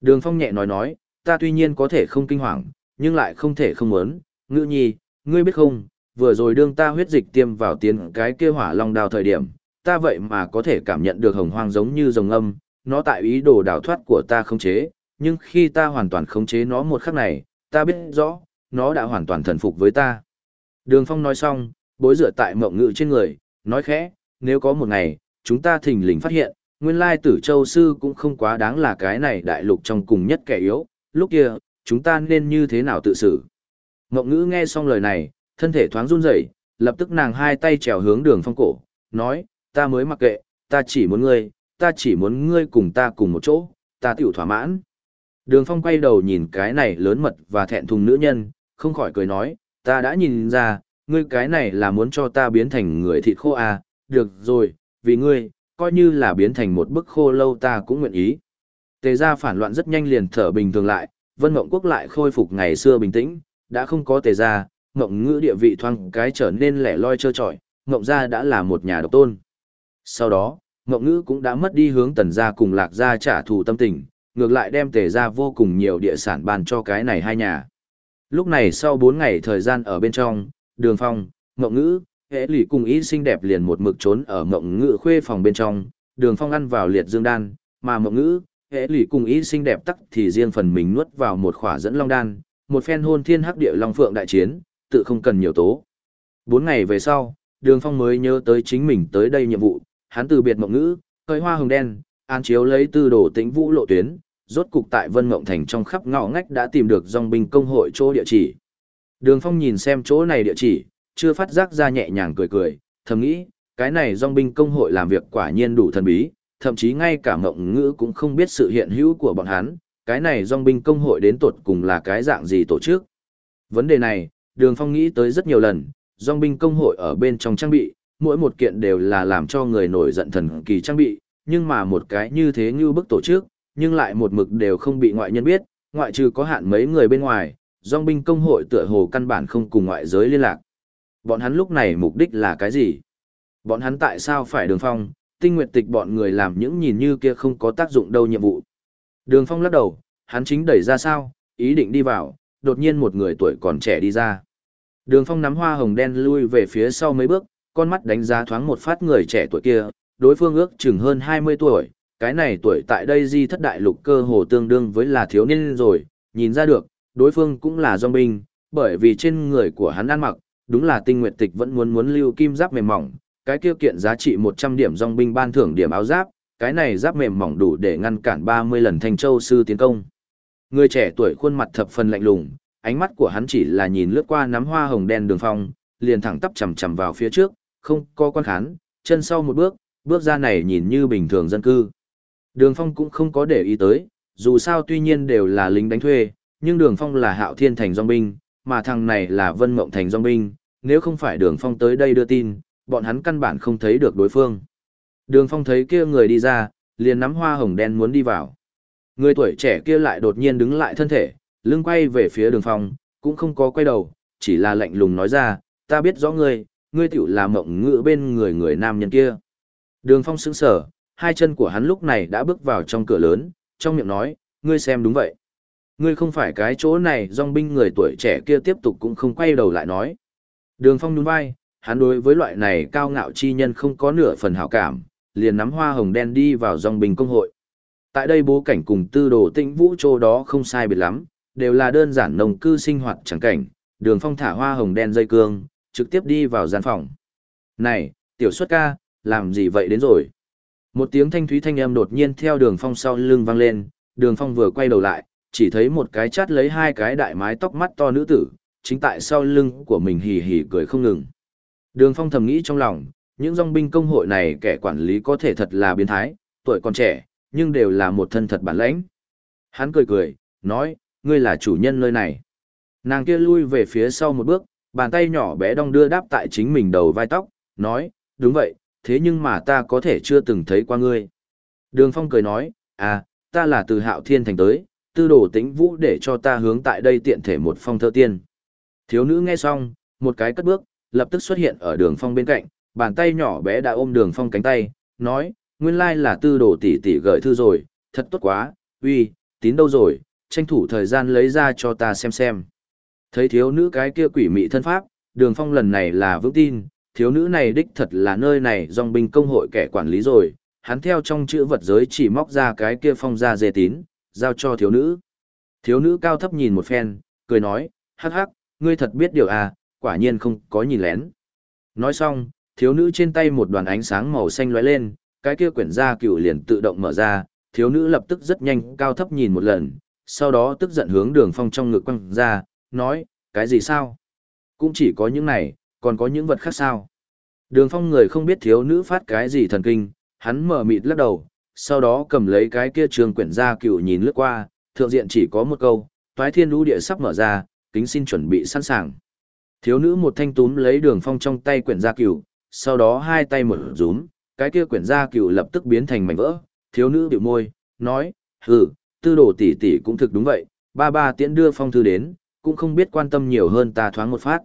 Đường Phong nhẹ nói nói, ta tuy nhiên có thể không kinh hoàng, nhưng lại không thể không muốn, ngữ nhi, ngươi biết không, vừa rồi đương ta huyết dịch tiêm vào tiến cái kia hỏa long đào thời điểm, ta vậy mà có thể cảm nhận được hồng hoang giống như rồng âm, nó tại ý đồ đào thoát của ta không chế, nhưng khi ta hoàn toàn khống chế nó một khắc này, ta biết rõ, nó đã hoàn toàn thần phục với ta. Đường Phong nói xong, bối dựa tại mộng ngự trên người, nói khẽ, nếu có một ngày, chúng ta thình lình phát hiện, nguyên lai tử châu sư cũng không quá đáng là cái này đại lục trong cùng nhất kẻ yếu, lúc kia, chúng ta nên như thế nào tự xử. Mộng ngữ nghe xong lời này, thân thể thoáng run rẩy, lập tức nàng hai tay trèo hướng đường phong cổ, nói, ta mới mặc kệ, ta chỉ muốn ngươi, ta chỉ muốn ngươi cùng ta cùng một chỗ, ta tiểu thỏa mãn. Đường phong quay đầu nhìn cái này lớn mật và thẹn thùng nữ nhân, không khỏi cười nói, ta đã nhìn ra, ngươi cái này là muốn cho ta biến thành người thịt khô à, được rồi, vì ngươi, coi như là biến thành một bức khô lâu ta cũng nguyện ý. Tề gia phản loạn rất nhanh liền thở bình thường lại, Vân Mộng Quốc lại khôi phục ngày xưa bình tĩnh, đã không có tề gia, Mộng ngữ địa vị thoang cái trở nên lẻ loi trơ trọi, Mộng gia đã là một nhà độc tôn. Sau đó, Mộng ngữ cũng đã mất đi hướng tần gia cùng lạc gia trả thù tâm tình, ngược lại đem tề gia vô cùng nhiều địa sản bàn cho cái này hai nhà. Lúc này sau 4 ngày thời gian ở bên trong, đường phong, Mộng ngữ, hệ lì cùng Y xinh đẹp liền một mực trốn ở Mộng ngự khuê phòng bên trong, đường phong ăn vào liệt dương đan, mà Mộng ngữ, hệ lì cùng Y xinh đẹp tắc thì riêng phần mình nuốt vào một khỏa dẫn long đan, một phen hôn thiên hắc địa long phượng đại chiến, tự không cần nhiều tố. Bốn ngày về sau, đường phong mới nhớ tới chính mình tới đây nhiệm vụ, hắn từ biệt mộng ngữ, khơi hoa hồng đen, an chiếu lấy tư đồ tĩnh vũ lộ tuyến, rốt cục tại Vân Mộng Thành trong khắp ngõ ngách đã tìm được dòng binh công hội chỗ địa chỉ. Đường Phong nhìn xem chỗ này địa chỉ, chưa phát giác ra nhẹ nhàng cười cười, thầm nghĩ, cái này dòng binh công hội làm việc quả nhiên đủ thần bí, thậm chí ngay cả mộng ngữ cũng không biết sự hiện hữu của bọn hắn, cái này dòng binh công hội đến tột cùng là cái dạng gì tổ chức. Vấn đề này, Đường Phong nghĩ tới rất nhiều lần, dòng binh công hội ở bên trong trang bị, mỗi một kiện đều là làm cho người nổi giận thần kỳ trang bị, nhưng mà một cái như thế như bức tổ chức, nhưng lại một mực đều không bị ngoại nhân biết, ngoại trừ có hạn mấy người bên ngoài, dòng binh công hội tựa hồ căn bản không cùng ngoại giới liên lạc. Bọn hắn lúc này mục đích là cái gì? Bọn hắn tại sao phải đường phong, tinh nguyệt tịch bọn người làm những nhìn như kia không có tác dụng đâu nhiệm vụ. Đường phong lắc đầu, hắn chính đẩy ra sao, ý định đi vào, đột nhiên một người tuổi còn trẻ đi ra. Đường phong nắm hoa hồng đen lui về phía sau mấy bước, con mắt đánh giá thoáng một phát người trẻ tuổi kia, đối phương ước chừng hơn 20 tuổi, cái này tuổi tại đây di thất đại lục cơ hồ tương đương với là thiếu niên rồi, nhìn ra được, đối phương cũng là dòng binh, bởi vì trên người của hắn ăn mặc, đúng là tinh nguyệt tịch vẫn muốn muốn lưu kim giáp mềm mỏng, cái kia kiện giá trị 100 điểm dòng binh ban thưởng điểm áo giáp, cái này giáp mềm mỏng đủ để ngăn cản 30 lần thanh châu sư tiến công. Người trẻ tuổi khuôn mặt thập phần lạnh lùng, ánh mắt của hắn chỉ là nhìn lướt qua nắm hoa hồng đen đường phong, liền thẳng tắp chầm chầm vào phía trước, không có quan khán, chân sau một bước, bước ra này nhìn như bình thường dân cư. Đường phong cũng không có để ý tới, dù sao tuy nhiên đều là lính đánh thuê, nhưng đường phong là hạo thiên thành dòng binh, mà thằng này là vân mộng thành dòng binh, nếu không phải đường phong tới đây đưa tin, bọn hắn căn bản không thấy được đối phương. Đường phong thấy kia người đi ra, liền nắm hoa hồng đen muốn đi vào. Người tuổi trẻ kia lại đột nhiên đứng lại thân thể, lưng quay về phía đường phong, cũng không có quay đầu, chỉ là lạnh lùng nói ra, ta biết rõ ngươi, ngươi tiểu là mộng ngựa bên người người nam nhân kia. Đường phong sững sờ hai chân của hắn lúc này đã bước vào trong cửa lớn, trong miệng nói, ngươi xem đúng vậy. Ngươi không phải cái chỗ này dòng binh người tuổi trẻ kia tiếp tục cũng không quay đầu lại nói. Đường phong nhún vai, hắn đối với loại này cao ngạo chi nhân không có nửa phần hảo cảm, liền nắm hoa hồng đen đi vào dòng bình công hội. Tại đây bố cảnh cùng tư đồ tĩnh vũ chỗ đó không sai biệt lắm, đều là đơn giản nông cư sinh hoạt chẳng cảnh, đường phong thả hoa hồng đen dây cương, trực tiếp đi vào gian phòng. Này, tiểu xuất ca, làm gì vậy đến rồi? Một tiếng thanh thúy thanh âm đột nhiên theo đường phong sau lưng vang lên, đường phong vừa quay đầu lại, chỉ thấy một cái chát lấy hai cái đại mái tóc mắt to nữ tử, chính tại sau lưng của mình hì hì cười không ngừng. Đường Phong thầm nghĩ trong lòng, những dòng binh công hội này kẻ quản lý có thể thật là biến thái, tuổi còn trẻ, nhưng đều là một thân thật bản lãnh. Hắn cười cười, nói, ngươi là chủ nhân nơi này. Nàng kia lui về phía sau một bước, bàn tay nhỏ bé đong đưa đáp tại chính mình đầu vai tóc, nói, đúng vậy, thế nhưng mà ta có thể chưa từng thấy qua ngươi. Đường Phong cười nói, à, ta là từ hạo thiên thành tới, tư đồ tĩnh vũ để cho ta hướng tại đây tiện thể một phong thơ tiên. Thiếu nữ nghe xong, một cái cất bước, lập tức xuất hiện ở đường phong bên cạnh, bàn tay nhỏ bé đã ôm đường phong cánh tay, nói, nguyên lai là tư đồ tỷ tỷ gửi thư rồi, thật tốt quá, uy, tín đâu rồi, tranh thủ thời gian lấy ra cho ta xem xem. Thấy thiếu nữ cái kia quỷ mị thân pháp, đường phong lần này là vững tin, thiếu nữ này đích thật là nơi này dòng binh công hội kẻ quản lý rồi, hắn theo trong chữ vật giới chỉ móc ra cái kia phong ra dê tín, giao cho thiếu nữ. Thiếu nữ cao thấp nhìn một phen, cười nói, hắc hắc, ngươi thật biết điều à, quả nhiên không có nhìn lén. Nói xong, thiếu nữ trên tay một đoàn ánh sáng màu xanh lóe lên, cái kia quyển da cựu liền tự động mở ra, thiếu nữ lập tức rất nhanh cao thấp nhìn một lần, sau đó tức giận hướng đường phong trong ngực quăng ra, nói, cái gì sao? Cũng chỉ có những này, còn có những vật khác sao? Đường phong người không biết thiếu nữ phát cái gì thần kinh, hắn mở mịt lắc đầu, sau đó cầm lấy cái kia trường quyển gia cựu nhìn lướt qua, thượng diện chỉ có một câu, toái thiên lũ địa sắp mở ra, kính xin chuẩn bị sẵn sàng. Thiếu nữ một thanh túm lấy đường phong trong tay quyển gia cựu, sau đó hai tay mở rúm, cái kia quyển gia cựu lập tức biến thành mảnh vỡ, thiếu nữ biểu môi, nói, hừ, tư đồ tỷ tỷ cũng thực đúng vậy, ba ba tiễn đưa phong thư đến, cũng không biết quan tâm nhiều hơn ta thoáng một phát.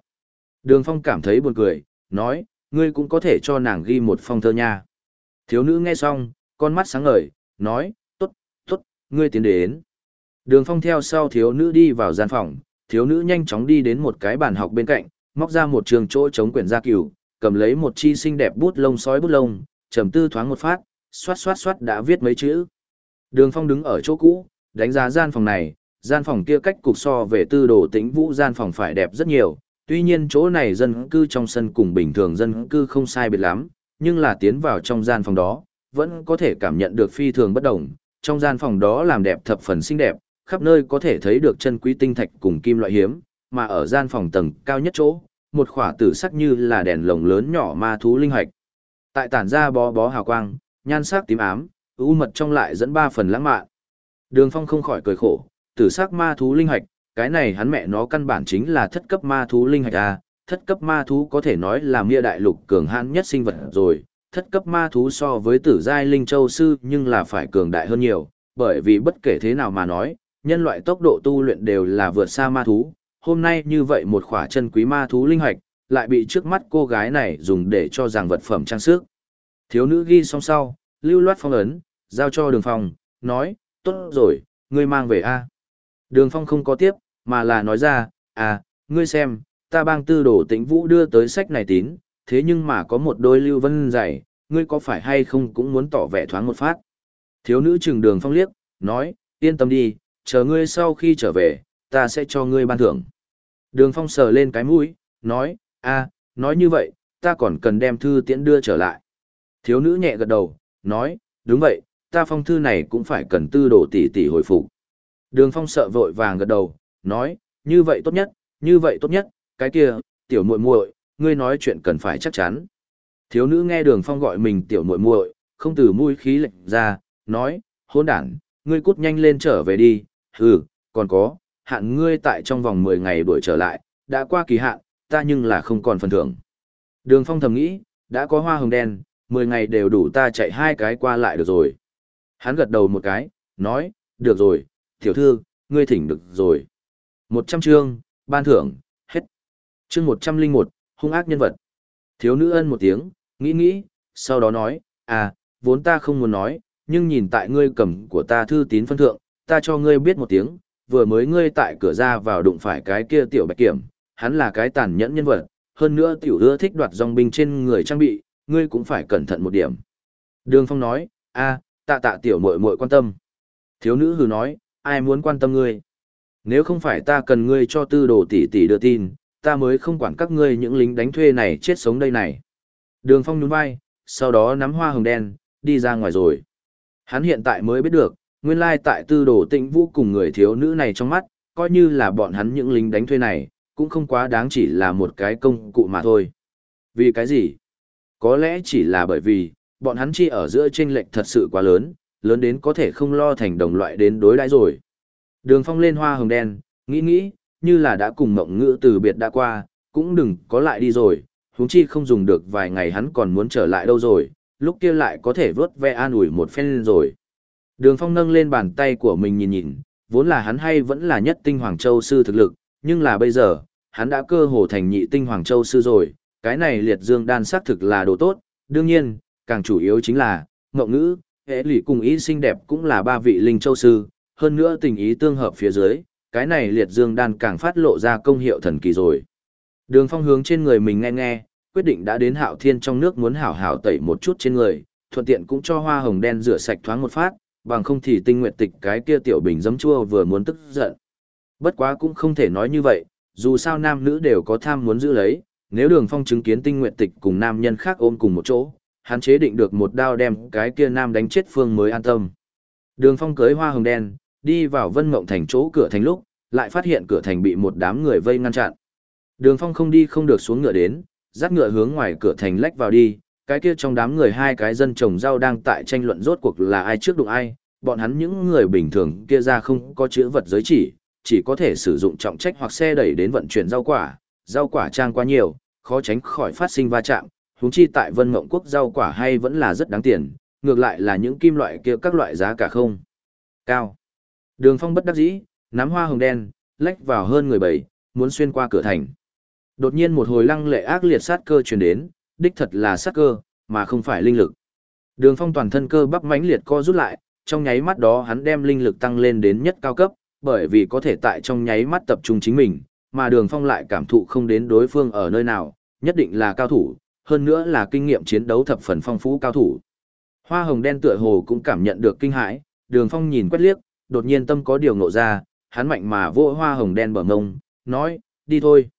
Đường phong cảm thấy buồn cười, nói, ngươi cũng có thể cho nàng ghi một phong thơ nha. Thiếu nữ nghe xong, con mắt sáng ngời, nói, tốt, tốt, ngươi tiến đến. Đường phong theo sau thiếu nữ đi vào gian phòng, thiếu nữ nhanh chóng đi đến một cái bàn học bên cạnh, móc ra một trường chỗ chống quyển gia cửu, cầm lấy một chi xinh đẹp bút lông sói bút lông, trầm tư thoáng một phát, xoát xoát xoát đã viết mấy chữ. Đường phong đứng ở chỗ cũ, đánh giá gian phòng này, gian phòng kia cách cục so về tư đồ tĩnh vũ gian phòng phải đẹp rất nhiều, tuy nhiên chỗ này dân cư trong sân cùng bình thường dân cư không sai biệt lắm, nhưng là tiến vào trong gian phòng đó, vẫn có thể cảm nhận được phi thường bất đồng, trong gian phòng đó làm đẹp thập phần xinh đẹp, khắp nơi có thể thấy được chân quý tinh thạch cùng kim loại hiếm, mà ở gian phòng tầng cao nhất chỗ, một khỏa tử sắc như là đèn lồng lớn nhỏ ma thú linh hạch. Tại tản ra bó bó hào quang, nhan sắc tím ám, u mật trong lại dẫn ba phần lãng mạn. Đường Phong không khỏi cười khổ, tử sắc ma thú linh hạch, cái này hắn mẹ nó căn bản chính là thất cấp ma thú linh hạch a, thất cấp ma thú có thể nói là mia đại lục cường hãn nhất sinh vật rồi, thất cấp ma thú so với tử giai linh châu sư nhưng là phải cường đại hơn nhiều, bởi vì bất kể thế nào mà nói, nhân loại tốc độ tu luyện đều là vượt xa ma thú, hôm nay như vậy một khỏa chân quý ma thú linh hoạch lại bị trước mắt cô gái này dùng để cho rằng vật phẩm trang sức. Thiếu nữ ghi xong sau, lưu loát phong ấn, giao cho đường phong, nói, tốt rồi, ngươi mang về a Đường phong không có tiếp, mà là nói ra, à, ngươi xem, ta bang tư đồ tĩnh vũ đưa tới sách này tín, thế nhưng mà có một đôi lưu vân dày, ngươi có phải hay không cũng muốn tỏ vẻ thoáng một phát. Thiếu nữ trừng đường phong liếc, nói, yên tâm đi, chờ ngươi sau khi trở về, ta sẽ cho ngươi ban thưởng. Đường phong sờ lên cái mũi, nói, a, nói như vậy, ta còn cần đem thư tiễn đưa trở lại. Thiếu nữ nhẹ gật đầu, nói, đúng vậy, ta phong thư này cũng phải cần tư đồ tỷ tỷ hồi phục. Đường phong sợ vội vàng gật đầu, nói, như vậy tốt nhất, như vậy tốt nhất, cái kia, tiểu muội muội, ngươi nói chuyện cần phải chắc chắn. Thiếu nữ nghe đường phong gọi mình tiểu muội muội, không từ mũi khí lệnh ra, nói, hôn đản, ngươi cút nhanh lên trở về đi, hừ, còn có, hạn ngươi tại trong vòng 10 ngày đuổi trở lại, đã qua kỳ hạn, ta nhưng là không còn phần thưởng. Đường phong thầm nghĩ, đã có hoa hồng đen, 10 ngày đều đủ ta chạy hai cái qua lại được rồi. Hắn gật đầu một cái, nói, được rồi, tiểu thư, ngươi thỉnh được rồi. 100 chương, ban thưởng, hết. Chương 101, hung ác nhân vật. Thiếu nữ ân một tiếng, nghĩ nghĩ, sau đó nói, à, vốn ta không muốn nói, nhưng nhìn tại ngươi cầm của ta thư tín phân thượng, ta cho ngươi biết một tiếng, vừa mới ngươi tại cửa ra vào đụng phải cái kia tiểu bạch kiểm, hắn là cái tàn nhẫn nhân vật, hơn nữa tiểu ưa thích đoạt dòng binh trên người trang bị, ngươi cũng phải cẩn thận một điểm. Đường Phong nói, a, tạ tạ tiểu muội muội quan tâm. Thiếu nữ hừ nói, ai muốn quan tâm ngươi? Nếu không phải ta cần ngươi cho tư đồ tỷ tỷ đưa tin, ta mới không quản các ngươi những lính đánh thuê này chết sống đây này. Đường Phong nhún vai, sau đó nắm hoa hồng đen, đi ra ngoài rồi. Hắn hiện tại mới biết được, nguyên lai tại tư đồ Tịnh vũ cùng người thiếu nữ này trong mắt, coi như là bọn hắn những lính đánh thuê này, cũng không quá đáng chỉ là một cái công cụ mà thôi. Vì cái gì? Có lẽ chỉ là bởi vì, bọn hắn chi ở giữa chênh lệch thật sự quá lớn, lớn đến có thể không lo thành đồng loại đến đối đãi rồi. Đường phong lên hoa hồng đen, nghĩ nghĩ, như là đã cùng mộng ngữ từ biệt đã qua, cũng đừng có lại đi rồi, huống chi không dùng được vài ngày hắn còn muốn trở lại đâu rồi, lúc kia lại có thể vớt ve an ủi một phen rồi. Đường phong nâng lên bàn tay của mình nhìn nhìn, vốn là hắn hay vẫn là nhất tinh Hoàng Châu sư thực lực, nhưng là bây giờ, hắn đã cơ hồ thành nhị tinh Hoàng Châu sư rồi, cái này liệt dương đan xác thực là đồ tốt, đương nhiên, càng chủ yếu chính là, ngộng ngữ, hệ lỷ cùng ý xinh đẹp cũng là ba vị linh châu sư, hơn nữa tình ý tương hợp phía dưới, cái này liệt dương đan càng phát lộ ra công hiệu thần kỳ rồi. Đường phong hướng trên người mình nghe nghe, quyết định đã đến hạo thiên trong nước muốn hảo hảo tẩy một chút trên người, thuận tiện cũng cho hoa hồng đen rửa sạch thoáng một phát, bằng không thì tinh nguyệt tịch cái kia tiểu bình giấm chua vừa muốn tức giận. Bất quá cũng không thể nói như vậy, dù sao nam nữ đều có tham muốn giữ lấy, nếu đường phong chứng kiến tinh nguyệt tịch cùng nam nhân khác ôm cùng một chỗ, hắn chế định được một đao đem cái kia nam đánh chết phương mới an tâm. Đường phong cưới hoa hồng đen, đi vào vân mộng thành chỗ cửa thành lúc, lại phát hiện cửa thành bị một đám người vây ngăn chặn. Đường phong không đi không được xuống ngựa đến, dắt ngựa hướng ngoài cửa thành lách vào đi, cái kia trong đám người hai cái dân trồng rau đang tại tranh luận rốt cuộc là ai trước đụng ai, bọn hắn những người bình thường kia ra không có chữ vật giới chỉ, chỉ có thể sử dụng trọng trách hoặc xe đẩy đến vận chuyển rau quả, rau quả trang quá nhiều, khó tránh khỏi phát sinh va chạm, huống chi tại Vân Mộng Quốc rau quả hay vẫn là rất đáng tiền, ngược lại là những kim loại kia các loại giá cả không cao. Đường Phong bất đắc dĩ, nắm hoa hồng đen, lách vào hơn người bảy, muốn xuyên qua cửa thành. Đột nhiên một hồi lăng lệ ác liệt sát cơ truyền đến, đích thật là sát cơ, mà không phải linh lực. Đường Phong toàn thân cơ bắp mãnh liệt co rút lại, trong nháy mắt đó hắn đem linh lực tăng lên đến nhất cao cấp, bởi vì có thể tại trong nháy mắt tập trung chính mình, mà Đường Phong lại cảm thụ không đến đối phương ở nơi nào, nhất định là cao thủ, hơn nữa là kinh nghiệm chiến đấu thập phần phong phú cao thủ. Hoa hồng đen tựa hồ cũng cảm nhận được kinh hãi, Đường Phong nhìn quét liếc, đột nhiên tâm có điều ngộ ra, hắn mạnh mà vỗ hoa hồng đen bờ ngông, nói, đi thôi.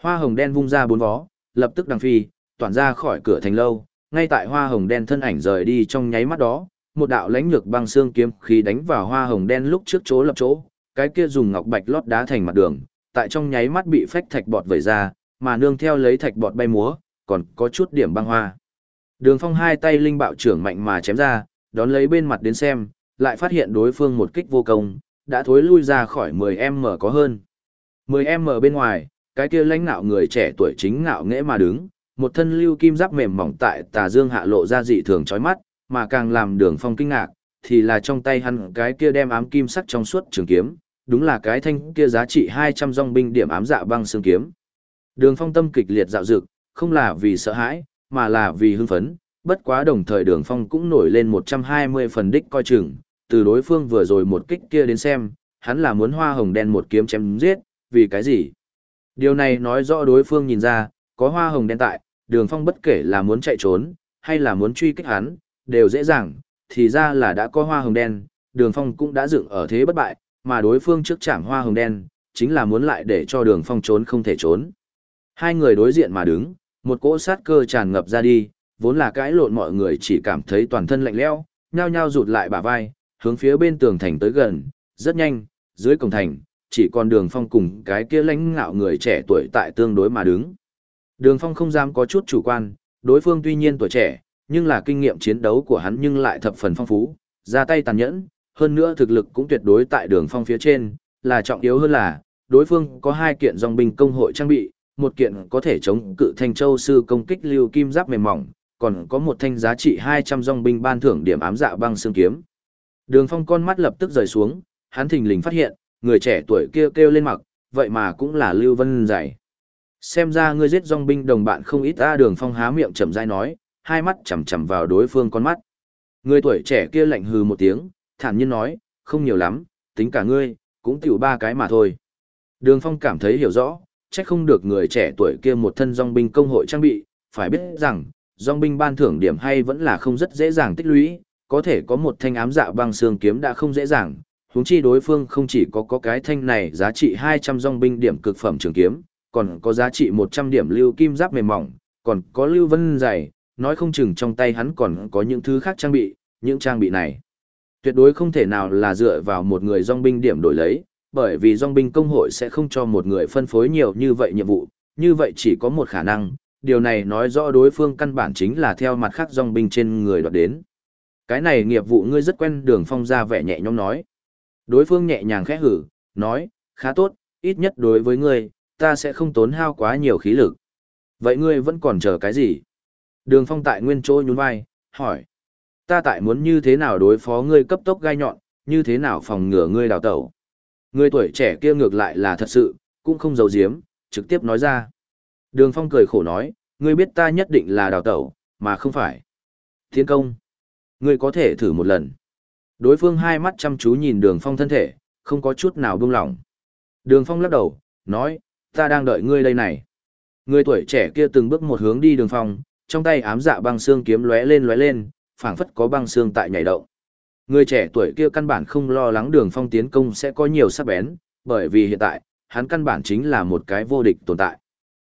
Hoa hồng đen vung ra bốn vó, lập tức đằng phi, toàn ra khỏi cửa thành lâu, ngay tại hoa hồng đen thân ảnh rời đi trong nháy mắt đó, một đạo lãnh lược băng xương kiếm khí đánh vào hoa hồng đen lúc trước chỗ lập chỗ, cái kia dùng ngọc bạch lót đá thành mặt đường, tại trong nháy mắt bị phách thạch bọt vẩy ra, mà nương theo lấy thạch bọt bay múa, còn có chút điểm băng hoa. Đường Phong hai tay linh bạo trưởng mạnh mà chém ra, đón lấy bên mặt đến xem, lại phát hiện đối phương một kích vô công, đã thối lui ra khỏi 10m có hơn. 10m bên ngoài, cái kia lãnh nạo người trẻ tuổi chính ngạo nghễ mà đứng, một thân lưu kim giáp mềm mỏng tại tà dương hạ lộ ra dị thường chói mắt, mà càng làm đường phong kinh ngạc, thì là trong tay hắn cái kia đem ám kim sắc trong suốt trường kiếm, đúng là cái thanh kia giá trị 200 dòng binh điểm ám dạ băng xương kiếm. Đường phong tâm kịch liệt dạo dực, không là vì sợ hãi, mà là vì hưng phấn, bất quá đồng thời đường phong cũng nổi lên 120 phần đích coi chừng, từ đối phương vừa rồi một kích kia đến xem, hắn là muốn hoa hồng đen một kiếm chém giết, vì cái gì? Điều này nói rõ đối phương nhìn ra, có hoa hồng đen tại, đường phong bất kể là muốn chạy trốn, hay là muốn truy kích hắn, đều dễ dàng, thì ra là đã có hoa hồng đen, đường phong cũng đã dựng ở thế bất bại, mà đối phương trước chạm hoa hồng đen, chính là muốn lại để cho đường phong trốn không thể trốn. Hai người đối diện mà đứng, một cỗ sát cơ tràn ngập ra đi, vốn là cãi lộn mọi người chỉ cảm thấy toàn thân lạnh lẽo, nhao nhao rụt lại bả vai, hướng phía bên tường thành tới gần, rất nhanh, dưới cổng thành, chỉ còn đường phong cùng cái kia lãnh ngạo người trẻ tuổi tại tương đối mà đứng. Đường phong không dám có chút chủ quan, đối phương tuy nhiên tuổi trẻ, nhưng là kinh nghiệm chiến đấu của hắn nhưng lại thập phần phong phú, ra tay tàn nhẫn, hơn nữa thực lực cũng tuyệt đối tại đường phong phía trên, là trọng yếu hơn là, đối phương có hai kiện dòng binh công hội trang bị, một kiện có thể chống cự thanh châu sư công kích lưu kim giáp mềm mỏng, còn có một thanh giá trị 200 dòng binh ban thưởng điểm ám dạ băng xương kiếm. Đường phong con mắt lập tức rời xuống, hắn thình lình phát hiện, người trẻ tuổi kia kêu, kêu lên mặc, vậy mà cũng là Lưu Vân Dạy. Xem ra ngươi giết dòng binh đồng bạn không ít ta đường phong há miệng chậm rãi nói, hai mắt chằm chằm vào đối phương con mắt. Người tuổi trẻ kia lạnh hừ một tiếng, thản nhiên nói, không nhiều lắm, tính cả ngươi, cũng tiểu ba cái mà thôi. Đường phong cảm thấy hiểu rõ, chắc không được người trẻ tuổi kia một thân dòng binh công hội trang bị, phải biết rằng, dòng binh ban thưởng điểm hay vẫn là không rất dễ dàng tích lũy, có thể có một thanh ám dạ băng xương kiếm đã không dễ dàng, huống chi đối phương không chỉ có có cái thanh này giá trị 200 dòng binh điểm cực phẩm trường kiếm, còn có giá trị 100 điểm lưu kim giáp mềm mỏng, còn có lưu vân dày, nói không chừng trong tay hắn còn có những thứ khác trang bị, những trang bị này. Tuyệt đối không thể nào là dựa vào một người dòng binh điểm đổi lấy, bởi vì dòng binh công hội sẽ không cho một người phân phối nhiều như vậy nhiệm vụ, như vậy chỉ có một khả năng, điều này nói rõ đối phương căn bản chính là theo mặt khác dòng binh trên người đoạt đến. Cái này nghiệp vụ ngươi rất quen đường phong ra vẻ nhẹ nhõm nói. Đối phương nhẹ nhàng khẽ hử, nói, khá tốt, ít nhất đối với ngươi, ta sẽ không tốn hao quá nhiều khí lực. Vậy ngươi vẫn còn chờ cái gì? Đường phong tại nguyên chỗ nhún vai, hỏi. Ta tại muốn như thế nào đối phó ngươi cấp tốc gai nhọn, như thế nào phòng ngừa ngươi đào tẩu. Ngươi tuổi trẻ kia ngược lại là thật sự, cũng không giấu giếm, trực tiếp nói ra. Đường phong cười khổ nói, ngươi biết ta nhất định là đào tẩu, mà không phải. Thiên công. Ngươi có thể thử một lần. Đối phương hai mắt chăm chú nhìn đường phong thân thể, không có chút nào buông lỏng. Đường phong lắc đầu, nói, ta đang đợi ngươi đây này. Người tuổi trẻ kia từng bước một hướng đi đường phong, trong tay ám dạ băng xương kiếm lóe lên lóe lên, phảng phất có băng xương tại nhảy động. Người trẻ tuổi kia căn bản không lo lắng đường phong tiến công sẽ có nhiều sắc bén, bởi vì hiện tại, hắn căn bản chính là một cái vô địch tồn tại.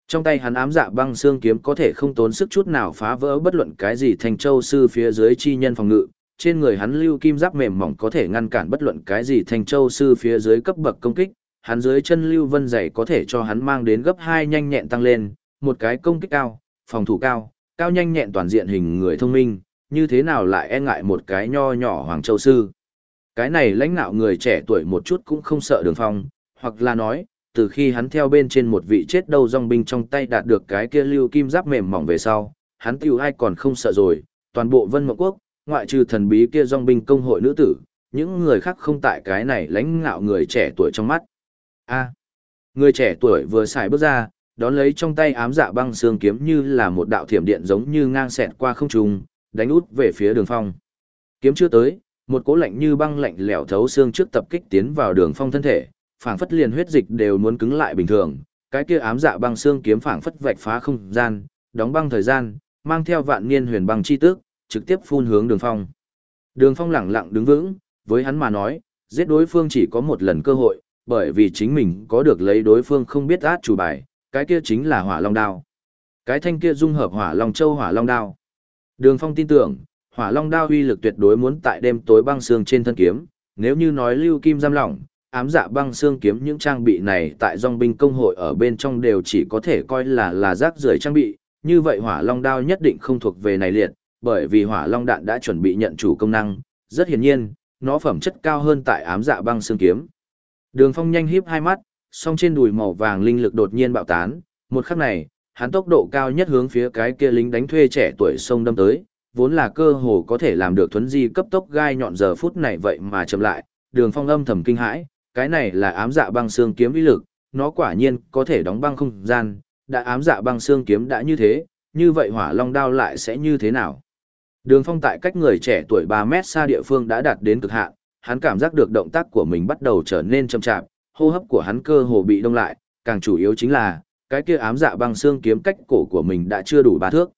Trong tay hắn ám dạ băng xương kiếm có thể không tốn sức chút nào phá vỡ bất luận cái gì thành châu sư phía dưới chi nhân phòng ngự, trên người hắn lưu kim giáp mềm mỏng có thể ngăn cản bất luận cái gì thành châu sư phía dưới cấp bậc công kích, hắn dưới chân lưu vân dày có thể cho hắn mang đến gấp hai nhanh nhẹn tăng lên, một cái công kích cao, phòng thủ cao, cao nhanh nhẹn toàn diện hình người thông minh, như thế nào lại e ngại một cái nho nhỏ Hoàng Châu Sư. Cái này lãnh nạo người trẻ tuổi một chút cũng không sợ đường phong, hoặc là nói, từ khi hắn theo bên trên một vị chết đầu dòng binh trong tay đạt được cái kia lưu kim giáp mềm mỏng về sau, hắn tiêu ai còn không sợ rồi, toàn bộ vân mộng quốc, ngoại trừ thần bí kia dòng binh công hội nữ tử, những người khác không tại cái này lãnh ngạo người trẻ tuổi trong mắt. A. người trẻ tuổi vừa xài bước ra, đón lấy trong tay ám dạ băng xương kiếm như là một đạo thiểm điện giống như ngang xẹt qua không trung, đánh út về phía đường phong. Kiếm chưa tới, một cỗ lạnh như băng lạnh lẽo thấu xương trước tập kích tiến vào đường phong thân thể, phảng phất liền huyết dịch đều muốn cứng lại bình thường, cái kia ám dạ băng xương kiếm phảng phất vạch phá không gian, đóng băng thời gian, mang theo vạn niên huyền băng chi tức, trực tiếp phun hướng đường phong. Đường phong lẳng lặng đứng vững, với hắn mà nói, giết đối phương chỉ có một lần cơ hội, bởi vì chính mình có được lấy đối phương không biết át chủ bài, cái kia chính là hỏa long đao. Cái thanh kia dung hợp hỏa long châu hỏa long đao. Đường Phong tin tưởng, hỏa long đao uy lực tuyệt đối muốn tại đêm tối băng xương trên thân kiếm, nếu như nói lưu kim giam lỏng, ám dạ băng xương kiếm những trang bị này tại dòng binh công hội ở bên trong đều chỉ có thể coi là là rác rưởi trang bị, như vậy hỏa long đao nhất định không thuộc về này liệt, bởi vì hỏa long đạn đã chuẩn bị nhận chủ công năng, rất hiển nhiên, nó phẩm chất cao hơn tại ám dạ băng xương kiếm. Đường Phong nhanh híp hai mắt, song trên đùi màu vàng linh lực đột nhiên bạo tán, một khắc này, hắn tốc độ cao nhất hướng phía cái kia lính đánh thuê trẻ tuổi sông đâm tới, vốn là cơ hồ có thể làm được thuấn di cấp tốc gai nhọn giờ phút này vậy mà chậm lại, đường phong âm thầm kinh hãi, cái này là ám dạ băng xương kiếm uy lực, nó quả nhiên có thể đóng băng không gian, đã ám dạ băng xương kiếm đã như thế, như vậy hỏa long đao lại sẽ như thế nào? Đường phong tại cách người trẻ tuổi 3 mét xa địa phương đã đạt đến cực hạn, hắn cảm giác được động tác của mình bắt đầu trở nên chậm chạp, hô hấp của hắn cơ hồ bị đông lại, càng chủ yếu chính là, cái kia ám dạ băng xương kiếm cách cổ của mình đã chưa đủ ba thước.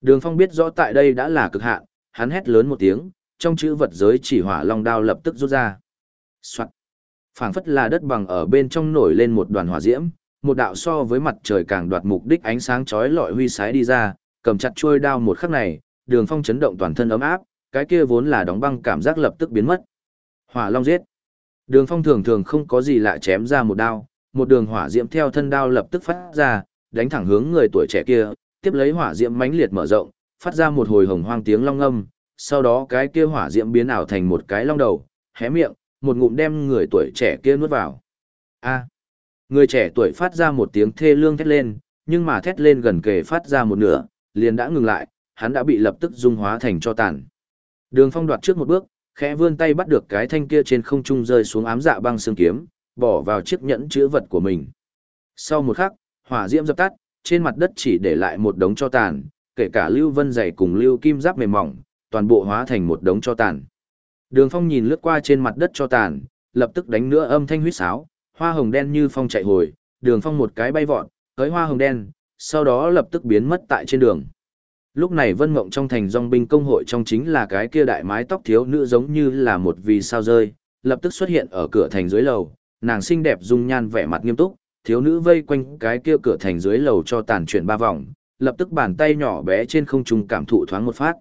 Đường Phong biết rõ tại đây đã là cực hạn, hắn hét lớn một tiếng, trong chữ vật giới chỉ hỏa long đao lập tức rút ra. Soạn. Phảng phất là đất bằng ở bên trong nổi lên một đoàn hỏa diễm, một đạo so với mặt trời càng đoạt mục đích ánh sáng chói lọi huy sái đi ra, cầm chặt chuôi đao một khắc này, Đường Phong chấn động toàn thân ấm áp, cái kia vốn là đóng băng cảm giác lập tức biến mất. Hỏa long giết. Đường phong thường thường không có gì lạ chém ra một đao, một đường hỏa diễm theo thân đao lập tức phát ra, đánh thẳng hướng người tuổi trẻ kia, tiếp lấy hỏa diễm mãnh liệt mở rộng, phát ra một hồi hồng hoang tiếng long âm, sau đó cái kia hỏa diễm biến ảo thành một cái long đầu, hé miệng, một ngụm đem người tuổi trẻ kia nuốt vào. A. người trẻ tuổi phát ra một tiếng thê lương thét lên, nhưng mà thét lên gần kề phát ra một nửa, liền đã ngừng lại, hắn đã bị lập tức dung hóa thành cho tàn. Đường Phong đoạt trước một bước, khẽ vươn tay bắt được cái thanh kia trên không trung rơi xuống ám dạ băng xương kiếm, bỏ vào chiếc nhẫn chứa vật của mình. Sau một khắc, hỏa diễm dập tắt, trên mặt đất chỉ để lại một đống cho tàn, kể cả lưu vân dày cùng lưu kim giáp mềm mỏng, toàn bộ hóa thành một đống cho tàn. Đường Phong nhìn lướt qua trên mặt đất cho tàn, lập tức đánh nữa âm thanh huyết sáo, hoa hồng đen như phong chạy hồi, Đường Phong một cái bay vọt, tới hoa hồng đen, sau đó lập tức biến mất tại trên đường. Lúc này Vân Mộng trong thành dòng binh công hội trong chính là cái kia đại mái tóc thiếu nữ giống như là một vì sao rơi, lập tức xuất hiện ở cửa thành dưới lầu, nàng xinh đẹp dung nhan vẻ mặt nghiêm túc, thiếu nữ vây quanh cái kia cửa thành dưới lầu cho tàn chuyển ba vòng, lập tức bàn tay nhỏ bé trên không trung cảm thụ thoáng một phát.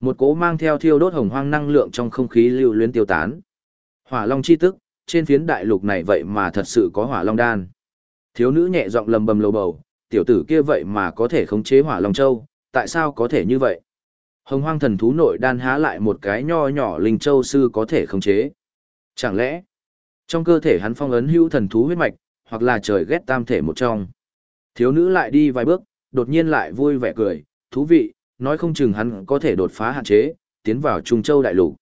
Một cỗ mang theo thiêu đốt hồng hoang năng lượng trong không khí lưu luyến tiêu tán. Hỏa Long chi tức, trên phiến đại lục này vậy mà thật sự có Hỏa Long đan. Thiếu nữ nhẹ giọng lầm bầm lầu bầu, tiểu tử kia vậy mà có thể khống chế Hỏa Long châu, tại sao có thể như vậy? Hồng hoang thần thú nội đan há lại một cái nho nhỏ linh châu sư có thể khống chế. Chẳng lẽ, trong cơ thể hắn phong ấn hữu thần thú huyết mạch, hoặc là trời ghét tam thể một trong. Thiếu nữ lại đi vài bước, đột nhiên lại vui vẻ cười, thú vị, nói không chừng hắn có thể đột phá hạn chế, tiến vào Trung Châu đại lục.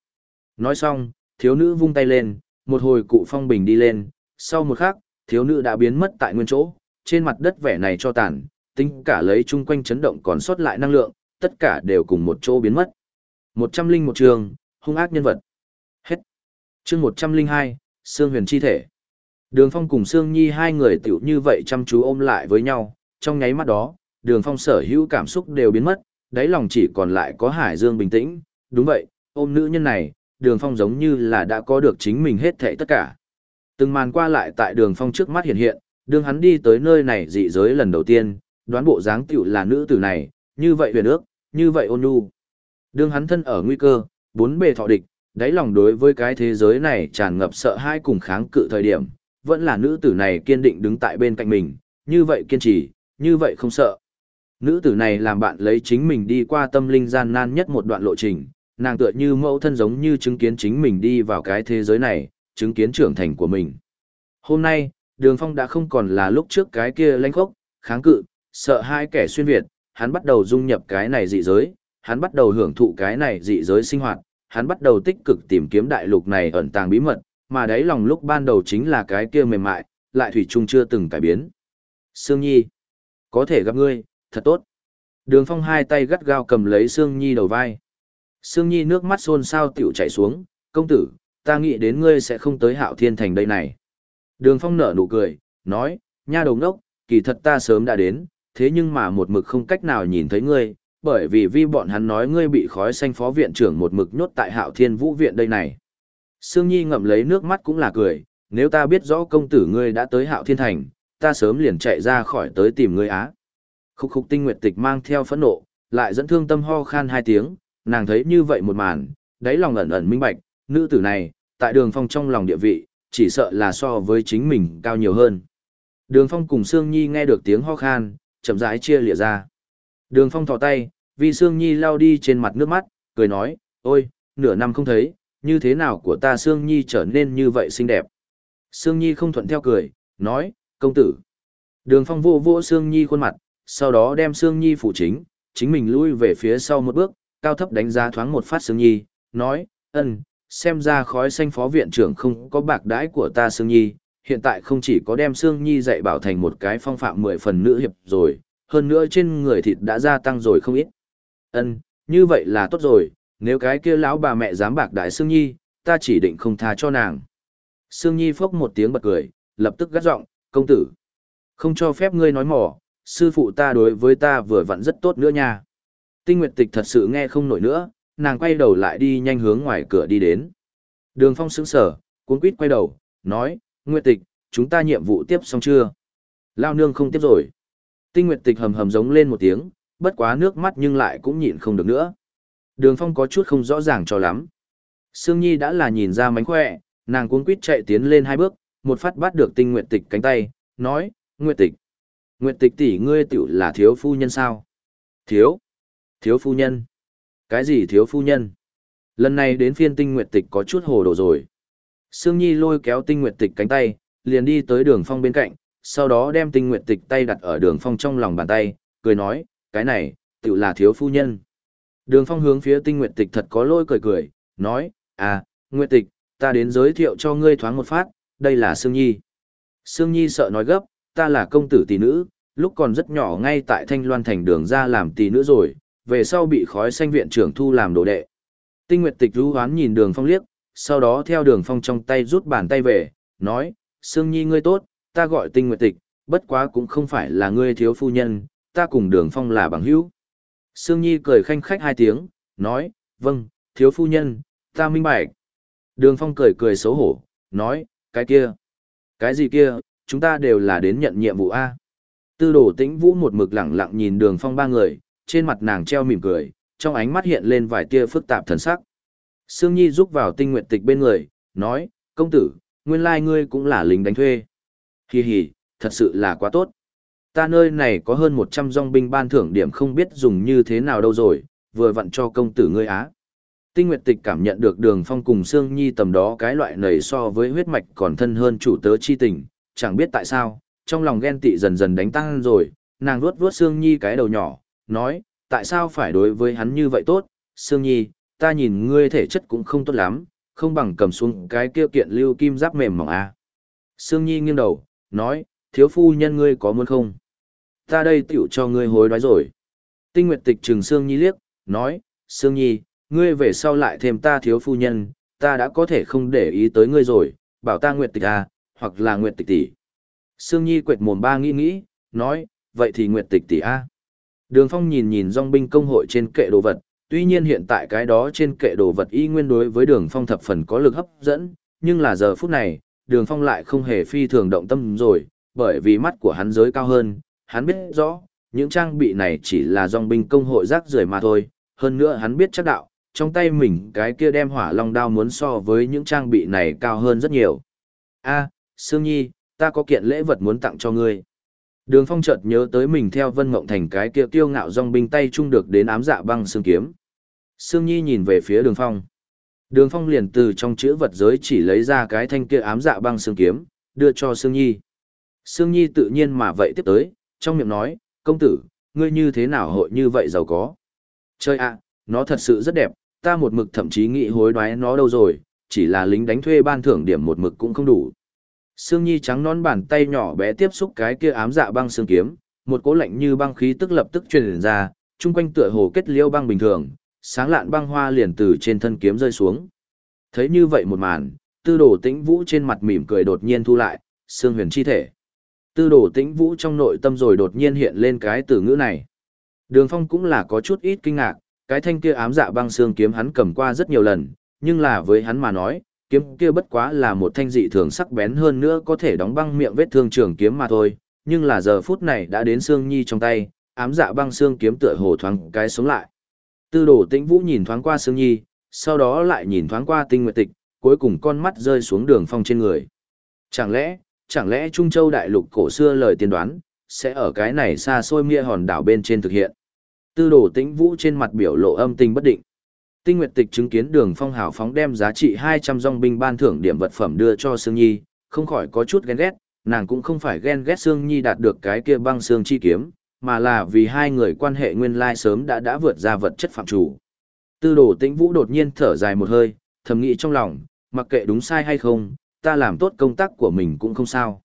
Nói xong, thiếu nữ vung tay lên, một hồi cụ phong bình đi lên, sau một khắc, thiếu nữ đã biến mất tại nguyên chỗ, trên mặt đất vẻ này cho tàn, tính cả lấy chung quanh chấn động còn sót lại năng lượng, tất cả đều cùng một chỗ biến mất. Một trăm linh một trường, hung ác nhân vật. hết. chương một trăm linh hai Sương Huyền chi thể. Đường Phong cùng Sương Nhi hai người tiểu như vậy chăm chú ôm lại với nhau, trong nháy mắt đó, Đường Phong sở hữu cảm xúc đều biến mất, đáy lòng chỉ còn lại có Hải Dương bình tĩnh, đúng vậy, ôm nữ nhân này, Đường Phong giống như là đã có được chính mình hết thảy tất cả. Từng màn qua lại tại Đường Phong trước mắt hiện hiện, đường hắn đi tới nơi này dị giới lần đầu tiên, đoán bộ dáng tiểu là nữ tử này, như vậy huyền ước, như vậy ôn nhu. Đường hắn thân ở nguy cơ, bốn bề thọ địch, đáy lòng đối với cái thế giới này tràn ngập sợ hãi cùng kháng cự thời điểm, vẫn là nữ tử này kiên định đứng tại bên cạnh mình, như vậy kiên trì, như vậy không sợ. Nữ tử này làm bạn lấy chính mình đi qua tâm linh gian nan nhất một đoạn lộ trình, nàng tựa như mẫu thân giống như chứng kiến chính mình đi vào cái thế giới này, chứng kiến trưởng thành của mình. Hôm nay, Đường Phong đã không còn là lúc trước cái kia lãnh khốc, kháng cự, sợ hai kẻ xuyên Việt, hắn bắt đầu dung nhập cái này dị giới, hắn bắt đầu hưởng thụ cái này dị giới sinh hoạt, hắn bắt đầu tích cực tìm kiếm đại lục này ẩn tàng bí mật, mà đấy lòng lúc ban đầu chính là cái kia mềm mại, lại thủy chung chưa từng cải biến. Sương Nhi, có thể gặp ngươi, thật tốt. Đường Phong hai tay gắt gao cầm lấy Sương Nhi đầu vai. Sương Nhi nước mắt xôn xao tiểu chảy xuống, công tử, ta nghĩ đến ngươi sẽ không tới hạo thiên thành đây này. Đường Phong nở nụ cười, nói, nha đồng đốc, kỳ thật ta sớm đã đến, thế nhưng mà một mực không cách nào nhìn thấy ngươi, bởi vì vi bọn hắn nói ngươi bị khói xanh phó viện trưởng một mực nhốt tại hạo thiên vũ viện đây này. Sương Nhi ngậm lấy nước mắt cũng là cười, nếu ta biết rõ công tử ngươi đã tới hạo thiên thành, ta sớm liền chạy ra khỏi tới tìm ngươi á. Khúc khúc tinh nguyệt tịch mang theo phẫn nộ, lại dẫn thương tâm ho khan hai tiếng, nàng thấy như vậy một màn, đáy lòng ẩn ẩn minh bạch, nữ tử này, tại đường phong trong lòng địa vị, chỉ sợ là so với chính mình cao nhiều hơn. Đường phong cùng Sương Nhi nghe được tiếng ho khan, chậm rãi chia lìa ra. Đường phong thò tay, vì Sương Nhi lao đi trên mặt nước mắt, cười nói, ôi, nửa năm không thấy, như thế nào của ta Sương Nhi trở nên như vậy xinh đẹp. Sương Nhi không thuận theo cười, nói, công tử. Đường phong vô vô Sương Nhi khuôn mặt, sau đó đem Sương Nhi phụ chính, chính mình lui về phía sau một bước, cao thấp đánh giá thoáng một phát Sương Nhi, nói, ân, xem ra khói xanh phó viện trưởng không có bạc đãi của ta Sương Nhi, hiện tại không chỉ có đem Sương Nhi dạy bảo thành một cái phong phạm mười phần nữ hiệp rồi, hơn nữa trên người thịt đã gia tăng rồi không ít. Ân, như vậy là tốt rồi, nếu cái kia lão bà mẹ dám bạc đãi Sương Nhi, ta chỉ định không tha cho nàng. Sương Nhi phốc một tiếng bật cười, lập tức gắt giọng, công tử. Không cho phép ngươi nói mỏ, sư phụ ta đối với ta vừa vặn rất tốt nữa nha. Tinh Nguyệt Tịch thật sự nghe không nổi nữa, nàng quay đầu lại đi nhanh hướng ngoài cửa đi đến. Đường Phong sững sờ, cuốn quýt quay đầu, nói, Nguyệt Tịch, chúng ta nhiệm vụ tiếp xong chưa? Lao nương không tiếp rồi. Tinh Nguyệt Tịch hầm hầm giống lên một tiếng, bất quá nước mắt nhưng lại cũng nhịn không được nữa. Đường Phong có chút không rõ ràng cho lắm. Sương Nhi đã là nhìn ra mánh khỏe, nàng cuốn quýt chạy tiến lên hai bước, một phát bắt được Tinh Nguyệt Tịch cánh tay, nói, Nguyệt Tịch. Nguyệt Tịch tỷ ngươi tiểu là thiếu phu nhân sao? Thiếu. Thiếu phu nhân. Cái gì thiếu phu nhân? Lần này đến phiên tinh nguyệt tịch có chút hồ đồ rồi. Sương Nhi lôi kéo tinh nguyệt tịch cánh tay, liền đi tới đường phong bên cạnh, sau đó đem tinh nguyệt tịch tay đặt ở đường phong trong lòng bàn tay, cười nói, cái này, tiểu là thiếu phu nhân. Đường phong hướng phía tinh nguyệt tịch thật có lôi cười cười, nói, à, nguyệt tịch, ta đến giới thiệu cho ngươi thoáng một phát, đây là Sương Nhi. Sương Nhi sợ nói gấp, ta là công tử tỷ nữ, lúc còn rất nhỏ ngay tại Thanh Loan Thành đường ra làm tỷ nữ rồi, về sau bị khói xanh viện trưởng thu làm đồ đệ. Tinh Nguyệt Tịch lưu hoán nhìn đường phong liếc, sau đó theo đường phong trong tay rút bàn tay về, nói, Sương Nhi ngươi tốt, ta gọi Tinh Nguyệt Tịch, bất quá cũng không phải là ngươi thiếu phu nhân, ta cùng đường phong là bằng hữu. Sương Nhi cười khanh khách hai tiếng, nói, vâng, thiếu phu nhân, ta minh bạch. Đường phong cười cười xấu hổ, nói, cái kia, cái gì kia, chúng ta đều là đến nhận nhiệm vụ A. Tư đồ tĩnh vũ một mực lẳng lặng nhìn đường phong ba người, trên mặt nàng treo mỉm cười, trong ánh mắt hiện lên vài tia phức tạp thần sắc. Sương Nhi rúc vào tinh nguyện tịch bên người, nói, công tử, nguyên lai ngươi cũng là lính đánh thuê. Hì hì, thật sự là quá tốt. Ta nơi này có hơn 100 dòng binh ban thưởng điểm không biết dùng như thế nào đâu rồi, vừa vặn cho công tử ngươi á. Tinh Nguyệt Tịch cảm nhận được đường phong cùng Sương Nhi tầm đó cái loại nầy so với huyết mạch còn thân hơn chủ tớ chi tình, chẳng biết tại sao, trong lòng ghen tị dần dần đánh tăng rồi, nàng vuốt vuốt Sương Nhi cái đầu nhỏ, nói, tại sao phải đối với hắn như vậy tốt, Sương Nhi, ta nhìn ngươi thể chất cũng không tốt lắm, không bằng cầm xuống cái kia kiện lưu kim giáp mềm mỏng à. Sương Nhi nghiêng đầu, nói, thiếu phu nhân ngươi có muốn không? Ta đây tiểu cho ngươi hối đoái rồi. Tinh Nguyệt Tịch trừng Sương Nhi liếc, nói, Sương Nhi, ngươi về sau lại thêm ta thiếu phu nhân, ta đã có thể không để ý tới ngươi rồi, bảo ta Nguyệt Tịch à, hoặc là Nguyệt Tịch tỷ. Sương Nhi quệt mồm ba nghĩ nghĩ, nói, vậy thì Nguyệt Tịch tỷ a. Đường Phong nhìn nhìn dòng binh công hội trên kệ đồ vật, tuy nhiên hiện tại cái đó trên kệ đồ vật y nguyên đối với Đường Phong thập phần có lực hấp dẫn, nhưng là giờ phút này, Đường Phong lại không hề phi thường động tâm rồi, bởi vì mắt của hắn giới cao hơn, hắn biết rõ, những trang bị này chỉ là dòng binh công hội rác rưởi mà thôi, hơn nữa hắn biết chắc đạo, trong tay mình cái kia đem hỏa long đao muốn so với những trang bị này cao hơn rất nhiều. A, Sương Nhi, ta có kiện lễ vật muốn tặng cho ngươi. Đường Phong chợt nhớ tới mình theo Vân Mộng Thành cái kia kiêu ngạo dòng binh tay chung được đến ám dạ băng xương kiếm. Sương Nhi nhìn về phía Đường Phong. Đường Phong liền từ trong chữ vật giới chỉ lấy ra cái thanh kia ám dạ băng xương kiếm, đưa cho Sương Nhi. Sương Nhi tự nhiên mà vậy tiếp tới, trong miệng nói, công tử, ngươi như thế nào hội như vậy giàu có. Chơi ạ, nó thật sự rất đẹp, ta một mực thậm chí nghĩ hối đoái nó đâu rồi, chỉ là lính đánh thuê ban thưởng điểm một mực cũng không đủ. Sương Nhi trắng nón bàn tay nhỏ bé tiếp xúc cái kia ám dạ băng xương kiếm, một cỗ lạnh như băng khí tức lập tức truyền ra, chung quanh tựa hồ kết liêu băng bình thường, sáng lạn băng hoa liền từ trên thân kiếm rơi xuống. Thấy như vậy một màn, tư đồ tĩnh vũ trên mặt mỉm cười đột nhiên thu lại, xương huyền chi thể. Tư đồ tĩnh vũ trong nội tâm rồi đột nhiên hiện lên cái từ ngữ này. Đường phong cũng là có chút ít kinh ngạc, cái thanh kia ám dạ băng xương kiếm hắn cầm qua rất nhiều lần, nhưng là với hắn mà nói, kiếm kia bất quá là một thanh dị thường sắc bén hơn nữa có thể đóng băng miệng vết thương trường kiếm mà thôi, nhưng là giờ phút này đã đến xương nhi trong tay, ám dạ băng xương kiếm tựa hồ thoáng cái sống lại. Tư đồ tĩnh vũ nhìn thoáng qua xương nhi, sau đó lại nhìn thoáng qua tinh nguyệt tịch, cuối cùng con mắt rơi xuống đường phong trên người. Chẳng lẽ, chẳng lẽ Trung Châu đại lục cổ xưa lời tiên đoán, sẽ ở cái này xa xôi mia hòn đảo bên trên thực hiện. Tư đồ tĩnh vũ trên mặt biểu lộ âm tình bất định. Tinh Nguyệt Tịch chứng kiến Đường Phong hào phóng đem giá trị 200 dòng binh ban thưởng điểm vật phẩm đưa cho Sương Nhi, không khỏi có chút ghen ghét, nàng cũng không phải ghen ghét Sương Nhi đạt được cái kia băng xương chi kiếm, mà là vì hai người quan hệ nguyên lai sớm đã đã vượt ra vật chất phạm chủ. Tư đồ tĩnh vũ đột nhiên thở dài một hơi, thầm nghĩ trong lòng, mặc kệ đúng sai hay không, ta làm tốt công tác của mình cũng không sao.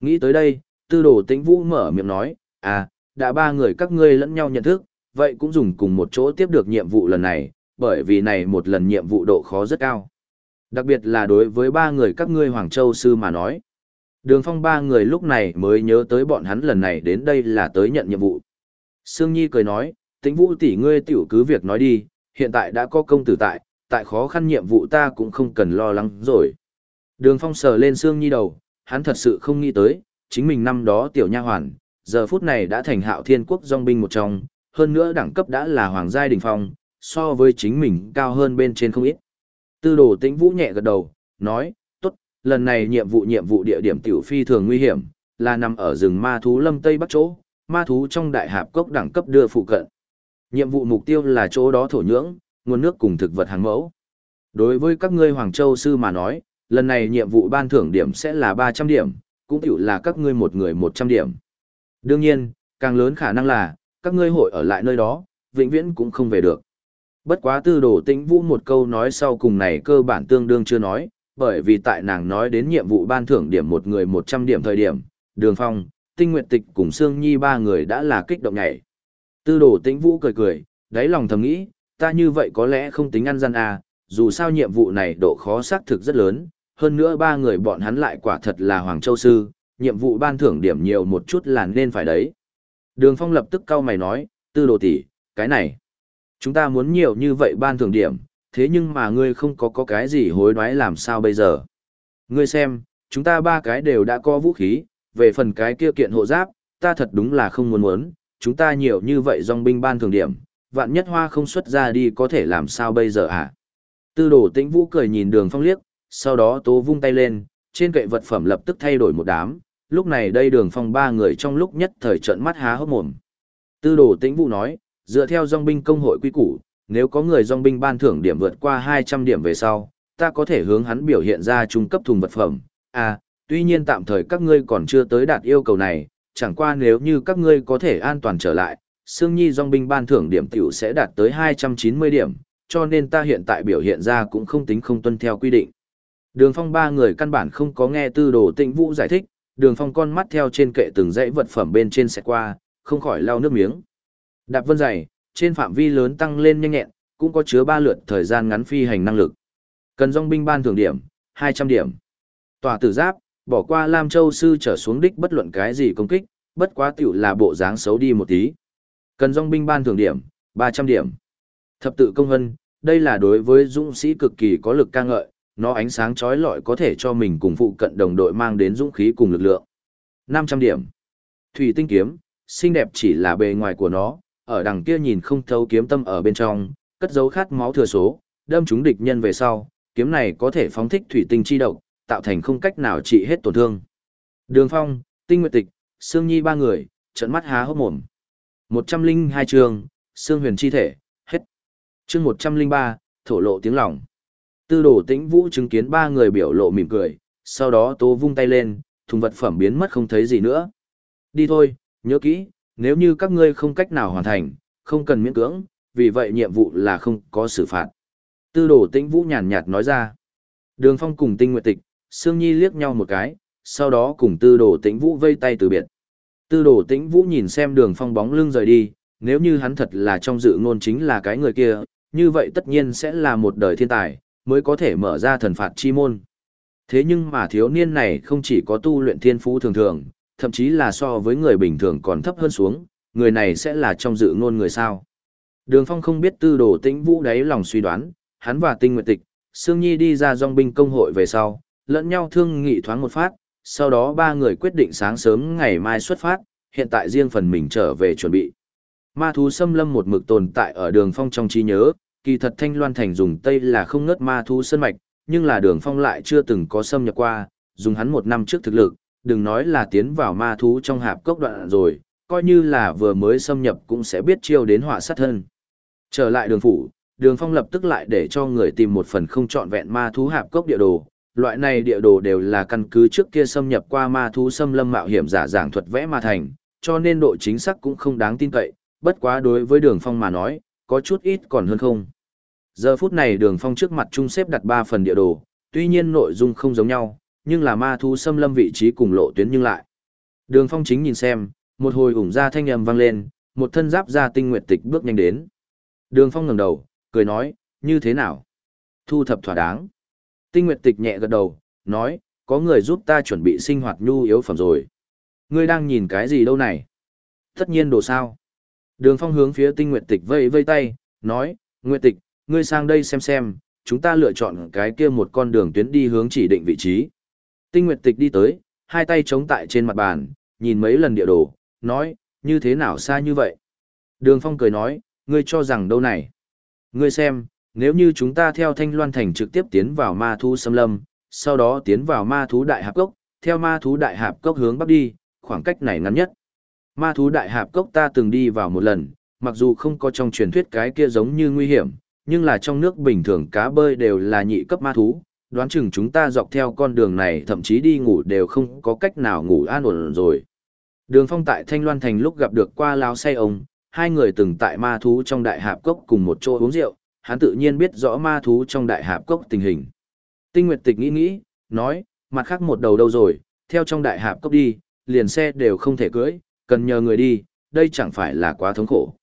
Nghĩ tới đây, tư đồ tĩnh vũ mở miệng nói, à, đã ba người các ngươi lẫn nhau nhận thức, vậy cũng dùng cùng một chỗ tiếp được nhiệm vụ lần này, bởi vì này một lần nhiệm vụ độ khó rất cao. Đặc biệt là đối với ba người các ngươi Hoàng Châu Sư mà nói. Đường phong ba người lúc này mới nhớ tới bọn hắn lần này đến đây là tới nhận nhiệm vụ. Sương Nhi cười nói, tính vũ tỷ ngươi tiểu cứ việc nói đi, hiện tại đã có công tử tại, tại khó khăn nhiệm vụ ta cũng không cần lo lắng rồi. Đường phong sờ lên Sương Nhi đầu, hắn thật sự không nghĩ tới, chính mình năm đó tiểu nha hoàn, giờ phút này đã thành hạo thiên quốc dòng binh một trong, hơn nữa đẳng cấp đã là hoàng giai đỉnh phong, so với chính mình cao hơn bên trên không ít. Tư đồ tĩnh vũ nhẹ gật đầu, nói, tốt, lần này nhiệm vụ nhiệm vụ địa điểm tiểu phi thường nguy hiểm, là nằm ở rừng ma thú lâm tây bắc chỗ, ma thú trong đại hạp cốc đẳng cấp đưa phụ cận. Nhiệm vụ mục tiêu là chỗ đó thổ nhưỡng, nguồn nước cùng thực vật hàng mẫu. Đối với các ngươi Hoàng Châu Sư mà nói, lần này nhiệm vụ ban thưởng điểm sẽ là 300 điểm, cũng tiểu là các ngươi một người 100 điểm. Đương nhiên, càng lớn khả năng là, các ngươi hội ở lại nơi đó, vĩnh viễn cũng không về được. Bất quá tư đồ tĩnh vũ một câu nói sau cùng này cơ bản tương đương chưa nói, bởi vì tại nàng nói đến nhiệm vụ ban thưởng điểm một người 100 điểm thời điểm, đường phong, tinh nguyện tịch cùng Sương Nhi ba người đã là kích động nhảy. Tư đồ tĩnh vũ cười cười, đáy lòng thầm nghĩ, ta như vậy có lẽ không tính ăn gian à, dù sao nhiệm vụ này độ khó xác thực rất lớn, hơn nữa ba người bọn hắn lại quả thật là Hoàng Châu Sư, nhiệm vụ ban thưởng điểm nhiều một chút là nên phải đấy. Đường Phong lập tức cau mày nói, tư đồ tỷ, cái này. Chúng ta muốn nhiều như vậy ban thưởng điểm, thế nhưng mà ngươi không có có cái gì hối đoái làm sao bây giờ. Ngươi xem, chúng ta ba cái đều đã có vũ khí, về phần cái kia kiện hộ giáp, ta thật đúng là không muốn muốn, chúng ta nhiều như vậy dòng binh ban thưởng điểm, vạn nhất hoa không xuất ra đi có thể làm sao bây giờ hả? À? Tư đồ tĩnh vũ cười nhìn đường phong liếc, sau đó tố vung tay lên, trên kệ vật phẩm lập tức thay đổi một đám, lúc này đây đường phong ba người trong lúc nhất thời trận mắt há hốc mồm. Tư đồ tĩnh vũ nói, dựa theo dòng binh công hội quy củ, nếu có người dòng binh ban thưởng điểm vượt qua 200 điểm về sau, ta có thể hướng hắn biểu hiện ra trung cấp thùng vật phẩm. À, tuy nhiên tạm thời các ngươi còn chưa tới đạt yêu cầu này, chẳng qua nếu như các ngươi có thể an toàn trở lại, Sương Nhi dòng binh ban thưởng điểm tiểu sẽ đạt tới 290 điểm, cho nên ta hiện tại biểu hiện ra cũng không tính không tuân theo quy định. Đường phong ba người căn bản không có nghe tư đồ tịnh vũ giải thích, đường phong con mắt theo trên kệ từng dãy vật phẩm bên trên xe qua, không khỏi lau nước miếng. Đạp vân dày, trên phạm vi lớn tăng lên nhanh nhẹn, cũng có chứa ba lượt thời gian ngắn phi hành năng lực. Cần dòng binh ban thưởng điểm, 200 điểm. Tòa tử giáp, bỏ qua Lam Châu sư trở xuống đích bất luận cái gì công kích, bất quá tiểu là bộ dáng xấu đi một tí. Cần dòng binh ban thưởng điểm, 300 điểm. Thập tự công hân, đây là đối với dũng sĩ cực kỳ có lực ca ngợi, nó ánh sáng chói lọi có thể cho mình cùng phụ cận đồng đội mang đến dũng khí cùng lực lượng. 500 điểm. Thủy tinh kiếm, xinh đẹp chỉ là bề ngoài của nó, ở đằng kia nhìn không thấu kiếm tâm ở bên trong, cất dấu khát máu thừa số, đâm trúng địch nhân về sau, kiếm này có thể phóng thích thủy tinh chi độc, tạo thành không cách nào trị hết tổn thương. Đường Phong, Tinh Nguyệt Tịch, Sương Nhi ba người, trận mắt há hốc mồm. 102 chương, Sương Huyền chi thể, hết. Chương 103, thổ lộ tiếng lòng. Tư đồ tĩnh vũ chứng kiến ba người biểu lộ mỉm cười, sau đó tố vung tay lên, thùng vật phẩm biến mất không thấy gì nữa. Đi thôi, nhớ kỹ, nếu như các ngươi không cách nào hoàn thành, không cần miễn cưỡng, vì vậy nhiệm vụ là không có xử phạt. Tư đồ tĩnh vũ nhàn nhạt nói ra. Đường phong cùng tinh nguyệt tịch, Sương Nhi liếc nhau một cái, sau đó cùng tư đồ tĩnh vũ vây tay từ biệt. Tư đồ tĩnh vũ nhìn xem đường phong bóng lưng rời đi, nếu như hắn thật là trong dự ngôn chính là cái người kia, như vậy tất nhiên sẽ là một đời thiên tài, mới có thể mở ra thần phạt chi môn. Thế nhưng mà thiếu niên này không chỉ có tu luyện thiên phú thường thường, thậm chí là so với người bình thường còn thấp hơn xuống, người này sẽ là trong dự ngôn người sao. Đường Phong không biết tư đồ tĩnh vũ đáy lòng suy đoán, hắn và tinh nguyệt tịch, Sương Nhi đi ra dòng binh công hội về sau, lẫn nhau thương nghị thoáng một phát, sau đó ba người quyết định sáng sớm ngày mai xuất phát, hiện tại riêng phần mình trở về chuẩn bị. Ma thú xâm lâm một mực tồn tại ở đường phong trong trí nhớ, kỳ thật Thanh Loan Thành dùng Tây là không ngớt ma thú sân mạch, nhưng là đường phong lại chưa từng có xâm nhập qua, dùng hắn một năm trước thực lực, đừng nói là tiến vào ma thú trong hạp cốc đoạn rồi, coi như là vừa mới xâm nhập cũng sẽ biết chiêu đến họa sát thân. Trở lại đường phủ, đường phong lập tức lại để cho người tìm một phần không trọn vẹn ma thú hạp cốc địa đồ. Loại này địa đồ đều là căn cứ trước kia xâm nhập qua ma thú xâm lâm mạo hiểm giả giảng thuật vẽ ma thành, cho nên độ chính xác cũng không đáng tin cậy, bất quá đối với đường phong mà nói, có chút ít còn hơn không. Giờ phút này đường phong trước mặt trung xếp đặt ba phần địa đồ, tuy nhiên nội dung không giống nhau, nhưng là ma thu xâm lâm vị trí cùng lộ tuyến nhưng lại. Đường phong chính nhìn xem, một hồi ủng ra thanh âm vang lên, một thân giáp ra tinh Nguyệt tịch bước nhanh đến. Đường phong ngẩng đầu, cười nói, như thế nào? Thu thập thỏa đáng. Tinh Nguyệt tịch nhẹ gật đầu, nói, có người giúp ta chuẩn bị sinh hoạt nhu yếu phẩm rồi. Ngươi đang nhìn cái gì đâu này? Tất nhiên đồ sao? Đường phong hướng phía tinh Nguyệt tịch vây vây tay, nói, Nguyệt tịch, ngươi sang đây xem xem, chúng ta lựa chọn cái kia một con đường tuyến đi hướng chỉ định vị trí. Tinh Nguyệt Tịch đi tới, hai tay chống tại trên mặt bàn, nhìn mấy lần địa đồ, nói, như thế nào xa như vậy? Đường Phong cười nói, ngươi cho rằng đâu này? Ngươi xem, nếu như chúng ta theo Thanh Loan Thành trực tiếp tiến vào ma thú xâm lâm, sau đó tiến vào ma thú đại hạp cốc, theo ma thú đại hạp cốc hướng bắc đi, khoảng cách này ngắn nhất. Ma thú đại hạp cốc ta từng đi vào một lần, mặc dù không có trong truyền thuyết cái kia giống như nguy hiểm, nhưng là trong nước bình thường cá bơi đều là nhị cấp ma thú, đoán chừng chúng ta dọc theo con đường này thậm chí đi ngủ đều không có cách nào ngủ an ổn rồi. Đường phong tại Thanh Loan Thành lúc gặp được qua lao say ông, hai người từng tại ma thú trong đại hạp cốc cùng một chỗ uống rượu, hắn tự nhiên biết rõ ma thú trong đại hạp cốc tình hình. Tinh Nguyệt Tịch nghĩ nghĩ, nói, mặt khác một đầu đâu rồi, theo trong đại hạp cốc đi, liền xe đều không thể cưỡi, cần nhờ người đi, đây chẳng phải là quá thống khổ.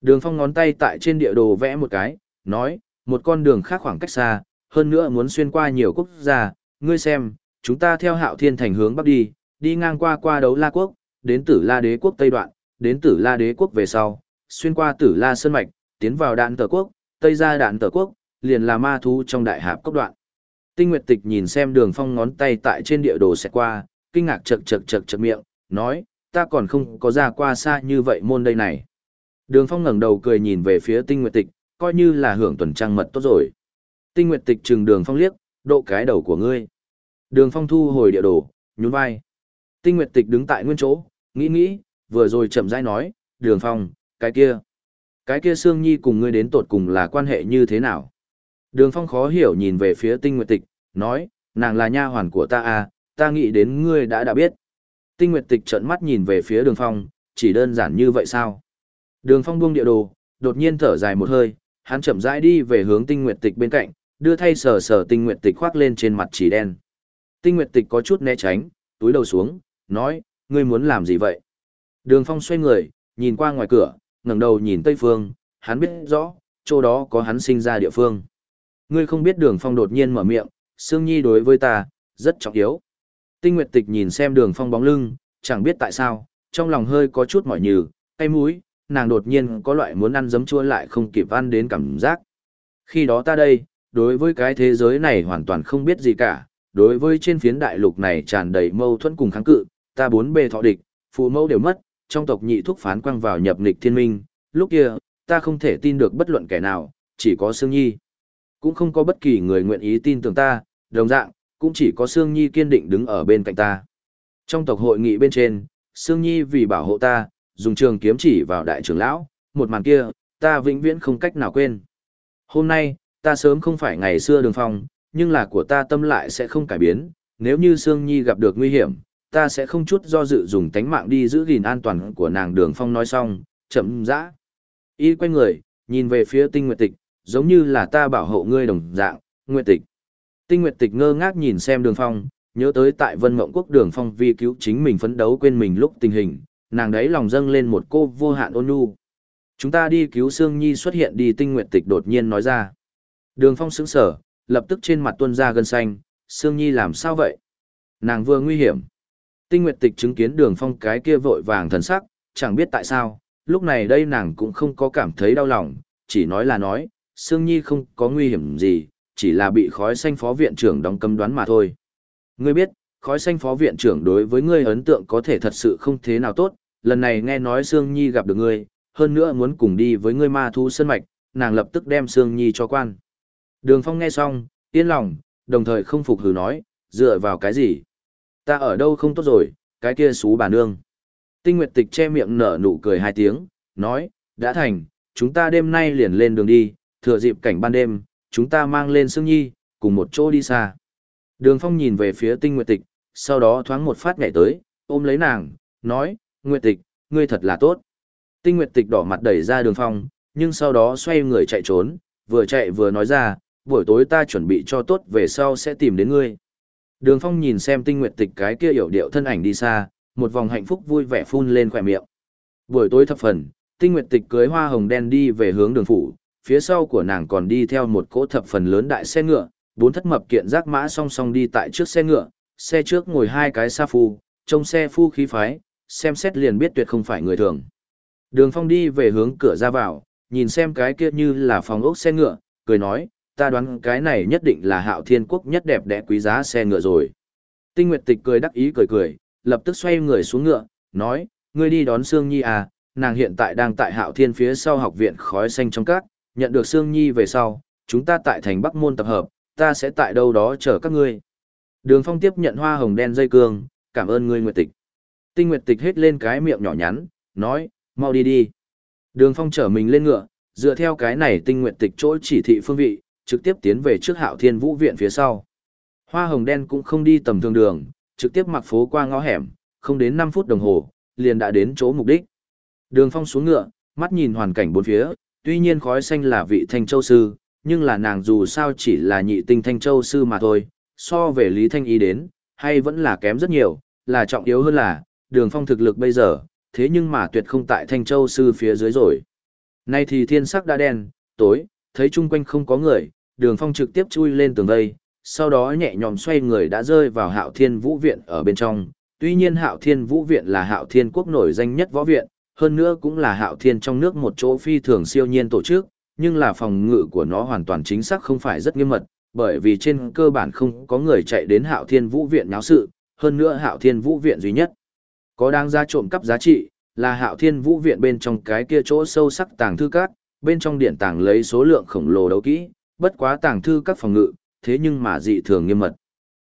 Đường phong ngón tay tại trên địa đồ vẽ một cái, nói, một con đường khác khoảng cách xa, hơn nữa muốn xuyên qua nhiều quốc gia, ngươi xem, chúng ta theo hạo thiên thành hướng bắc đi, đi ngang qua qua đấu la quốc, đến tử la đế quốc Tây Đoạn, đến tử la đế quốc về sau, xuyên qua tử la sơn mạch, tiến vào đạn tờ quốc, Tây ra đạn tờ quốc, liền là ma thú trong đại hạp cốc đoạn. Tinh Nguyệt Tịch nhìn xem đường phong ngón tay tại trên địa đồ sẽ qua, kinh ngạc chật chật chật chật miệng, nói, ta còn không có ra qua xa như vậy môn đây này. Đường phong ngẩng đầu cười nhìn về phía Tinh Nguyệt Tịch, coi như là hưởng tuần trăng mật tốt rồi. Tinh Nguyệt Tịch trừng Đường Phong liếc, độ cái đầu của ngươi. Đường Phong thu hồi địa đồ, nhún vai. Tinh Nguyệt Tịch đứng tại nguyên chỗ, nghĩ nghĩ, vừa rồi chậm rãi nói, Đường Phong, cái kia. Cái kia Sương Nhi cùng ngươi đến tột cùng là quan hệ như thế nào? Đường Phong khó hiểu nhìn về phía Tinh Nguyệt Tịch, nói, nàng là nha hoàn của ta à, ta nghĩ đến ngươi đã đã biết. Tinh Nguyệt Tịch trợn mắt nhìn về phía Đường Phong, chỉ đơn giản như vậy sao? Đường Phong buông địa đồ, đột nhiên thở dài một hơi, hắn chậm rãi đi về hướng Tinh Nguyệt Tịch bên cạnh, đưa thay sờ sờ tinh nguyệt tịch khoác lên trên mặt chỉ đen. Tinh nguyệt tịch có chút né tránh, túi đầu xuống, nói, ngươi muốn làm gì vậy? Đường phong xoay người, nhìn qua ngoài cửa, ngẩng đầu nhìn tây phương, hắn biết rõ, chỗ đó có hắn sinh ra địa phương. Ngươi không biết đường phong đột nhiên mở miệng, Sương Nhi đối với ta, rất trọng yếu. Tinh Nguyệt Tịch nhìn xem đường phong bóng lưng, chẳng biết tại sao, trong lòng hơi có chút mỏi nhừ, tay mũi, nàng đột nhiên có loại muốn ăn giấm chua lại không kịp ăn đến cảm giác. Khi đó ta đây, đối với cái thế giới này hoàn toàn không biết gì cả, đối với trên phiến đại lục này tràn đầy mâu thuẫn cùng kháng cự, ta bốn bề thọ địch, phụ mẫu đều mất, trong tộc nhị thúc phán quang vào nhập nghịch thiên minh, lúc kia, ta không thể tin được bất luận kẻ nào, chỉ có Sương Nhi. Cũng không có bất kỳ người nguyện ý tin tưởng ta, đồng dạng, cũng chỉ có Sương Nhi kiên định đứng ở bên cạnh ta. Trong tộc hội nghị bên trên, Sương Nhi vì bảo hộ ta, dùng trường kiếm chỉ vào đại trưởng lão, một màn kia, ta vĩnh viễn không cách nào quên. Hôm nay, ta sớm không phải ngày xưa đường phong, nhưng là của ta tâm lại sẽ không cải biến, nếu như Sương Nhi gặp được nguy hiểm, ta sẽ không chút do dự dùng tánh mạng đi giữ gìn an toàn của nàng đường phong nói xong, chậm rãi. Y quay người, nhìn về phía tinh nguyệt tịch, giống như là ta bảo hộ ngươi đồng dạng, nguyệt tịch. Tinh nguyệt tịch ngơ ngác nhìn xem đường phong, nhớ tới tại vân mộng quốc đường phong vì cứu chính mình phấn đấu quên mình lúc tình hình, nàng đấy lòng dâng lên một cô vô hạn ôn nhu. Chúng ta đi cứu Sương Nhi xuất hiện đi tinh nguyệt tịch đột nhiên nói ra. Đường phong sững sở, lập tức trên mặt tuôn ra gân xanh, Sương Nhi làm sao vậy? Nàng vừa nguy hiểm. Tinh nguyệt tịch chứng kiến đường phong cái kia vội vàng thần sắc, chẳng biết tại sao, lúc này đây nàng cũng không có cảm thấy đau lòng, chỉ nói là nói, Sương Nhi không có nguy hiểm gì, chỉ là bị khói xanh phó viện trưởng đóng cấm đoán mà thôi. Ngươi biết, khói xanh phó viện trưởng đối với ngươi ấn tượng có thể thật sự không thế nào tốt, lần này nghe nói Sương Nhi gặp được ngươi, hơn nữa muốn cùng đi với ngươi ma thu sân mạch, nàng lập tức đem Sương Nhi cho quan. Đường Phong nghe xong, yên lòng, đồng thời không phục hừ nói, dựa vào cái gì? Ta ở đâu không tốt rồi, cái kia xú bà nương. Tinh Nguyệt Tịch che miệng nở nụ cười hai tiếng, nói, đã thành, chúng ta đêm nay liền lên đường đi, thừa dịp cảnh ban đêm, chúng ta mang lên Sương Nhi, cùng một chỗ đi xa. Đường Phong nhìn về phía Tinh Nguyệt Tịch, sau đó thoáng một phát nhảy tới, ôm lấy nàng, nói, Nguyệt Tịch, ngươi thật là tốt. Tinh Nguyệt Tịch đỏ mặt đẩy ra Đường Phong, nhưng sau đó xoay người chạy trốn, vừa chạy vừa nói ra, buổi tối ta chuẩn bị cho tốt về sau sẽ tìm đến ngươi. Đường Phong nhìn xem Tinh Nguyệt Tịch cái kia hiểu điệu thân ảnh đi xa, một vòng hạnh phúc vui vẻ phun lên khỏe miệng. Buổi tối thập phần, Tinh Nguyệt Tịch cưới hoa hồng đen đi về hướng đường phủ, phía sau của nàng còn đi theo một cỗ thập phần lớn đại xe ngựa, bốn thất mập kiện rác mã song song đi tại trước xe ngựa, xe trước ngồi hai cái sa phu, trông xe phu khí phái, xem xét liền biết tuyệt không phải người thường. Đường Phong đi về hướng cửa ra vào, nhìn xem cái kia như là phòng ốc xe ngựa, cười nói, ta đoán cái này nhất định là hạo thiên quốc nhất đẹp đẽ quý giá xe ngựa rồi. Tinh Nguyệt Tịch cười đắc ý cười cười, lập tức xoay người xuống ngựa, nói, ngươi đi đón Sương Nhi à, nàng hiện tại đang tại hạo thiên phía sau học viện khói xanh trong các, nhận được Sương Nhi về sau, chúng ta tại thành Bắc Môn tập hợp, ta sẽ tại đâu đó chờ các ngươi. Đường Phong tiếp nhận hoa hồng đen dây cương, cảm ơn ngươi Nguyệt Tịch. Tinh Nguyệt Tịch hết lên cái miệng nhỏ nhắn, nói, mau đi đi. Đường Phong chở mình lên ngựa, dựa theo cái này Tinh Nguyệt Tịch chỗ chỉ thị phương vị, trực tiếp tiến về trước Hạo Thiên Vũ viện phía sau. Hoa hồng đen cũng không đi tầm thường đường, trực tiếp mặc phố qua ngõ hẻm, không đến 5 phút đồng hồ, liền đã đến chỗ mục đích. Đường Phong xuống ngựa, mắt nhìn hoàn cảnh bốn phía, tuy nhiên khói xanh là vị thanh châu sư, nhưng là nàng dù sao chỉ là nhị tinh thanh châu sư mà thôi, so về Lý Thanh Y đến, hay vẫn là kém rất nhiều, là trọng yếu hơn là, đường phong thực lực bây giờ, thế nhưng mà tuyệt không tại thanh châu sư phía dưới rồi. Nay thì thiên sắc đã đen, tối, thấy chung quanh không có người, đường phong trực tiếp chui lên tường vây, sau đó nhẹ nhõm xoay người đã rơi vào hạo thiên vũ viện ở bên trong. Tuy nhiên hạo thiên vũ viện là hạo thiên quốc nổi danh nhất võ viện, hơn nữa cũng là hạo thiên trong nước một chỗ phi thường siêu nhiên tổ chức, nhưng là phòng ngự của nó hoàn toàn chính xác không phải rất nghiêm mật, bởi vì trên cơ bản không có người chạy đến hạo thiên vũ viện náo sự, hơn nữa hạo thiên vũ viện duy nhất. Có đáng ra trộm cắp giá trị, là hạo thiên vũ viện bên trong cái kia chỗ sâu sắc tàng thư cát, bên trong điện tàng lấy số lượng khổng lồ đấu kỹ, bất quá tàng thư các phòng ngự, thế nhưng mà dị thường nghiêm mật.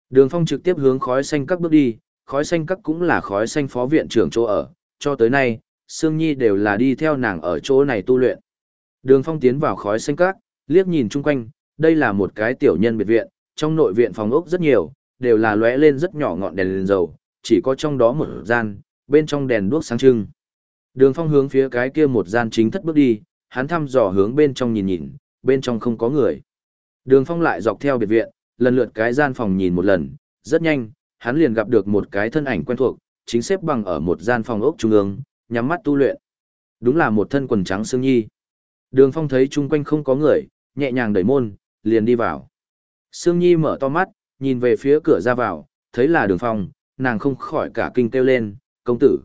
Đường phong trực tiếp hướng khói xanh các bước đi, khói xanh các cũng là khói xanh phó viện trưởng chỗ ở, cho tới nay, Sương Nhi đều là đi theo nàng ở chỗ này tu luyện. Đường phong tiến vào khói xanh các, liếc nhìn chung quanh, đây là một cái tiểu nhân biệt viện, trong nội viện phòng ốc rất nhiều, đều là lóe lên rất nhỏ ngọn đèn lên dầu, chỉ có trong đó một gian, bên trong đèn đuốc sáng trưng. Đường phong hướng phía cái kia một gian chính thất bước đi, hắn thăm dò hướng bên trong nhìn nhìn, bên trong không có người. Đường phong lại dọc theo biệt viện, lần lượt cái gian phòng nhìn một lần, rất nhanh, hắn liền gặp được một cái thân ảnh quen thuộc, chính xếp bằng ở một gian phòng ốc trung ương, nhắm mắt tu luyện. Đúng là một thân quần trắng xương nhi. Đường phong thấy chung quanh không có người, nhẹ nhàng đẩy môn, liền đi vào. Sương Nhi mở to mắt, nhìn về phía cửa ra vào, thấy là đường phong, nàng không khỏi cả kinh kêu lên, công tử.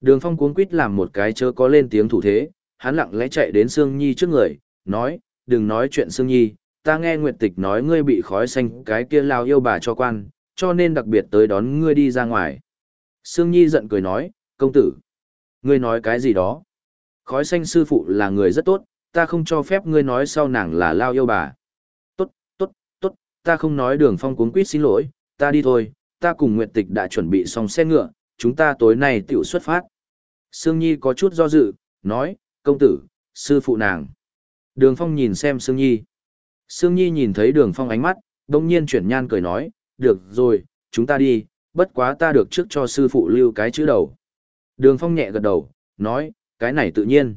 Đường phong cuống quýt làm một cái chớ có lên tiếng thủ thế, hắn lặng lẽ chạy đến Sương Nhi trước người, nói, đừng nói chuyện Sương Nhi, ta nghe Nguyệt Tịch nói ngươi bị khói xanh cái kia lao yêu bà cho quan, cho nên đặc biệt tới đón ngươi đi ra ngoài. Sương Nhi giận cười nói, công tử, ngươi nói cái gì đó? Khói xanh sư phụ là người rất tốt, ta không cho phép ngươi nói sau nàng là lao yêu bà. Tốt, tốt, tốt, ta không nói đường phong cuốn quýt xin lỗi, ta đi thôi, ta cùng Nguyệt Tịch đã chuẩn bị xong xe ngựa, chúng ta tối nay tiểu xuất phát. Sương Nhi có chút do dự, nói, công tử, sư phụ nàng. Đường Phong nhìn xem Sương Nhi. Sương Nhi nhìn thấy đường Phong ánh mắt, đông nhiên chuyển nhan cười nói, được rồi, chúng ta đi, bất quá ta được trước cho sư phụ lưu cái chữ đầu. Đường Phong nhẹ gật đầu, nói, cái này tự nhiên.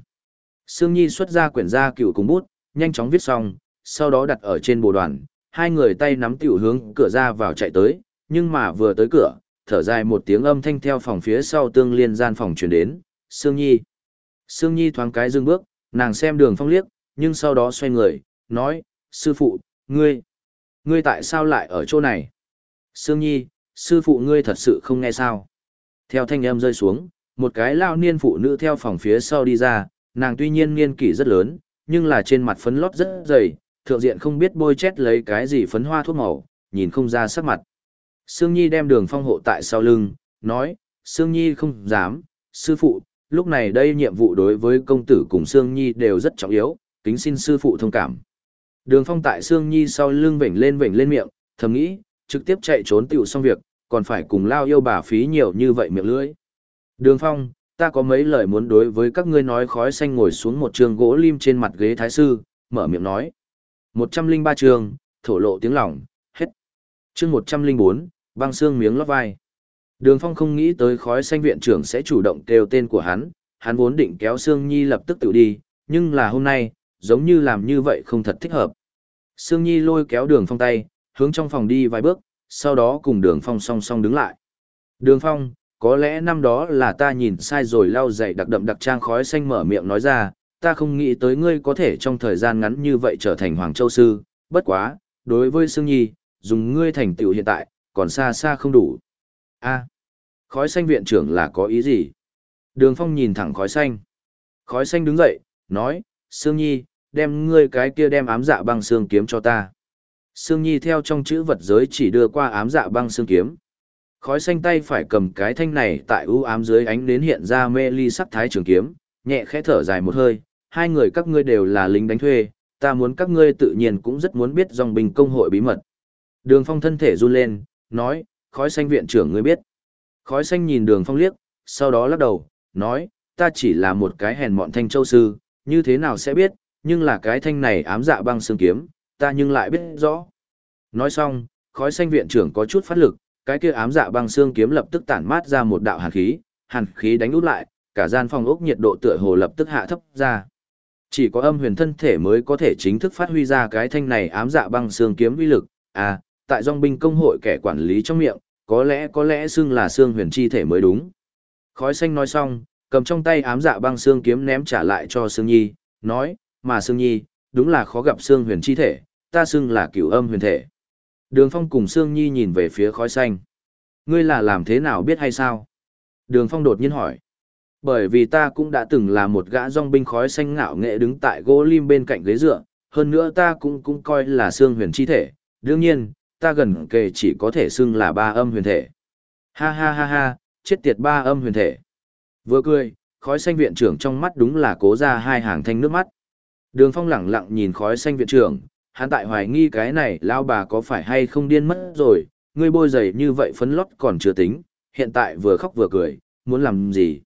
Sương Nhi xuất ra quyển gia cựu cùng bút, nhanh chóng viết xong, sau đó đặt ở trên bồ đoàn, hai người tay nắm tiểu hướng cửa ra vào chạy tới, nhưng mà vừa tới cửa, thở dài một tiếng âm thanh theo phòng phía sau tương liên gian phòng truyền đến, Sương Nhi. Sương Nhi thoáng cái dừng bước, nàng xem đường phong liếc, nhưng sau đó xoay người, nói, sư phụ, ngươi, ngươi tại sao lại ở chỗ này? Sương Nhi, sư phụ ngươi thật sự không nghe sao? Theo thanh âm rơi xuống, một cái lao niên phụ nữ theo phòng phía sau đi ra, nàng tuy nhiên niên kỷ rất lớn, nhưng là trên mặt phấn lót rất dày, thượng diện không biết bôi chét lấy cái gì phấn hoa thuốc màu, nhìn không ra sắc mặt. Sương Nhi đem đường phong hộ tại sau lưng, nói, Sương Nhi không dám, sư phụ, lúc này đây nhiệm vụ đối với công tử cùng Sương Nhi đều rất trọng yếu, kính xin sư phụ thông cảm. Đường phong tại Sương Nhi sau lưng vểnh lên vểnh lên miệng, thầm nghĩ, trực tiếp chạy trốn tiểu xong việc, còn phải cùng lao yêu bà phí nhiều như vậy miệng lưỡi. Đường phong, ta có mấy lời muốn đối với các ngươi nói khói xanh ngồi xuống một trường gỗ lim trên mặt ghế thái sư, mở miệng nói. 103 trường, thổ lộ tiếng lòng, hết. chương 104, băng xương miếng lót vai. Đường Phong không nghĩ tới khói xanh viện trưởng sẽ chủ động kêu tên của hắn, hắn vốn định kéo Sương Nhi lập tức tự đi, nhưng là hôm nay, giống như làm như vậy không thật thích hợp. Sương Nhi lôi kéo đường Phong tay, hướng trong phòng đi vài bước, sau đó cùng đường Phong song song đứng lại. Đường Phong, có lẽ năm đó là ta nhìn sai rồi lau dậy đặc đậm đặc trang khói xanh mở miệng nói ra, ta không nghĩ tới ngươi có thể trong thời gian ngắn như vậy trở thành Hoàng Châu Sư, bất quá, đối với Sương Nhi, dùng ngươi thành tựu hiện tại, còn xa xa không đủ. a khói xanh viện trưởng là có ý gì? Đường Phong nhìn thẳng khói xanh. Khói xanh đứng dậy, nói, Sương Nhi, đem ngươi cái kia đem ám dạ băng xương kiếm cho ta. Sương Nhi theo trong chữ vật giới chỉ đưa qua ám dạ băng xương kiếm. Khói xanh tay phải cầm cái thanh này tại ưu ám dưới ánh đến hiện ra mê ly sắc thái trường kiếm, nhẹ khẽ thở dài một hơi, hai người các ngươi đều là lính đánh thuê, ta muốn các ngươi tự nhiên cũng rất muốn biết dòng bình công hội bí mật. Đường phong thân thể run lên, nói, khói xanh viện trưởng ngươi biết. Khói xanh nhìn đường phong liếc, sau đó lắc đầu, nói, ta chỉ là một cái hèn mọn thanh châu sư, như thế nào sẽ biết, nhưng là cái thanh này ám dạ băng xương kiếm, ta nhưng lại biết rõ. Nói xong, khói xanh viện trưởng có chút phát lực, cái kia ám dạ băng xương kiếm lập tức tản mát ra một đạo hàn khí, hàn khí đánh út lại, cả gian phòng ốc nhiệt độ tựa hồ lập tức hạ thấp ra. Chỉ có âm huyền thân thể mới có thể chính thức phát huy ra cái thanh này ám dạ băng xương kiếm uy lực, à, tại dòng binh công hội kẻ quản lý trong miệng, có lẽ có lẽ xương là xương huyền chi thể mới đúng. Khói xanh nói xong, cầm trong tay ám dạ băng xương kiếm ném trả lại cho Sương Nhi, nói, mà Sương Nhi, đúng là khó gặp xương huyền chi thể, ta xưng là cửu âm huyền thể. Đường Phong cùng Sương Nhi nhìn về phía khói xanh. Ngươi là làm thế nào biết hay sao? Đường Phong đột nhiên hỏi. Bởi vì ta cũng đã từng là một gã dòng binh khói xanh ngạo nghệ đứng tại gỗ lim bên cạnh ghế dựa, hơn nữa ta cũng cũng coi là xương huyền chi thể. Đương nhiên, ta gần kề chỉ có thể xưng là ba âm huyền thể. Ha ha ha ha, chết tiệt ba âm huyền thể. Vừa cười, khói xanh viện trưởng trong mắt đúng là cố ra hai hàng thanh nước mắt. Đường phong lẳng lặng nhìn khói xanh viện trưởng, hắn tại hoài nghi cái này lao bà có phải hay không điên mất rồi, ngươi bôi dày như vậy phấn lót còn chưa tính, hiện tại vừa khóc vừa cười, muốn làm gì?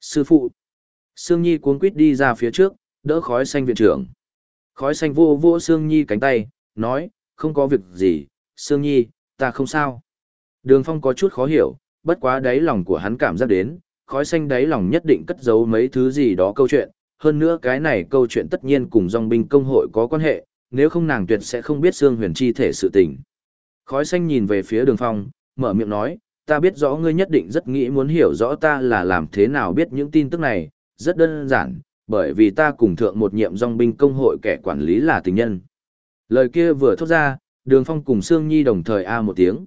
Sư phụ! Sương Nhi cuốn quýt đi ra phía trước, đỡ khói xanh viện trưởng. Khói xanh vô vô Sương Nhi cánh tay, nói, không có việc gì, Sương Nhi, ta không sao. Đường Phong có chút khó hiểu, bất quá đáy lòng của hắn cảm giác đến, khói xanh đáy lòng nhất định cất giấu mấy thứ gì đó câu chuyện, hơn nữa cái này câu chuyện tất nhiên cùng dòng binh công hội có quan hệ, nếu không nàng tuyệt sẽ không biết Sương Huyền chi thể sự tình. Khói xanh nhìn về phía Đường Phong, mở miệng nói, ta biết rõ ngươi nhất định rất nghĩ muốn hiểu rõ ta là làm thế nào biết những tin tức này, rất đơn giản, bởi vì ta cùng thượng một nhiệm dòng binh công hội kẻ quản lý là tình nhân. Lời kia vừa thốt ra, đường phong cùng Sương Nhi đồng thời a một tiếng.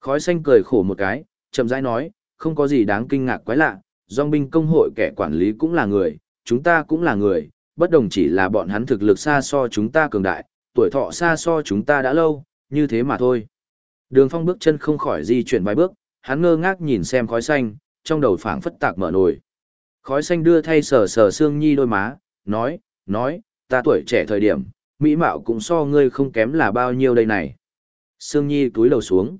Khói xanh cười khổ một cái, chậm rãi nói, không có gì đáng kinh ngạc quái lạ, dòng binh công hội kẻ quản lý cũng là người, chúng ta cũng là người, bất đồng chỉ là bọn hắn thực lực xa so chúng ta cường đại, tuổi thọ xa so chúng ta đã lâu, như thế mà thôi. Đường phong bước chân không khỏi di chuyển vài bước, hắn ngơ ngác nhìn xem khói xanh, trong đầu phảng phất tạc mở nổi. Khói xanh đưa thay sờ sờ xương Nhi đôi má, nói, nói, ta tuổi trẻ thời điểm, mỹ mạo cũng so ngươi không kém là bao nhiêu đây này. Sương Nhi túi đầu xuống.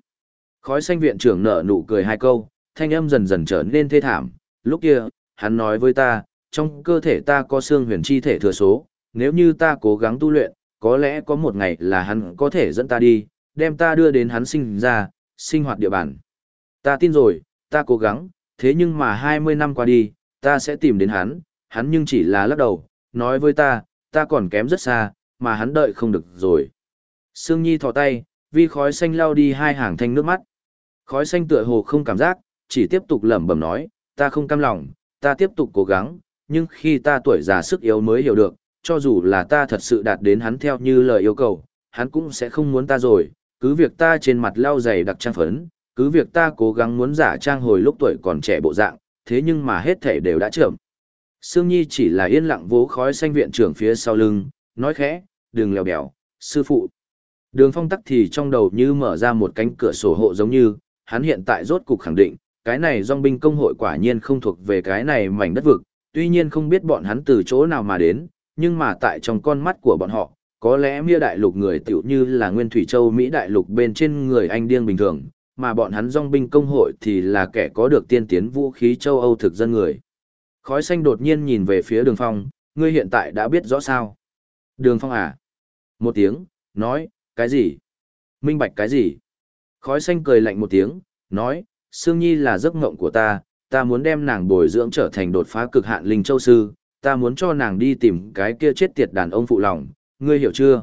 Khói xanh viện trưởng nở nụ cười hai câu, thanh âm dần dần trở nên thê thảm. Lúc kia, hắn nói với ta, trong cơ thể ta có xương huyền chi thể thừa số, nếu như ta cố gắng tu luyện, có lẽ có một ngày là hắn có thể dẫn ta đi, đem ta đưa đến hắn sinh ra, sinh hoạt địa bàn. Ta tin rồi, ta cố gắng, thế nhưng mà 20 năm qua đi, ta sẽ tìm đến hắn, hắn nhưng chỉ là lắc đầu, nói với ta, ta còn kém rất xa, mà hắn đợi không được rồi. Sương Nhi thò tay, vi khói xanh lao đi hai hàng thanh nước mắt. Khói xanh tựa hồ không cảm giác, chỉ tiếp tục lẩm bẩm nói, ta không cam lòng, ta tiếp tục cố gắng, nhưng khi ta tuổi già sức yếu mới hiểu được, cho dù là ta thật sự đạt đến hắn theo như lời yêu cầu, hắn cũng sẽ không muốn ta rồi, cứ việc ta trên mặt lau dày đặc trang phấn, cứ việc ta cố gắng muốn giả trang hồi lúc tuổi còn trẻ bộ dạng, thế nhưng mà hết thể đều đã trưởng. Sương Nhi chỉ là yên lặng vỗ khói xanh viện trưởng phía sau lưng, nói khẽ, đừng lèo bèo, sư phụ. Đường phong tắc thì trong đầu như mở ra một cánh cửa sổ hộ giống như, hắn hiện tại rốt cục khẳng định, cái này dòng binh công hội quả nhiên không thuộc về cái này mảnh đất vực, tuy nhiên không biết bọn hắn từ chỗ nào mà đến, nhưng mà tại trong con mắt của bọn họ, có lẽ Mia đại lục người tiểu như là Nguyên Thủy Châu Mỹ đại lục bên trên người Anh điên bình thường, mà bọn hắn dòng binh công hội thì là kẻ có được tiên tiến vũ khí châu Âu thực dân người. Khói xanh đột nhiên nhìn về phía đường phong, ngươi hiện tại đã biết rõ sao. Đường phong à? Một tiếng, nói, cái gì? Minh bạch cái gì? Khói xanh cười lạnh một tiếng, nói, Sương Nhi là giấc mộng của ta, ta muốn đem nàng bồi dưỡng trở thành đột phá cực hạn linh châu sư, ta muốn cho nàng đi tìm cái kia chết tiệt đàn ông phụ lòng, ngươi hiểu chưa?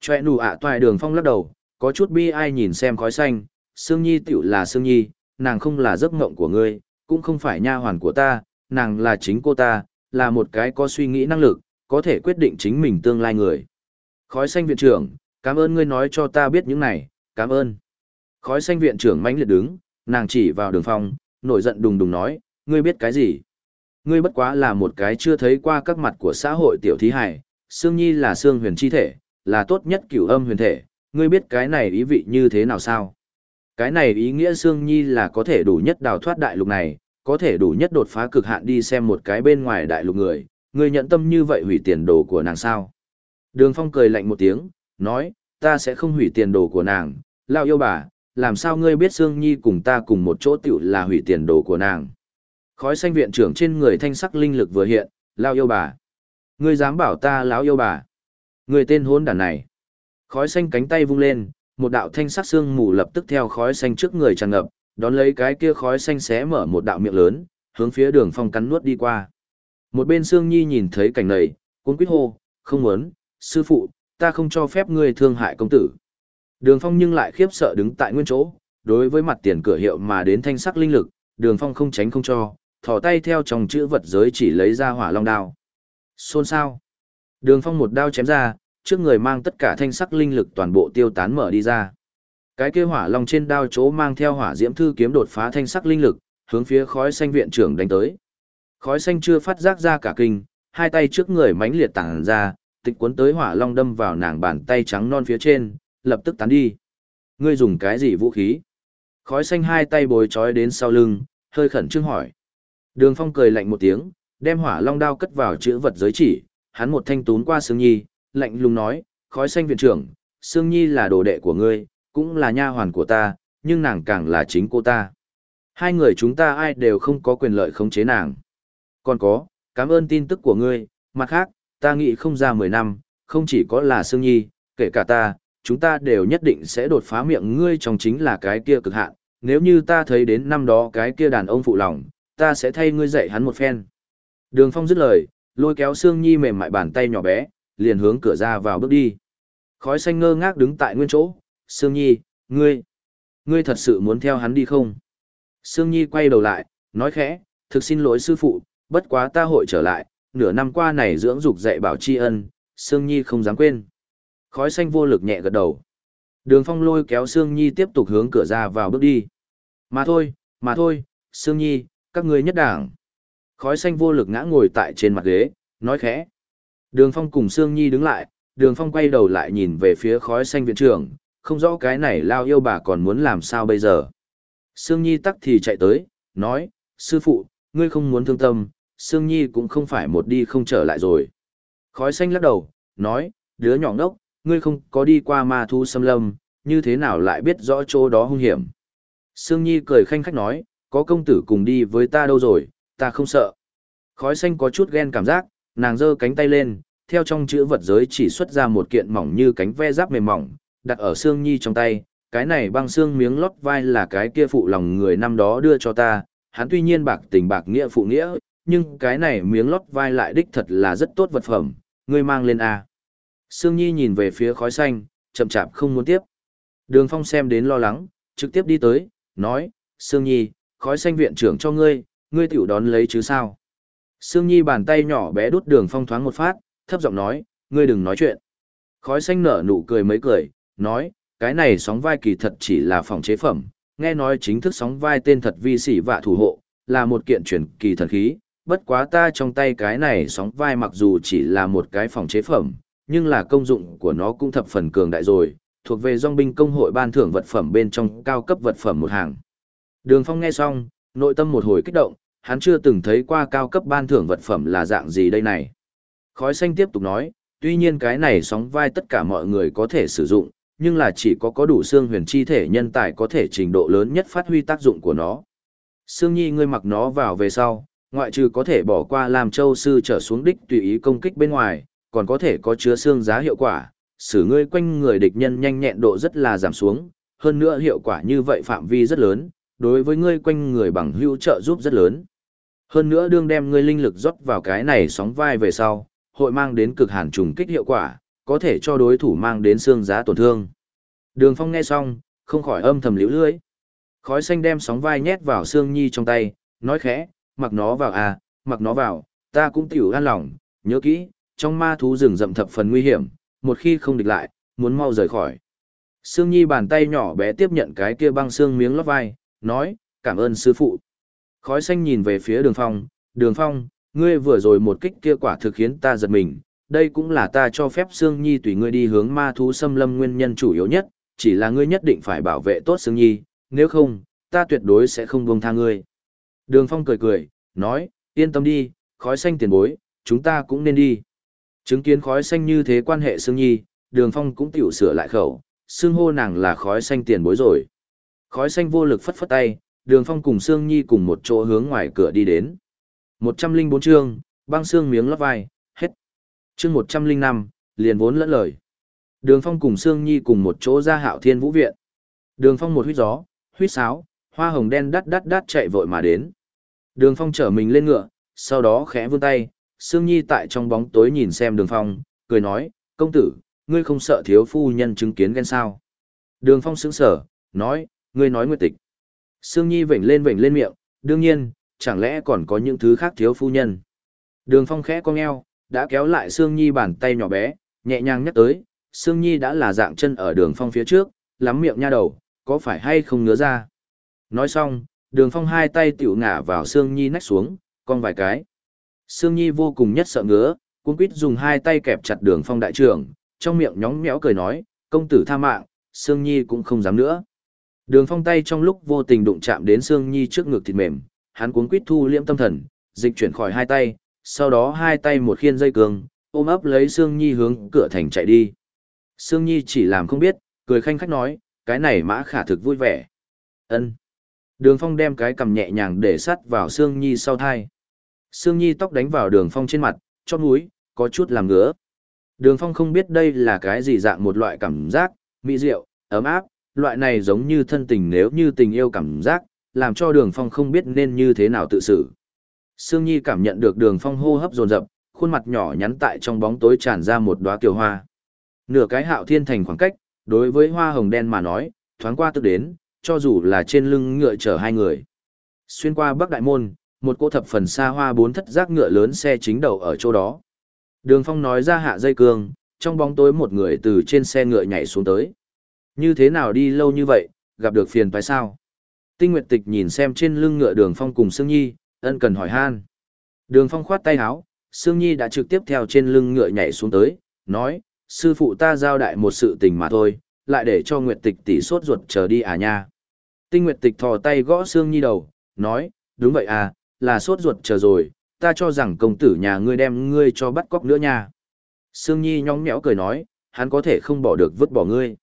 Chòe nụ ạ toại đường phong lắc đầu, có chút bi ai nhìn xem khói xanh, Sương Nhi tiểu là Sương Nhi, nàng không là giấc mộng của ngươi, cũng không phải nha hoàn của ta, nàng là chính cô ta, là một cái có suy nghĩ năng lực, có thể quyết định chính mình tương lai người. Khói xanh viện trưởng, cảm ơn ngươi nói cho ta biết những này, cảm ơn. Khói xanh viện trưởng mãnh liệt đứng, nàng chỉ vào đường phong, nổi giận đùng đùng nói, ngươi biết cái gì? Ngươi bất quá là một cái chưa thấy qua các mặt của xã hội tiểu thí hải, Sương Nhi là xương huyền chi thể, là tốt nhất cửu âm huyền thể, ngươi biết cái này ý vị như thế nào sao? Cái này ý nghĩa Sương Nhi là có thể đủ nhất đào thoát đại lục này, có thể đủ nhất đột phá cực hạn đi xem một cái bên ngoài đại lục người, ngươi nhận tâm như vậy hủy tiền đồ của nàng sao? Đường Phong cười lạnh một tiếng, nói, ta sẽ không hủy tiền đồ của nàng, lao yêu bà, làm sao ngươi biết Sương Nhi cùng ta cùng một chỗ tiểu là hủy tiền đồ của nàng. Khói xanh viện trưởng trên người thanh sắc linh lực vừa hiện, lao yêu bà. Ngươi dám bảo ta lão yêu bà. Ngươi tên hôn đàn này. Khói xanh cánh tay vung lên, một đạo thanh sắc xương mù lập tức theo khói xanh trước người tràn ngập, đón lấy cái kia khói xanh xé mở một đạo miệng lớn, hướng phía đường phong cắn nuốt đi qua. Một bên Sương Nhi nhìn thấy cảnh này, cuốn quýt hô, không muốn, sư phụ, ta không cho phép ngươi thương hại công tử. Đường phong nhưng lại khiếp sợ đứng tại nguyên chỗ, đối với mặt tiền cửa hiệu mà đến thanh sắc linh lực, đường phong không tránh không cho, thò tay theo trong chữ vật giới chỉ lấy ra hỏa long đao. Xôn sao? Đường phong một đao chém ra, trước người mang tất cả thanh sắc linh lực toàn bộ tiêu tán mở đi ra. Cái kia hỏa long trên đao chỗ mang theo hỏa diễm thư kiếm đột phá thanh sắc linh lực, hướng phía khói xanh viện trưởng đánh tới. Khói xanh chưa phát giác ra cả kinh, hai tay trước người mãnh liệt tản ra, tịch cuốn tới hỏa long đâm vào nàng bàn tay trắng non phía trên, lập tức tán đi. Ngươi dùng cái gì vũ khí? Khói xanh hai tay bồi trói đến sau lưng, hơi khẩn trương hỏi. Đường Phong cười lạnh một tiếng, đem hỏa long đao cất vào chữ vật giới chỉ, hắn một thanh tún qua Sương Nhi, lạnh lùng nói, khói xanh viện trưởng, Sương Nhi là đồ đệ của ngươi, cũng là nha hoàn của ta, nhưng nàng càng là chính cô ta. Hai người chúng ta ai đều không có quyền lợi khống chế nàng. Còn có, cảm ơn tin tức của ngươi, mặt khác, ta nghĩ không ra 10 năm, không chỉ có là Sương Nhi, kể cả ta, chúng ta đều nhất định sẽ đột phá miệng ngươi trong chính là cái kia cực hạn. Nếu như ta thấy đến năm đó cái kia đàn ông phụ lòng, ta sẽ thay ngươi dạy hắn một phen. Đường Phong dứt lời, lôi kéo Sương Nhi mềm mại bàn tay nhỏ bé, liền hướng cửa ra vào bước đi. Khói xanh ngơ ngác đứng tại nguyên chỗ, Sương Nhi, ngươi, ngươi thật sự muốn theo hắn đi không? Sương Nhi quay đầu lại, nói khẽ, thực xin lỗi sư phụ, bất quá ta hội trở lại, nửa năm qua này dưỡng dục dạy bảo tri ân, Sương Nhi không dám quên. Khói xanh vô lực nhẹ gật đầu. Đường phong lôi kéo Sương Nhi tiếp tục hướng cửa ra vào bước đi. Mà thôi, mà thôi, Sương Nhi, các ngươi nhất đảng. Khói xanh vô lực ngã ngồi tại trên mặt ghế, nói khẽ. Đường phong cùng Sương Nhi đứng lại, đường phong quay đầu lại nhìn về phía khói xanh viện trưởng, không rõ cái này lao yêu bà còn muốn làm sao bây giờ. Sương Nhi tắc thì chạy tới, nói, sư phụ, ngươi không muốn thương tâm, Sương Nhi cũng không phải một đi không trở lại rồi. Khói xanh lắc đầu, nói, đứa nhỏ ngốc, ngươi không có đi qua ma thu xâm lâm, như thế nào lại biết rõ chỗ đó hung hiểm. Sương Nhi cười khanh khách nói, có công tử cùng đi với ta đâu rồi, ta không sợ. Khói xanh có chút ghen cảm giác, nàng giơ cánh tay lên, theo trong chữ vật giới chỉ xuất ra một kiện mỏng như cánh ve giáp mềm mỏng, đặt ở Sương Nhi trong tay. Cái này băng xương miếng lót vai là cái kia phụ lòng người năm đó đưa cho ta, hắn tuy nhiên bạc tình bạc nghĩa phụ nghĩa, nhưng cái này miếng lót vai lại đích thật là rất tốt vật phẩm, ngươi mang lên a. Sương Nhi nhìn về phía khói xanh, chậm chạp không muốn tiếp. Đường Phong xem đến lo lắng, trực tiếp đi tới, nói, Sương Nhi, khói xanh viện trưởng cho ngươi, ngươi tiểu đón lấy chứ sao. Sương Nhi bàn tay nhỏ bé đút đường Phong thoáng một phát, thấp giọng nói, ngươi đừng nói chuyện. Khói xanh nở nụ cười mấy cười, nói, cái này sóng vai kỳ thật chỉ là phòng chế phẩm, nghe nói chính thức sóng vai tên thật vi sỉ vạ thủ hộ, là một kiện truyền kỳ thần khí, bất quá ta trong tay cái này sóng vai mặc dù chỉ là một cái phòng chế phẩm, nhưng là công dụng của nó cũng thập phần cường đại rồi, thuộc về dòng binh công hội ban thưởng vật phẩm bên trong cao cấp vật phẩm một hàng. Đường Phong nghe xong, nội tâm một hồi kích động, hắn chưa từng thấy qua cao cấp ban thưởng vật phẩm là dạng gì đây này. Khói xanh tiếp tục nói, tuy nhiên cái này sóng vai tất cả mọi người có thể sử dụng, nhưng là chỉ có có đủ xương huyền chi thể nhân tài có thể trình độ lớn nhất phát huy tác dụng của nó. Sương Nhi ngươi mặc nó vào về sau, ngoại trừ có thể bỏ qua làm châu sư trở xuống đích tùy ý công kích bên ngoài, còn có thể có chứa xương giá hiệu quả, xử ngươi quanh người địch nhân nhanh nhẹn độ rất là giảm xuống, hơn nữa hiệu quả như vậy phạm vi rất lớn, đối với ngươi quanh người bằng hữu trợ giúp rất lớn. Hơn nữa đương đem ngươi linh lực rót vào cái này sóng vai về sau, hội mang đến cực hàn trùng kích hiệu quả, có thể cho đối thủ mang đến xương giá tổn thương. Đường Phong nghe xong, không khỏi âm thầm liễu lưỡi. Khói xanh đem sóng vai nhét vào xương nhi trong tay, nói khẽ, mặc nó vào à, mặc nó vào, ta cũng tiểu an lòng, nhớ kỹ, trong ma thú rừng rậm thập phần nguy hiểm, một khi không địch lại, muốn mau rời khỏi. Sương Nhi bàn tay nhỏ bé tiếp nhận cái kia băng xương miếng lót vai, nói, cảm ơn sư phụ. Khói xanh nhìn về phía đường phong, đường phong, ngươi vừa rồi một kích kia quả thực khiến ta giật mình, đây cũng là ta cho phép Sương Nhi tùy ngươi đi hướng ma thú xâm lâm nguyên nhân chủ yếu nhất, chỉ là ngươi nhất định phải bảo vệ tốt Sương Nhi, nếu không, ta tuyệt đối sẽ không buông tha ngươi. Đường phong cười cười, nói, yên tâm đi, khói xanh tiền bối, chúng ta cũng nên đi. Chứng kiến khói xanh như thế quan hệ Sương Nhi, đường phong cũng tiểu sửa lại khẩu, xương hô nàng là khói xanh tiền bối rồi. Khói xanh vô lực phất phất tay, đường phong cùng Sương Nhi cùng một chỗ hướng ngoài cửa đi đến. Một trăm linh bốn chương, băng xương miếng lót vai, hết. Chương một trăm linh năm, liền vốn lẫn lời. Đường phong cùng Sương Nhi cùng một chỗ ra hạo thiên vũ viện. Đường phong một huýt gió, huýt sáo, hoa hồng đen đắt đắt đắt chạy vội mà đến. Đường phong chở mình lên ngựa, sau đó khẽ vươn tay, Sương Nhi tại trong bóng tối nhìn xem đường phong, cười nói, công tử, ngươi không sợ thiếu phu nhân chứng kiến ghen sao. Đường phong sững sở, nói, ngươi nói nguyệt tịch. Sương Nhi vểnh lên vểnh lên miệng, đương nhiên, chẳng lẽ còn có những thứ khác thiếu phu nhân. Đường phong khẽ cong eo, đã kéo lại Sương Nhi bàn tay nhỏ bé, nhẹ nhàng nhắc tới, Sương Nhi đã là dạng chân ở đường phong phía trước, lắm miệng nha đầu, có phải hay không ngứa ra. Nói xong, đường phong hai tay tiểu ngả vào Sương Nhi nách xuống, cong vài cái. Sương Nhi vô cùng nhất sợ ngứa, cuốn quýt dùng hai tay kẹp chặt đường phong đại trưởng, trong miệng nhóng méo cười nói, công tử tha mạng, Sương Nhi cũng không dám nữa. Đường phong tay trong lúc vô tình đụng chạm đến Sương Nhi trước ngực thịt mềm, hắn cuốn quýt thu liễm tâm thần, dịch chuyển khỏi hai tay, sau đó hai tay một khiên dây cường, ôm ấp lấy Sương Nhi hướng cửa thành chạy đi. Sương Nhi chỉ làm không biết, cười khanh khách nói, cái này mã khả thực vui vẻ. ân Đường phong đem cái cầm nhẹ nhàng để sắt vào Sương Nhi sau thai. Sương Nhi tóc đánh vào đường phong trên mặt, chót mũi, có chút làm ngứa. Đường phong không biết đây là cái gì dạng một loại cảm giác, mỹ diệu, ấm áp, loại này giống như thân tình nếu như tình yêu cảm giác, làm cho đường phong không biết nên như thế nào tự xử. Sương Nhi cảm nhận được đường phong hô hấp dồn dập, khuôn mặt nhỏ nhắn tại trong bóng tối tràn ra một đóa kiều hoa. Nửa cái hạo thiên thành khoảng cách, đối với hoa hồng đen mà nói, thoáng qua tức đến, cho dù là trên lưng ngựa chở hai người. Xuyên qua Bắc Đại Môn, một cô thập phần xa hoa bốn thất giác ngựa lớn xe chính đầu ở chỗ đó. Đường Phong nói ra hạ dây cương, trong bóng tối một người từ trên xe ngựa nhảy xuống tới. Như thế nào đi lâu như vậy, gặp được phiền phải sao? Tinh Nguyệt Tịch nhìn xem trên lưng ngựa Đường Phong cùng Sương Nhi, ân cần hỏi han. Đường Phong khoát tay áo, Sương Nhi đã trực tiếp theo trên lưng ngựa nhảy xuống tới, nói, sư phụ ta giao đại một sự tình mà thôi, lại để cho Nguyệt Tịch tỷ sốt ruột chờ đi à nha. Tinh Nguyệt Tịch thò tay gõ Sương Nhi đầu, nói, đúng vậy à, là sốt ruột chờ rồi, ta cho rằng công tử nhà ngươi đem ngươi cho bắt cóc nữa nha. Sương Nhi nhóng nhẽo cười nói, hắn có thể không bỏ được vứt bỏ ngươi.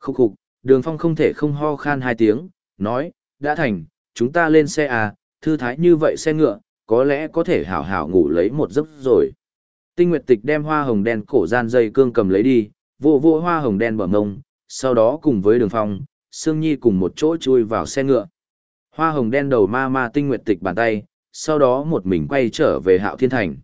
Khúc khục, đường phong không thể không ho khan hai tiếng, nói, đã thành, chúng ta lên xe à, thư thái như vậy xe ngựa, có lẽ có thể hảo hảo ngủ lấy một giấc rồi. Tinh Nguyệt Tịch đem hoa hồng đen cổ gian dây cương cầm lấy đi, vô vô hoa hồng đen bờ ngông, sau đó cùng với đường phong, Sương Nhi cùng một chỗ chui vào xe ngựa. Hoa hồng đen đầu ma ma Tinh Nguyệt Tịch bàn tay, sau đó một mình quay trở về Hạo Thiên Thành.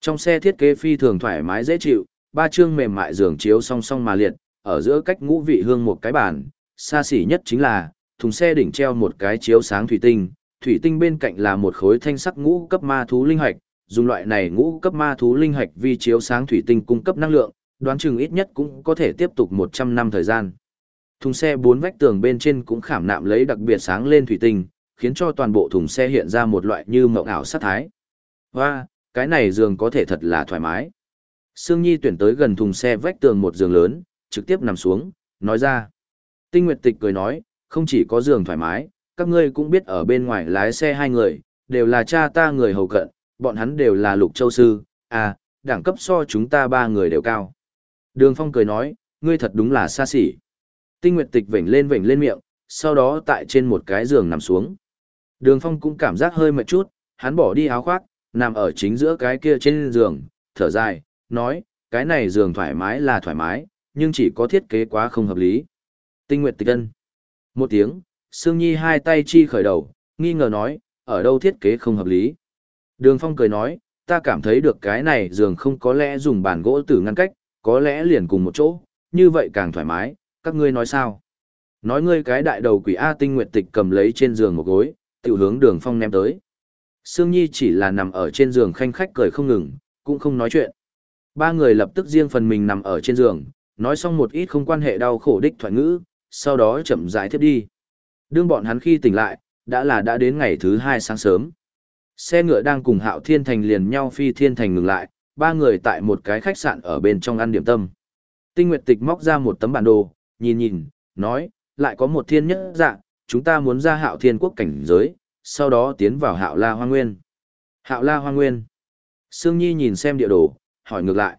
Trong xe thiết kế phi thường thoải mái dễ chịu, ba chương mềm mại giường chiếu song song mà liệt, ở giữa cách ngũ vị hương một cái bàn, xa xỉ nhất chính là, thùng xe đỉnh treo một cái chiếu sáng thủy tinh, thủy tinh bên cạnh là một khối thanh sắc ngũ cấp ma thú linh hạch, dùng loại này ngũ cấp ma thú linh hạch vi chiếu sáng thủy tinh cung cấp năng lượng, đoán chừng ít nhất cũng có thể tiếp tục 100 năm thời gian. Thùng xe bốn vách tường bên trên cũng khảm nạm lấy đặc biệt sáng lên thủy tinh, khiến cho toàn bộ thùng xe hiện ra một loại như mộng ảo sát thái. Và, cái này giường có thể thật là thoải mái. Sương Nhi tuyển tới gần thùng xe vách tường một giường lớn, trực tiếp nằm xuống, nói ra. Tinh Nguyệt Tịch cười nói, không chỉ có giường thoải mái, các ngươi cũng biết ở bên ngoài lái xe hai người, đều là cha ta người hầu cận, bọn hắn đều là lục châu sư, à, đẳng cấp so chúng ta ba người đều cao. Đường Phong cười nói, ngươi thật đúng là xa xỉ. Tinh Nguyệt Tịch vểnh lên vểnh lên miệng, sau đó tại trên một cái giường nằm xuống. Đường Phong cũng cảm giác hơi mệt chút, hắn bỏ đi áo khoác, nằm ở chính giữa cái kia trên giường, thở dài, nói, cái này giường thoải mái là thoải mái, nhưng chỉ có thiết kế quá không hợp lý. Tinh Nguyệt Tịch Ân. Một tiếng, Sương Nhi hai tay chi khởi đầu, nghi ngờ nói, ở đâu thiết kế không hợp lý. Đường Phong cười nói, ta cảm thấy được cái này giường không có lẽ dùng bàn gỗ tử ngăn cách, có lẽ liền cùng một chỗ, như vậy càng thoải mái, các ngươi nói sao? Nói ngươi cái đại đầu quỷ A tinh nguyệt tịch cầm lấy trên giường một gối, tiểu hướng đường phong ném tới. Sương Nhi chỉ là nằm ở trên giường khanh khách cười không ngừng, cũng không nói chuyện. Ba người lập tức riêng phần mình nằm ở trên giường, nói xong một ít không quan hệ đau khổ đích thoại ngữ, sau đó chậm rãi tiếp đi. Đương bọn hắn khi tỉnh lại, đã là đã đến ngày thứ hai sáng sớm. Xe ngựa đang cùng Hạo Thiên Thành liền nhau phi Thiên Thành ngừng lại, ba người tại một cái khách sạn ở bên trong ăn điểm tâm. Tinh Nguyệt Tịch móc ra một tấm bản đồ, nhìn nhìn, nói, lại có một thiên nhất dạng, chúng ta muốn ra Hạo Thiên Quốc cảnh giới, sau đó tiến vào Hạo La Hoa Nguyên. Hạo La Hoa Nguyên. Sương Nhi nhìn xem địa đồ, hỏi ngược lại.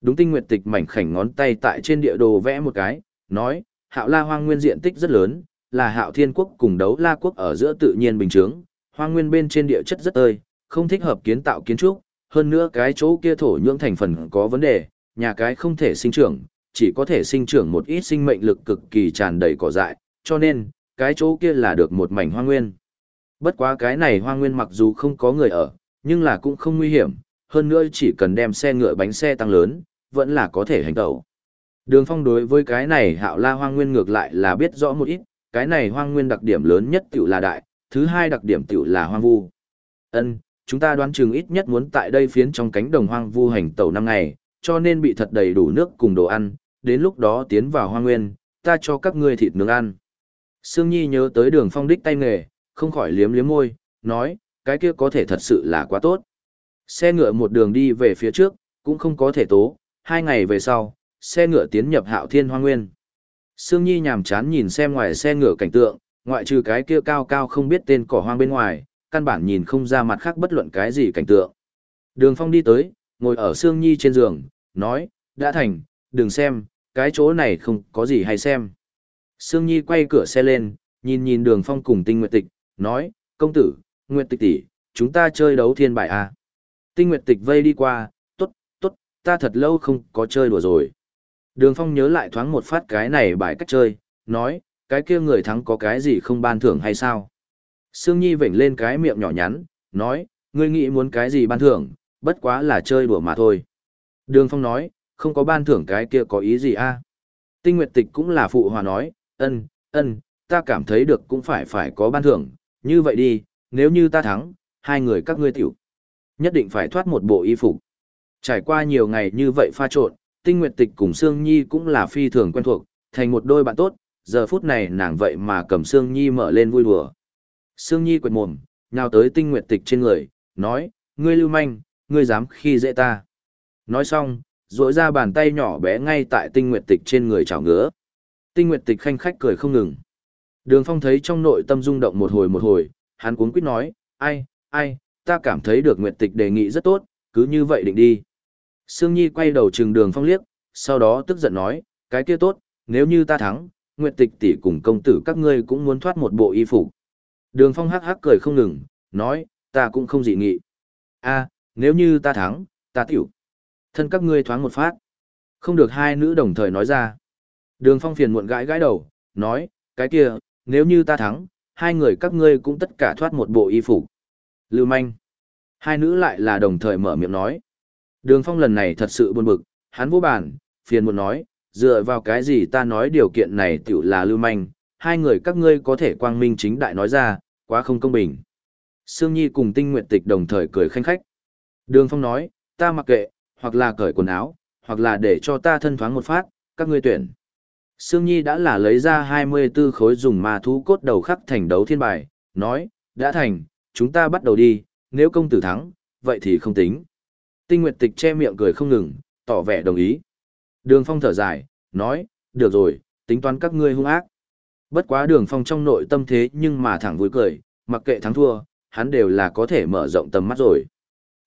Đúng Tinh Nguyệt Tịch mảnh khảnh ngón tay tại trên địa đồ vẽ một cái, nói, Hạo La Hoang Nguyên diện tích rất lớn, là Hạo Thiên Quốc cùng đấu La Quốc ở giữa tự nhiên bình chướng, Hoang Nguyên bên trên địa chất rất ơi, không thích hợp kiến tạo kiến trúc, hơn nữa cái chỗ kia thổ nhưỡng thành phần có vấn đề, nhà cái không thể sinh trưởng, chỉ có thể sinh trưởng một ít sinh mệnh lực cực kỳ tràn đầy cỏ dại, cho nên, cái chỗ kia là được một mảnh hoang nguyên. Bất quá cái này hoang nguyên mặc dù không có người ở, nhưng là cũng không nguy hiểm, hơn nữa chỉ cần đem xe ngựa bánh xe tăng lớn, vẫn là có thể hành tẩu. Đường phong đối với cái này hạo la hoang nguyên ngược lại là biết rõ một ít, cái này hoang nguyên đặc điểm lớn nhất tiểu là đại, thứ hai đặc điểm tiểu là hoang vu. Ân, chúng ta đoán chừng ít nhất muốn tại đây phiến trong cánh đồng hoang vu hành tẩu năm ngày, cho nên bị thật đầy đủ nước cùng đồ ăn, đến lúc đó tiến vào hoa nguyên, ta cho các ngươi thịt nướng ăn. Sương Nhi nhớ tới đường phong đích tay nghề, không khỏi liếm liếm môi, nói, cái kia có thể thật sự là quá tốt. Xe ngựa một đường đi về phía trước, cũng không có thể tố, hai ngày về sau, xe ngựa tiến nhập hạo thiên Hoa nguyên. Sương Nhi nhàm chán nhìn xem ngoài xe ngựa cảnh tượng, ngoại trừ cái kia cao cao không biết tên cỏ hoang bên ngoài, căn bản nhìn không ra mặt khác bất luận cái gì cảnh tượng. Đường Phong đi tới, ngồi ở Sương Nhi trên giường, nói, đã thành, đừng xem, cái chỗ này không có gì hay xem. Sương Nhi quay cửa xe lên, nhìn nhìn đường Phong cùng tinh nguyệt tịch, nói, công tử, nguyệt tịch tỷ, chúng ta chơi đấu thiên bài à. Tinh nguyệt tịch vây đi qua, tốt, tốt, ta thật lâu không có chơi đùa rồi. Đường Phong nhớ lại thoáng một phát cái này bài cách chơi, nói, cái kia người thắng có cái gì không ban thưởng hay sao? Sương Nhi vểnh lên cái miệng nhỏ nhắn, nói, ngươi nghĩ muốn cái gì ban thưởng, bất quá là chơi đùa mà thôi. Đường Phong nói, không có ban thưởng cái kia có ý gì a? Tinh Nguyệt Tịch cũng là phụ hòa nói, ân, ân, ta cảm thấy được cũng phải phải có ban thưởng, như vậy đi, nếu như ta thắng, hai người các ngươi tiểu. Nhất định phải thoát một bộ y phục. Trải qua nhiều ngày như vậy pha trộn, Tinh Nguyệt Tịch cùng Sương Nhi cũng là phi thường quen thuộc, thành một đôi bạn tốt, giờ phút này nàng vậy mà cầm Sương Nhi mở lên vui đùa. Sương Nhi quệt mồm, nhào tới Tinh Nguyệt Tịch trên người, nói, ngươi lưu manh, ngươi dám khi dễ ta. Nói xong, rỗi ra bàn tay nhỏ bé ngay tại Tinh Nguyệt Tịch trên người chảo ngứa. Tinh Nguyệt Tịch khanh khách cười không ngừng. Đường Phong thấy trong nội tâm rung động một hồi một hồi, hắn cuốn quýt nói, ai, ai, ta cảm thấy được Nguyệt Tịch đề nghị rất tốt, cứ như vậy định đi. Sương Nhi quay đầu trừng đường Phong liếc, sau đó tức giận nói, cái kia tốt, nếu như ta thắng, Nguyệt Tịch tỷ cùng công tử các ngươi cũng muốn thoát một bộ y phục. Đường Phong hắc hắc cười không ngừng, nói, ta cũng không dị nghị. a nếu như ta thắng, ta tiểu. Thân các ngươi thoáng một phát. Không được hai nữ đồng thời nói ra. Đường Phong phiền muộn gãi gãi đầu, nói, cái kia, nếu như ta thắng, hai người các ngươi cũng tất cả thoát một bộ y phục. Lưu manh. Hai nữ lại là đồng thời mở miệng nói. Đường Phong lần này thật sự buồn bực, hắn vô bản, phiền muộn nói, dựa vào cái gì ta nói điều kiện này tiểu là lưu manh, hai người các ngươi có thể quang minh chính đại nói ra, quá không công bình. Sương Nhi cùng tinh nguyện tịch đồng thời cười khanh khách. Đường Phong nói, ta mặc kệ, hoặc là cởi quần áo, hoặc là để cho ta thân thoáng một phát, các ngươi tuyển. Sương Nhi đã là lấy ra 24 khối dùng ma thú cốt đầu khắc thành đấu thiên bài, nói, đã thành, chúng ta bắt đầu đi, nếu công tử thắng, vậy thì không tính. Tinh Nguyệt Tịch che miệng cười không ngừng, tỏ vẻ đồng ý. Đường Phong thở dài, nói, được rồi, tính toán các ngươi hung ác. Bất quá đường Phong trong nội tâm thế nhưng mà thẳng vui cười, mặc kệ thắng thua, hắn đều là có thể mở rộng tầm mắt rồi.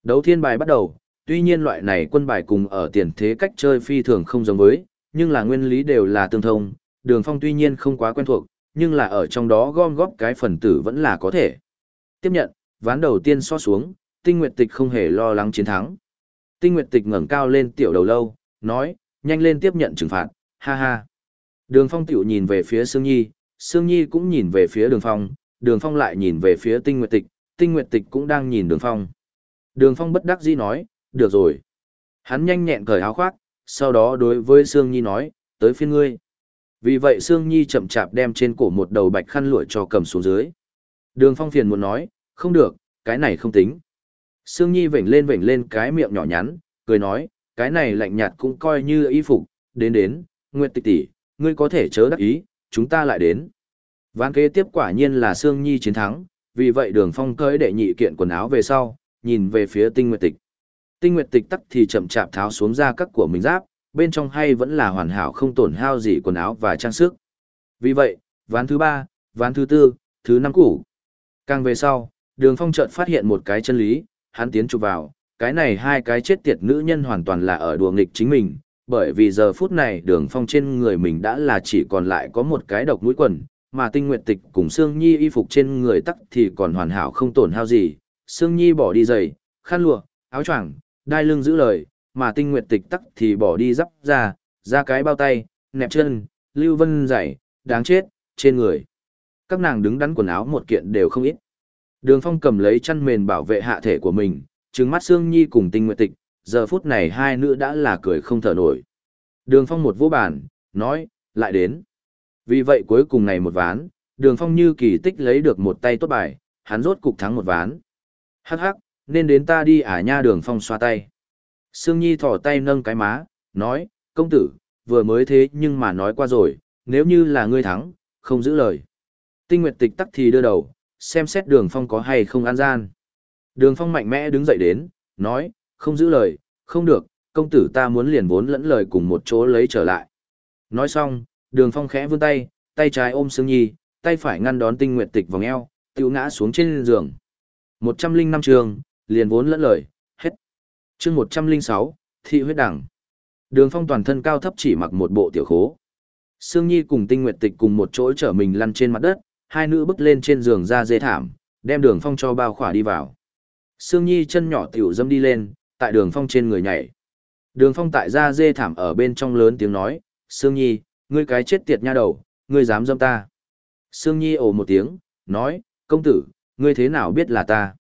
Đấu thiên bài bắt đầu, tuy nhiên loại này quân bài cùng ở tiền thế cách chơi phi thường không giống với, nhưng là nguyên lý đều là tương thông, đường phong tuy nhiên không quá quen thuộc, nhưng là ở trong đó gom góp cái phần tử vẫn là có thể. Tiếp nhận, ván đầu tiên so xuống, tinh nguyệt tịch không hề lo lắng chiến thắng. Tinh nguyệt tịch ngẩng cao lên tiểu đầu lâu, nói, nhanh lên tiếp nhận trừng phạt, ha ha. Đường phong tiểu nhìn về phía Sương Nhi, Sương Nhi cũng nhìn về phía đường phong, đường phong lại nhìn về phía tinh nguyệt tịch, tinh nguyệt tịch cũng đang nhìn đường phong. Đường phong bất đắc dĩ nói, được rồi. Hắn nhanh nhẹn cởi áo khoác, sau đó đối với Sương Nhi nói, tới phiên ngươi. Vì vậy Sương Nhi chậm chạp đem trên cổ một đầu bạch khăn lụa cho cầm xuống dưới. Đường Phong phiền muốn nói, không được, cái này không tính. Sương Nhi vểnh lên vểnh lên cái miệng nhỏ nhắn, cười nói, cái này lạnh nhạt cũng coi như y phục, đến đến, Nguyệt Tịch tỷ, ngươi có thể chớ đắc ý, chúng ta lại đến. Ván kế tiếp quả nhiên là Sương Nhi chiến thắng, vì vậy Đường Phong cởi đệ nhị kiện quần áo về sau, nhìn về phía Tinh Nguyệt Tịch. Tinh Nguyệt Tịch tắc thì chậm chạp tháo xuống ra các của mình giáp, bên trong hay vẫn là hoàn hảo không tổn hao gì quần áo và trang sức. Vì vậy, ván thứ ba, ván thứ tư, thứ năm củ. Càng về sau, Đường Phong chợt phát hiện một cái chân lý, hắn tiến chụp vào, cái này hai cái chết tiệt nữ nhân hoàn toàn là ở đùa nghịch chính mình, bởi vì giờ phút này Đường Phong trên người mình đã là chỉ còn lại có một cái độc mũi quần, mà Tinh Nguyệt Tịch cùng Sương Nhi y phục trên người tắc thì còn hoàn hảo không tổn hao gì. Sương Nhi bỏ đi giày, khăn lụa, áo choàng, đai lưng giữ lời, mà tinh nguyệt tịch tắc thì bỏ đi dắp ra, ra cái bao tay, nẹp chân, lưu vân dày, đáng chết, trên người. Các nàng đứng đắn quần áo một kiện đều không ít. Đường phong cầm lấy chăn mền bảo vệ hạ thể của mình, trừng mắt Sương Nhi cùng tinh nguyệt tịch, giờ phút này hai nữ đã là cười không thở nổi. Đường phong một vô bản, nói, lại đến. Vì vậy cuối cùng này một ván, đường phong như kỳ tích lấy được một tay tốt bài, hắn rốt cục thắng một ván. Hắc hắc, nên đến ta đi ả nha đường phong xoa tay. Sương Nhi thỏ tay nâng cái má, nói, công tử, vừa mới thế nhưng mà nói qua rồi, nếu như là ngươi thắng, không giữ lời. Tinh Nguyệt tịch tắc thì đưa đầu, xem xét đường phong có hay không an gian. Đường phong mạnh mẽ đứng dậy đến, nói, không giữ lời, không được, công tử ta muốn liền vốn lẫn lời cùng một chỗ lấy trở lại. Nói xong, đường phong khẽ vươn tay, tay trái ôm Sương Nhi, tay phải ngăn đón tinh nguyệt tịch vòng eo, tiêu ngã xuống trên giường. Một trăm linh năm trường, liền vốn lẫn lời, hết. chương một trăm linh sáu thị huyết đẳng. Đường phong toàn thân cao thấp chỉ mặc một bộ tiểu khố. Sương Nhi cùng tinh nguyệt tịch cùng một chỗ chở mình lăn trên mặt đất, hai nữ bước lên trên giường ra dê thảm, đem đường phong cho bao khỏa đi vào. Sương Nhi chân nhỏ tiểu dâm đi lên, tại đường phong trên người nhảy. Đường phong tại ra dê thảm ở bên trong lớn tiếng nói, Sương Nhi, ngươi cái chết tiệt nha đầu, ngươi dám dâm ta. Sương Nhi ồ một tiếng, nói, công tử, ngươi thế nào biết là ta?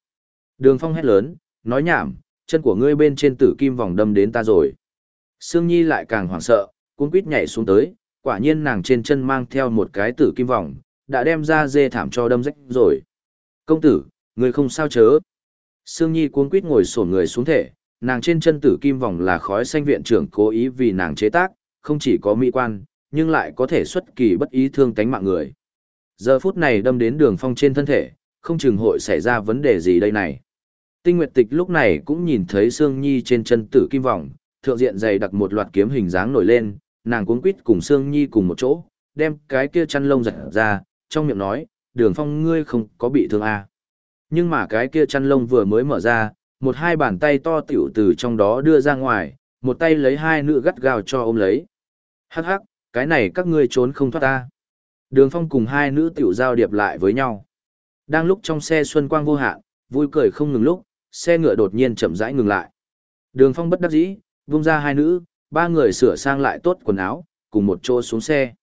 Đường phong hét lớn, nói nhảm, chân của ngươi bên trên tử kim vòng đâm đến ta rồi. Sương Nhi lại càng hoảng sợ, cuốn quýt nhảy xuống tới, quả nhiên nàng trên chân mang theo một cái tử kim vòng, đã đem ra dê thảm cho đâm rách rồi. Công tử, ngươi không sao chớ. Sương Nhi cuốn quýt ngồi sổn người xuống thể, nàng trên chân tử kim vòng là khói xanh viện trưởng cố ý vì nàng chế tác, không chỉ có mỹ quan, nhưng lại có thể xuất kỳ bất ý thương tánh mạng người. Giờ phút này đâm đến đường phong trên thân thể, không chừng hội xảy ra vấn đề gì đây này. Tinh Nguyệt Tịch lúc này cũng nhìn thấy Sương Nhi trên chân tử kim vòng, thượng diện dày đặt một loạt kiếm hình dáng nổi lên, nàng cuống quýt cùng Sương Nhi cùng một chỗ, đem cái kia chăn lông giật ra, trong miệng nói, đường phong ngươi không có bị thương à. Nhưng mà cái kia chăn lông vừa mới mở ra, một hai bàn tay to tiểu từ trong đó đưa ra ngoài, một tay lấy hai nữ gắt gao cho ôm lấy. Hắc hắc, cái này các ngươi trốn không thoát ta. Đường phong cùng hai nữ tiểu giao điệp lại với nhau. Đang lúc trong xe xuân quang vô hạn, vui cười không ngừng lúc, xe ngựa đột nhiên chậm rãi ngừng lại. Đường phong bất đắc dĩ, vung ra hai nữ, ba người sửa sang lại tốt quần áo, cùng một chỗ xuống xe.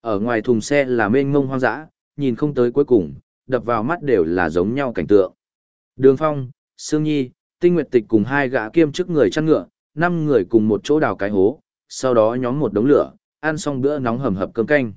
Ở ngoài thùng xe là mênh mông hoang dã, nhìn không tới cuối cùng, đập vào mắt đều là giống nhau cảnh tượng. Đường phong, Sương Nhi, Tinh Nguyệt Tịch cùng hai gã kiêm chức người chăn ngựa, năm người cùng một chỗ đào cái hố, sau đó nhóm một đống lửa, ăn xong bữa nóng hầm hập cơm canh.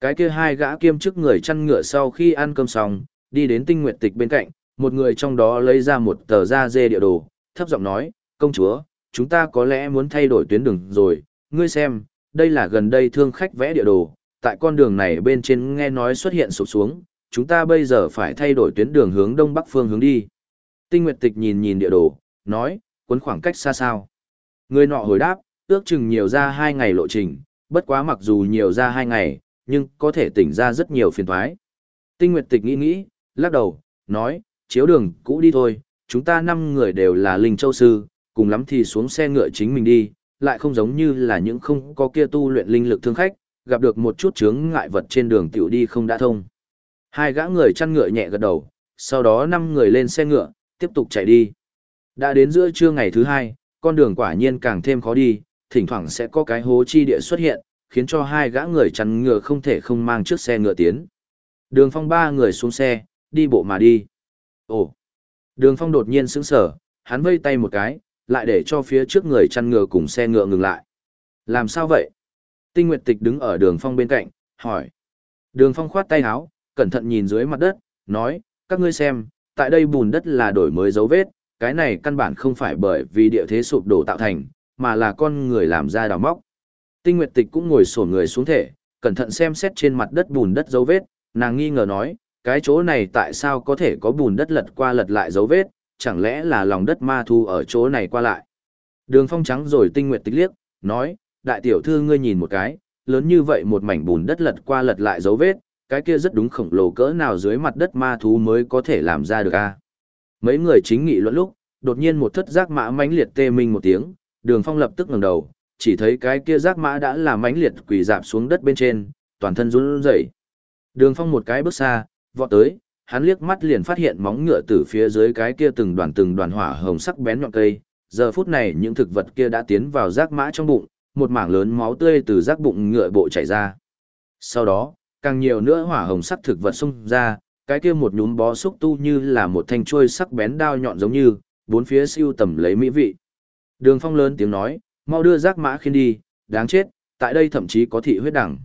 Cái kia hai gã kiêm chức người chăn ngựa sau khi ăn cơm xong, đi đến Tinh Nguyệt Tịch bên cạnh, một người trong đó lấy ra một tờ da dê địa đồ, thấp giọng nói, công chúa, chúng ta có lẽ muốn thay đổi tuyến đường rồi, ngươi xem, đây là gần đây thương khách vẽ địa đồ, tại con đường này bên trên nghe nói xuất hiện sụp xuống, chúng ta bây giờ phải thay đổi tuyến đường hướng đông bắc phương hướng đi. Tinh Nguyệt Tịch nhìn nhìn địa đồ, nói, cuốn khoảng cách xa sao. Người nọ hồi đáp, ước chừng nhiều ra hai ngày lộ trình, bất quá mặc dù nhiều ra hai ngày, nhưng có thể tỉnh ra rất nhiều phiền thoái. Tinh Nguyệt Tịch nghĩ nghĩ, lắc đầu, nói, chiếu đường cũ đi thôi, chúng ta năm người đều là linh châu sư, cùng lắm thì xuống xe ngựa chính mình đi, lại không giống như là những không có kia tu luyện linh lực thương khách, gặp được một chút chướng ngại vật trên đường tiểu đi không đã thông. Hai gã người chăn ngựa nhẹ gật đầu, sau đó năm người lên xe ngựa, tiếp tục chạy đi. Đã đến giữa trưa ngày thứ hai, con đường quả nhiên càng thêm khó đi, thỉnh thoảng sẽ có cái hố chi địa xuất hiện, khiến cho hai gã người chăn ngựa không thể không mang chiếc xe ngựa tiến. Đường phong ba người xuống xe, đi bộ mà đi. Ồ! Đường phong đột nhiên sững sờ, hắn vây tay một cái, lại để cho phía trước người chăn ngựa cùng xe ngựa ngừng lại. Làm sao vậy? Tinh Nguyệt Tịch đứng ở đường phong bên cạnh, hỏi. Đường phong khoát tay áo, cẩn thận nhìn dưới mặt đất, nói, các ngươi xem, tại đây bùn đất là đổi mới dấu vết, cái này căn bản không phải bởi vì địa thế sụp đổ tạo thành, mà là con người làm ra đào móc. Tinh Nguyệt Tịch cũng ngồi sổ người xuống thể, cẩn thận xem xét trên mặt đất bùn đất dấu vết, nàng nghi ngờ nói, cái chỗ này tại sao có thể có bùn đất lật qua lật lại dấu vết, chẳng lẽ là lòng đất ma thu ở chỗ này qua lại. Đường phong trắng rồi Tinh Nguyệt tích liếc, nói, đại tiểu thư ngươi nhìn một cái, lớn như vậy một mảnh bùn đất lật qua lật lại dấu vết, cái kia rất đúng khổng lồ cỡ nào dưới mặt đất ma thú mới có thể làm ra được a. Mấy người chính nghị luận lúc, đột nhiên một thất giác mã mãnh liệt tê minh một tiếng, Đường Phong lập tức ngẩng đầu, chỉ thấy cái kia giác mã đã là mãnh liệt quỳ dạp xuống đất bên trên, toàn thân run rẩy. Đường Phong một cái bước xa, vọt tới, hắn liếc mắt liền phát hiện móng ngựa từ phía dưới cái kia từng đoàn từng đoàn hỏa hồng sắc bén nhọn cây, giờ phút này những thực vật kia đã tiến vào rác mã trong bụng, một mảng lớn máu tươi từ rác bụng ngựa bộ chảy ra. Sau đó, càng nhiều nữa hỏa hồng sắc thực vật xung ra, cái kia một nhúm bó xúc tu như là một thanh chuôi sắc bén đao nhọn giống như, bốn phía siêu tầm lấy mỹ vị. Đường Phong lớn tiếng nói, mau đưa rác mã khiên đi, đáng chết, tại đây thậm chí có thị huyết đẳng.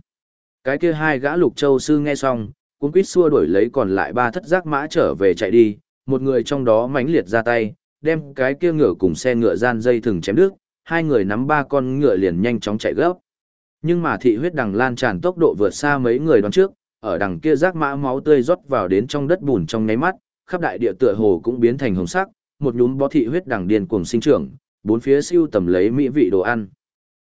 Cái kia hai gã lục châu sư nghe xong, Cuốn quýt xua đuổi lấy còn lại ba thất giác mã trở về chạy đi, một người trong đó mãnh liệt ra tay, đem cái kia ngựa cùng xe ngựa gian dây thừng chém đứt, hai người nắm ba con ngựa liền nhanh chóng chạy gấp. Nhưng mà thị huyết đằng lan tràn tốc độ vượt xa mấy người đón trước, ở đằng kia rác mã máu tươi rót vào đến trong đất bùn trong nháy mắt, khắp đại địa tựa hồ cũng biến thành hồng sắc, một nhúm bó thị huyết đằng điên cuồng sinh trưởng, bốn phía siêu tầm lấy mỹ vị đồ ăn.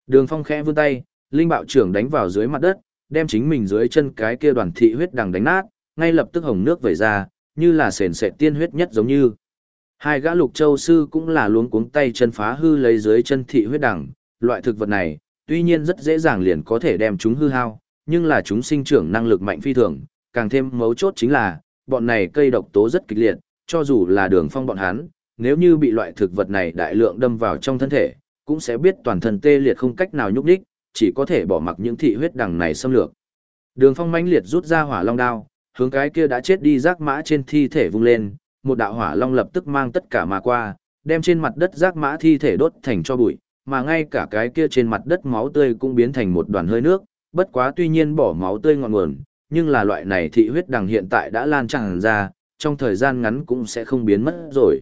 Đường Phong khẽ vươn tay, linh bạo trưởng đánh vào dưới mặt đất, đem chính mình dưới chân cái kia đoàn thị huyết đằng đánh nát, ngay lập tức hồng nước vẩy ra, như là sền sệt tiên huyết nhất giống như. Hai gã lục châu sư cũng là luống cuống tay chân phá hư lấy dưới chân thị huyết đằng, loại thực vật này, tuy nhiên rất dễ dàng liền có thể đem chúng hư hao, nhưng là chúng sinh trưởng năng lực mạnh phi thường, càng thêm mấu chốt chính là, bọn này cây độc tố rất kịch liệt, cho dù là đường phong bọn hắn, nếu như bị loại thực vật này đại lượng đâm vào trong thân thể, cũng sẽ biết toàn thân tê liệt không cách nào nhúc đích, chỉ có thể bỏ mặc những thị huyết đằng này xâm lược. Đường phong mãnh liệt rút ra hỏa long đao, hướng cái kia đã chết đi rác mã trên thi thể vung lên, một đạo hỏa long lập tức mang tất cả mà qua, đem trên mặt đất rác mã thi thể đốt thành cho bụi, mà ngay cả cái kia trên mặt đất máu tươi cũng biến thành một đoàn hơi nước, bất quá tuy nhiên bỏ máu tươi ngọn nguồn, nhưng là loại này thị huyết đằng hiện tại đã lan tràn ra, trong thời gian ngắn cũng sẽ không biến mất rồi.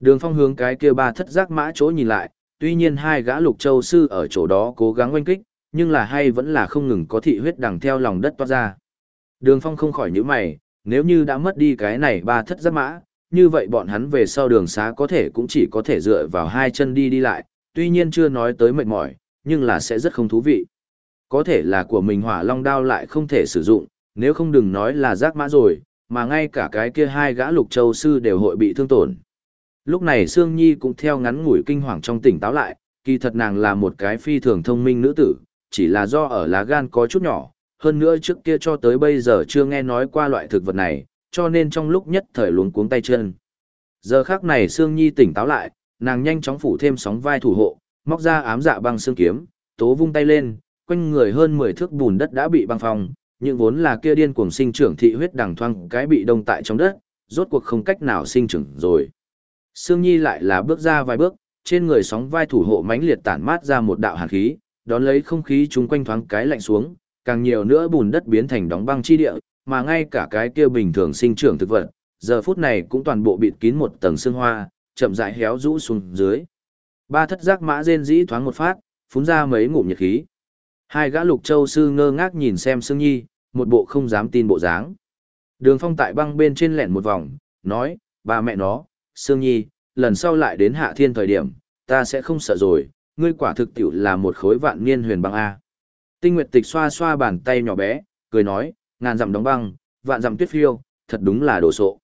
Đường phong hướng cái kia ba thất giác mã chỗ nhìn lại, tuy nhiên hai gã lục châu sư ở chỗ đó cố gắng oanh kích, nhưng là hay vẫn là không ngừng có thị huyết đằng theo lòng đất toát ra. Đường phong không khỏi nhíu mày, nếu như đã mất đi cái này ba thất giáp mã, như vậy bọn hắn về sau đường xá có thể cũng chỉ có thể dựa vào hai chân đi đi lại, tuy nhiên chưa nói tới mệt mỏi, nhưng là sẽ rất không thú vị. Có thể là của mình hỏa long đao lại không thể sử dụng, nếu không đừng nói là giác mã rồi, mà ngay cả cái kia hai gã lục châu sư đều hội bị thương tổn. Lúc này Sương Nhi cũng theo ngắn ngủi kinh hoàng trong tỉnh táo lại, kỳ thật nàng là một cái phi thường thông minh nữ tử, chỉ là do ở lá gan có chút nhỏ, hơn nữa trước kia cho tới bây giờ chưa nghe nói qua loại thực vật này, cho nên trong lúc nhất thời luống cuống tay chân. Giờ khác này Sương Nhi tỉnh táo lại, nàng nhanh chóng phủ thêm sóng vai thủ hộ, móc ra ám dạ băng xương kiếm, tố vung tay lên, quanh người hơn 10 thước bùn đất đã bị băng phong, những vốn là kia điên cuồng sinh trưởng thị huyết đằng thoang cái bị đông tại trong đất, rốt cuộc không cách nào sinh trưởng rồi. Sương Nhi lại là bước ra vài bước, trên người sóng vai thủ hộ mãnh liệt tản mát ra một đạo hàn khí, đón lấy không khí chung quanh thoáng cái lạnh xuống, càng nhiều nữa bùn đất biến thành đóng băng chi địa, mà ngay cả cái kia bình thường sinh trưởng thực vật, giờ phút này cũng toàn bộ bịt kín một tầng sương hoa, chậm rãi héo rũ xuống dưới. Ba thất giác mã rên dĩ thoáng một phát, phun ra mấy ngụm nhiệt khí. Hai gã lục châu sư ngơ ngác nhìn xem Sương Nhi, một bộ không dám tin bộ dáng. Đường phong tại băng bên trên lẹn một vòng, nói, ba mẹ nó, Sương Nhi, lần sau lại đến hạ thiên thời điểm, ta sẽ không sợ rồi, ngươi quả thực tiểu là một khối vạn niên huyền băng A. Tinh Nguyệt Tịch xoa xoa bàn tay nhỏ bé, cười nói, ngàn dặm đóng băng, vạn dặm tuyết phiêu, thật đúng là đồ sộ.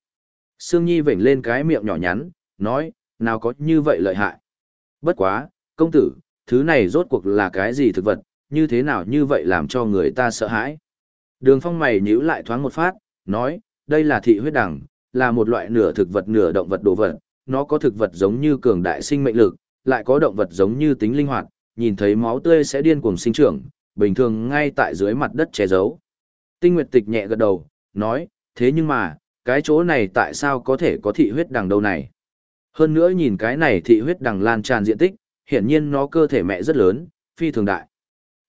Sương Nhi vểnh lên cái miệng nhỏ nhắn, nói, nào có như vậy lợi hại. Bất quá, công tử, thứ này rốt cuộc là cái gì thực vật, như thế nào như vậy làm cho người ta sợ hãi. Đường phong mày nhíu lại thoáng một phát, nói, đây là thị huyết đằng, là một loại nửa thực vật nửa động vật đồ vật, nó có thực vật giống như cường đại sinh mệnh lực, lại có động vật giống như tính linh hoạt, nhìn thấy máu tươi sẽ điên cuồng sinh trưởng, bình thường ngay tại dưới mặt đất che giấu. Tinh Nguyệt Tịch nhẹ gật đầu, nói, thế nhưng mà, cái chỗ này tại sao có thể có thị huyết đằng đâu này? Hơn nữa nhìn cái này thị huyết đằng lan tràn diện tích, hiển nhiên nó cơ thể mẹ rất lớn, phi thường đại.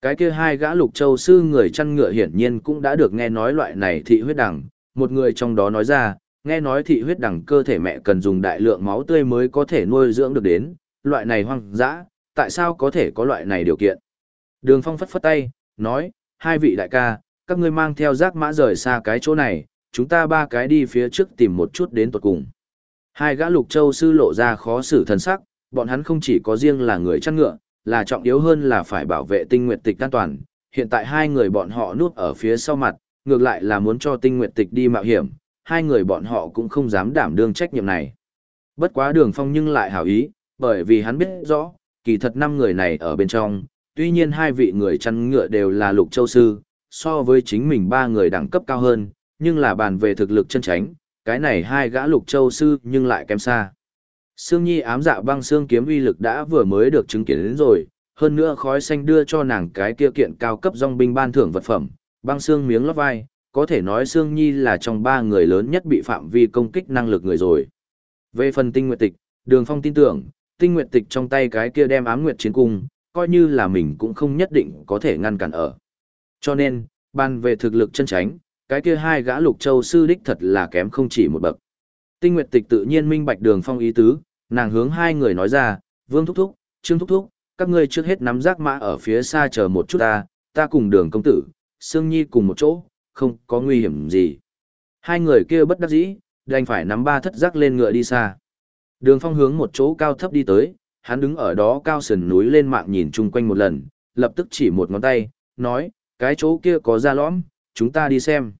Cái kia hai gã lục châu sư người chăn ngựa hiển nhiên cũng đã được nghe nói loại này thị huyết đằng, một người trong đó nói ra, nghe nói thị huyết đằng cơ thể mẹ cần dùng đại lượng máu tươi mới có thể nuôi dưỡng được đến, loại này hoang dã, tại sao có thể có loại này điều kiện? Đường Phong phất phất tay, nói, hai vị đại ca, các ngươi mang theo rác mã rời xa cái chỗ này, chúng ta ba cái đi phía trước tìm một chút đến tuột cùng. Hai gã lục châu sư lộ ra khó xử thần sắc, bọn hắn không chỉ có riêng là người chăn ngựa, là trọng yếu hơn là phải bảo vệ tinh nguyệt tịch an toàn. Hiện tại hai người bọn họ núp ở phía sau mặt, ngược lại là muốn cho tinh nguyệt tịch đi mạo hiểm, hai người bọn họ cũng không dám đảm đương trách nhiệm này. Bất quá đường phong nhưng lại hảo ý, bởi vì hắn biết rõ, kỳ thật năm người này ở bên trong, tuy nhiên hai vị người chăn ngựa đều là lục châu sư, so với chính mình ba người đẳng cấp cao hơn, nhưng là bàn về thực lực chân tránh, cái này hai gã lục châu sư nhưng lại kém xa. Sương Nhi ám dạ băng xương kiếm uy lực đã vừa mới được chứng kiến đến rồi, hơn nữa khói xanh đưa cho nàng cái kia kiện cao cấp dòng binh ban thưởng vật phẩm, băng xương miếng lót vai, có thể nói Sương Nhi là trong ba người lớn nhất bị phạm vi công kích năng lực người rồi. Về phần tinh nguyệt tịch, đường phong tin tưởng, tinh nguyệt tịch trong tay cái kia đem ám nguyệt chiến cung, coi như là mình cũng không nhất định có thể ngăn cản ở. Cho nên, ban về thực lực chân tránh, cái kia hai gã lục châu sư đích thật là kém không chỉ một bậc. Tinh Nguyệt Tịch tự nhiên minh bạch đường phong ý tứ, nàng hướng hai người nói ra, Vương Thúc Thúc, Trương Thúc Thúc, các ngươi trước hết nắm giác mã ở phía xa chờ một chút ta, ta cùng đường công tử, Sương Nhi cùng một chỗ, không có nguy hiểm gì. Hai người kia bất đắc dĩ, đành phải nắm ba thất giác lên ngựa đi xa. Đường phong hướng một chỗ cao thấp đi tới, hắn đứng ở đó cao sườn núi lên mạng nhìn chung quanh một lần, lập tức chỉ một ngón tay, nói, cái chỗ kia có ra lõm, chúng ta đi xem.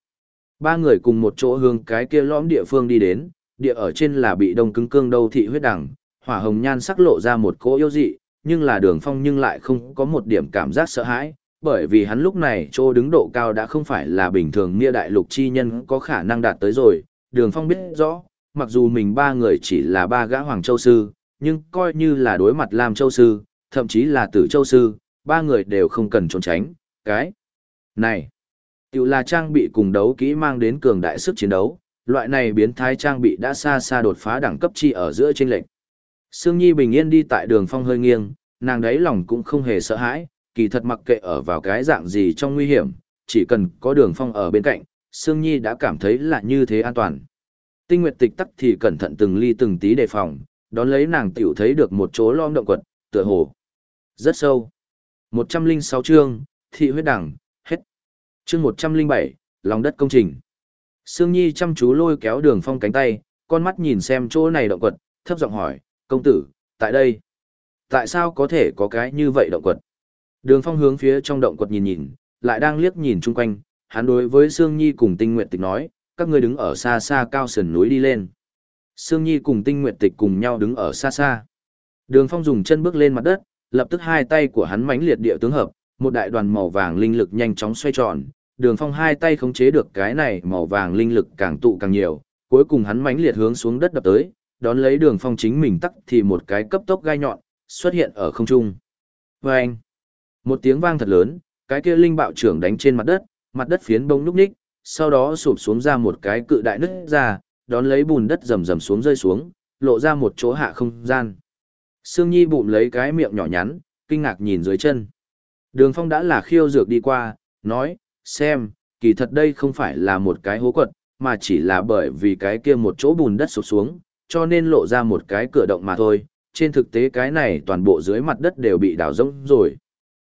Ba người cùng một chỗ hướng cái kia lõm địa phương đi đến, địa ở trên là bị đông cứng cương đầu thị huyết đẳng, hỏa hồng nhan sắc lộ ra một cỗ yêu dị, nhưng là đường phong nhưng lại không có một điểm cảm giác sợ hãi, bởi vì hắn lúc này chỗ đứng độ cao đã không phải là bình thường nia đại lục chi nhân có khả năng đạt tới rồi, đường phong biết rõ, mặc dù mình ba người chỉ là ba gã hoàng châu sư, nhưng coi như là đối mặt làm châu sư, thậm chí là tử châu sư, ba người đều không cần trốn tránh, cái này, tự là trang bị cùng đấu kỹ mang đến cường đại sức chiến đấu, loại này biến thái trang bị đã xa xa đột phá đẳng cấp chi ở giữa trên lệnh. Sương Nhi bình yên đi tại đường phong hơi nghiêng, nàng đấy lòng cũng không hề sợ hãi, kỳ thật mặc kệ ở vào cái dạng gì trong nguy hiểm, chỉ cần có đường phong ở bên cạnh, Sương Nhi đã cảm thấy là như thế an toàn. Tinh Nguyệt Tịch tắc thì cẩn thận từng ly từng tí đề phòng, đón lấy nàng tiểu thấy được một chỗ lom động quật, tựa hồ. Rất sâu. 106 chương, thị huyết đẳng, hết. Chương 107, lòng đất công trình. Sương Nhi chăm chú lôi kéo đường phong cánh tay, con mắt nhìn xem chỗ này động quật, thấp giọng hỏi, công tử, tại đây, tại sao có thể có cái như vậy động quật? Đường phong hướng phía trong động quật nhìn nhìn, lại đang liếc nhìn chung quanh, hắn đối với Sương Nhi cùng tinh nguyện tịch nói, các ngươi đứng ở xa xa cao sườn núi đi lên. Sương Nhi cùng tinh nguyện tịch cùng nhau đứng ở xa xa. Đường phong dùng chân bước lên mặt đất, lập tức hai tay của hắn mãnh liệt địa tướng hợp, một đại đoàn màu vàng linh lực nhanh chóng xoay tròn, đường phong hai tay khống chế được cái này màu vàng linh lực càng tụ càng nhiều, cuối cùng hắn mãnh liệt hướng xuống đất đập tới, đón lấy đường phong chính mình tắc thì một cái cấp tốc gai nhọn, xuất hiện ở không trung. Vâng! anh, một tiếng vang thật lớn, cái kia linh bạo trưởng đánh trên mặt đất, mặt đất phiến bông núc ních, sau đó sụp xuống ra một cái cự đại nứt ra, đón lấy bùn đất rầm rầm xuống rơi xuống, lộ ra một chỗ hạ không gian. Sương Nhi bụng lấy cái miệng nhỏ nhắn, kinh ngạc nhìn dưới chân. Đường Phong đã là khiêu dược đi qua, nói, xem, kỳ thật đây không phải là một cái hố quật, mà chỉ là bởi vì cái kia một chỗ bùn đất sụp xuống, cho nên lộ ra một cái cửa động mà thôi. Trên thực tế cái này toàn bộ dưới mặt đất đều bị đào rỗng rồi.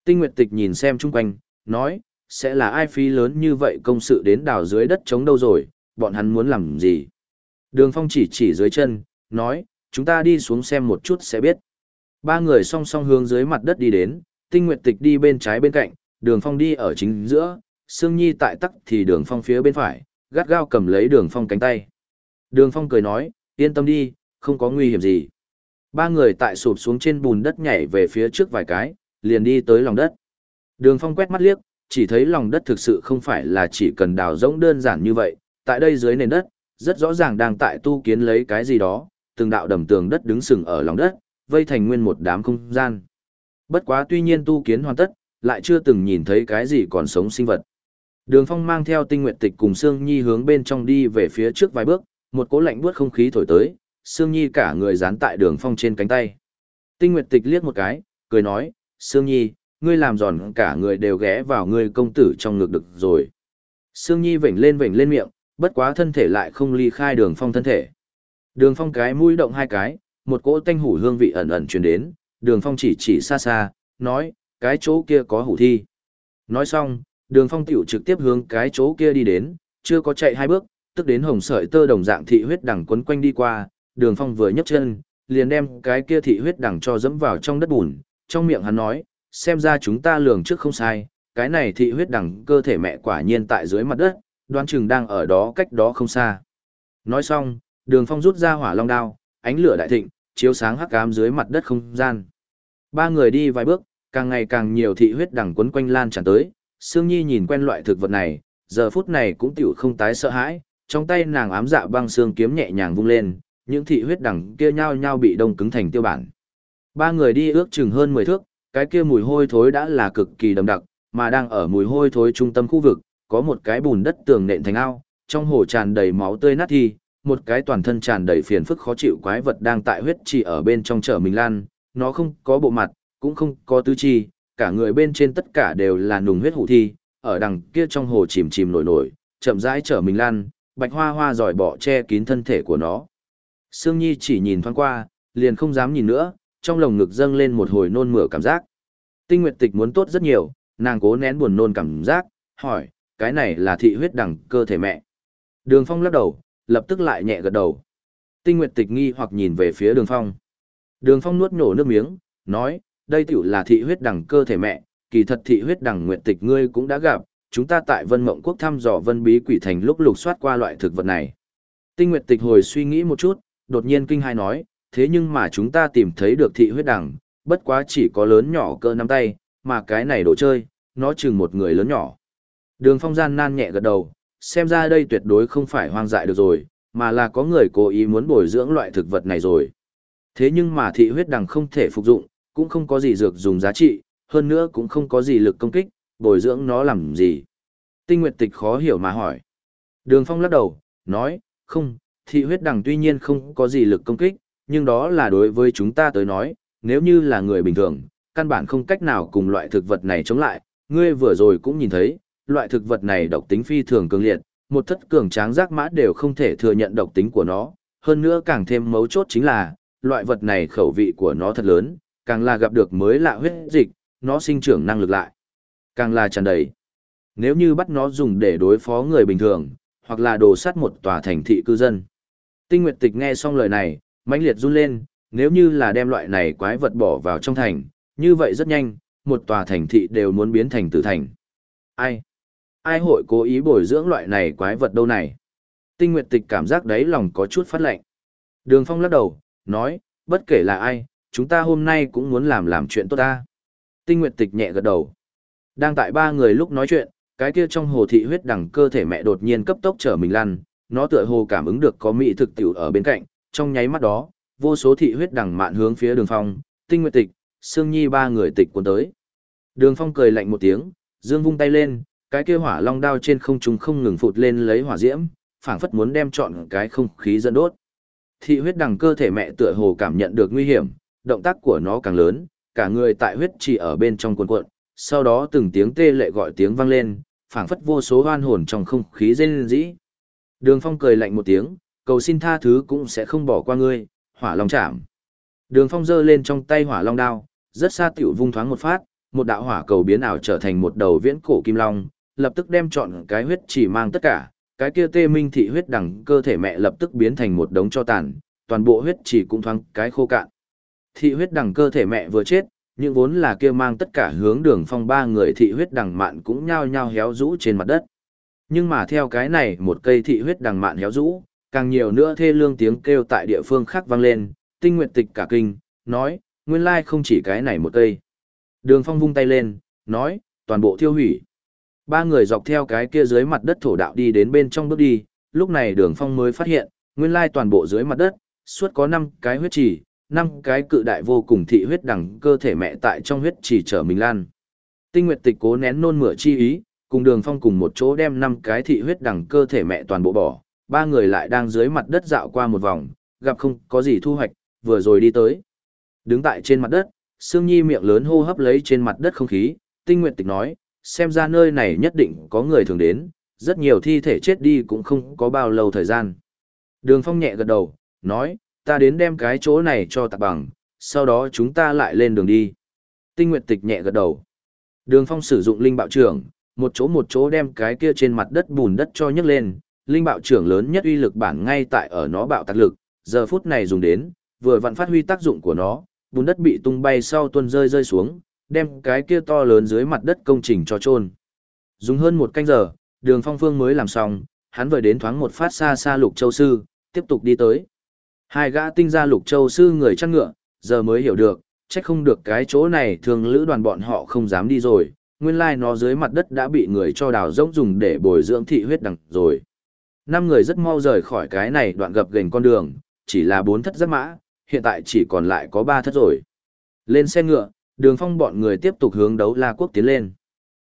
Tinh Nguyệt Tịch nhìn xem chung quanh, nói, sẽ là ai phí lớn như vậy công sự đến đào dưới đất chống đâu rồi, bọn hắn muốn làm gì. Đường Phong chỉ chỉ dưới chân, nói, chúng ta đi xuống xem một chút sẽ biết. Ba người song song hướng dưới mặt đất đi đến, Tinh Nguyệt Tịch đi bên trái bên cạnh, Đường Phong đi ở chính giữa, Sương Nhi tại tắc thì Đường Phong phía bên phải, gắt gao cầm lấy Đường Phong cánh tay. Đường Phong cười nói, yên tâm đi, không có nguy hiểm gì. Ba người tại sụp xuống trên bùn đất nhảy về phía trước vài cái, liền đi tới lòng đất. Đường Phong quét mắt liếc, chỉ thấy lòng đất thực sự không phải là chỉ cần đào rỗng đơn giản như vậy, tại đây dưới nền đất, rất rõ ràng đang tại tu kiến lấy cái gì đó, từng đạo đầm tường đất đứng sừng ở lòng đất, vây thành nguyên một đám không gian. Bất quá tuy nhiên tu kiến hoàn tất, lại chưa từng nhìn thấy cái gì còn sống sinh vật. Đường Phong mang theo Tinh Nguyệt Tịch cùng Sương Nhi hướng bên trong đi về phía trước vài bước, một cỗ lạnh buốt không khí thổi tới, Sương Nhi cả người dán tại Đường Phong trên cánh tay. Tinh Nguyệt Tịch liếc một cái, cười nói, Sương Nhi, ngươi làm giòn cả người đều ghé vào ngươi công tử trong ngực được rồi. Sương Nhi vểnh lên vểnh lên miệng, bất quá thân thể lại không ly khai Đường Phong thân thể. Đường Phong cái mũi động hai cái, một cỗ tanh hủ hương vị ẩn ẩn truyền đến, Đường Phong chỉ chỉ xa xa, nói, cái chỗ kia có hủ thi. Nói xong, Đường Phong tiểu trực tiếp hướng cái chỗ kia đi đến, chưa có chạy hai bước, tức đến hồng sợi tơ đồng dạng thị huyết đằng quấn quanh đi qua, Đường Phong vừa nhấc chân, liền đem cái kia thị huyết đằng cho dẫm vào trong đất bùn, trong miệng hắn nói, xem ra chúng ta lường trước không sai, cái này thị huyết đằng cơ thể mẹ quả nhiên tại dưới mặt đất, đoán chừng đang ở đó cách đó không xa. Nói xong, Đường Phong rút ra hỏa long đao, ánh lửa đại thịnh, chiếu sáng hắc ám dưới mặt đất không gian. Ba người đi vài bước, càng ngày càng nhiều thị huyết đằng quấn quanh lan tràn tới, Sương Nhi nhìn quen loại thực vật này, giờ phút này cũng tiểu không tái sợ hãi, trong tay nàng ám dạ băng xương kiếm nhẹ nhàng vung lên, những thị huyết đằng kia nhao nhao bị đông cứng thành tiêu bản. Ba người đi ước chừng hơn 10 thước, cái kia mùi hôi thối đã là cực kỳ đậm đặc, mà đang ở mùi hôi thối trung tâm khu vực, có một cái bùn đất tường nện thành ao, trong hồ tràn đầy máu tươi nát thi, một cái toàn thân tràn đầy phiền phức khó chịu quái vật đang tại huyết trì ở bên trong chở mình lan, nó không có bộ mặt, cũng không có tứ chi, cả người bên trên tất cả đều là nùng huyết hủ thi, ở đằng kia trong hồ chìm chìm nổi nổi, chậm rãi chở mình lan, bạch hoa hoa giỏi bỏ che kín thân thể của nó. Sương Nhi chỉ nhìn thoáng qua, liền không dám nhìn nữa, trong lồng ngực dâng lên một hồi nôn mửa cảm giác. Tinh Nguyệt Tịch muốn tốt rất nhiều, nàng cố nén buồn nôn cảm giác, hỏi, cái này là thị huyết đẳng cơ thể mẹ. Đường Phong lắc đầu, lập tức lại nhẹ gật đầu. Tinh Nguyệt Tịch nghi hoặc nhìn về phía Đường Phong. Đường Phong nuốt nhổ nước miếng, nói, đây tiểu là thị huyết đẳng cơ thể mẹ, kỳ thật thị huyết đẳng Nguyệt tịch ngươi cũng đã gặp, chúng ta tại Vân Mộng Quốc thăm dò Vân Bí Quỷ Thành lúc lục soát qua loại thực vật này. Tinh Nguyệt Tịch hồi suy nghĩ một chút, đột nhiên kinh hai nói, thế nhưng mà chúng ta tìm thấy được thị huyết đằng, bất quá chỉ có lớn nhỏ cỡ nắm tay, mà cái này đồ chơi, nó chừng một người lớn nhỏ. Đường Phong gian nan nhẹ gật đầu, xem ra đây tuyệt đối không phải hoang dại được rồi, mà là có người cố ý muốn bồi dưỡng loại thực vật này rồi. Thế nhưng mà thị huyết đằng không thể phục dụng, cũng không có gì dược dùng giá trị, hơn nữa cũng không có gì lực công kích, bồi dưỡng nó làm gì. Tinh Nguyệt Tịch khó hiểu mà hỏi. Đường Phong lắc đầu, nói, không, thị huyết đằng tuy nhiên không có gì lực công kích, nhưng đó là đối với chúng ta tới nói, nếu như là người bình thường, căn bản không cách nào cùng loại thực vật này chống lại, ngươi vừa rồi cũng nhìn thấy, loại thực vật này độc tính phi thường cường liệt, một thất cường tráng giác mã đều không thể thừa nhận độc tính của nó, hơn nữa càng thêm mấu chốt chính là, loại vật này khẩu vị của nó thật lớn, càng là gặp được mới lạ huyết dịch, nó sinh trưởng năng lực lại. Càng là tràn đầy. Nếu như bắt nó dùng để đối phó người bình thường, hoặc là đồ sắt một tòa thành thị cư dân. Tinh Nguyệt Tịch nghe xong lời này, mãnh liệt run lên, nếu như là đem loại này quái vật bỏ vào trong thành, như vậy rất nhanh, một tòa thành thị đều muốn biến thành tử thành. Ai? Ai hội cố ý bồi dưỡng loại này quái vật đâu này? Tinh Nguyệt Tịch cảm giác đấy lòng có chút phát lạnh. Đường Phong lắc đầu, nói, bất kể là ai, chúng ta hôm nay cũng muốn làm làm chuyện tốt ta. Tinh Nguyệt Tịch nhẹ gật đầu. Đang tại ba người lúc nói chuyện, cái kia trong hồ thị huyết đẳng cơ thể mẹ đột nhiên cấp tốc trở mình lăn, nó tựa hồ cảm ứng được có mỹ thực tiểu ở bên cạnh, trong nháy mắt đó, vô số thị huyết đẳng mạn hướng phía đường phong, tinh nguyệt tịch, sương nhi ba người tịch cuốn tới. Đường phong cười lạnh một tiếng, dương vung tay lên, cái kia hỏa long đao trên không trung không ngừng phụt lên lấy hỏa diễm, phảng phất muốn đem trọn cái không khí dẫn đốt. Thị huyết đằng cơ thể mẹ tựa hồ cảm nhận được nguy hiểm, động tác của nó càng lớn, cả người tại huyết chỉ ở bên trong cuộn cuộn, sau đó từng tiếng tê lệ gọi tiếng vang lên, phảng phất vô số hoan hồn trong không khí rên rỉ. Đường Phong cười lạnh một tiếng, cầu xin tha thứ cũng sẽ không bỏ qua ngươi, hỏa long chạm. Đường Phong giơ lên trong tay hỏa long đao, rất xa tiểu vung thoáng một phát, một đạo hỏa cầu biến ảo trở thành một đầu viễn cổ kim long, lập tức đem chọn cái huyết chỉ mang tất cả, cái kia tê minh thị huyết đẳng cơ thể mẹ lập tức biến thành một đống cho tàn, toàn bộ huyết chỉ cũng thoáng cái khô cạn. Thị huyết đẳng cơ thể mẹ vừa chết, những vốn là kia mang tất cả hướng đường phong ba người thị huyết đằng mạn cũng nhao nhao héo rũ trên mặt đất. Nhưng mà theo cái này một cây thị huyết đằng mạn héo rũ, càng nhiều nữa thê lương tiếng kêu tại địa phương khác vang lên, tinh nguyện tịch cả kinh, nói, nguyên lai không chỉ cái này một cây. Đường phong vung tay lên, nói, toàn bộ thiêu hủy. Ba người dọc theo cái kia dưới mặt đất thổ đạo đi đến bên trong bước đi, lúc này đường phong mới phát hiện, nguyên lai toàn bộ dưới mặt đất, suốt có 5 cái huyết trì, năm cái cự đại vô cùng thị huyết đằng cơ thể mẹ tại trong huyết chỉ trở mình lan. Tinh Nguyệt Tịch cố nén nôn mửa chi ý, cùng Đường Phong cùng một chỗ đem năm cái thị huyết đằng cơ thể mẹ toàn bộ bỏ, ba người lại đang dưới mặt đất dạo qua một vòng, gặp không có gì thu hoạch, vừa rồi đi tới. Đứng tại trên mặt đất, Sương Nhi miệng lớn hô hấp lấy trên mặt đất không khí, Tinh Nguyệt Tịch nói, xem ra nơi này nhất định có người thường đến, rất nhiều thi thể chết đi cũng không có bao lâu thời gian. Đường Phong nhẹ gật đầu, nói, ta đến đem cái chỗ này cho tạc bằng, sau đó chúng ta lại lên đường đi. Tinh Nguyệt Tịch nhẹ gật đầu. Đường Phong sử dụng linh bạo trưởng, một chỗ một chỗ đem cái kia trên mặt đất bùn đất cho nhấc lên, linh bạo trưởng lớn nhất uy lực bản ngay tại ở nó bạo tạc lực, giờ phút này dùng đến, vừa vặn phát huy tác dụng của nó, bùn đất bị tung bay sau tuôn rơi rơi xuống, đem cái kia to lớn dưới mặt đất công trình cho trôn. Dùng hơn một canh giờ, đường phong phương mới làm xong, hắn vừa đến thoáng một phát xa xa lục châu sư, tiếp tục đi tới. Hai gã tinh gia lục châu sư người chăn ngựa, giờ mới hiểu được, trách không được cái chỗ này thường lữ đoàn bọn họ không dám đi rồi, nguyên lai nó dưới mặt đất đã bị người cho đào rỗng dùng để bồi dưỡng thị huyết đằng rồi. Năm người rất mau rời khỏi cái này đoạn gập gành con đường, chỉ là bốn thất giáp mã, hiện tại chỉ còn lại có ba thất rồi. Lên xe ngựa, đường phong bọn người tiếp tục hướng đấu la quốc tiến lên.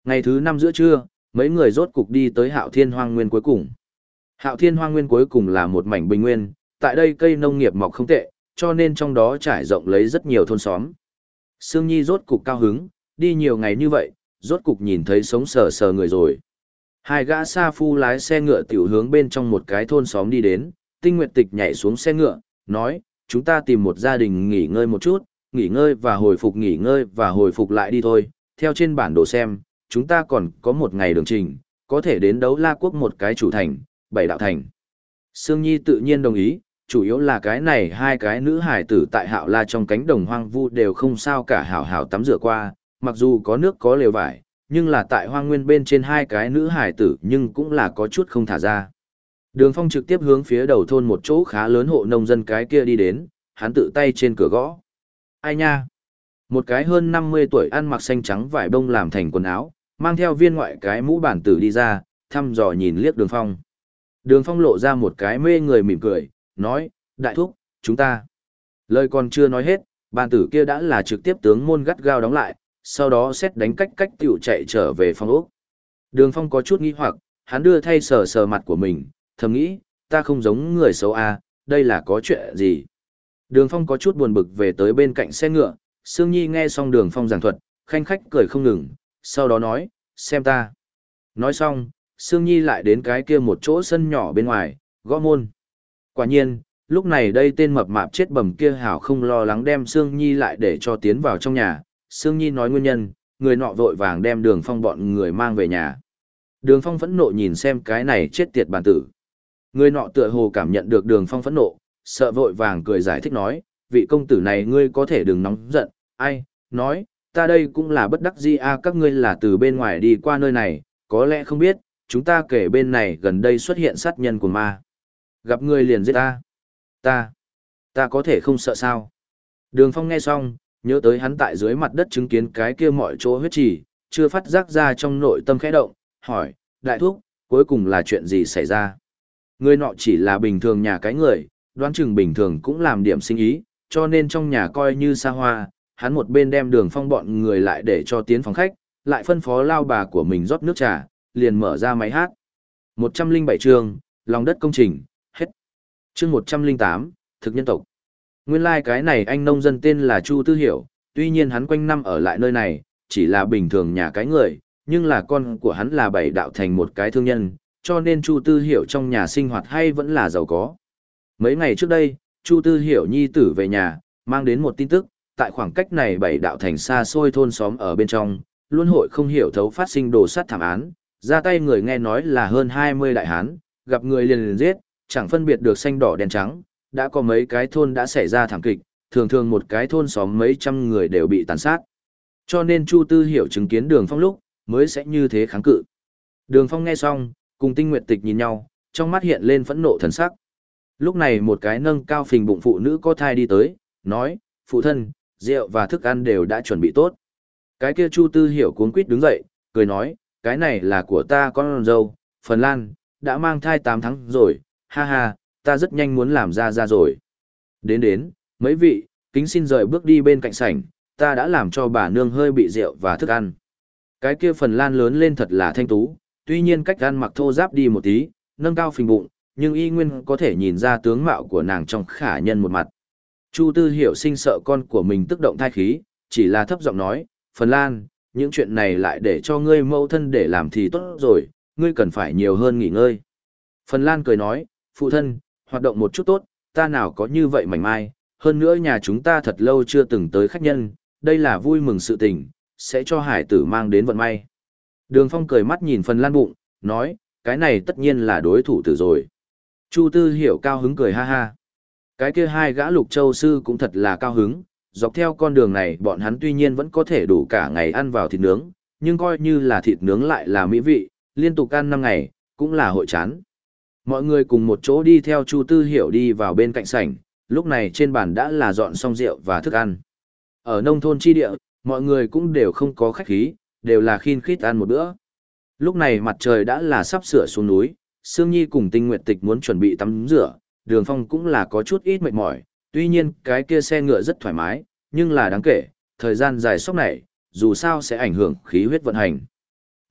Ngày thứ năm giữa trưa, mấy người rốt cục đi tới hạo thiên hoang nguyên cuối cùng. Hạo thiên hoang nguyên cuối cùng là một mảnh bình nguyên, tại đây cây nông nghiệp mọc không tệ, cho nên trong đó trải rộng lấy rất nhiều thôn xóm. Sương Nhi rốt cục cao hứng, đi nhiều ngày như vậy, rốt cục nhìn thấy sống sờ sờ người rồi. Hai gã sa phu lái xe ngựa tiểu hướng bên trong một cái thôn xóm đi đến, tinh nguyệt tịch nhảy xuống xe ngựa, nói, chúng ta tìm một gia đình nghỉ ngơi một chút, nghỉ ngơi và hồi phục nghỉ ngơi và hồi phục lại đi thôi, theo trên bản đồ xem, chúng ta còn có một ngày đường trình, có thể đến đấu la quốc một cái chủ thành, bảy đạo thành. Sương Nhi tự nhiên đồng ý, chủ yếu là cái này hai cái nữ hải tử tại hạo la trong cánh đồng hoang vu đều không sao cả hảo hảo tắm rửa qua, mặc dù có nước có lều vải, nhưng là tại hoang nguyên bên trên hai cái nữ hải tử nhưng cũng là có chút không thả ra. Đường phong trực tiếp hướng phía đầu thôn một chỗ khá lớn hộ nông dân cái kia đi đến, hắn tự tay trên cửa gõ. Ai nha? Một cái hơn 50 tuổi ăn mặc xanh trắng vải bông làm thành quần áo, mang theo viên ngoại cái mũ bản tử đi ra, thăm dò nhìn liếc đường phong. Đường phong lộ ra một cái mê người mỉm cười, nói, đại thúc, chúng ta. Lời còn chưa nói hết, bản tử kia đã là trực tiếp tướng môn gắt gao đóng lại, sau đó xét đánh cách cách tiểu chạy trở về phòng ốc. Đường phong có chút nghi hoặc, hắn đưa thay sờ sờ mặt của mình, thầm nghĩ, ta không giống người xấu à, đây là có chuyện gì. Đường phong có chút buồn bực về tới bên cạnh xe ngựa, Sương Nhi nghe xong đường phong giảng thuật, khanh khách cười không ngừng, sau đó nói, xem ta. Nói xong, Sương Nhi lại đến cái kia một chỗ sân nhỏ bên ngoài, gõ môn. Quả nhiên, lúc này đây tên mập mạp chết bầm kia hảo không lo lắng đem Sương Nhi lại để cho tiến vào trong nhà. Sương Nhi nói nguyên nhân, người nọ vội vàng đem đường phong bọn người mang về nhà. Đường phong phẫn nộ nhìn xem cái này chết tiệt bản tử. Người nọ tựa hồ cảm nhận được đường phong phẫn nộ, sợ vội vàng cười giải thích nói, vị công tử này ngươi có thể đừng nóng giận, ai, nói, ta đây cũng là bất đắc dĩ a các ngươi là từ bên ngoài đi qua nơi này, có lẽ không biết, chúng ta kể bên này gần đây xuất hiện sát nhân của ma. Gặp ngươi liền giết ta. Ta, ta có thể không sợ sao. Đường phong nghe xong, nhớ tới hắn tại dưới mặt đất chứng kiến cái kia mọi chỗ huyết trì, chưa phát giác ra trong nội tâm khẽ động, hỏi, đại thúc, cuối cùng là chuyện gì xảy ra? Người nọ chỉ là bình thường nhà cái người, đoán chừng bình thường cũng làm điểm sinh ý, cho nên trong nhà coi như xa hoa, hắn một bên đem đường phong bọn người lại để cho tiến phòng khách, lại phân phó lao bà của mình rót nước trà, liền mở ra máy hát. 107 chương, lòng đất công trình, hết. Chương 108, thực nhân tộc. Nguyên lai like cái này anh nông dân tên là Chu Tư Hiểu, tuy nhiên hắn quanh năm ở lại nơi này, chỉ là bình thường nhà cái người, nhưng là con của hắn là bảy đạo thành một cái thương nhân, cho nên Chu Tư Hiểu trong nhà sinh hoạt hay vẫn là giàu có. Mấy ngày trước đây, Chu Tư Hiểu nhi tử về nhà, mang đến một tin tức, tại khoảng cách này bảy đạo thành xa xôi thôn xóm ở bên trong, luôn hội không hiểu thấu phát sinh đồ sát thảm án, ra tay người nghe nói là hơn 20 đại hán, gặp người liền liền giết, chẳng phân biệt được xanh đỏ đen trắng, đã có mấy cái thôn đã xảy ra thảm kịch, thường thường một cái thôn xóm mấy trăm người đều bị tàn sát. Cho nên Chu Tư Hiểu chứng kiến Đường Phong lúc, mới sẽ như thế kháng cự. Đường Phong nghe xong, cùng Tinh Nguyệt Tịch nhìn nhau, trong mắt hiện lên phẫn nộ thần sắc. Lúc này một cái nâng cao phình bụng phụ nữ có thai đi tới, nói, phụ thân, rượu và thức ăn đều đã chuẩn bị tốt. Cái kia Chu Tư Hiểu cuốn quýt đứng dậy, cười nói, cái này là của ta con dâu, Phần Lan, đã mang thai 8 tháng rồi, ha ha, ta rất nhanh muốn làm ra ra rồi. Đến đến, mấy vị, kính xin rời bước đi bên cạnh sảnh, ta đã làm cho bà nương hơi bị rượu và thức ăn. Cái kia Phần Lan lớn lên thật là thanh tú, tuy nhiên cách ăn mặc thô giáp đi một tí, nâng cao phình bụng, nhưng y nguyên có thể nhìn ra tướng mạo của nàng trong khả nhân một mặt. Chu Tư Hiểu sinh sợ con của mình tức động thai khí, chỉ là thấp giọng nói, Phần Lan, những chuyện này lại để cho ngươi mẫu thân để làm thì tốt rồi, ngươi cần phải nhiều hơn nghỉ ngơi. Phần Lan cười nói, phụ thân, hoạt động một chút tốt, ta nào có như vậy mảnh mai, hơn nữa nhà chúng ta thật lâu chưa từng tới khách nhân, đây là vui mừng sự tình, sẽ cho hải tử mang đến vận may. Đường Phong cười mắt nhìn Phần Lan bụng, nói, cái này tất nhiên là đối thủ tử rồi. Chu Tư Hiểu cao hứng cười ha ha. Cái kia hai gã lục châu sư cũng thật là cao hứng, dọc theo con đường này bọn hắn tuy nhiên vẫn có thể đủ cả ngày ăn vào thịt nướng, nhưng coi như là thịt nướng lại là mỹ vị, liên tục ăn năm ngày, cũng là hội chán. Mọi người cùng một chỗ đi theo Chu Tư Hiểu đi vào bên cạnh sảnh, lúc này trên bàn đã là dọn xong rượu và thức ăn. Ở nông thôn chi địa, mọi người cũng đều không có khách khí, đều là khiên khít ăn một bữa. Lúc này mặt trời đã là sắp sửa xuống núi, Sương Nhi cùng Tinh Nguyệt Tịch muốn chuẩn bị tắm rửa, Đường Phong cũng là có chút ít mệt mỏi, tuy nhiên cái kia xe ngựa rất thoải mái, nhưng là đáng kể, thời gian dài sốc này, dù sao sẽ ảnh hưởng khí huyết vận hành.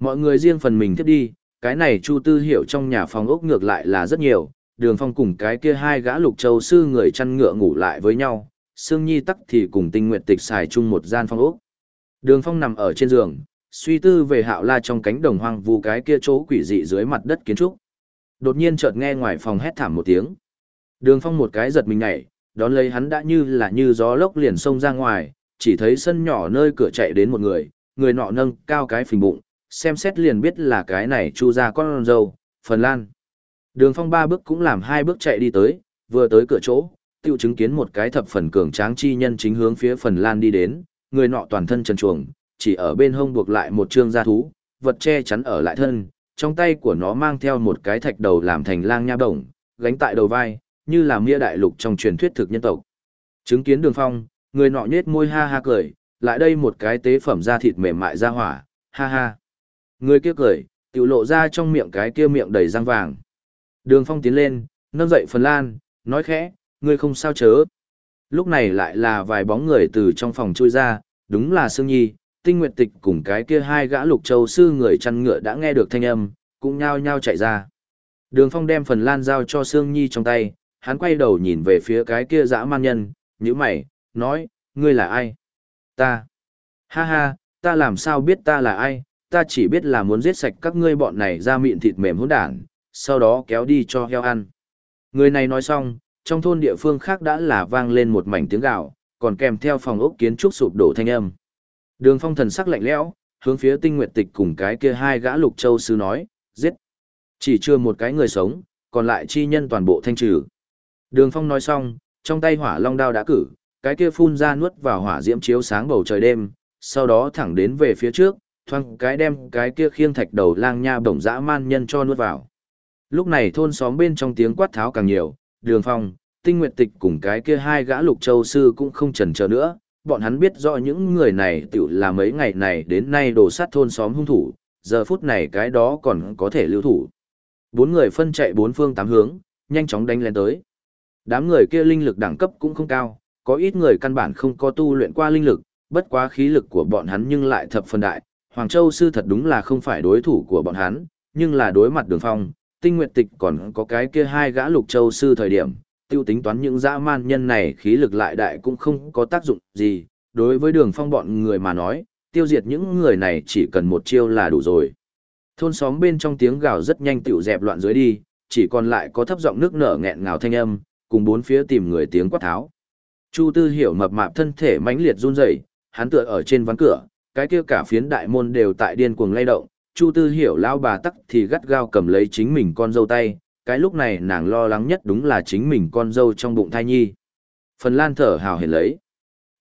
Mọi người riêng phần mình tiếp đi, cái này Chu Tư Hiểu trong nhà phòng ốc ngược lại là rất nhiều, Đường Phong cùng cái kia hai gã lục châu sư người chăn ngựa ngủ lại với nhau, Sương Nhi tắc thì cùng Tinh nguyện Tịch xài chung một gian phòng ốc. Đường Phong nằm ở trên giường, suy tư về Hạo La trong cánh đồng hoang vu cái kia chỗ quỷ dị dưới mặt đất kiến trúc. Đột nhiên chợt nghe ngoài phòng hét thảm một tiếng. Đường Phong một cái giật mình nhảy, đón lấy hắn đã như là như gió lốc liền xông ra ngoài, chỉ thấy sân nhỏ nơi cửa chạy đến một người, người nọ nâng cao cái phình bụng, xem xét liền biết là cái này chu ra con dâu, Phần Lan. Đường Phong ba bước cũng làm hai bước chạy đi tới, vừa tới cửa chỗ, tiêu chứng kiến một cái thập phần cường tráng chi nhân chính hướng phía Phần Lan đi đến, người nọ toàn thân trần chuồng, chỉ ở bên hông buộc lại một trương gia thú, vật che chắn ở lại thân, trong tay của nó mang theo một cái thạch đầu làm thành lang nha bổng, gánh tại đầu vai, như là mia đại lục trong truyền thuyết thực nhân tộc. Chứng kiến đường phong, người nọ nhết môi ha ha cười, lại đây một cái tế phẩm da thịt mềm mại ra hỏa, ha ha. Người kia cười, tiểu lộ ra trong miệng cái kia miệng đầy răng vàng. Đường phong tiến lên, nâng dậy phần lan, nói khẽ, ngươi không sao chớ. Lúc này lại là vài bóng người từ trong phòng chui ra, đúng là Sương Nhi, tinh nguyệt tịch cùng cái kia hai gã lục châu sư người chăn ngựa đã nghe được thanh âm, cũng nhao nhao chạy ra. Đường phong đem phần lan giao cho Sương Nhi trong tay, hắn quay đầu nhìn về phía cái kia dã man nhân, nhíu mày, nói, ngươi là ai? Ta. Ha ha, ta làm sao biết ta là ai, ta chỉ biết là muốn giết sạch các ngươi bọn này ra miệng thịt mềm hỗn đản, sau đó kéo đi cho heo ăn. Người này nói xong, trong thôn địa phương khác đã là vang lên một mảnh tiếng gạo, còn kèm theo phòng ốc kiến trúc sụp đổ thanh âm. Đường phong thần sắc lạnh lẽo, hướng phía tinh nguyệt tịch cùng cái kia hai gã lục châu sư nói, giết. Chỉ chưa một cái người sống, còn lại chi nhân toàn bộ thanh trừ. Đường phong nói xong, trong tay hỏa long đao đã cử, cái kia phun ra nuốt vào hỏa diễm chiếu sáng bầu trời đêm, sau đó thẳng đến về phía trước, thoang cái đem cái kia khiêng thạch đầu lang nha bổng dã man nhân cho nuốt vào. Lúc này thôn xóm bên trong tiếng quát tháo càng nhiều, đường phong, tinh nguyệt tịch cùng cái kia hai gã lục châu sư cũng không chần chờ nữa, bọn hắn biết rõ những người này tiểu là mấy ngày này đến nay đổ sát thôn xóm hung thủ, giờ phút này cái đó còn có thể lưu thủ. Bốn người phân chạy bốn phương tám hướng, nhanh chóng đánh lên tới. Đám người kia linh lực đẳng cấp cũng không cao, có ít người căn bản không có tu luyện qua linh lực, bất quá khí lực của bọn hắn nhưng lại thập phần đại. Hoàng Châu sư thật đúng là không phải đối thủ của bọn hắn, nhưng là đối mặt đường phong, tinh nguyệt tịch còn có cái kia hai gã lục châu sư thời điểm, tiêu tính toán những dã man nhân này khí lực lại đại cũng không có tác dụng gì, đối với đường phong bọn người mà nói, tiêu diệt những người này chỉ cần một chiêu là đủ rồi. Thôn xóm bên trong tiếng gào rất nhanh tiểu dẹp loạn dưới đi, chỉ còn lại có thấp giọng nước nở nghẹn ngào thanh âm, cùng bốn phía tìm người tiếng quát tháo. Chu Tư Hiểu mập mạp thân thể mãnh liệt run rẩy, hắn tựa ở trên ván cửa, cái kia cả phiến đại môn đều tại điên cuồng lay động, Chu Tư Hiểu lao bà tắc thì gắt gao cầm lấy chính mình con dâu tay, cái lúc này nàng lo lắng nhất đúng là chính mình con dâu trong bụng thai nhi. Phần Lan thở hào hển lấy.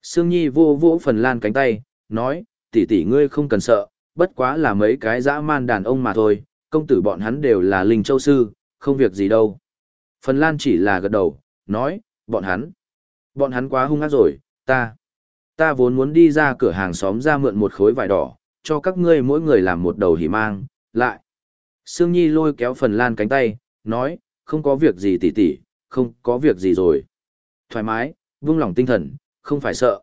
Sương Nhi vô vỗ Phần Lan cánh tay, nói, tỷ tỷ ngươi không cần sợ, bất quá là mấy cái dã man đàn ông mà thôi, công tử bọn hắn đều là linh châu sư, không việc gì đâu. Phần Lan chỉ là gật đầu, nói, bọn hắn, bọn hắn quá hung ác rồi, ta, ta vốn muốn đi ra cửa hàng xóm ra mượn một khối vải đỏ, cho các ngươi mỗi người làm một đầu hỉ mang, lại. Sương Nhi lôi kéo Phần Lan cánh tay, nói, không có việc gì tỷ tỷ, không có việc gì rồi. Thoải mái, vung lòng tinh thần, không phải sợ.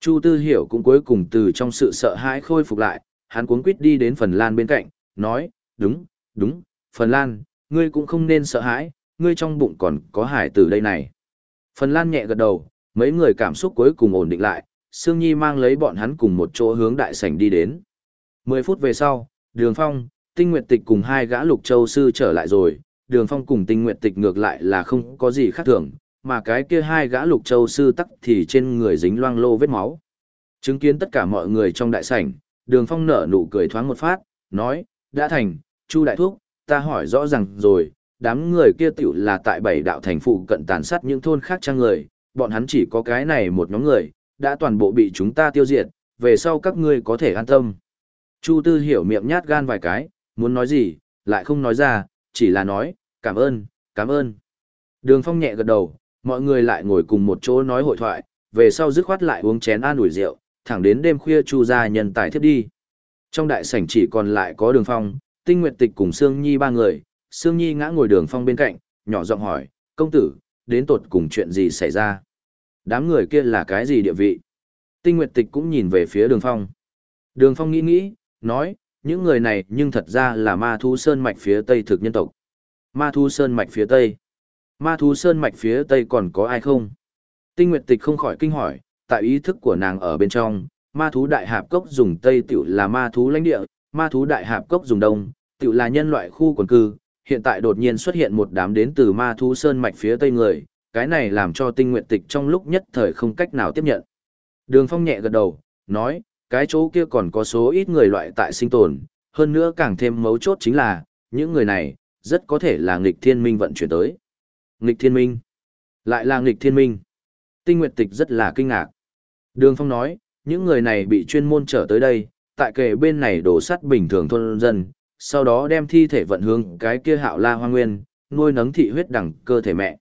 Chu Tư Hiểu cũng cuối cùng từ trong sự sợ hãi khôi phục lại, hắn cuống quýt đi đến Phần Lan bên cạnh, nói, đúng, đúng, Phần Lan, ngươi cũng không nên sợ hãi, ngươi trong bụng còn có hải tử đây này. Phần Lan nhẹ gật đầu, mấy người cảm xúc cuối cùng ổn định lại, Sương Nhi mang lấy bọn hắn cùng một chỗ hướng đại sảnh đi đến. Mười phút về sau, Đường Phong, Tinh Nguyệt Tịch cùng hai gã lục châu sư trở lại rồi, Đường Phong cùng Tinh Nguyệt Tịch ngược lại là không có gì khác thường, mà cái kia hai gã lục châu sư tắc thì trên người dính loang lô vết máu. Chứng kiến tất cả mọi người trong đại sảnh, Đường Phong nở nụ cười thoáng một phát, nói, đã thành, Chu Đại Thúc, ta hỏi rõ ràng rồi, đám người kia tiểu là tại bảy đạo thành phụ cận tàn sát những thôn khác trang người, bọn hắn chỉ có cái này một nhóm người, đã toàn bộ bị chúng ta tiêu diệt, về sau các ngươi có thể an tâm. Chu Tư hiểu miệng nhát gan vài cái, muốn nói gì, lại không nói ra, chỉ là nói, cảm ơn, cảm ơn. Đường Phong nhẹ gật đầu, mọi người lại ngồi cùng một chỗ nói hội thoại, về sau dứt khoát lại uống chén an ủi rượu, thẳng đến đêm khuya Chu gia nhân tài thiết đi. Trong đại sảnh chỉ còn lại có Đường Phong, Tinh Nguyệt Tịch cùng Sương Nhi ba người, Sương Nhi ngã ngồi Đường Phong bên cạnh, nhỏ giọng hỏi, công tử, đến tột cùng chuyện gì xảy ra? Đám người kia là cái gì địa vị? Tinh Nguyệt Tịch cũng nhìn về phía Đường Phong. Đường Phong nghĩ nghĩ, nói, những người này nhưng thật ra là ma thú sơn mạch phía tây thực nhân tộc. Ma thú sơn mạch phía tây. Ma thú sơn mạch phía tây còn có ai không? Tinh Nguyệt Tịch không khỏi kinh hỏi, tại ý thức của nàng ở bên trong, ma thú đại hạp cốc dùng tây tiểu là ma thú lãnh địa, ma thú đại hạp cốc dùng đông, tiểu là nhân loại khu quần cư. Hiện tại đột nhiên xuất hiện một đám đến từ ma thú sơn mạch phía tây người, cái này làm cho tinh nguyện tịch trong lúc nhất thời không cách nào tiếp nhận. Đường Phong nhẹ gật đầu, nói, cái chỗ kia còn có số ít người loại tại sinh tồn, hơn nữa càng thêm mấu chốt chính là, những người này, rất có thể là nghịch thiên minh vận chuyển tới. Nghịch thiên minh? Lại là nghịch thiên minh? Tinh Nguyệt Tịch rất là kinh ngạc. Đường Phong nói, những người này bị chuyên môn trở tới đây, tại kề bên này đổ sắt bình thường thôn dân, sau đó đem thi thể vận hướng cái kia hạo la hoa nguyên, nuôi nấng thị huyết đẳng cơ thể mẹ.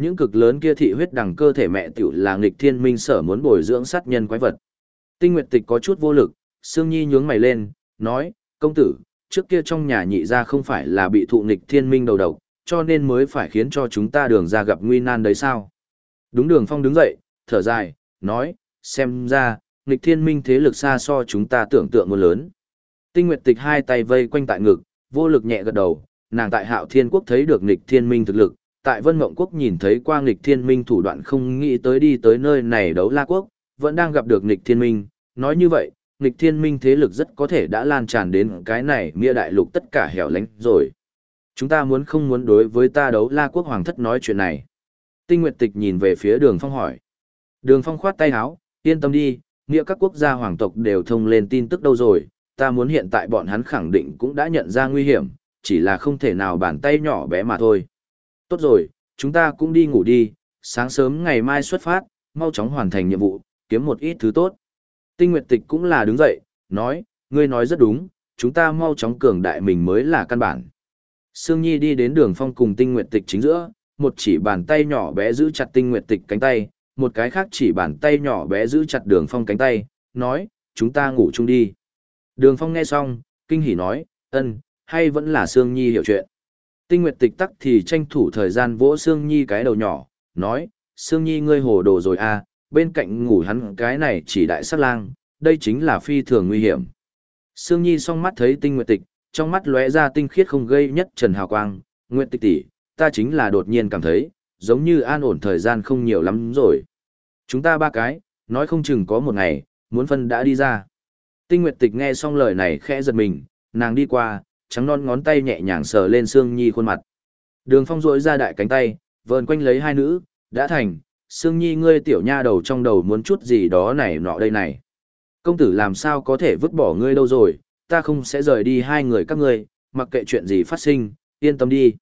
Những cực lớn kia thị huyết đằng cơ thể mẹ tiểu là nghịch thiên minh sở muốn bồi dưỡng sát nhân quái vật. Tinh Nguyệt Tịch có chút vô lực, Sương Nhi nhướng mày lên, nói, công tử, trước kia trong nhà nhị ra không phải là bị thụ nghịch thiên minh đầu độc, cho nên mới phải khiến cho chúng ta đường ra gặp nguy nan đấy sao. Đúng đường phong đứng dậy, thở dài, nói, xem ra, nghịch thiên minh thế lực xa so chúng ta tưởng tượng một lớn. Tinh Nguyệt Tịch hai tay vây quanh tại ngực, vô lực nhẹ gật đầu, nàng tại Hạo Thiên Quốc thấy được nghịch thiên minh thực lực, tại Vân Mộng Quốc nhìn thấy qua nghịch thiên minh thủ đoạn không nghĩ tới đi tới nơi này đấu La Quốc, vẫn đang gặp được nghịch thiên minh, nói như vậy, nghịch thiên minh thế lực rất có thể đã lan tràn đến cái này mia đại lục tất cả hẻo lánh rồi. Chúng ta muốn không muốn đối với ta đấu La Quốc Hoàng thất nói chuyện này. Tinh Nguyệt Tịch nhìn về phía Đường Phong hỏi. Đường Phong khoát tay áo, yên tâm đi, nghĩa các quốc gia hoàng tộc đều thông lên tin tức đâu rồi, ta muốn hiện tại bọn hắn khẳng định cũng đã nhận ra nguy hiểm, chỉ là không thể nào bàn tay nhỏ bé mà thôi. Tốt rồi, chúng ta cũng đi ngủ đi, sáng sớm ngày mai xuất phát, mau chóng hoàn thành nhiệm vụ, kiếm một ít thứ tốt. Tinh Nguyệt Tịch cũng là đứng dậy, nói, ngươi nói rất đúng, chúng ta mau chóng cường đại mình mới là căn bản. Sương Nhi đi đến đường phong cùng Tinh Nguyệt Tịch chính giữa, một chỉ bàn tay nhỏ bé giữ chặt Tinh Nguyệt Tịch cánh tay, một cái khác chỉ bàn tay nhỏ bé giữ chặt đường phong cánh tay, nói, chúng ta ngủ chung đi. Đường phong nghe xong, kinh hỉ nói, ân, hay vẫn là Sương Nhi hiểu chuyện. Tinh Nguyệt Tịch tắc thì tranh thủ thời gian vỗ Sương Nhi cái đầu nhỏ, nói, Sương Nhi ngươi hồ đồ rồi à, bên cạnh ngủ hắn cái này chỉ đại sát lang, đây chính là phi thường nguy hiểm. Sương Nhi song mắt thấy Tinh Nguyệt Tịch, trong mắt lóe ra tinh khiết không gây nhất trần hào quang, Nguyệt Tịch tỷ, ta chính là đột nhiên cảm thấy, giống như an ổn thời gian không nhiều lắm rồi. Chúng ta ba cái, nói không chừng có một ngày, muốn phân đã đi ra. Tinh Nguyệt Tịch nghe xong lời này khẽ giật mình, nàng đi qua, trắng non ngón tay nhẹ nhàng sờ lên Sương Nhi khuôn mặt. Đường Phong rỗi ra đại cánh tay, vờn quanh lấy hai nữ, đã thành, Sương Nhi ngươi tiểu nha đầu trong đầu muốn chút gì đó này nọ đây này. Công tử làm sao có thể vứt bỏ ngươi đâu rồi, ta không sẽ rời đi hai người các ngươi, mặc kệ chuyện gì phát sinh, yên tâm đi.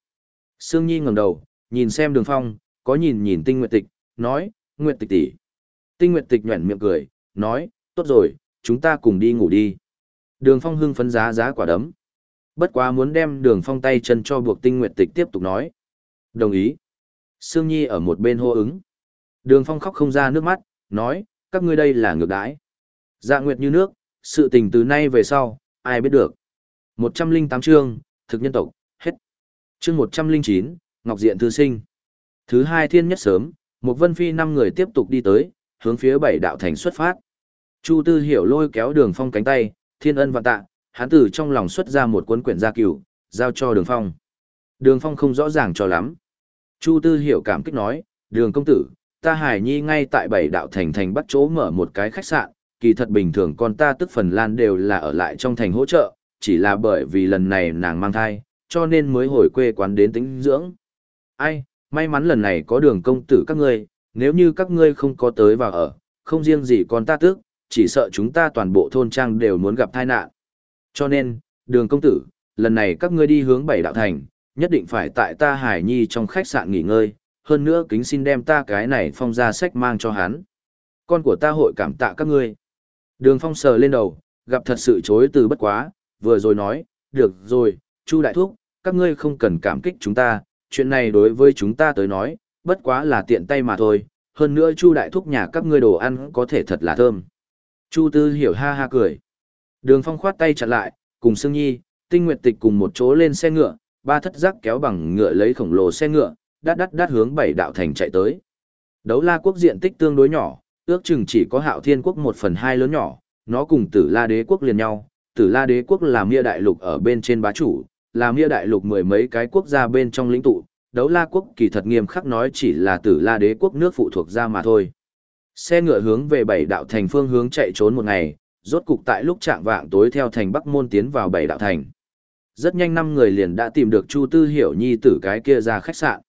Sương Nhi ngẩng đầu, nhìn xem đường phong, có nhìn nhìn tinh nguyệt tịch, nói, nguyệt tịch tỷ. Tinh nguyệt tịch nhuẩn miệng cười, nói, tốt rồi, chúng ta cùng đi ngủ đi. Đường phong hưng phấn giá giá quả đấm. Bất quá muốn đem đường phong tay chân cho buộc tinh nguyệt tịch tiếp tục nói. Đồng ý. Sương Nhi ở một bên hô ứng. Đường phong khóc không ra nước mắt, nói, các ngươi đây là ngược đãi. Dạ nguyệt như nước, sự tình từ nay về sau, ai biết được. 108 chương, thực nhân tộc, hết. Chương 109, Ngọc Diện Thư Sinh. Thứ hai thiên nhất sớm, một vân phi năm người tiếp tục đi tới, hướng phía bảy đạo thành xuất phát. Chu Tư Hiểu lôi kéo đường phong cánh tay, thiên ân vạn tạ, hắn từ trong lòng xuất ra một cuốn quyển gia cửu, giao cho đường phong. Đường phong không rõ ràng cho lắm. Chu Tư Hiểu cảm kích nói, đường công tử, ta hải nhi ngay tại bảy đạo thành thành bắt chỗ mở một cái khách sạn, kỳ thật bình thường con ta tức Phần Lan đều là ở lại trong thành hỗ trợ, chỉ là bởi vì lần này nàng mang thai, cho nên mới hồi quê quán đến tính dưỡng. Ai, may mắn lần này có đường công tử các ngươi, nếu như các ngươi không có tới và ở, không riêng gì con ta tức, chỉ sợ chúng ta toàn bộ thôn trang đều muốn gặp tai nạn. Cho nên, đường công tử, lần này các ngươi đi hướng bảy đạo thành, nhất định phải tại ta Hải Nhi trong khách sạn nghỉ ngơi, hơn nữa kính xin đem ta cái này phong ra sách mang cho hắn. Con của ta hội cảm tạ các ngươi. Đường phong sờ lên đầu, gặp thật sự chối từ bất quá, vừa rồi nói, được rồi, Chu Đại Thúc, các ngươi không cần cảm kích chúng ta, chuyện này đối với chúng ta tới nói, bất quá là tiện tay mà thôi, hơn nữa Chu Đại Thúc nhà các ngươi đồ ăn có thể thật là thơm. Chu Tư hiểu ha ha cười. Đường phong khoát tay chặn lại, cùng Sương Nhi, Tinh Nguyệt Tịch cùng một chỗ lên xe ngựa, ba thất giác kéo bằng ngựa lấy khổng lồ xe ngựa, đắt đắt đắt hướng bảy đạo thành chạy tới. Đấu la quốc diện tích tương đối nhỏ, ước chừng chỉ có hạo thiên quốc một phần hai lớn nhỏ, nó cùng tử la đế quốc liền nhau, tử la đế quốc là mia đại lục ở bên trên bá chủ, là mia đại lục mười mấy cái quốc gia bên trong lĩnh tụ, đấu la quốc kỳ thật nghiêm khắc nói chỉ là tử la đế quốc nước phụ thuộc ra mà thôi. Xe ngựa hướng về bảy đạo thành phương hướng chạy trốn một ngày, rốt cục tại lúc trạng vạng tối theo thành Bắc Môn tiến vào bảy đạo thành. Rất nhanh năm người liền đã tìm được Chu Tư Hiểu Nhi tử cái kia ra khách sạn.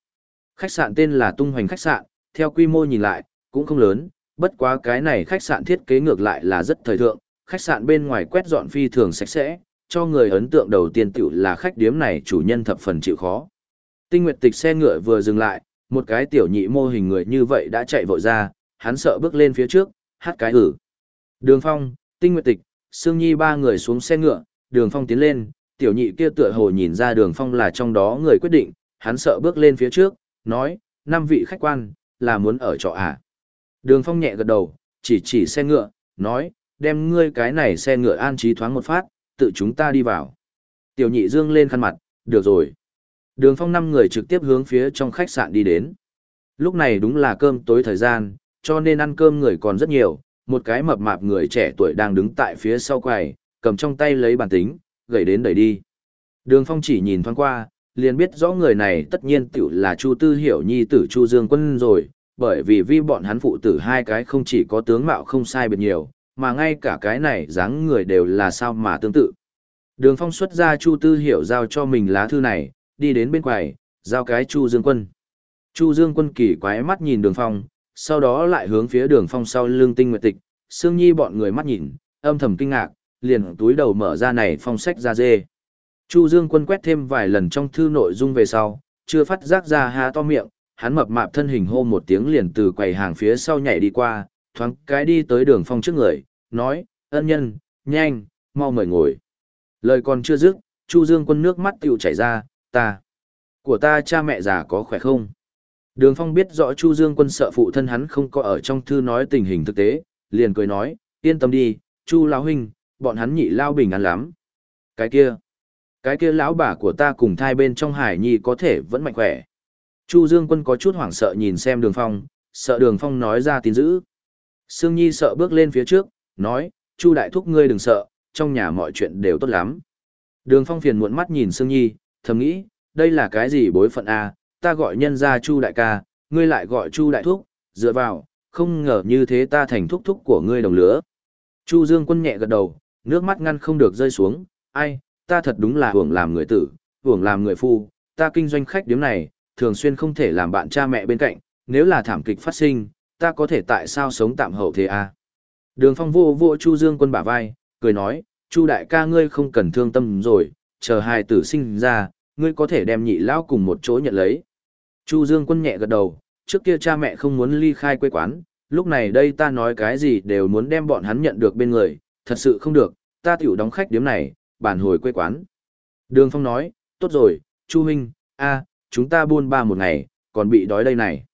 Khách sạn tên là Tung Hoành khách sạn, theo quy mô nhìn lại, cũng không lớn, bất quá cái này khách sạn thiết kế ngược lại là rất thời thượng, khách sạn bên ngoài quét dọn phi thường sạch sẽ, cho người ấn tượng đầu tiên tiểu là khách điếm này chủ nhân thập phần chịu khó. Tinh Nguyệt Tịch xe ngựa vừa dừng lại, một cái tiểu nhị mô hình người như vậy đã chạy vội ra, hắn sợ bước lên phía trước, hát cái ử. Đường Phong, Tinh Nguyệt Tịch, Sương Nhi ba người xuống xe ngựa, Đường Phong tiến lên, tiểu nhị kia tựa hồ nhìn ra Đường Phong là trong đó người quyết định, hắn sợ bước lên phía trước, nói, năm vị khách quan, là muốn ở trọ à. Đường Phong nhẹ gật đầu, chỉ chỉ xe ngựa, nói, đem ngươi cái này xe ngựa an trí thoáng một phát, tự chúng ta đi vào. Tiểu nhị dương lên khăn mặt, được rồi. Đường Phong năm người trực tiếp hướng phía trong khách sạn đi đến. Lúc này đúng là cơm tối thời gian, cho nên ăn cơm người còn rất nhiều, một cái mập mạp người trẻ tuổi đang đứng tại phía sau quầy, cầm trong tay lấy bàn tính, gầy đến đẩy đi. Đường Phong chỉ nhìn thoáng qua, liền biết rõ người này tất nhiên tiểu là Chu Tư Hiểu Nhi tử Chu Dương Quân rồi, bởi vì vi bọn hắn phụ tử hai cái không chỉ có tướng mạo không sai biệt nhiều, mà ngay cả cái này dáng người đều là sao mà tương tự. Đường Phong xuất ra Chu Tư Hiểu giao cho mình lá thư này, đi đến bên quầy, giao cái Chu Dương Quân. Chu Dương quân kỳ quái mắt nhìn đường phong, sau đó lại hướng phía đường phong sau lưng tinh nguyệt tịch, Sương Nhi bọn người mắt nhìn, âm thầm kinh ngạc, liền túi đầu mở ra này phong sách ra dê. Chu Dương quân quét thêm vài lần trong thư nội dung về sau, chưa phát giác ra há to miệng, hắn mập mạp thân hình hô một tiếng liền từ quầy hàng phía sau nhảy đi qua, thoáng cái đi tới đường phong trước người, nói, ân nhân, nhanh, mau mời ngồi. Lời còn chưa dứt, Chu Dương quân nước mắt tiểu chảy ra, ta, của ta cha mẹ già có khỏe không? Đường phong biết rõ Chu Dương quân sợ phụ thân hắn không có ở trong thư nói tình hình thực tế, liền cười nói, yên tâm đi, Chu lão huynh, bọn hắn nhị lao bình an lắm. Cái kia, cái kia lão bà của ta cùng thai bên trong hải nhi có thể vẫn mạnh khỏe. Chu Dương Quân có chút hoảng sợ nhìn xem Đường Phong, sợ Đường Phong nói ra tin dữ. Sương Nhi sợ bước lên phía trước, nói, Chu đại thúc ngươi đừng sợ, trong nhà mọi chuyện đều tốt lắm. Đường Phong phiền muộn mắt nhìn Sương Nhi, thầm nghĩ, đây là cái gì bối phận a? Ta gọi nhân gia Chu đại ca, ngươi lại gọi Chu đại thúc, dựa vào, không ngờ như thế ta thành thúc thúc của ngươi đồng lứa. Chu Dương Quân nhẹ gật đầu, nước mắt ngăn không được rơi xuống, ai, ta thật đúng là hưởng làm người tử, hưởng làm người phu, ta kinh doanh khách điếm này, thường xuyên không thể làm bạn cha mẹ bên cạnh, nếu là thảm kịch phát sinh, ta có thể tại sao sống tạm hậu thế à? Đường phong vô vô Chu Dương quân bả vai, cười nói, Chu đại ca ngươi không cần thương tâm rồi, chờ hai tử sinh ra, ngươi có thể đem nhị lão cùng một chỗ nhận lấy. Chu Dương quân nhẹ gật đầu, trước kia cha mẹ không muốn ly khai quê quán, lúc này đây ta nói cái gì đều muốn đem bọn hắn nhận được bên người, thật sự không được, ta tiểu đóng khách điểm này, bản hồi quê quán. Đường Phong nói, tốt rồi, Chu Minh, a, chúng ta buôn ba một ngày, còn bị đói đây này.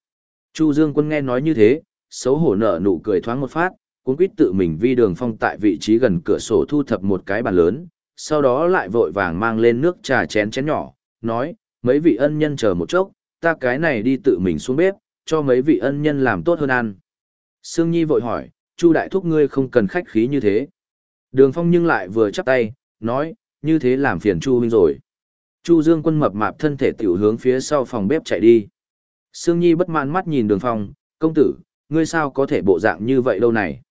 Chu Dương Quân nghe nói như thế, xấu hổ nở nụ cười thoáng một phát, cuốn quýt tự mình vi đường phong tại vị trí gần cửa sổ thu thập một cái bàn lớn, sau đó lại vội vàng mang lên nước trà chén chén nhỏ, nói, mấy vị ân nhân chờ một chốc, ta cái này đi tự mình xuống bếp, cho mấy vị ân nhân làm tốt hơn ăn. Sương Nhi vội hỏi, Chu đại thúc ngươi không cần khách khí như thế. Đường phong nhưng lại vừa chắp tay, nói, như thế làm phiền Chu huynh rồi. Chu Dương Quân mập mạp thân thể tiểu hướng phía sau phòng bếp chạy đi. Sương Nhi bất mãn mắt nhìn Đường Phong, công tử, ngươi sao có thể bộ dạng như vậy đâu này?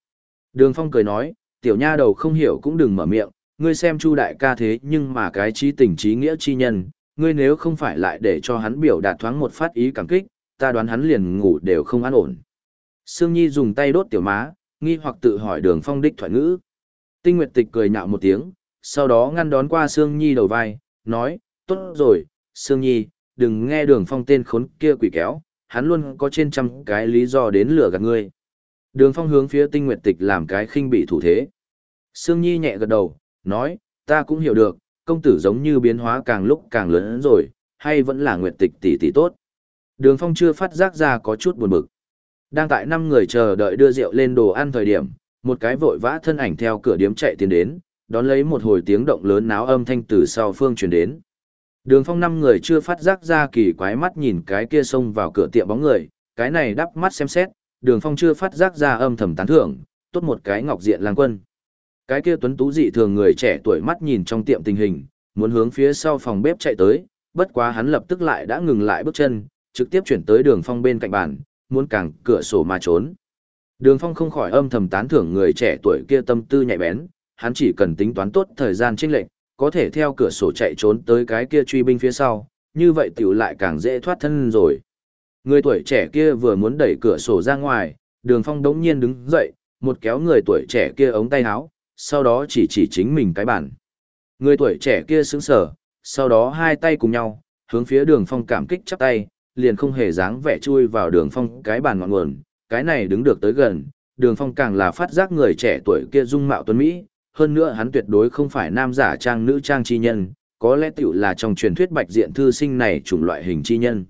Đường Phong cười nói, tiểu nha đầu không hiểu cũng đừng mở miệng, ngươi xem Chu đại ca thế nhưng mà cái trí tình trí nghĩa chi nhân, ngươi nếu không phải lại để cho hắn biểu đạt thoáng một phát ý cảm kích, ta đoán hắn liền ngủ đều không an ổn. Sương Nhi dùng tay đốt tiểu má, nghi hoặc tự hỏi Đường Phong đích thoại ngữ. Tinh Nguyệt Tịch cười nhạo một tiếng, sau đó ngăn đón qua Sương Nhi đầu vai, nói, tốt rồi, Sương Nhi, đừng nghe đường phong tên khốn kia quỷ kéo, hắn luôn có trên trăm cái lý do đến lừa gạt ngươi. Đường phong hướng phía tinh nguyệt tịch làm cái khinh bị thủ thế. Sương Nhi nhẹ gật đầu, nói, ta cũng hiểu được, công tử giống như biến hóa càng lúc càng lớn rồi, hay vẫn là nguyệt tịch tỷ tỷ tốt. Đường phong chưa phát giác ra có chút buồn bực. Đang tại năm người chờ đợi đưa rượu lên đồ ăn thời điểm, một cái vội vã thân ảnh theo cửa điếm chạy tiến đến, đón lấy một hồi tiếng động lớn náo âm thanh từ sau phương truyền đến. Đường phong năm người chưa phát giác ra kỳ quái mắt nhìn cái kia xông vào cửa tiệm bóng người, cái này đắp mắt xem xét, đường phong chưa phát giác ra âm thầm tán thưởng, tốt một cái ngọc diện lang quân. Cái kia tuấn tú dị thường người trẻ tuổi mắt nhìn trong tiệm tình hình, muốn hướng phía sau phòng bếp chạy tới, bất quá hắn lập tức lại đã ngừng lại bước chân, trực tiếp chuyển tới đường phong bên cạnh bàn, muốn càng cửa sổ mà trốn. Đường phong không khỏi âm thầm tán thưởng người trẻ tuổi kia tâm tư nhạy bén, hắn chỉ cần tính toán tốt thời gian chênh lệch, có thể theo cửa sổ chạy trốn tới cái kia truy binh phía sau, như vậy tiểu lại càng dễ thoát thân rồi. Người tuổi trẻ kia vừa muốn đẩy cửa sổ ra ngoài, đường phong đống nhiên đứng dậy, một kéo người tuổi trẻ kia ống tay áo, sau đó chỉ chỉ chính mình cái bản. Người tuổi trẻ kia sững sờ, sau đó hai tay cùng nhau, hướng phía đường phong cảm kích chắp tay, liền không hề dáng vẻ chui vào đường phong cái bàn ngọn nguồn, cái này đứng được tới gần, đường phong càng là phát giác người trẻ tuổi kia dung mạo tuấn Mỹ, hơn nữa hắn tuyệt đối không phải nam giả trang nữ trang chi nhân, có lẽ tiểu là trong truyền thuyết bạch diện thư sinh này chủng loại hình chi nhân.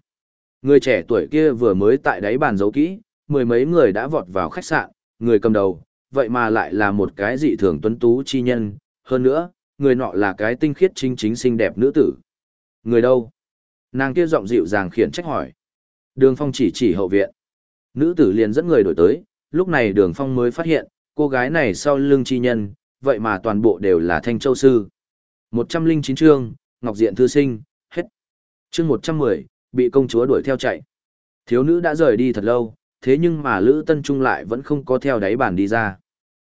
Người trẻ tuổi kia vừa mới tại đáy bàn giấu kỹ, mười mấy người đã vọt vào khách sạn, người cầm đầu, vậy mà lại là một cái dị thường tuấn tú chi nhân, hơn nữa, người nọ là cái tinh khiết chính chính xinh đẹp nữ tử. Người đâu? Nàng kia giọng dịu dàng khiển trách hỏi. Đường Phong chỉ chỉ hậu viện. Nữ tử liền dẫn người đổi tới, lúc này Đường Phong mới phát hiện, cô gái này sau lưng chi nhân, vậy mà toàn bộ đều là thanh châu sư. 109 chương, Ngọc Diện Thư Sinh, hết. Chương 110, bị công chúa đuổi theo chạy. Thiếu nữ đã rời đi thật lâu, thế nhưng mà Lữ Tân Trung lại vẫn không có theo đáy bàn đi ra.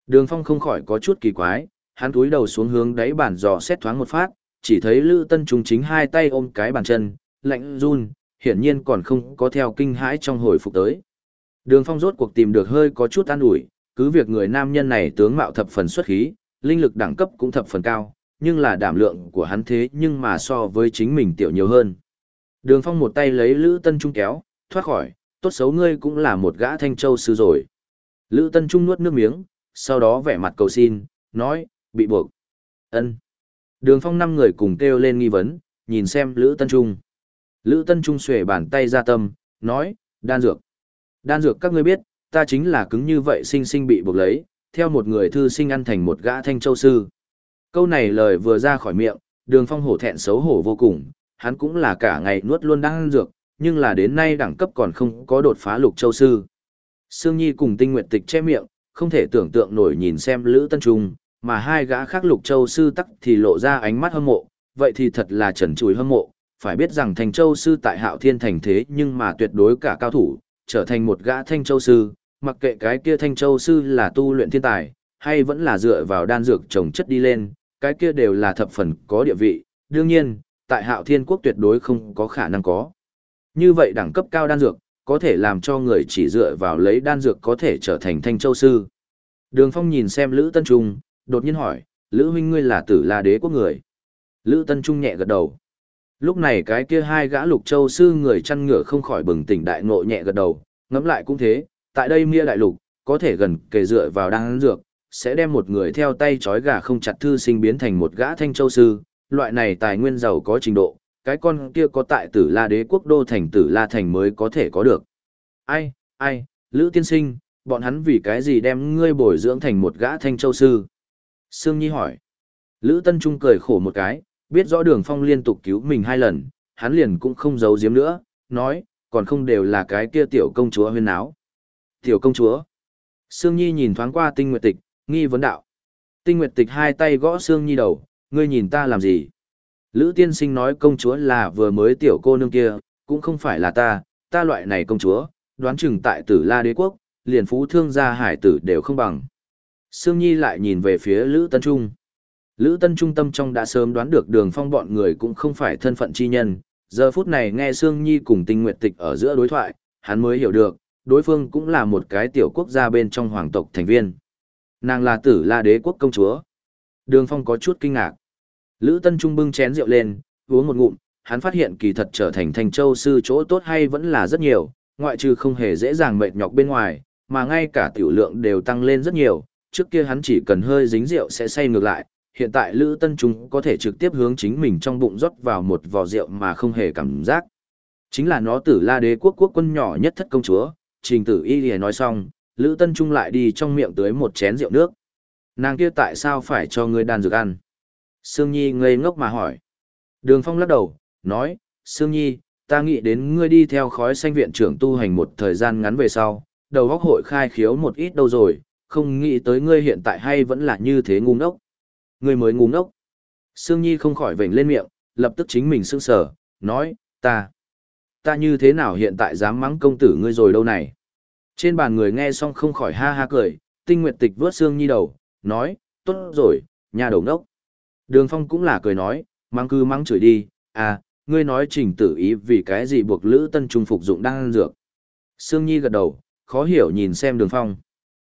Đường Phong không khỏi có chút kỳ quái, hắn cúi đầu xuống hướng đáy bàn dò xét thoáng một phát, chỉ thấy Lữ Tân Trung chính hai tay ôm cái bàn chân, lạnh run, hiển nhiên còn không có theo kinh hãi trong hồi phục tới. Đường Phong rốt cuộc tìm được hơi có chút an ủi, cứ việc người nam nhân này tướng mạo thập phần xuất khí, linh lực đẳng cấp cũng thập phần cao, nhưng là đảm lượng của hắn thế nhưng mà so với chính mình tiểu nhiều hơn. Đường Phong một tay lấy Lữ Tân Trung kéo, thoát khỏi, tốt xấu ngươi cũng là một gã thanh châu sư rồi. Lữ Tân Trung nuốt nước miếng, sau đó vẻ mặt cầu xin, nói, bị buộc. ân Đường Phong năm người cùng kêu lên nghi vấn, nhìn xem Lữ Tân Trung. Lữ Tân Trung xuề bàn tay ra tâm, nói, đan dược. Đan dược các ngươi biết, ta chính là cứng như vậy sinh sinh bị buộc lấy, theo một người thư sinh ăn thành một gã thanh châu sư. Câu này lời vừa ra khỏi miệng, đường phong hổ thẹn xấu hổ vô cùng, hắn cũng là cả ngày nuốt luôn đan dược, nhưng là đến nay đẳng cấp còn không có đột phá lục châu sư. Sương Nhi cùng tinh nguyệt tịch che miệng, không thể tưởng tượng nổi nhìn xem Lữ Tân Trung, mà hai gã khác lục châu sư tắc thì lộ ra ánh mắt hâm mộ, vậy thì thật là trần trùi hâm mộ, phải biết rằng thành châu sư tại hạo thiên thành thế nhưng mà tuyệt đối cả cao thủ, trở thành một gã thanh châu sư, mặc kệ cái kia thanh châu sư là tu luyện thiên tài, hay vẫn là dựa vào đan dược trồng chất đi lên, cái kia đều là thập phần có địa vị, đương nhiên, tại hạo thiên quốc tuyệt đối không có khả năng có. Như vậy đẳng cấp cao đan dược, có thể làm cho người chỉ dựa vào lấy đan dược có thể trở thành thanh châu sư. Đường Phong nhìn xem Lữ Tân Trung, đột nhiên hỏi, Lữ huynh ngươi là tử la đế quốc người. Lữ Tân Trung nhẹ gật đầu. Lúc này cái kia hai gã lục châu sư người chăn ngựa không khỏi bừng tỉnh đại ngộ nhẹ gật đầu, ngẫm lại cũng thế, tại đây mia đại lục, có thể gần kề dựa vào đan dược, sẽ đem một người theo tay trói gà không chặt thư sinh biến thành một gã thanh châu sư, loại này tài nguyên giàu có trình độ, cái con kia có tại tử la đế quốc đô thành tử la thành mới có thể có được. Ai, ai, Lữ tiên sinh, bọn hắn vì cái gì đem ngươi bồi dưỡng thành một gã thanh châu sư? Sương Nhi hỏi. Lữ Tân Trung cười khổ một cái, biết rõ đường phong liên tục cứu mình hai lần, hắn liền cũng không giấu giếm nữa, nói, còn không đều là cái kia tiểu công chúa huyên áo. Tiểu công chúa. Sương Nhi nhìn thoáng qua tinh nguyệt tịch, nghi vấn đạo. Tinh nguyệt tịch hai tay gõ Sương Nhi đầu, ngươi nhìn ta làm gì? Lữ tiên sinh nói công chúa là vừa mới tiểu cô nương kia, cũng không phải là ta, ta loại này công chúa, đoán chừng tại tử la đế quốc, liền phú thương gia hải tử đều không bằng. Sương Nhi lại nhìn về phía Lữ Tân Trung. Lữ Tân Trung tâm trong đã sớm đoán được đường phong bọn người cũng không phải thân phận chi nhân, giờ phút này nghe Sương Nhi cùng tinh nguyệt tịch ở giữa đối thoại, hắn mới hiểu được, đối phương cũng là một cái tiểu quốc gia bên trong hoàng tộc thành viên. Nàng là tử la đế quốc công chúa. Đường phong có chút kinh ngạc. Lữ Tân Trung bưng chén rượu lên, uống một ngụm, hắn phát hiện kỳ thật trở thành thành châu sư chỗ tốt hay vẫn là rất nhiều, ngoại trừ không hề dễ dàng mệt nhọc bên ngoài, mà ngay cả tiểu lượng đều tăng lên rất nhiều, trước kia hắn chỉ cần hơi dính rượu sẽ say ngược lại, hiện tại Lữ Tân Trung có thể trực tiếp hướng chính mình trong bụng rót vào một vò rượu mà không hề cảm giác. Chính là nó tử la đế quốc quốc quân nhỏ nhất thất công chúa, trình tử y lìa nói xong, Lữ Tân Trung lại đi trong miệng tới một chén rượu nước. Nàng kia tại sao phải cho ngươi đan dược ăn? Sương Nhi ngây ngốc mà hỏi. Đường Phong lắc đầu, nói, Sương Nhi, ta nghĩ đến ngươi đi theo khói xanh viện trưởng tu hành một thời gian ngắn về sau, đầu góc hội khai khiếu một ít đâu rồi, không nghĩ tới ngươi hiện tại hay vẫn là như thế ngu ngốc. Ngươi mới ngu ngốc. Sương Nhi không khỏi vểnh lên miệng, lập tức chính mình sững sờ, nói, ta, ta như thế nào hiện tại dám mắng công tử ngươi rồi đâu này. Trên bàn người nghe xong không khỏi ha ha cười, tinh nguyệt tịch vớt Sương Nhi đầu, nói, tốt rồi, nhà đầu ngốc. Đường Phong cũng là cười nói, mắng cư mắng chửi đi, à, ngươi nói trình tử ý vì cái gì buộc Lữ Tân Trung phục dụng đang ăn dược. Sương Nhi gật đầu, khó hiểu nhìn xem Đường Phong.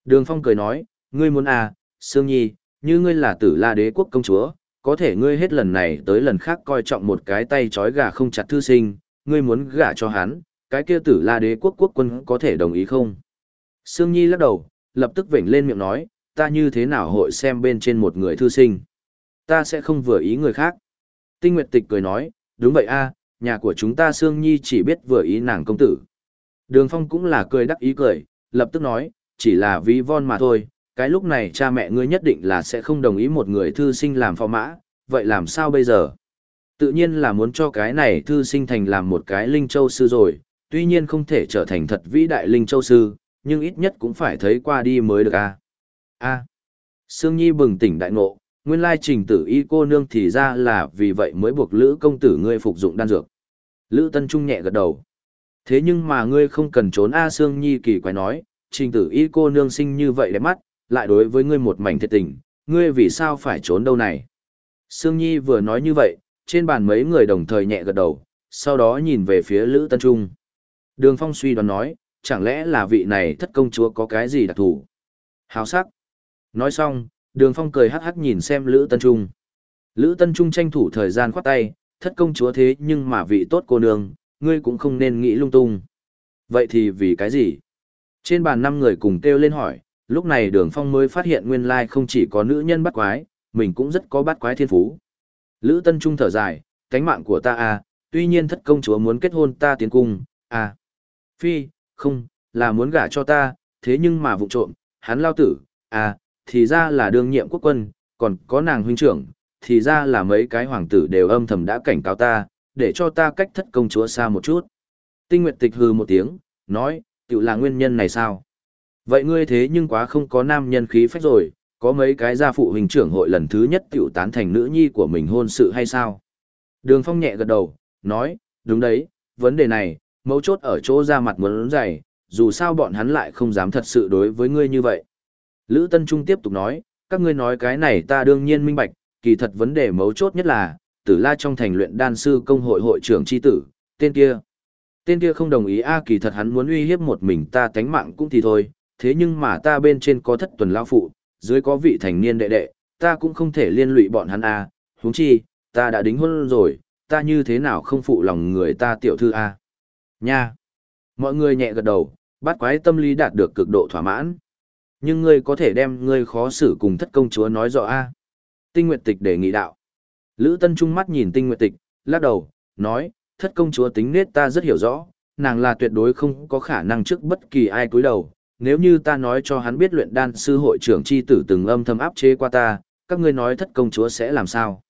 Đường Phong cười nói, ngươi muốn à, Sương Nhi, như ngươi là tử la đế quốc công chúa, có thể ngươi hết lần này tới lần khác coi trọng một cái tay trói gà không chặt thư sinh, ngươi muốn gả cho hắn, cái kia tử la đế quốc quốc quân có thể đồng ý không? Sương Nhi lắc đầu, lập tức vểnh lên miệng nói, ta như thế nào hội xem bên trên một người thư sinh. Ta sẽ không vừa ý người khác. Tinh Nguyệt Tịch cười nói, đúng vậy a, nhà của chúng ta Sương Nhi chỉ biết vừa ý nàng công tử. Đường Phong cũng là cười đắc ý cười, lập tức nói, chỉ là ví von mà thôi, cái lúc này cha mẹ ngươi nhất định là sẽ không đồng ý một người thư sinh làm phò mã, vậy làm sao bây giờ? Tự nhiên là muốn cho cái này thư sinh thành làm một cái linh châu sư rồi, tuy nhiên không thể trở thành thật vĩ đại linh châu sư, nhưng ít nhất cũng phải thấy qua đi mới được a. A. Sương Nhi bừng tỉnh đại ngộ, nguyên lai trình tử y cô nương thì ra là vì vậy mới buộc Lữ công tử ngươi phục dụng đan dược. Lữ Tân Trung nhẹ gật đầu. Thế nhưng mà ngươi không cần trốn A Sương Nhi kỳ quái nói, trình tử y cô nương sinh như vậy đẹp mắt, lại đối với ngươi một mảnh thiệt tình, ngươi vì sao phải trốn đâu này? Sương Nhi vừa nói như vậy, trên bàn mấy người đồng thời nhẹ gật đầu, sau đó nhìn về phía Lữ Tân Trung. Đường Phong suy đoán nói, chẳng lẽ là vị này thất công chúa có cái gì đặc thù? Hào sắc. Nói xong, Đường Phong cười hắc hắc nhìn xem Lữ Tân Trung. Lữ Tân Trung tranh thủ thời gian khoát tay, thất công chúa thế nhưng mà vị tốt cô nương, ngươi cũng không nên nghĩ lung tung. Vậy thì vì cái gì? Trên bàn năm người cùng kêu lên hỏi, lúc này Đường Phong mới phát hiện nguyên lai không chỉ có nữ nhân bắt quái, mình cũng rất có bắt quái thiên phú. Lữ Tân Trung thở dài, cánh mạng của ta à, tuy nhiên thất công chúa muốn kết hôn ta tiến cung, à. Phi, không, là muốn gả cho ta, thế nhưng mà vụ trộm, hắn lao tử, à, thì ra là đương nhiệm quốc quân, còn có nàng huynh trưởng, thì ra là mấy cái hoàng tử đều âm thầm đã cảnh cáo ta, để cho ta cách thất công chúa xa một chút. Tinh Nguyệt Tịch hừ một tiếng, nói, tự là nguyên nhân này sao? Vậy ngươi thế nhưng quá không có nam nhân khí phách rồi, có mấy cái gia phụ huynh trưởng hội lần thứ nhất tiểu tán thành nữ nhi của mình hôn sự hay sao? Đường Phong nhẹ gật đầu, nói, đúng đấy, vấn đề này, mấu chốt ở chỗ ra mặt muốn dày, dù sao bọn hắn lại không dám thật sự đối với ngươi như vậy. Lữ Tân Trung tiếp tục nói, các ngươi nói cái này ta đương nhiên minh bạch, kỳ thật vấn đề mấu chốt nhất là, tử la trong thành luyện đan sư công hội hội trưởng chi tử, tên kia. Tên kia không đồng ý a kỳ thật hắn muốn uy hiếp một mình ta tánh mạng cũng thì thôi, thế nhưng mà ta bên trên có thất tuần lao phụ, dưới có vị thành niên đệ đệ, ta cũng không thể liên lụy bọn hắn a huống chi, ta đã đính hôn rồi, ta như thế nào không phụ lòng người ta tiểu thư a Nha! Mọi người nhẹ gật đầu, bắt quái tâm lý đạt được cực độ thỏa mãn. Nhưng ngươi có thể đem ngươi khó xử cùng thất công chúa nói rõ a Tinh Nguyệt Tịch đề nghị đạo. Lữ Tân Trung mắt nhìn Tinh Nguyệt Tịch, lắc đầu, nói, thất công chúa tính nết ta rất hiểu rõ, nàng là tuyệt đối không có khả năng trước bất kỳ ai cúi đầu. Nếu như ta nói cho hắn biết luyện đan sư hội trưởng chi tử từng âm thầm áp chế qua ta, các ngươi nói thất công chúa sẽ làm sao?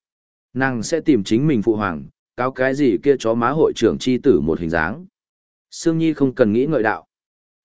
Nàng sẽ tìm chính mình phụ hoàng, cáo cái gì kia chó má hội trưởng chi tử một hình dáng. Sương Nhi không cần nghĩ ngợi đạo.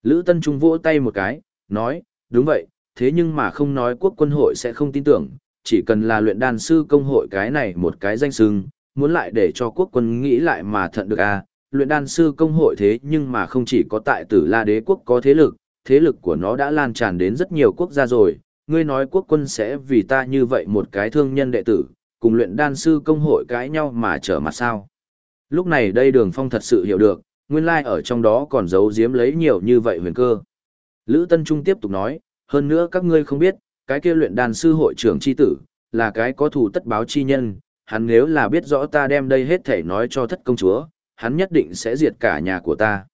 Lữ Tân Trung vỗ tay một cái, nói, đúng vậy, thế nhưng mà không nói quốc quân hội sẽ không tin tưởng, chỉ cần là luyện đan sư công hội cái này một cái danh xưng, muốn lại để cho quốc quân nghĩ lại mà thận được à, luyện đan sư công hội thế nhưng mà không chỉ có tại tử la đế quốc có thế lực, thế lực của nó đã lan tràn đến rất nhiều quốc gia rồi, ngươi nói quốc quân sẽ vì ta như vậy một cái thương nhân đệ tử, cùng luyện đan sư công hội cãi nhau mà trở mặt sao. Lúc này đây đường phong thật sự hiểu được, nguyên lai ở trong đó còn giấu giếm lấy nhiều như vậy huyền cơ. Lữ Tân Trung tiếp tục nói, hơn nữa các ngươi không biết, cái kia luyện đan sư hội trưởng chi tử, là cái có thù tất báo chi nhân, hắn nếu là biết rõ ta đem đây hết thể nói cho thất công chúa, hắn nhất định sẽ diệt cả nhà của ta.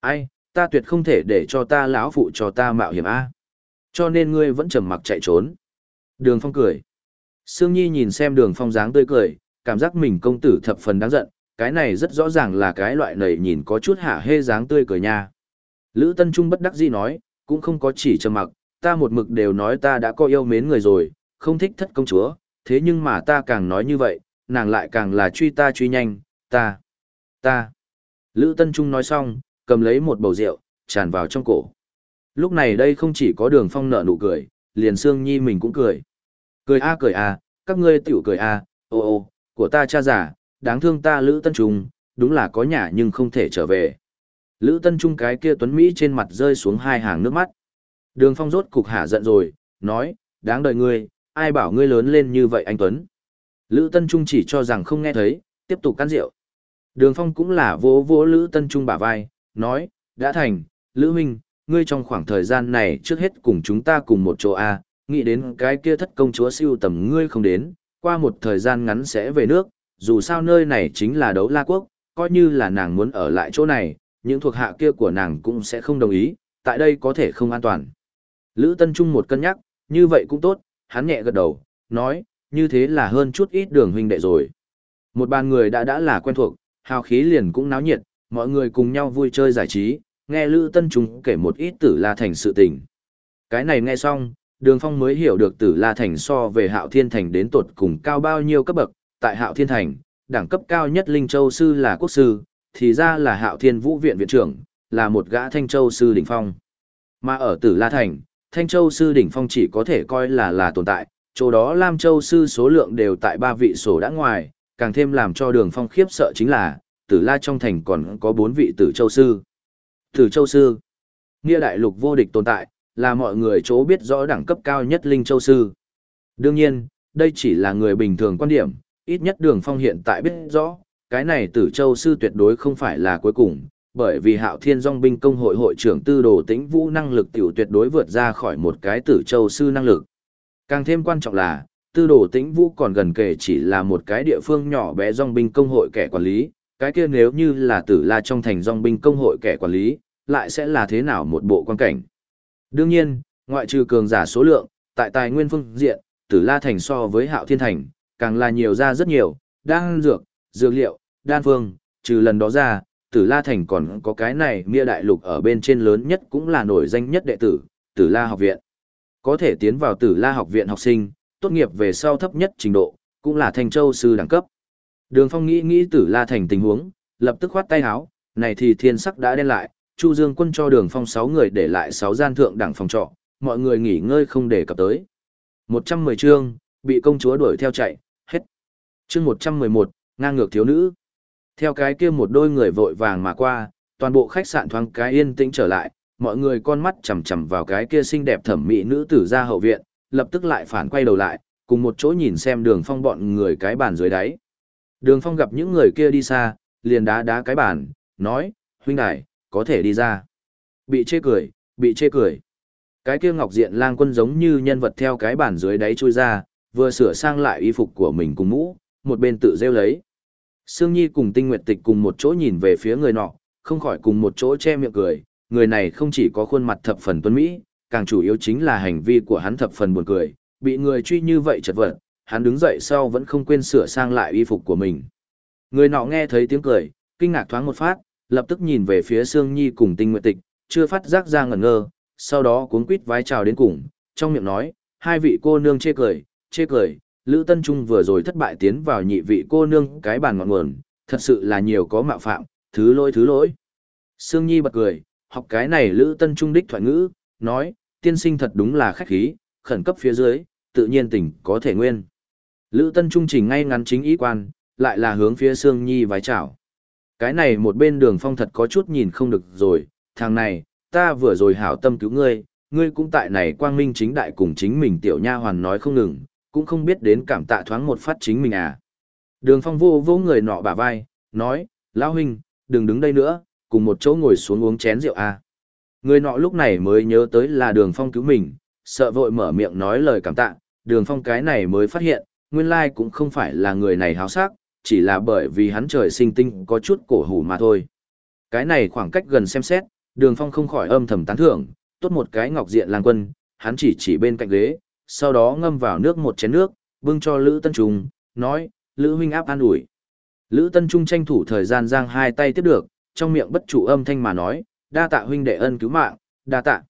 Ai, ta tuyệt không thể để cho ta lão phụ cho ta mạo hiểm a. Cho nên ngươi vẫn trầm mặc chạy trốn. Đường Phong cười. Sương Nhi nhìn xem Đường Phong dáng tươi cười, cảm giác mình công tử thập phần đáng giận, cái này rất rõ ràng là cái loại nầy nhìn có chút hả hê dáng tươi cười nha. Lữ Tân Trung bất đắc dĩ nói, cũng không có chỉ trầm mặc, ta một mực đều nói ta đã có yêu mến người rồi, không thích thất công chúa, thế nhưng mà ta càng nói như vậy, nàng lại càng là truy ta truy nhanh, ta, ta. Lữ Tân Trung nói xong, cầm lấy một bầu rượu, tràn vào trong cổ. Lúc này đây không chỉ có đường phong nợ nụ cười, liền Sương Nhi mình cũng cười. Cười a cười a, các ngươi tiểu cười a, ô ô, của ta cha giả, đáng thương ta Lữ Tân Trung, đúng là có nhà nhưng không thể trở về. Lữ Tân Trung cái kia tuấn Mỹ trên mặt rơi xuống hai hàng nước mắt. Đường Phong rốt cục hạ giận rồi, nói, đáng đời ngươi, ai bảo ngươi lớn lên như vậy anh Tuấn. Lữ Tân Trung chỉ cho rằng không nghe thấy, tiếp tục cắn rượu. Đường Phong cũng là vỗ vỗ Lữ Tân Trung bả vai, nói, đã thành, Lữ Minh, ngươi trong khoảng thời gian này trước hết cùng chúng ta cùng một chỗ A, nghĩ đến cái kia thất công chúa siêu tầm ngươi không đến, qua một thời gian ngắn sẽ về nước, dù sao nơi này chính là đấu la quốc, coi như là nàng muốn ở lại chỗ này, những thuộc hạ kia của nàng cũng sẽ không đồng ý, tại đây có thể không an toàn. Lữ Tân Trung một cân nhắc, như vậy cũng tốt, hắn nhẹ gật đầu, nói, như thế là hơn chút ít đường huynh đệ rồi. Một bàn người đã đã là quen thuộc, hào khí liền cũng náo nhiệt, mọi người cùng nhau vui chơi giải trí, nghe Lữ Tân Trung kể một ít tử la thành sự tình. Cái này nghe xong, đường phong mới hiểu được tử la thành so về hạo thiên thành đến tột cùng cao bao nhiêu cấp bậc, tại hạo thiên thành, đẳng cấp cao nhất Linh Châu Sư là quốc sư, thì ra là hạo thiên vũ viện viện trưởng, là một gã thanh châu sư đỉnh phong. Mà ở tử la thành, Thanh Châu sư đỉnh phong chỉ có thể coi là là tồn tại, chỗ đó Lam Châu sư số lượng đều tại ba vị sổ đã ngoài, càng thêm làm cho đường phong khiếp sợ chính là, tử la trong thành còn có bốn vị tử châu sư. Tử châu sư, nghĩa đại lục vô địch tồn tại, là mọi người chỗ biết rõ đẳng cấp cao nhất linh châu sư. Đương nhiên, đây chỉ là người bình thường quan điểm, ít nhất đường phong hiện tại biết rõ, cái này tử châu sư tuyệt đối không phải là cuối cùng, bởi vì hạo thiên dong binh công hội hội trưởng tư đồ tĩnh vũ năng lực tiểu tuyệt đối vượt ra khỏi một cái tử châu sư năng lực. Càng thêm quan trọng là, tư đồ tĩnh vũ còn gần kể chỉ là một cái địa phương nhỏ bé dong binh công hội kẻ quản lý, cái kia nếu như là tử la trong thành dong binh công hội kẻ quản lý, lại sẽ là thế nào một bộ quan cảnh. Đương nhiên, ngoại trừ cường giả số lượng, tại tài nguyên phương diện, tử la thành so với hạo thiên thành, càng là nhiều ra rất nhiều, đan dược, dược liệu, đan phương, trừ lần đó ra, tử la thành còn có cái này mia đại lục ở bên trên lớn nhất cũng là nổi danh nhất đệ tử, tử la học viện. Có thể tiến vào tử la học viện học sinh, tốt nghiệp về sau thấp nhất trình độ, cũng là Thanh châu sư đẳng cấp. Đường phong nghĩ nghĩ tử la thành tình huống, lập tức khoát tay áo, này thì thiên sắc đã đen lại, Chu Dương quân cho đường phong 6 người để lại 6 gian thượng đẳng phòng trọ, mọi người nghỉ ngơi không để cập tới. 110 chương, bị công chúa đuổi theo chạy, hết. Chương 111, ngang ngược thiếu nữ. Theo cái kia một đôi người vội vàng mà qua, toàn bộ khách sạn thoáng cái yên tĩnh trở lại, mọi người con mắt chằm chằm vào cái kia xinh đẹp thẩm mỹ nữ tử ra hậu viện, lập tức lại phản quay đầu lại, cùng một chỗ nhìn xem đường phong bọn người cái bàn dưới đáy. Đường phong gặp những người kia đi xa, liền đá đá cái bàn, nói, huynh đại, có thể đi ra. Bị chê cười, bị chê cười. Cái kia ngọc diện lang quân giống như nhân vật theo cái bàn dưới đáy trôi ra, vừa sửa sang lại y phục của mình cùng mũ, một bên tự rêu lấy. Sương Nhi cùng Tinh Nguyệt Tịch cùng một chỗ nhìn về phía người nọ, không khỏi cùng một chỗ che miệng cười, người này không chỉ có khuôn mặt thập phần tuấn mỹ, càng chủ yếu chính là hành vi của hắn thập phần buồn cười, bị người truy như vậy chật vật, hắn đứng dậy sau vẫn không quên sửa sang lại y phục của mình. Người nọ nghe thấy tiếng cười, kinh ngạc thoáng một phát, lập tức nhìn về phía Sương Nhi cùng Tinh Nguyệt Tịch, chưa phát giác ra ngẩn ngơ, sau đó cuống quýt vái chào đến cùng, trong miệng nói, hai vị cô nương chê cười, chê cười, Lữ Tân Trung vừa rồi thất bại tiến vào nhị vị cô nương cái bàn ngọn nguồn, thật sự là nhiều có mạo phạm, thứ lỗi thứ lỗi. Sương Nhi bật cười, học cái này Lữ Tân Trung đích thoại ngữ, nói, tiên sinh thật đúng là khách khí, khẩn cấp phía dưới, tự nhiên tỉnh có thể nguyên. Lữ Tân Trung chỉnh ngay ngắn chính ý quan, lại là hướng phía Sương Nhi vái chào. Cái này một bên đường phong thật có chút nhìn không được rồi, thằng này, ta vừa rồi hảo tâm cứu ngươi, ngươi cũng tại này quang minh chính đại cùng chính mình tiểu nha hoàn nói không ngừng, cũng không biết đến cảm tạ thoáng một phát chính mình à. Đường phong vô vô người nọ bả vai, nói, lão huynh, đừng đứng đây nữa, cùng một chỗ ngồi xuống uống chén rượu à. Người nọ lúc này mới nhớ tới là đường phong cứu mình, sợ vội mở miệng nói lời cảm tạ, đường phong cái này mới phát hiện, nguyên lai cũng không phải là người này háo sắc, chỉ là bởi vì hắn trời sinh tinh có chút cổ hủ mà thôi. Cái này khoảng cách gần xem xét, đường phong không khỏi âm thầm tán thưởng, tốt một cái ngọc diện lang quân, hắn chỉ chỉ bên cạnh ghế, sau đó ngâm vào nước một chén nước, bưng cho Lữ Tân Trung, nói, Lữ huynh áp an ủi. Lữ Tân Trung tranh thủ thời gian giang hai tay tiếp được, trong miệng bất chủ âm thanh mà nói, đa tạ huynh đệ ân cứu mạng, đa tạ.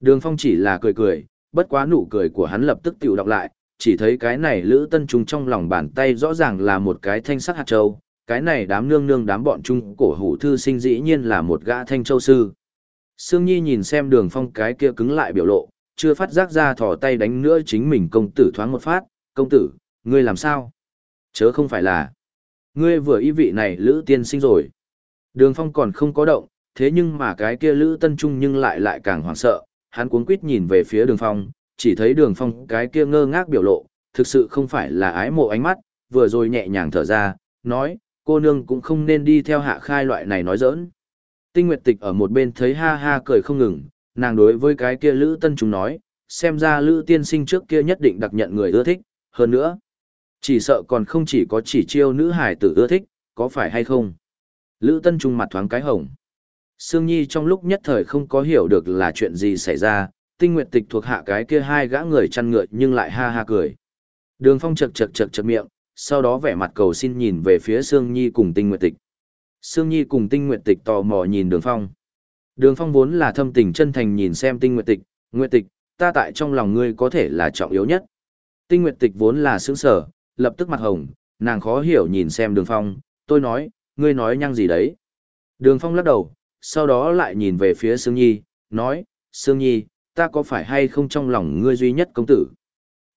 Đường Phong chỉ là cười cười, bất quá nụ cười của hắn lập tức tiểu đọc lại, chỉ thấy cái này Lữ Tân Trung trong lòng bàn tay rõ ràng là một cái thanh sắc hạt châu, cái này đám nương nương đám bọn trung cổ hủ thư sinh dĩ nhiên là một gã thanh châu sư. Sương Nhi nhìn xem đường phong cái kia cứng lại biểu lộ, chưa phát giác ra thò tay đánh nữa chính mình công tử thoáng một phát, công tử, ngươi làm sao? Chớ không phải là, ngươi vừa ý vị này lữ tiên sinh rồi. Đường phong còn không có động, thế nhưng mà cái kia lữ tân trung nhưng lại lại càng hoảng sợ, hắn cuống quýt nhìn về phía đường phong, chỉ thấy đường phong cái kia ngơ ngác biểu lộ, thực sự không phải là ái mộ ánh mắt, vừa rồi nhẹ nhàng thở ra, nói, cô nương cũng không nên đi theo hạ khai loại này nói giỡn. Tinh Nguyệt Tịch ở một bên thấy ha ha cười không ngừng, nàng đối với cái kia Lữ Tân Trung nói, xem ra Lữ tiên sinh trước kia nhất định đặc nhận người ưa thích, hơn nữa. Chỉ sợ còn không chỉ có chỉ chiêu nữ hải tử ưa thích, có phải hay không? Lữ Tân Trung mặt thoáng cái hồng. Sương Nhi trong lúc nhất thời không có hiểu được là chuyện gì xảy ra, tinh nguyệt tịch thuộc hạ cái kia hai gã người chăn ngựa nhưng lại ha ha cười. Đường phong chật chật chật chật miệng, sau đó vẻ mặt cầu xin nhìn về phía Sương Nhi cùng tinh nguyệt tịch. Sương Nhi cùng tinh nguyệt tịch tò mò nhìn đường phong. Đường phong vốn là thâm tình chân thành nhìn xem tinh nguyệt tịch, nguyệt tịch, ta tại trong lòng ngươi có thể là trọng yếu nhất. Tinh nguyệt tịch vốn là sướng sở, lập tức mặt hồng, nàng khó hiểu nhìn xem đường phong, tôi nói, ngươi nói nhăng gì đấy. Đường phong lắc đầu, sau đó lại nhìn về phía Sương Nhi, nói, Sương Nhi, ta có phải hay không trong lòng ngươi duy nhất công tử?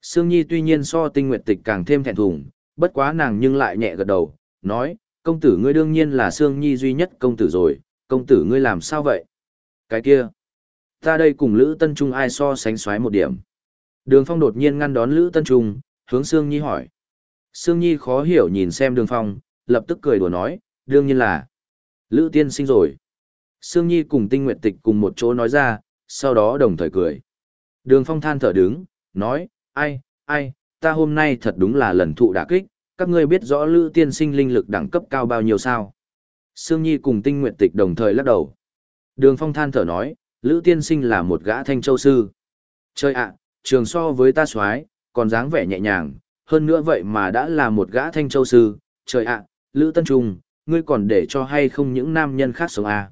Sương Nhi tuy nhiên so tinh nguyệt tịch càng thêm thẹn thùng, bất quá nàng nhưng lại nhẹ gật đầu, nói, công tử ngươi đương nhiên là Sương Nhi duy nhất công tử rồi, công tử ngươi làm sao vậy? Cái kia, ta đây cùng Lữ Tân Trung ai so sánh xoáy một điểm. Đường Phong đột nhiên ngăn đón Lữ Tân Trung, hướng Sương Nhi hỏi. Sương Nhi khó hiểu nhìn xem Đường Phong, lập tức cười đùa nói, đương nhiên là Lữ tiên sinh rồi. Sương Nhi cùng Tinh Nguyệt Tịch cùng một chỗ nói ra, sau đó đồng thời cười. Đường Phong than thở đứng, nói, ai, ai, ta hôm nay thật đúng là lần thụ đả kích, các ngươi biết rõ Lữ tiên sinh linh lực đẳng cấp cao bao nhiêu sao? Sương Nhi cùng Tinh Nguyệt Tịch đồng thời lắc đầu. Đường Phong than thở nói, Lữ tiên sinh là một gã thanh châu sư. Chơi ạ, trường so với ta soái còn dáng vẻ nhẹ nhàng, hơn nữa vậy mà đã là một gã thanh châu sư. Trời ạ, Lữ Tân Trung, ngươi còn để cho hay không những nam nhân khác sống à?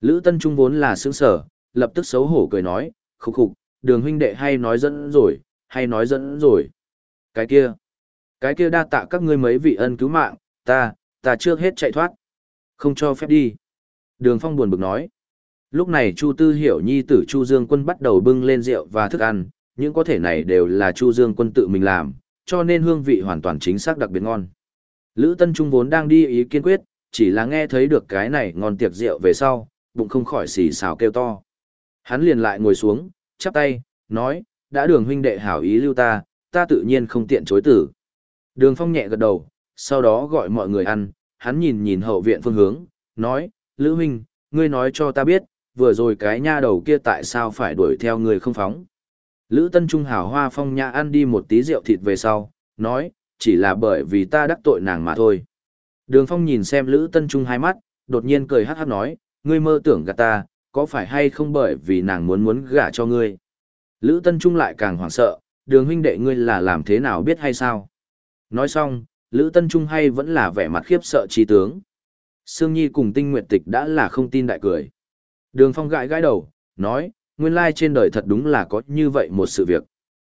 Lữ Tân Trung vốn là sướng sở, lập tức xấu hổ cười nói, khục khục, đường huynh đệ hay nói dẫn rồi, hay nói dẫn rồi. Cái kia, cái kia đa tạ các ngươi mấy vị ân cứu mạng, ta, ta trước hết chạy thoát. Không cho phép đi. Đường Phong buồn bực nói. Lúc này Chu Tư Hiểu Nhi tử Chu Dương Quân bắt đầu bưng lên rượu và thức ăn, những có thể này đều là Chu Dương Quân tự mình làm, cho nên hương vị hoàn toàn chính xác đặc biệt ngon. Lữ Tân Trung vốn đang đi ý kiên quyết, chỉ là nghe thấy được cái này ngon tiệc rượu về sau, bụng không khỏi xì xào kêu to. Hắn liền lại ngồi xuống, chắp tay, nói, đã đường huynh đệ hảo ý lưu ta, ta tự nhiên không tiện chối tử. Đường phong nhẹ gật đầu, sau đó gọi mọi người ăn, hắn nhìn nhìn hậu viện phương hướng, nói, Lữ minh, ngươi nói cho ta biết, vừa rồi cái nha đầu kia tại sao phải đuổi theo người không phóng. Lữ Tân Trung hảo hoa phong nhã ăn đi một tí rượu thịt về sau, nói, chỉ là bởi vì ta đắc tội nàng mà thôi. Đường Phong nhìn xem Lữ Tân Trung hai mắt, đột nhiên cười hát hát nói, ngươi mơ tưởng gạt ta, có phải hay không bởi vì nàng muốn muốn gả cho ngươi. Lữ Tân Trung lại càng hoảng sợ, đường huynh đệ ngươi là làm thế nào biết hay sao. Nói xong, Lữ Tân Trung hay vẫn là vẻ mặt khiếp sợ trí tướng. Sương Nhi cùng tinh nguyệt tịch đã là không tin đại cười. Đường Phong gãi gãi đầu, nói, nguyên lai trên đời thật đúng là có như vậy một sự việc.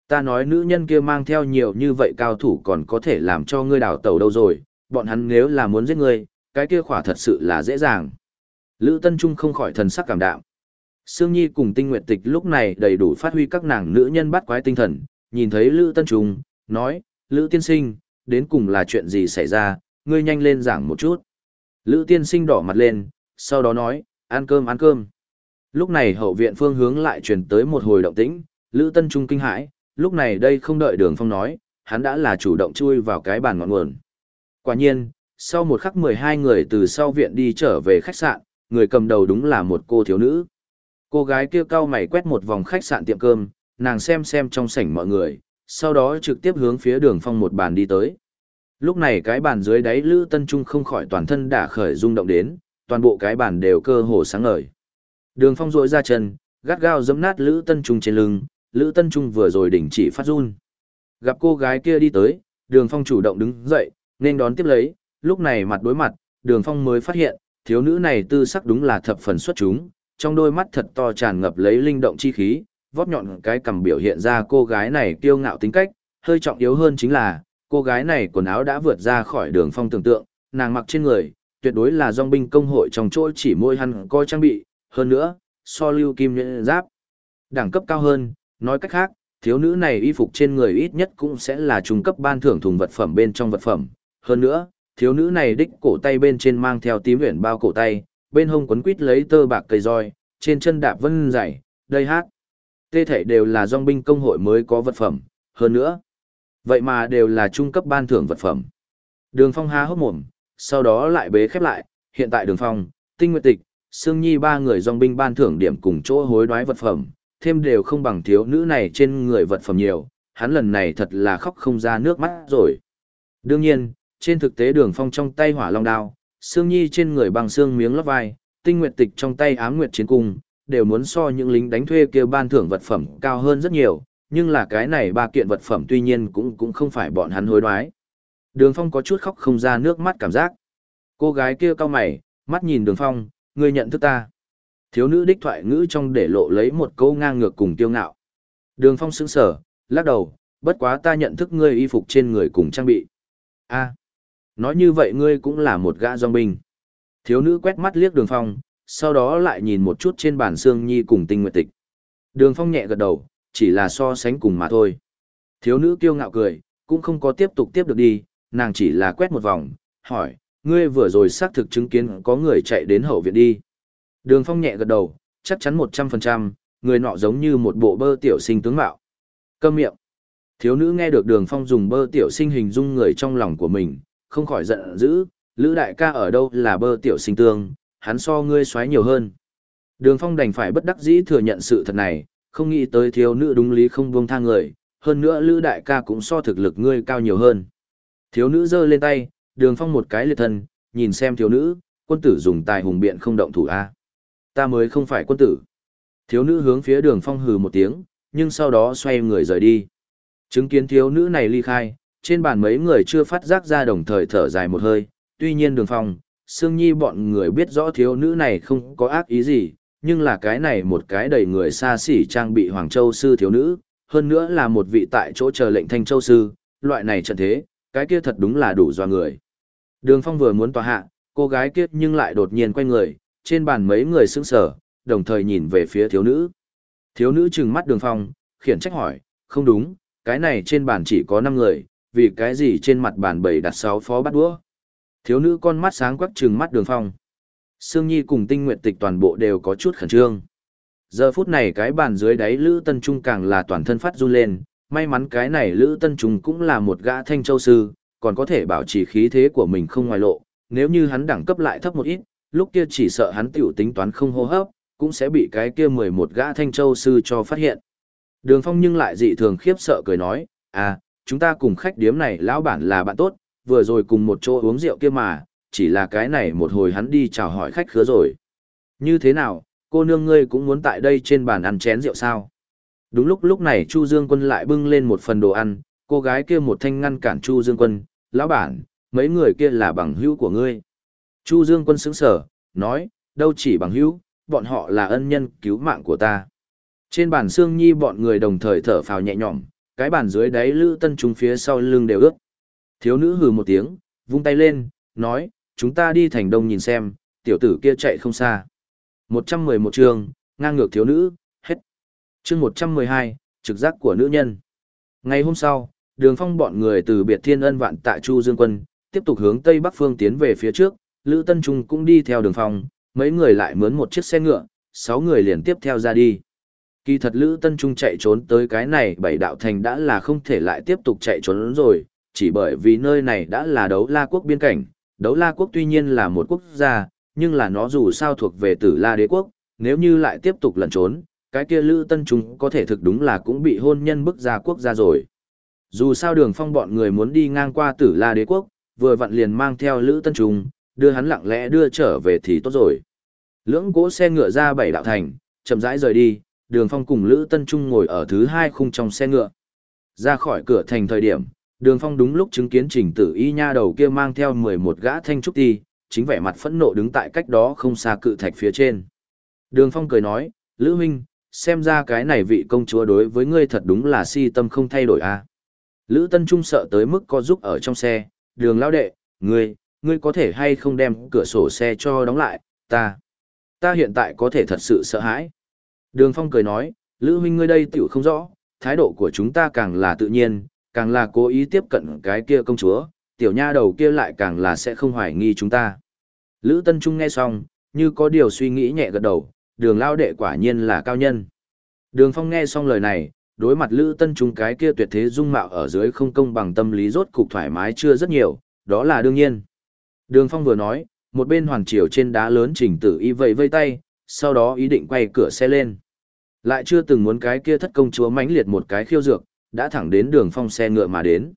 Ta nói nữ nhân kia mang theo nhiều như vậy cao thủ còn có thể làm cho ngươi đào tẩu đâu rồi, bọn hắn nếu là muốn giết ngươi, cái kia khỏa thật sự là dễ dàng. Lữ Tân Trung không khỏi thần sắc cảm đạm. Sương Nhi cùng Tinh Nguyệt Tịch lúc này đầy đủ phát huy các nàng nữ nhân bắt quái tinh thần, nhìn thấy Lữ Tân Trung, nói, Lữ Tiên Sinh, đến cùng là chuyện gì xảy ra, ngươi nhanh lên giảng một chút. Lữ Tiên Sinh đỏ mặt lên, sau đó nói, ăn cơm ăn cơm. Lúc này hậu viện phương hướng lại truyền tới một hồi động tĩnh, Lữ Tân Trung kinh hãi, lúc này đây không đợi đường phong nói, hắn đã là chủ động chui vào cái bàn ngọn nguồn. Quả nhiên, sau một khắc 12 người từ sau viện đi trở về khách sạn, người cầm đầu đúng là một cô thiếu nữ. Cô gái kia cao mày quét một vòng khách sạn tiệm cơm, nàng xem xem trong sảnh mọi người, sau đó trực tiếp hướng phía đường phong một bàn đi tới. Lúc này cái bàn dưới đáy Lữ Tân Trung không khỏi toàn thân đả khởi rung động đến, toàn bộ cái bàn đều cơ hồ sáng ngời. Đường phong rội ra chân, gắt gao giẫm nát Lữ Tân Trung trên lưng, Lữ Tân Trung vừa rồi đỉnh chỉ phát run. Gặp cô gái kia đi tới, đường phong chủ động đứng dậy, nên đón tiếp lấy, lúc này mặt đối mặt, đường phong mới phát hiện, thiếu nữ này tư sắc đúng là thập phần xuất chúng, trong đôi mắt thật to tràn ngập lấy linh động chi khí, vóp nhọn cái cầm biểu hiện ra cô gái này kiêu ngạo tính cách, hơi trọng yếu hơn chính là, cô gái này quần áo đã vượt ra khỏi đường phong tưởng tượng, nàng mặc trên người, tuyệt đối là dòng binh công hội trong chỗ chỉ môi hắn coi trang bị, hơn nữa, so lưu kim nhẫn giáp. Đẳng cấp cao hơn, nói cách khác, thiếu nữ này y phục trên người ít nhất cũng sẽ là trung cấp ban thưởng thùng vật phẩm bên trong vật phẩm. Hơn nữa, thiếu nữ này đích cổ tay bên trên mang theo tím huyền bao cổ tay, bên hông quấn quít lấy tơ bạc cây roi, trên chân đạp vân dày, đây hát. Tê thể đều là dòng binh công hội mới có vật phẩm, hơn nữa. Vậy mà đều là trung cấp ban thưởng vật phẩm. Đường phong há hốc mồm, sau đó lại bế khép lại, hiện tại đường phong, tinh nguyệt tịch, Sương Nhi ba người dòng binh ban thưởng điểm cùng chỗ hối đoái vật phẩm, thêm đều không bằng thiếu nữ này trên người vật phẩm nhiều, hắn lần này thật là khóc không ra nước mắt rồi. Đương nhiên, trên thực tế đường phong trong tay hỏa long đao, Sương Nhi trên người bằng xương miếng lót vai, tinh nguyệt tịch trong tay ám nguyệt chiến cung, đều muốn so những lính đánh thuê kia ban thưởng vật phẩm cao hơn rất nhiều, nhưng là cái này ba kiện vật phẩm tuy nhiên cũng cũng không phải bọn hắn hối đoái. Đường phong có chút khóc không ra nước mắt cảm giác. Cô gái kia cao mày, mắt nhìn đường phong, ngươi nhận thức ta. Thiếu nữ đích thoại ngữ trong để lộ lấy một câu ngang ngược cùng tiêu ngạo. Đường phong sững sờ, lắc đầu, bất quá ta nhận thức ngươi y phục trên người cùng trang bị. a nói như vậy ngươi cũng là một gã dòng binh. Thiếu nữ quét mắt liếc đường phong, sau đó lại nhìn một chút trên bàn xương nhi cùng tinh nguyệt tịch. Đường phong nhẹ gật đầu, chỉ là so sánh cùng mà thôi. Thiếu nữ kiêu ngạo cười, cũng không có tiếp tục tiếp được đi, nàng chỉ là quét một vòng, hỏi, ngươi vừa rồi xác thực chứng kiến có người chạy đến hậu viện đi. Đường phong nhẹ gật đầu, chắc chắn một trăm phần trăm, người nọ giống như một bộ bơ tiểu sinh tướng mạo. Câm miệng. Thiếu nữ nghe được đường phong dùng bơ tiểu sinh hình dung người trong lòng của mình, không khỏi giận dữ, Lữ đại ca ở đâu là bơ tiểu sinh tương, hắn so ngươi xoáy nhiều hơn. Đường phong đành phải bất đắc dĩ thừa nhận sự thật này, không nghĩ tới thiếu nữ đúng lý không buông tha người, hơn nữa Lữ đại ca cũng so thực lực ngươi cao nhiều hơn. Thiếu nữ giơ lên tay, đường phong một cái liệt thân, nhìn xem thiếu nữ, quân tử dùng tài hùng biện không động thủ a Ta mới không phải quân tử. Thiếu nữ hướng phía đường phong hừ một tiếng, nhưng sau đó xoay người rời đi. Chứng kiến thiếu nữ này ly khai, trên bàn mấy người chưa phát giác ra đồng thời thở dài một hơi, tuy nhiên đường phong, Sương Nhi bọn người biết rõ thiếu nữ này không có ác ý gì, nhưng là cái này một cái đầy người xa xỉ trang bị Hoàng Châu Sư thiếu nữ, hơn nữa là một vị tại chỗ chờ lệnh Thanh Châu Sư, loại này trận thế, cái kia thật đúng là đủ doa người. Đường Phong vừa muốn tòa hạ, cô gái kia nhưng lại đột nhiên quay người, trên bàn mấy người sững sờ, đồng thời nhìn về phía thiếu nữ. Thiếu nữ trừng mắt Đường Phong, khiển trách hỏi, không đúng, cái này trên bàn chỉ có 5 người, vì cái gì trên mặt bàn bầy đặt 6 phó bắt đũa. Thiếu nữ con mắt sáng quắc trừng mắt Đường Phong. Sương Nhi cùng Tinh nguyện Tịch toàn bộ đều có chút khẩn trương. Giờ phút này cái bàn dưới đáy Lữ Tân Trung càng là toàn thân phát run lên, may mắn cái này Lữ Tân Trung cũng là một gã thanh châu sư, còn có thể bảo trì khí thế của mình không ngoài lộ, nếu như hắn đẳng cấp lại thấp một ít, lúc kia chỉ sợ hắn tiểu tính toán không hô hấp, cũng sẽ bị cái kia 11 gã thanh châu sư cho phát hiện. Đường Phong nhưng lại dị thường khiếp sợ cười nói, à, chúng ta cùng khách điếm này lão bản là bạn tốt, vừa rồi cùng một chỗ uống rượu kia mà, chỉ là cái này một hồi hắn đi chào hỏi khách khứa rồi. Như thế nào, cô nương ngươi cũng muốn tại đây trên bàn ăn chén rượu sao? Đúng lúc lúc này Chu Dương Quân lại bưng lên một phần đồ ăn, cô gái kia một thanh ngăn cản Chu Dương Quân, lão bản, mấy người kia là bằng hữu của ngươi. Chu Dương Quân sững sở, nói, đâu chỉ bằng hữu, bọn họ là ân nhân cứu mạng của ta. Trên bàn xương nhi bọn người đồng thời thở phào nhẹ nhõm, cái bàn dưới đáy lữ tân chúng phía sau lưng đều ướt. Thiếu nữ hừ một tiếng, vung tay lên, nói, chúng ta đi thành đông nhìn xem, tiểu tử kia chạy không xa. 111 chương, ngang ngược thiếu nữ, hết. Chương 112, trực giác của nữ nhân. Ngày hôm sau, đường phong bọn người từ biệt thiên ân vạn tại Chu Dương Quân, tiếp tục hướng tây bắc phương tiến về phía trước, Lữ Tân Trung cũng đi theo đường phong, mấy người lại mướn một chiếc xe ngựa, sáu người liền tiếp theo ra đi. Kỳ thật Lữ Tân Trung chạy trốn tới cái này bảy đạo thành đã là không thể lại tiếp tục chạy trốn rồi, chỉ bởi vì nơi này đã là đấu la quốc biên cảnh, đấu la quốc tuy nhiên là một quốc gia, nhưng là nó dù sao thuộc về tử la đế quốc, nếu như lại tiếp tục lẩn trốn, cái kia Lữ Tân Trung có thể thực đúng là cũng bị hôn nhân bức ra quốc gia rồi. Dù sao đường phong bọn người muốn đi ngang qua tử la đế quốc, vừa vặn liền mang theo Lữ Tân Trung, đưa hắn lặng lẽ đưa trở về thì tốt rồi. Lưỡng cỗ xe ngựa ra bảy đạo thành, chậm rãi rời đi, đường phong cùng Lữ Tân Trung ngồi ở thứ hai khung trong xe ngựa. Ra khỏi cửa thành thời điểm, đường phong đúng lúc chứng kiến trình tử y nha đầu kia mang theo mười một gã thanh trúc ti, chính vẻ mặt phẫn nộ đứng tại cách đó không xa cự thạch phía trên. Đường phong cười nói, Lữ Minh, xem ra cái này vị công chúa đối với ngươi thật đúng là si tâm không thay đổi a à. Lữ Tân Trung sợ tới mức có giúp ở trong xe, đường lao đệ, ngươi, ngươi có thể hay không đem cửa sổ xe cho đóng lại, ta, ta hiện tại có thể thật sự sợ hãi. Đường Phong cười nói, Lữ huynh ngươi đây tiểu không rõ, thái độ của chúng ta càng là tự nhiên, càng là cố ý tiếp cận cái kia công chúa, tiểu nha đầu kia lại càng là sẽ không hoài nghi chúng ta. Lữ Tân Trung nghe xong, như có điều suy nghĩ nhẹ gật đầu, đường lao đệ quả nhiên là cao nhân. Đường Phong nghe xong lời này, đối mặt Lữ Tân Trung cái kia tuyệt thế dung mạo ở dưới không công bằng tâm lý rốt cục thoải mái chưa rất nhiều, đó là đương nhiên. Đường Phong vừa nói, một bên hoàn triều trên đá lớn trình tử y vẫy vây tay, sau đó ý định quay cửa xe lên. Lại chưa từng muốn cái kia thất công chúa mãnh liệt một cái khiêu dược, đã thẳng đến đường phong xe ngựa mà đến.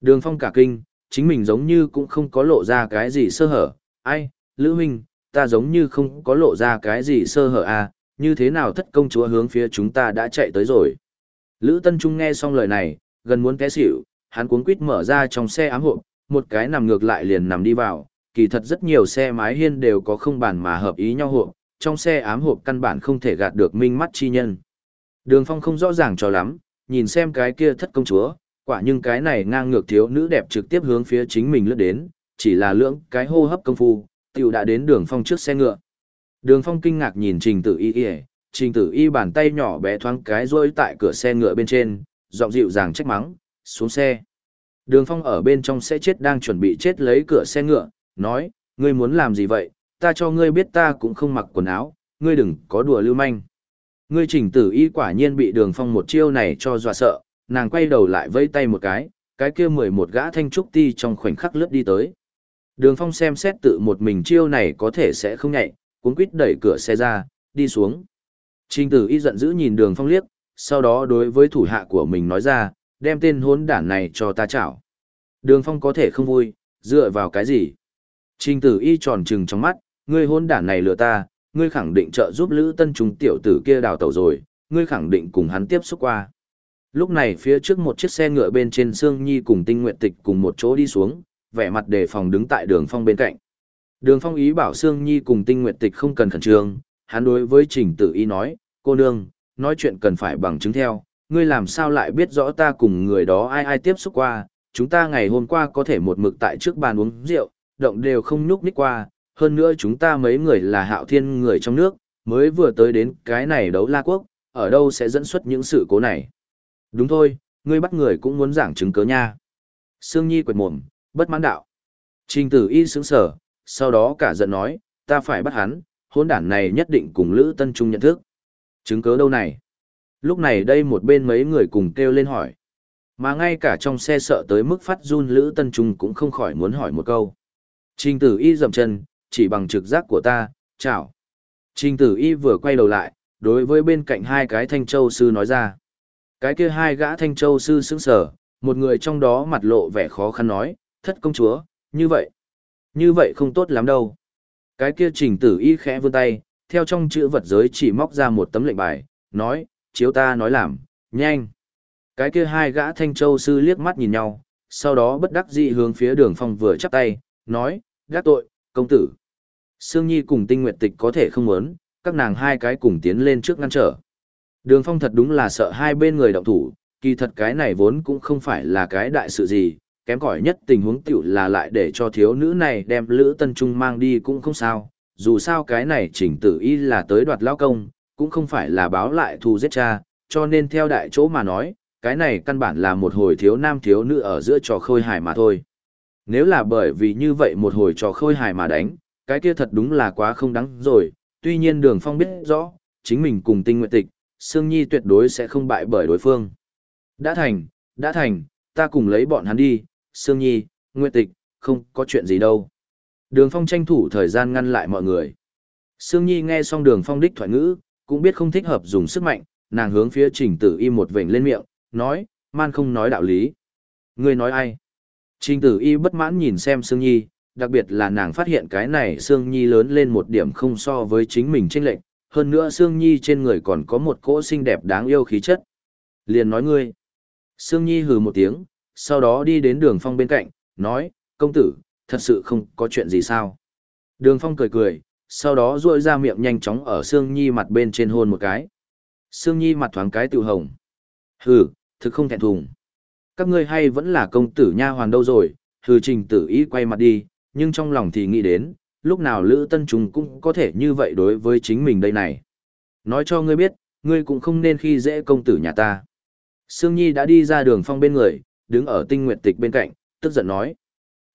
Đường phong cả kinh, chính mình giống như cũng không có lộ ra cái gì sơ hở. Ai, Lữ Minh, ta giống như không có lộ ra cái gì sơ hở à, như thế nào thất công chúa hướng phía chúng ta đã chạy tới rồi. Lữ Tân Trung nghe xong lời này, gần muốn té xỉu, hắn cuống quýt mở ra trong xe ám hộp, một cái nằm ngược lại liền nằm đi vào, kỳ thật rất nhiều xe mái hiên đều có không bàn mà hợp ý nhau hộp, trong xe ám hộp căn bản không thể gạt được minh mắt chi nhân. Đường Phong không rõ ràng cho lắm, nhìn xem cái kia thất công chúa, quả nhưng cái này ngang ngược thiếu nữ đẹp trực tiếp hướng phía chính mình lướt đến, chỉ là lưỡng cái hô hấp công phu, tiểu đã đến đường Phong trước xe ngựa. Đường Phong kinh ngạc nhìn Trình Tử Y Y, Trình Tử Y bàn tay nhỏ bé thoáng cái rôi tại cửa xe ngựa bên trên, giọng dịu dàng trách mắng, xuống xe. Đường Phong ở bên trong xe chết đang chuẩn bị chết lấy cửa xe ngựa, nói, ngươi muốn làm gì vậy, ta cho ngươi biết ta cũng không mặc quần áo, ngươi đừng có đùa lưu manh. Ngươi trình tử y quả nhiên bị đường phong một chiêu này cho dọa sợ, nàng quay đầu lại vây tay một cái, cái kia mười một gã thanh trúc ti trong khoảnh khắc lướt đi tới. Đường Phong xem xét tự một mình chiêu này có thể sẽ không nhạy, cuốn quýt đẩy cửa xe ra, đi xuống. Trình tử y giận dữ nhìn đường Phong liếc, sau đó đối với thủ hạ của mình nói ra, đem tên hốn đản này cho ta chảo. Đường Phong có thể không vui, dựa vào cái gì? Trình tử y tròn trừng trong mắt, ngươi hôn đản này lừa ta, ngươi khẳng định trợ giúp Lữ Tân Trung tiểu tử kia đào tẩu rồi, ngươi khẳng định cùng hắn tiếp xúc qua. Lúc này phía trước một chiếc xe ngựa bên trên Sương Nhi cùng Tinh Nguyệt Tịch cùng một chỗ đi xuống, vẻ mặt đề phòng đứng tại đường phong bên cạnh. Đường phong ý bảo Sương Nhi cùng Tinh Nguyệt Tịch không cần khẩn trương, hắn đối với Trình Tử Y nói, cô nương, nói chuyện cần phải bằng chứng theo, ngươi làm sao lại biết rõ ta cùng người đó ai ai tiếp xúc qua, chúng ta ngày hôm qua có thể một mực tại trước bàn uống rượu, động đều không nhúc nhích qua, hơn nữa chúng ta mấy người là hạo thiên người trong nước, mới vừa tới đến cái này đấu la quốc, ở đâu sẽ dẫn xuất những sự cố này. Đúng thôi, ngươi bắt người cũng muốn giảng chứng cớ nha. Sương Nhi quệt mồm, bất mãn đạo. Trình tử y sướng sở, sau đó cả giận nói, ta phải bắt hắn, hôn đản này nhất định cùng Lữ Tân Trung nhận thức. Chứng cớ đâu này? Lúc này đây một bên mấy người cùng kêu lên hỏi. Mà ngay cả trong xe sợ tới mức phát run Lữ Tân Trung cũng không khỏi muốn hỏi một câu. Trình tử y dậm chân, chỉ bằng trực giác của ta, chào. Trình tử y vừa quay đầu lại, đối với bên cạnh hai cái thanh châu sư nói ra. Cái kia hai gã thanh châu sư sững sở, một người trong đó mặt lộ vẻ khó khăn nói, thất công chúa, như vậy. Như vậy không tốt lắm đâu. Cái kia trình tử y khẽ vươn tay, theo trong chữ vật giới chỉ móc ra một tấm lệnh bài, nói, chiếu ta nói làm, nhanh. Cái kia hai gã thanh châu sư liếc mắt nhìn nhau, sau đó bất đắc dĩ hướng phía đường phong vừa chắp tay, nói, gác tội, công tử. Sương Nhi cùng tinh nguyệt tịch có thể không muốn, các nàng hai cái cùng tiến lên trước ngăn trở. Đường phong thật đúng là sợ hai bên người động thủ, kỳ thật cái này vốn cũng không phải là cái đại sự gì, kém cỏi nhất tình huống tiểu là lại để cho thiếu nữ này đem Lữ Tân Trung mang đi cũng không sao, dù sao cái này chỉnh tử y là tới đoạt lao công, cũng không phải là báo lại thù giết cha, cho nên theo đại chỗ mà nói, cái này căn bản là một hồi thiếu nam thiếu nữ ở giữa trò khôi hài mà thôi. Nếu là bởi vì như vậy một hồi trò khôi hài mà đánh, cái kia thật đúng là quá không đáng rồi, tuy nhiên đường phong biết rõ, chính mình cùng tinh nguyện tịch, Sương Nhi tuyệt đối sẽ không bại bởi đối phương. Đã thành, đã thành, ta cùng lấy bọn hắn đi, Sương Nhi, Nguyệt Tịch, không có chuyện gì đâu. Đường Phong tranh thủ thời gian ngăn lại mọi người. Sương Nhi nghe xong Đường Phong đích thoại ngữ, cũng biết không thích hợp dùng sức mạnh, nàng hướng phía Trình Tử Y một vệnh lên miệng, nói, man không nói đạo lý. Ngươi nói ai? Trình Tử Y bất mãn nhìn xem Sương Nhi, đặc biệt là nàng phát hiện cái này Sương Nhi lớn lên một điểm không so với chính mình chênh lệch, hơn nữa Sương Nhi trên người còn có một cỗ xinh đẹp đáng yêu khí chất. Liền nói ngươi. Sương Nhi hừ một tiếng, sau đó đi đến đường phong bên cạnh, nói, công tử, thật sự không có chuyện gì sao. Đường phong cười cười, sau đó duỗi ra miệng nhanh chóng ở Sương Nhi mặt bên trên hôn một cái. Sương Nhi mặt thoáng cái tự hồng. Hừ, thực không thẹn thùng. Các ngươi hay vẫn là công tử nha hoàn đâu rồi, hừ trình tử ý quay mặt đi, nhưng trong lòng thì nghĩ đến, lúc nào Lữ Tân Trung cũng có thể như vậy đối với chính mình đây này. Nói cho ngươi biết, ngươi cũng không nên khi dễ công tử nhà ta. Sương Nhi đã đi ra đường phong bên người, đứng ở tinh nguyệt tịch bên cạnh, tức giận nói.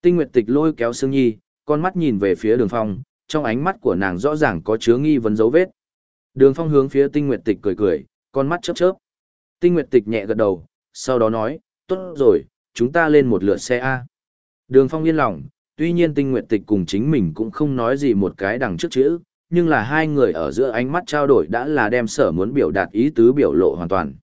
Tinh nguyệt tịch lôi kéo Sương Nhi, con mắt nhìn về phía đường phong, trong ánh mắt của nàng rõ ràng có chứa nghi vấn dấu vết. Đường phong hướng phía tinh nguyệt tịch cười cười, con mắt chớp chớp. Tinh nguyệt tịch nhẹ gật đầu, sau đó nói, tốt rồi, chúng ta lên một lượt xe A. Đường phong yên lòng, tuy nhiên tinh nguyệt tịch cùng chính mình cũng không nói gì một cái đằng trước chữ, nhưng là hai người ở giữa ánh mắt trao đổi đã là đem sở muốn biểu đạt ý tứ biểu lộ hoàn toàn.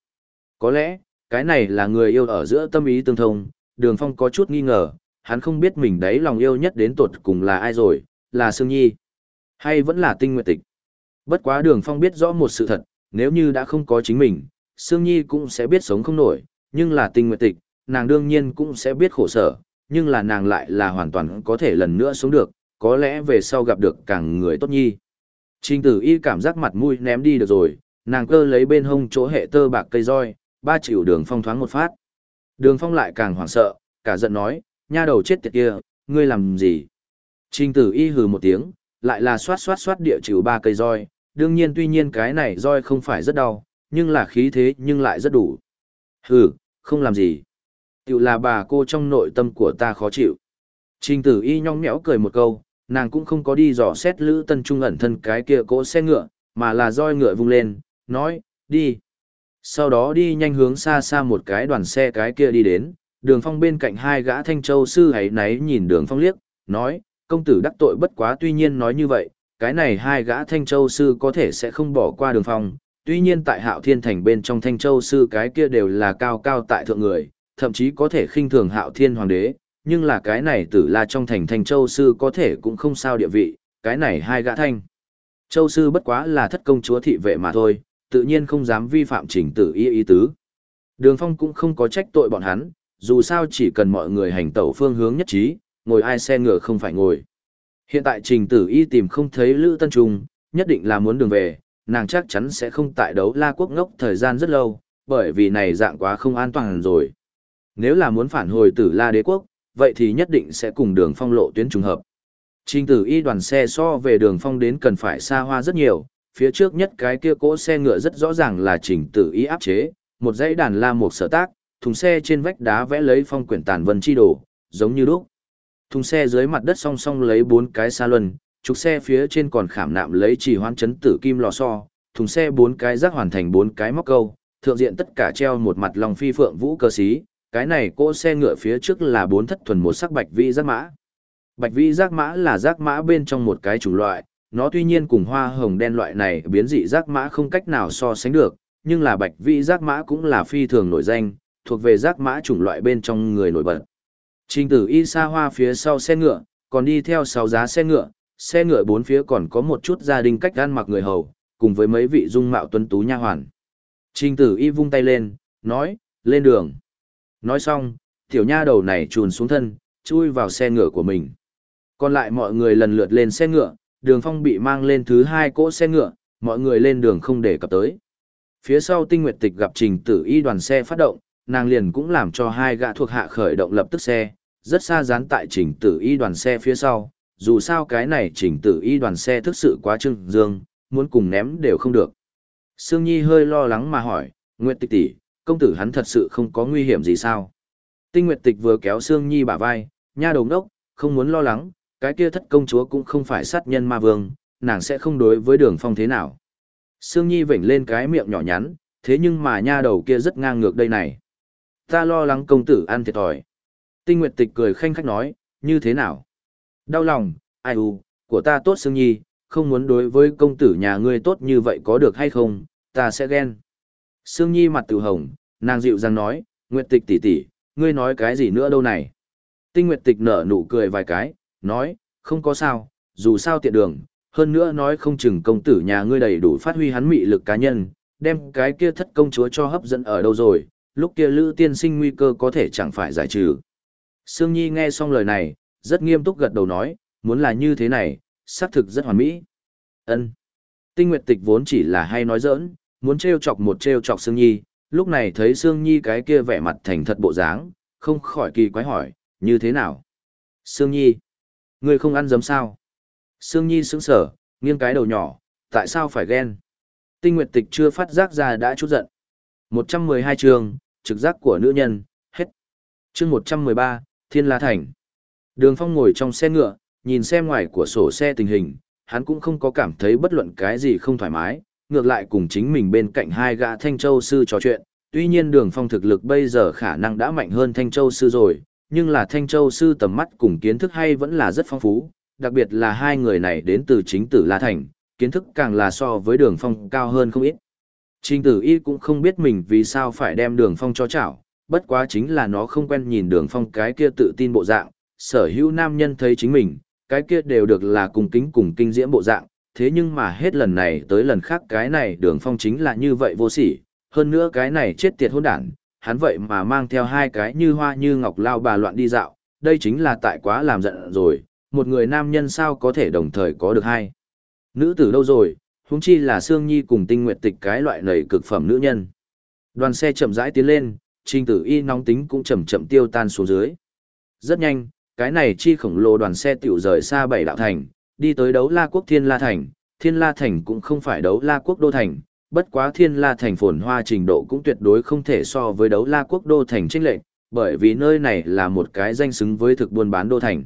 Có lẽ, cái này là người yêu ở giữa tâm ý tương thông, đường phong có chút nghi ngờ, hắn không biết mình đấy lòng yêu nhất đến tột cùng là ai rồi, là Sương Nhi, hay vẫn là tinh nguyệt tịch. Bất quá đường phong biết rõ một sự thật, nếu như đã không có chính mình, Sương Nhi cũng sẽ biết sống không nổi, nhưng là tinh nguyệt tịch, nàng đương nhiên cũng sẽ biết khổ sở, nhưng là nàng lại là hoàn toàn có thể lần nữa sống được, có lẽ về sau gặp được càng người tốt nhi. Trình tử y cảm giác mặt mũi ném đi được rồi, nàng cơ lấy bên hông chỗ hệ tơ bạc cây roi, ba chịu đường phong thoáng một phát. Đường phong lại càng hoảng sợ, cả giận nói, nha đầu chết tiệt kia, ngươi làm gì? Trình tử y hừ một tiếng, lại là xoát xoát xoát địa chịu ba cây roi, đương nhiên tuy nhiên cái này roi không phải rất đau, nhưng là khí thế nhưng lại rất đủ. Hừ, không làm gì. Tiểu là bà cô trong nội tâm của ta khó chịu. Trình tử y nhong nhẽo cười một câu, nàng cũng không có đi dò xét lữ tân trung ẩn thân cái kia cỗ xe ngựa, mà là roi ngựa vung lên, nói, đi. Sau đó đi nhanh hướng xa xa một cái đoàn xe cái kia đi đến, đường phong bên cạnh hai gã thanh châu sư ấy náy nhìn đường phong liếc, nói, công tử đắc tội bất quá tuy nhiên nói như vậy, cái này hai gã Thanh Châu sư có thể sẽ không bỏ qua đường phong, tuy nhiên tại Hạo Thiên Thành bên trong Thanh Châu sư cái kia đều là cao cao tại thượng người, thậm chí có thể khinh thường Hạo Thiên Hoàng đế, nhưng là cái này tử la trong thành thành Châu sư có thể cũng không sao địa vị, cái này hai gã Thanh. Châu sư bất quá là thất công chúa thị vệ mà thôi, tự nhiên không dám vi phạm trình tử y ý tứ. Đường Phong cũng không có trách tội bọn hắn, dù sao chỉ cần mọi người hành tẩu phương hướng nhất trí, ngồi ai xe ngựa không phải ngồi. Hiện tại trình tử y tìm không thấy Lữ Tân Trung, nhất định là muốn đường về, nàng chắc chắn sẽ không tại đấu la quốc ngốc thời gian rất lâu, bởi vì này dạng quá không an toàn rồi. Nếu là muốn phản hồi tử la đế quốc, vậy thì nhất định sẽ cùng đường phong lộ tuyến trùng hợp. Trình tử y đoàn xe so về đường phong đến cần phải xa hoa rất nhiều, phía trước nhất cái kia cỗ xe ngựa rất rõ ràng là trình tử y áp chế, một dãy đàn la một sở tác, thùng xe trên vách đá vẽ lấy phong quyển tàn vân chi đồ, giống như lúc. Thùng xe dưới mặt đất song song lấy bốn cái xa luân, trục xe phía trên còn khảm nạm lấy chỉ hoan chấn tử kim lò xo, thùng xe bốn cái rác hoàn thành bốn cái móc câu, thượng diện tất cả treo một mặt lòng phi phượng vũ cơ sĩ, cái này cỗ xe ngựa phía trước là bốn thất thuần một sắc bạch vi giác mã. Bạch vi giác mã là giác mã bên trong một cái chủng loại, nó tuy nhiên cùng hoa hồng đen loại này biến dị giác mã không cách nào so sánh được, nhưng là bạch vi giác mã cũng là phi thường nổi danh, thuộc về giác mã chủng loại bên trong người nổi bật. Trình tử y xa hoa phía sau xe ngựa, còn đi theo sáu giá xe ngựa, xe ngựa bốn phía còn có một chút gia đình cách ăn mặc người hầu, cùng với mấy vị dung mạo tuấn tú nha hoàn. Trình tử y vung tay lên, nói, lên đường. Nói xong, tiểu nha đầu này trùn xuống thân, chui vào xe ngựa của mình. Còn lại mọi người lần lượt lên xe ngựa, đường phong bị mang lên thứ hai cỗ xe ngựa, mọi người lên đường không để cập tới. Phía sau tinh nguyệt tịch gặp trình tử y đoàn xe phát động, nàng liền cũng làm cho hai gã thuộc hạ khởi động lập tức xe, rất xa dán tại trình tử y đoàn xe phía sau, dù sao cái này trình tử y đoàn xe thực sự quá trưng dương, muốn cùng ném đều không được. Sương Nhi hơi lo lắng mà hỏi, Nguyệt tịch tỷ, công tử hắn thật sự không có nguy hiểm gì sao? Tinh Nguyệt tịch vừa kéo Sương Nhi bả vai, nha đầu đốc, không muốn lo lắng, cái kia thất công chúa cũng không phải sát nhân ma vương, nàng sẽ không đối với đường phong thế nào. Sương Nhi vểnh lên cái miệng nhỏ nhắn, thế nhưng mà nha đầu kia rất ngang ngược đây này. Ta lo lắng công tử ăn thiệt thòi. Tinh Nguyệt Tịch cười khanh khách nói, như thế nào? Đau lòng, ai u, của ta tốt Sương Nhi, không muốn đối với công tử nhà ngươi tốt như vậy có được hay không, ta sẽ ghen. Sương Nhi mặt tự hồng, nàng dịu dàng nói, Nguyệt Tịch tỷ tỷ, ngươi nói cái gì nữa đâu này? Tinh Nguyệt Tịch nở nụ cười vài cái, nói, không có sao, dù sao tiện đường, hơn nữa nói không chừng công tử nhà ngươi đầy đủ phát huy hắn mị lực cá nhân, đem cái kia thất công chúa cho hấp dẫn ở đâu rồi, lúc kia Lữ tiên sinh nguy cơ có thể chẳng phải giải trừ. Sương Nhi nghe xong lời này, rất nghiêm túc gật đầu nói, muốn là như thế này, xác thực rất hoàn mỹ. Ân. Tinh Nguyệt Tịch vốn chỉ là hay nói giỡn, muốn trêu chọc một trêu chọc Sương Nhi, lúc này thấy Sương Nhi cái kia vẻ mặt thành thật bộ dáng, không khỏi kỳ quái hỏi, như thế nào? Sương Nhi, ngươi không ăn giấm sao? Sương Nhi sững sờ, nghiêng cái đầu nhỏ, tại sao phải ghen? Tinh Nguyệt Tịch chưa phát giác ra đã chút giận. 112 chương, trực giác của nữ nhân, hết. Chương 113, Thiên La Thành. Đường Phong ngồi trong xe ngựa, nhìn xem ngoài của sổ xe tình hình, hắn cũng không có cảm thấy bất luận cái gì không thoải mái, ngược lại cùng chính mình bên cạnh hai gã Thanh Châu sư trò chuyện. Tuy nhiên Đường Phong thực lực bây giờ khả năng đã mạnh hơn Thanh Châu sư rồi, nhưng là Thanh Châu sư tầm mắt cùng kiến thức hay vẫn là rất phong phú, đặc biệt là hai người này đến từ chính tử La Thành, kiến thức càng là so với Đường Phong cao hơn không ít. Trình tử y cũng không biết mình vì sao phải đem đường phong cho chảo, bất quá chính là nó không quen nhìn đường phong cái kia tự tin bộ dạng, sở hữu nam nhân thấy chính mình, cái kia đều được là cùng kính cùng kinh diễm bộ dạng, thế nhưng mà hết lần này tới lần khác cái này đường phong chính là như vậy vô sỉ, hơn nữa cái này chết tiệt hôn đản, hắn vậy mà mang theo hai cái như hoa như ngọc lao bà loạn đi dạo, đây chính là tại quá làm giận rồi, một người nam nhân sao có thể đồng thời có được hai. Nữ tử đâu rồi, huống chi là Sương Nhi cùng tinh nguyệt tịch cái loại nầy cực phẩm nữ nhân. Đoàn xe chậm rãi tiến lên, trình tử y nóng tính cũng chậm chậm tiêu tan xuống dưới. Rất nhanh, cái này chi khổng lồ đoàn xe tiểu rời xa bảy đạo thành, đi tới đấu la quốc thiên la thành. Thiên la thành cũng không phải đấu la quốc đô thành, bất quá thiên la thành phồn hoa trình độ cũng tuyệt đối không thể so với đấu la quốc đô thành trinh lệnh, bởi vì nơi này là một cái danh xứng với thực buôn bán đô thành.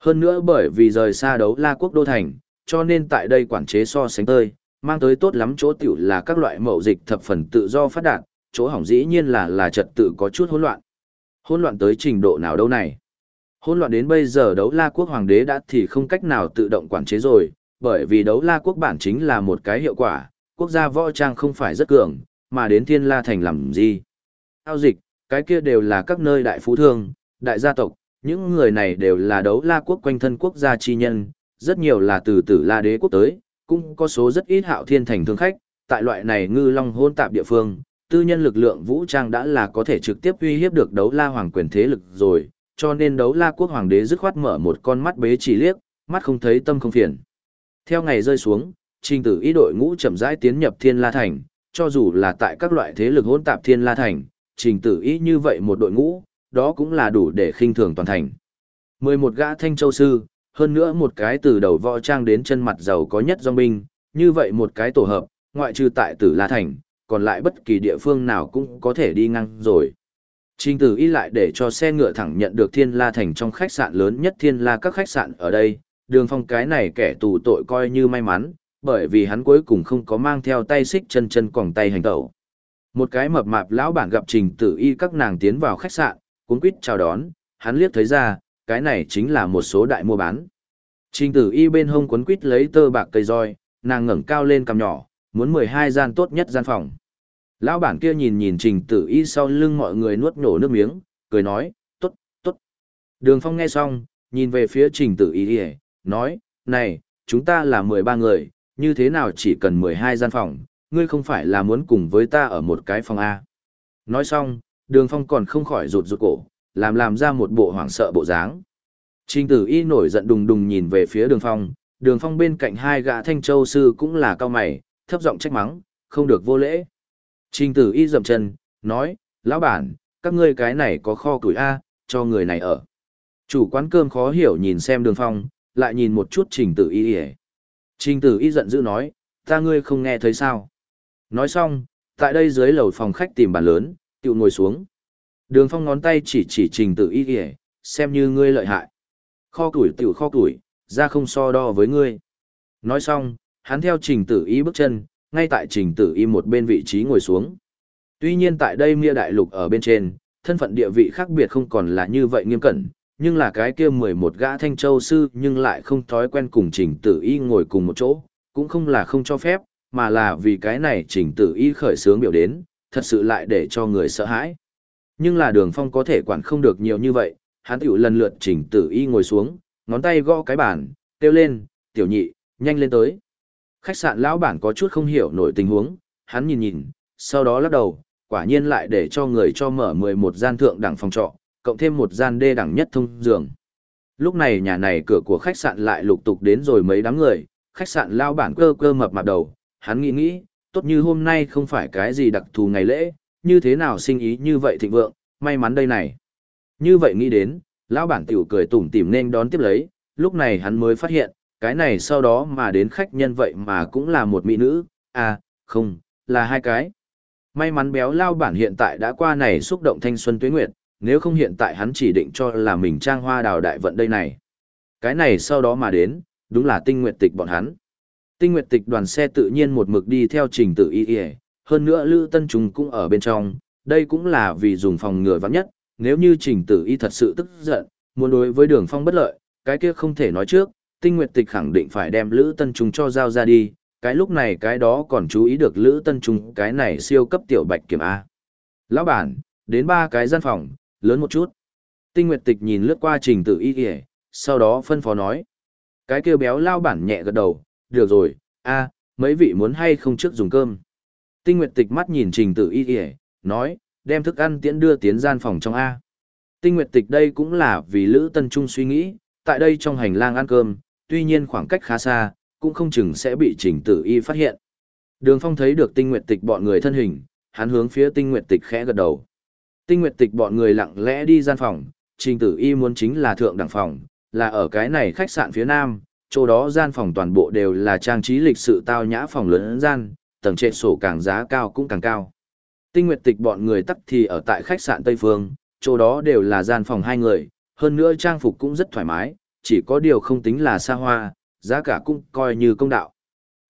Hơn nữa bởi vì rời xa đấu la quốc đô thành, cho nên tại đây quản chế so sánh tơi, mang tới tốt lắm chỗ tiểu là các loại mậu dịch thập phần tự do phát đạt, chỗ hỏng dĩ nhiên là là trật tự có chút hỗn loạn. Hỗn loạn tới trình độ nào đâu này? Hôn loạn đến bây giờ đấu la quốc hoàng đế đã thì không cách nào tự động quản chế rồi, bởi vì đấu la quốc bản chính là một cái hiệu quả, quốc gia võ trang không phải rất cường, mà đến thiên la thành làm gì. Giao dịch, cái kia đều là các nơi đại phú thương, đại gia tộc, những người này đều là đấu la quốc quanh thân quốc gia chi nhân, rất nhiều là từ tử la đế quốc tới, cũng có số rất ít hạo thiên thành thương khách, tại loại này ngư long hôn tạp địa phương, tư nhân lực lượng vũ trang đã là có thể trực tiếp uy hiếp được đấu la hoàng quyền thế lực rồi, cho nên đấu la quốc hoàng đế dứt khoát mở một con mắt bế chỉ liếc, mắt không thấy tâm không phiền. Theo ngày rơi xuống, trình tử ý đội ngũ chậm rãi tiến nhập thiên la thành, cho dù là tại các loại thế lực hỗn tạp thiên la thành, trình tử ý như vậy một đội ngũ, đó cũng là đủ để khinh thường toàn thành. 11 gã thanh châu sư, hơn nữa một cái từ đầu võ trang đến chân mặt giàu có nhất dòng binh, như vậy một cái tổ hợp, ngoại trừ tại tử La Thành, còn lại bất kỳ địa phương nào cũng có thể đi ngang rồi. Trình tử y lại để cho xe ngựa thẳng nhận được Thiên La Thành trong khách sạn lớn nhất Thiên La các khách sạn ở đây, đường phong cái này kẻ tù tội coi như may mắn, bởi vì hắn cuối cùng không có mang theo tay xích chân chân quòng tay hành tẩu. Một cái mập mạp lão bản gặp trình tử y các nàng tiến vào khách sạn, cuốn quýt chào đón, hắn liếc thấy ra, cái này chính là một số đại mua bán. Trình tử y bên hông cuốn quýt lấy tơ bạc cây roi, nàng ngẩng cao lên cằm nhỏ, muốn 12 gian tốt nhất gian phòng. Lão bản kia nhìn nhìn trình tử y sau lưng mọi người nuốt nổ nước miếng, cười nói, tốt, tốt. Đường phong nghe xong, nhìn về phía trình tử y nói, này, chúng ta là 13 người, như thế nào chỉ cần 12 gian phòng, ngươi không phải là muốn cùng với ta ở một cái phòng A. Nói xong, đường phong còn không khỏi rụt rụt cổ, làm làm ra một bộ hoảng sợ bộ dáng. Trình tử y nổi giận đùng đùng nhìn về phía đường phong, đường phong bên cạnh hai gã thanh châu sư cũng là cao mày, thấp giọng trách mắng, không được vô lễ. Trình tử y dậm chân, nói, lão bản, các ngươi cái này có kho tuổi A, cho người này ở. Chủ quán cơm khó hiểu nhìn xem đường phong, lại nhìn một chút trình tử y y Trình tử y giận dữ nói, ta ngươi không nghe thấy sao. Nói xong, tại đây dưới lầu phòng khách tìm bàn lớn, tự ngồi xuống. Đường phong ngón tay chỉ chỉ trình tử y y xem như ngươi lợi hại. Kho tuổi tiểu kho tuổi, ra không so đo với ngươi. Nói xong, hắn theo trình tử y bước chân, ngay tại trình tử y một bên vị trí ngồi xuống. Tuy nhiên tại đây mia đại lục ở bên trên, thân phận địa vị khác biệt không còn là như vậy nghiêm cẩn, nhưng là cái kia mười một gã thanh châu sư nhưng lại không thói quen cùng trình tử y ngồi cùng một chỗ, cũng không là không cho phép, mà là vì cái này trình tử y khởi sướng biểu đến, thật sự lại để cho người sợ hãi. Nhưng là đường phong có thể quản không được nhiều như vậy, hắn tiểu lần lượt trình tử y ngồi xuống, ngón tay gõ cái bàn, kêu lên, tiểu nhị, nhanh lên tới. Khách sạn lão bản có chút không hiểu nổi tình huống, hắn nhìn nhìn, sau đó lắc đầu, quả nhiên lại để cho người cho mở 11 gian thượng đẳng phòng trọ, cộng thêm một gian đê đẳng nhất thông giường. Lúc này nhà này cửa của khách sạn lại lục tục đến rồi mấy đám người, khách sạn lao bản cơ cơ mập mạp đầu, hắn nghĩ nghĩ, tốt như hôm nay không phải cái gì đặc thù ngày lễ, như thế nào sinh ý như vậy thịnh vượng, may mắn đây này. Như vậy nghĩ đến, lão bản tiểu cười tủm tỉm nên đón tiếp lấy, lúc này hắn mới phát hiện, cái này sau đó mà đến khách nhân vậy mà cũng là một mỹ nữ, à, không, là hai cái. May mắn béo lao bản hiện tại đã qua này xúc động thanh xuân tuế nguyệt, nếu không hiện tại hắn chỉ định cho là mình trang hoa đào đại vận đây này. Cái này sau đó mà đến, đúng là tinh nguyệt tịch bọn hắn. Tinh nguyệt tịch đoàn xe tự nhiên một mực đi theo trình tự y y, hơn nữa Lữ Tân Trùng cũng ở bên trong, đây cũng là vì dùng phòng ngừa vắng nhất, nếu như trình tự y thật sự tức giận, muốn đối với đường phong bất lợi, cái kia không thể nói trước, tinh nguyệt tịch khẳng định phải đem Lữ Tân Trung cho giao ra đi, cái lúc này cái đó còn chú ý được Lữ Tân Trung, cái này siêu cấp tiểu bạch kiểm A. Lão bản, đến ba cái gian phòng, lớn một chút. Tinh Nguyệt Tịch nhìn lướt qua trình tự y kìa, sau đó phân phó nói. Cái kêu béo lao bản nhẹ gật đầu, được rồi, a mấy vị muốn hay không trước dùng cơm. Tinh Nguyệt Tịch mắt nhìn trình tự y kìa, nói, đem thức ăn tiễn đưa tiến gian phòng trong A. Tinh Nguyệt Tịch đây cũng là vì Lữ Tân Trung suy nghĩ, tại đây trong hành lang ăn cơm, tuy nhiên khoảng cách khá xa, cũng không chừng sẽ bị trình Tử y phát hiện. Đường Phong thấy được Tinh Nguyệt Tịch bọn người thân hình, hắn hướng phía Tinh Nguyệt Tịch khẽ gật đầu. Tinh Nguyệt Tịch bọn người lặng lẽ đi gian phòng, trình tử y muốn chính là thượng đẳng phòng, là ở cái này khách sạn phía nam, chỗ đó gian phòng toàn bộ đều là trang trí lịch sự tao nhã phòng lớn gian, tầng trệt sổ càng giá cao cũng càng cao. Tinh Nguyệt Tịch bọn người tắc thì ở tại khách sạn Tây Phương, chỗ đó đều là gian phòng hai người, hơn nữa trang phục cũng rất thoải mái, chỉ có điều không tính là xa hoa, giá cả cũng coi như công đạo.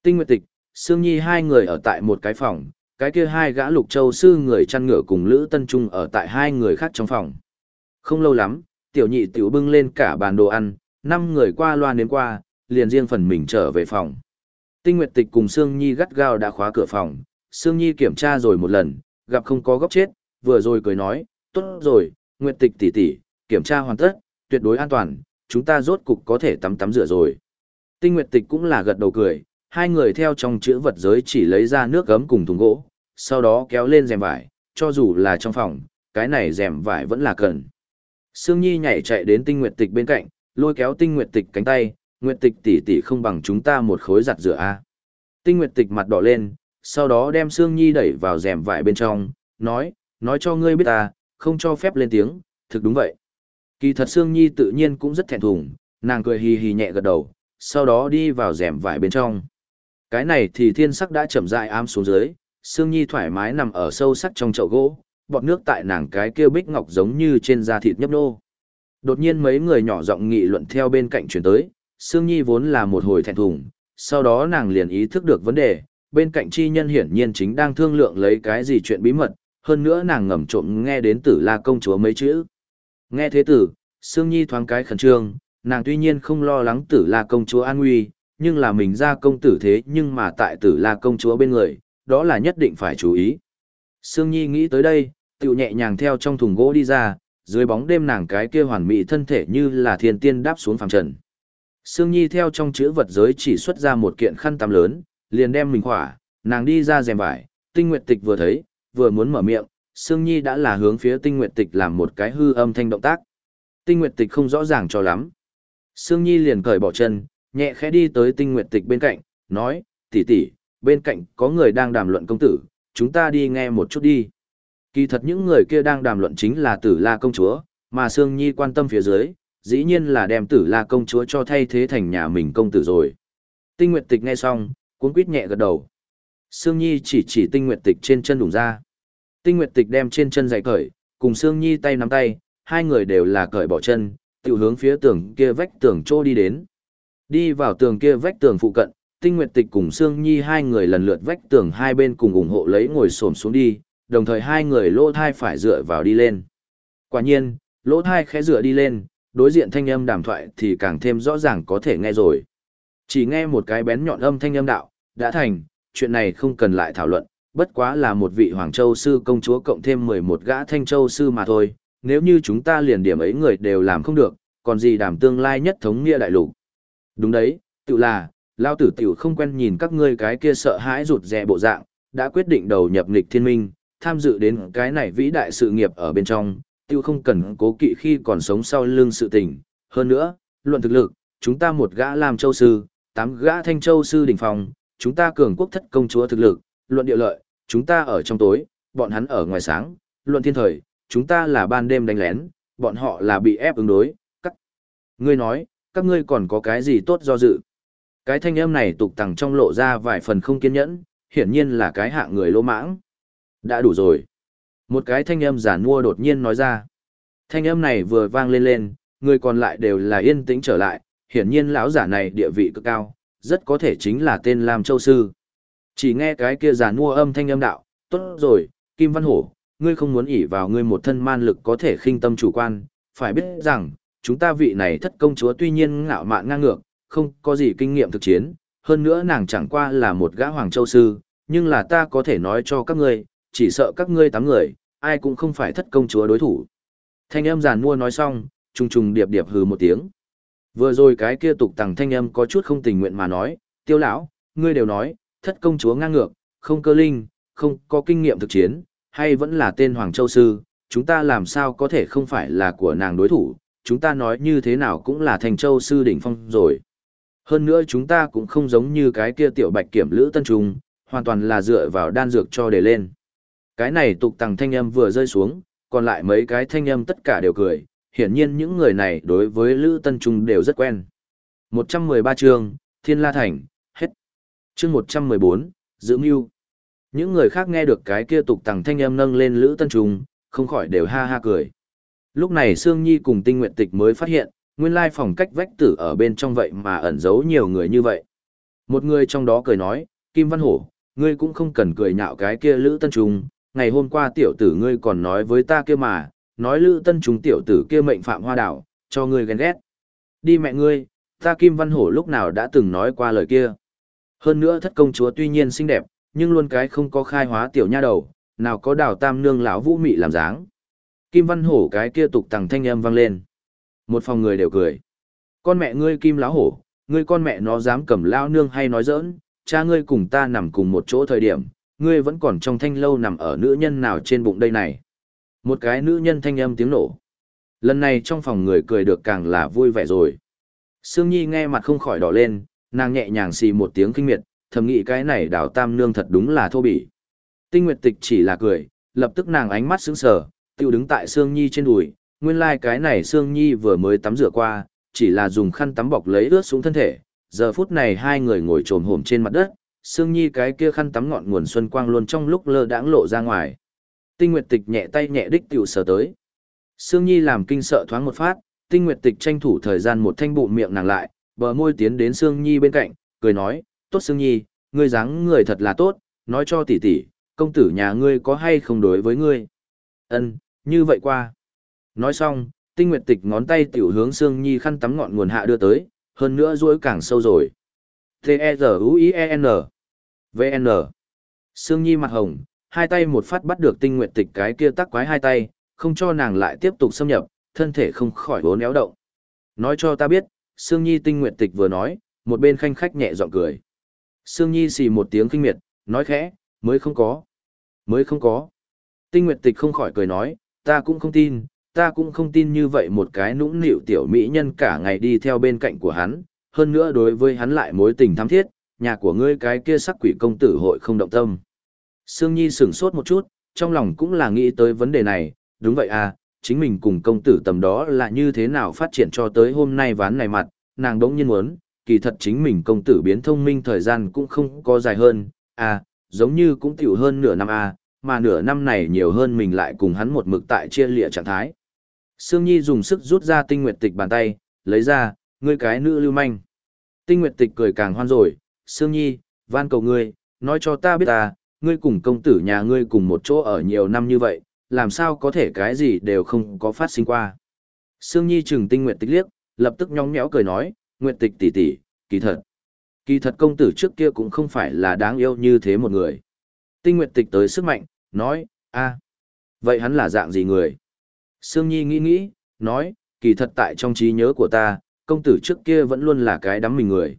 Tinh Nguyệt Tịch, Sương Nhi hai người ở tại một cái phòng, cái kia hai gã lục châu sư người chăn ngựa cùng Lữ Tân Trung ở tại hai người khác trong phòng. Không lâu lắm, tiểu nhị tiểu bưng lên cả bàn đồ ăn, năm người qua loa nếm qua, liền riêng phần mình trở về phòng. Tinh Nguyệt Tịch cùng Sương Nhi gắt gao đã khóa cửa phòng, Sương Nhi kiểm tra rồi một lần, gặp không có góc chết, vừa rồi cười nói, tốt rồi, Nguyệt Tịch tỷ tỷ, kiểm tra hoàn tất, tuyệt đối an toàn, chúng ta rốt cục có thể tắm tắm rửa rồi. Tinh Nguyệt Tịch cũng là gật đầu cười, hai người theo trong chữ vật giới chỉ lấy ra nước gấm cùng thùng gỗ, sau đó kéo lên rèm vải, cho dù là trong phòng, cái này rèm vải vẫn là cần. Sương Nhi nhảy chạy đến Tinh Nguyệt Tịch bên cạnh, lôi kéo Tinh Nguyệt Tịch cánh tay, Nguyệt Tịch tỷ tỷ không bằng chúng ta một khối giặt rửa a. Tinh Nguyệt Tịch mặt đỏ lên, sau đó đem Sương Nhi đẩy vào rèm vải bên trong, nói, nói cho ngươi biết ta, không cho phép lên tiếng, thực đúng vậy. Kỳ thật Sương Nhi tự nhiên cũng rất thẹn thùng, nàng cười hì hì nhẹ gật đầu, sau đó đi vào rèm vải bên trong. Cái này thì thiên sắc đã chậm rãi ám xuống dưới, Sương Nhi thoải mái nằm ở sâu sắc trong chậu gỗ, bọt nước tại nàng cái kia bích ngọc giống như trên da thịt nhấp nô. Đột nhiên mấy người nhỏ giọng nghị luận theo bên cạnh chuyển tới, Sương Nhi vốn là một hồi thẹn thùng, sau đó nàng liền ý thức được vấn đề, bên cạnh chi nhân hiển nhiên chính đang thương lượng lấy cái gì chuyện bí mật, hơn nữa nàng ngầm trộm nghe đến tử la công chúa mấy chữ. Nghe thế tử, Sương Nhi thoáng cái khẩn trương, nàng tuy nhiên không lo lắng tử la công chúa an nguy, nhưng là mình ra công tử thế nhưng mà tại tử la công chúa bên người, đó là nhất định phải chú ý. Sương Nhi nghĩ tới đây, tiểu nhẹ nhàng theo trong thùng gỗ đi ra, dưới bóng đêm nàng cái kia hoàn mỹ thân thể như là thiên tiên đáp xuống phàm trần. Sương Nhi theo trong chữ vật giới chỉ xuất ra một kiện khăn tắm lớn, liền đem mình khỏa, nàng đi ra rèm vải, tinh nguyệt tịch vừa thấy, vừa muốn mở miệng, Sương Nhi đã là hướng phía tinh nguyệt tịch làm một cái hư âm thanh động tác. Tinh nguyệt tịch không rõ ràng cho lắm. Sương Nhi liền cởi bỏ chân, nhẹ khẽ đi tới tinh nguyệt tịch bên cạnh, nói, tỷ tỷ, bên cạnh có người đang đàm luận công tử, chúng ta đi nghe một chút đi. Kỳ thật những người kia đang đàm luận chính là tử la công chúa, mà Sương Nhi quan tâm phía dưới, dĩ nhiên là đem tử la công chúa cho thay thế thành nhà mình công tử rồi. Tinh Nguyệt Tịch nghe xong, cuốn quýt nhẹ gật đầu. Sương Nhi chỉ chỉ Tinh Nguyệt Tịch trên chân đủng ra. Tinh Nguyệt Tịch đem trên chân giày cởi, cùng Sương Nhi tay nắm tay, hai người đều là cởi bỏ chân, tiểu hướng phía tường kia vách tường trô đi đến. Đi vào tường kia vách tường phụ cận, Tinh Nguyệt Tịch cùng Sương Nhi hai người lần lượt vách tường hai bên cùng ủng hộ lấy ngồi xổm xuống đi, đồng thời hai người lỗ thai phải dựa vào đi lên. Quả nhiên, lỗ thai khẽ dựa đi lên, đối diện thanh âm đàm thoại thì càng thêm rõ ràng có thể nghe rồi. Chỉ nghe một cái bén nhọn âm thanh âm đạo, đã thành, chuyện này không cần lại thảo luận, bất quá là một vị Hoàng Châu sư công chúa cộng thêm 11 gã Thanh Châu sư mà thôi, nếu như chúng ta liền điểm ấy người đều làm không được, còn gì đảm tương lai nhất thống nghĩa đại lục. Đúng đấy, tự là, lao tử tiểu không quen nhìn các ngươi cái kia sợ hãi rụt rè bộ dạng, đã quyết định đầu nhập nghịch thiên minh, tham dự đến cái này vĩ đại sự nghiệp ở bên trong, tiêu không cần cố kỵ khi còn sống sau lưng sự tình. Hơn nữa, luận thực lực, chúng ta một gã làm châu sư, tám gã thanh châu sư đỉnh phòng, chúng ta cường quốc thất công chúa thực lực, luận địa lợi, chúng ta ở trong tối, bọn hắn ở ngoài sáng, luận thiên thời, chúng ta là ban đêm đánh lén, bọn họ là bị ép ứng đối, các. Ngươi nói, các ngươi còn có cái gì tốt do dự. Cái thanh âm này tục tằng trong lộ ra vài phần không kiên nhẫn, hiển nhiên là cái hạng người lỗ mãng. Đã đủ rồi. Một cái thanh âm giản mua đột nhiên nói ra. Thanh âm này vừa vang lên lên, người còn lại đều là yên tĩnh trở lại, hiển nhiên lão giả này địa vị cực cao, rất có thể chính là tên Lam Châu Sư. Chỉ nghe cái kia giàn mua âm thanh âm đạo, tốt rồi, Kim Văn Hổ, ngươi không muốn ỉ vào ngươi một thân man lực có thể khinh tâm chủ quan, phải biết rằng, chúng ta vị này thất công chúa tuy nhiên ngạo mạn ngang ngược, không có gì kinh nghiệm thực chiến, hơn nữa nàng chẳng qua là một gã Hoàng Châu Sư, nhưng là ta có thể nói cho các ngươi, chỉ sợ các ngươi tám người, ai cũng không phải thất công chúa đối thủ. Thanh âm giàn mua nói xong, trùng trùng điệp điệp hừ một tiếng. Vừa rồi cái kia tục tằng thanh âm có chút không tình nguyện mà nói, tiêu lão, ngươi đều nói, thất công chúa ngang ngược, không cơ linh, không có kinh nghiệm thực chiến, hay vẫn là tên Hoàng Châu Sư, chúng ta làm sao có thể không phải là của nàng đối thủ, chúng ta nói như thế nào cũng là thành Châu Sư đỉnh phong rồi. Hơn nữa chúng ta cũng không giống như cái kia tiểu bạch kiểm lữ tân trung, hoàn toàn là dựa vào đan dược cho để lên. Cái này tục tằng thanh âm vừa rơi xuống, còn lại mấy cái thanh âm tất cả đều cười, hiển nhiên những người này đối với Lữ Tân Trung đều rất quen. 113 chương, Thiên La Thành, hết. Chương 114, Giữ Mưu. Những người khác nghe được cái kia tục tằng thanh âm nâng lên Lữ Tân Trung, không khỏi đều ha ha cười. Lúc này Sương Nhi cùng Tinh Nguyệt Tịch mới phát hiện, nguyên lai phòng cách vách tử ở bên trong vậy mà ẩn giấu nhiều người như vậy. Một người trong đó cười nói, Kim Văn Hổ, ngươi cũng không cần cười nhạo cái kia Lữ Tân Trung, ngày hôm qua tiểu tử ngươi còn nói với ta kia mà, nói Lữ Tân Trung tiểu tử kia mệnh phạm hoa đảo, cho ngươi ghen ghét. Đi mẹ ngươi, ta Kim Văn Hổ lúc nào đã từng nói qua lời kia. Hơn nữa thất công chúa tuy nhiên xinh đẹp, nhưng luôn cái không có khai hóa tiểu nha đầu, nào có đào tam nương lão vũ mị làm dáng. Kim Văn Hổ cái kia tục tằng thanh âm vang lên. Một phòng người đều cười. Con mẹ ngươi Kim lão hổ, ngươi con mẹ nó dám cầm lão nương hay nói giỡn, cha ngươi cùng ta nằm cùng một chỗ thời điểm, ngươi vẫn còn trong thanh lâu nằm ở nữ nhân nào trên bụng đây này. Một cái nữ nhân thanh âm tiếng nổ. Lần này trong phòng người cười được càng là vui vẻ rồi. Sương Nhi nghe mặt không khỏi đỏ lên, nàng nhẹ nhàng xì một tiếng kinh miệt, thầm nghĩ cái này đào tam nương thật đúng là thô bỉ. Tinh Nguyệt Tịch chỉ là cười, lập tức nàng ánh mắt sững sờ, tiêu đứng tại Sương Nhi trên đùi, nguyên lai like cái này Sương Nhi vừa mới tắm rửa qua, chỉ là dùng khăn tắm bọc lấy ướt xuống thân thể, giờ phút này hai người ngồi trồm hổm trên mặt đất, Sương Nhi cái kia khăn tắm ngọn nguồn xuân quang luôn trong lúc lơ đãng lộ ra ngoài. Tinh Nguyệt Tịch nhẹ tay nhẹ đích tiểu sờ tới. Sương Nhi làm kinh sợ thoáng một phát, Tinh Nguyệt Tịch tranh thủ thời gian một thanh bụng miệng nàng lại, bờ môi tiến đến Sương Nhi bên cạnh, cười nói, "Tốt Sương Nhi, ngươi dáng người thật là tốt, nói cho tỷ tỷ, công tử nhà ngươi có hay không đối với ngươi?" "Ân, như vậy qua." Nói xong, Tinh Nguyệt Tịch ngón tay tiểu hướng Sương Nhi khăn tắm ngọn nguồn hạ đưa tới, hơn nữa duỗi càng sâu rồi. T-E-Z-U-I-E-N V-N Sương Nhi mặt hồng, hai tay một phát bắt được tinh nguyện tịch cái kia tắc quái hai tay, không cho nàng lại tiếp tục xâm nhập, thân thể không khỏi bốn éo động. Nói cho ta biết, Sương Nhi tinh Nguyệt tịch vừa nói, một bên khanh khách nhẹ giọng cười. Sương Nhi xì một tiếng kinh miệt, nói khẽ, mới không có. Mới không có. Tinh Nguyệt tịch không khỏi cười nói, ta cũng không tin, ta cũng không tin như vậy một cái nũng nịu tiểu mỹ nhân cả ngày đi theo bên cạnh của hắn, hơn nữa đối với hắn lại mối tình thắm thiết, nhà của ngươi cái kia sắc quỷ công tử hội không động tâm. Sương Nhi sửng sốt một chút, trong lòng cũng là nghĩ tới vấn đề này, đúng vậy à, chính mình cùng công tử tầm đó là như thế nào phát triển cho tới hôm nay ván này mặt, nàng đống nhiên muốn, kỳ thật chính mình công tử biến thông minh thời gian cũng không có dài hơn, à, giống như cũng tiểu hơn nửa năm à, mà nửa năm này nhiều hơn mình lại cùng hắn một mực tại chia lịa trạng thái. Sương Nhi dùng sức rút ra tinh nguyệt tịch bàn tay, lấy ra, ngươi cái nữ lưu manh. Tinh nguyệt tịch cười càng hoan rồi, Sương Nhi, van cầu ngươi, nói cho ta biết ta, ngươi cùng công tử nhà ngươi cùng một chỗ ở nhiều năm như vậy, làm sao có thể cái gì đều không có phát sinh qua. Sương Nhi trừng tinh nguyệt tịch liếc, lập tức nhóng nhẽo cười nói, nguyệt tịch tỷ tỷ, kỳ thật. Kỳ thật công tử trước kia cũng không phải là đáng yêu như thế một người. Tinh nguyệt tịch tới sức mạnh, nói, a, vậy hắn là dạng gì người? Sương Nhi nghĩ nghĩ, nói, kỳ thật tại trong trí nhớ của ta, công tử trước kia vẫn luôn là cái đắm mình người.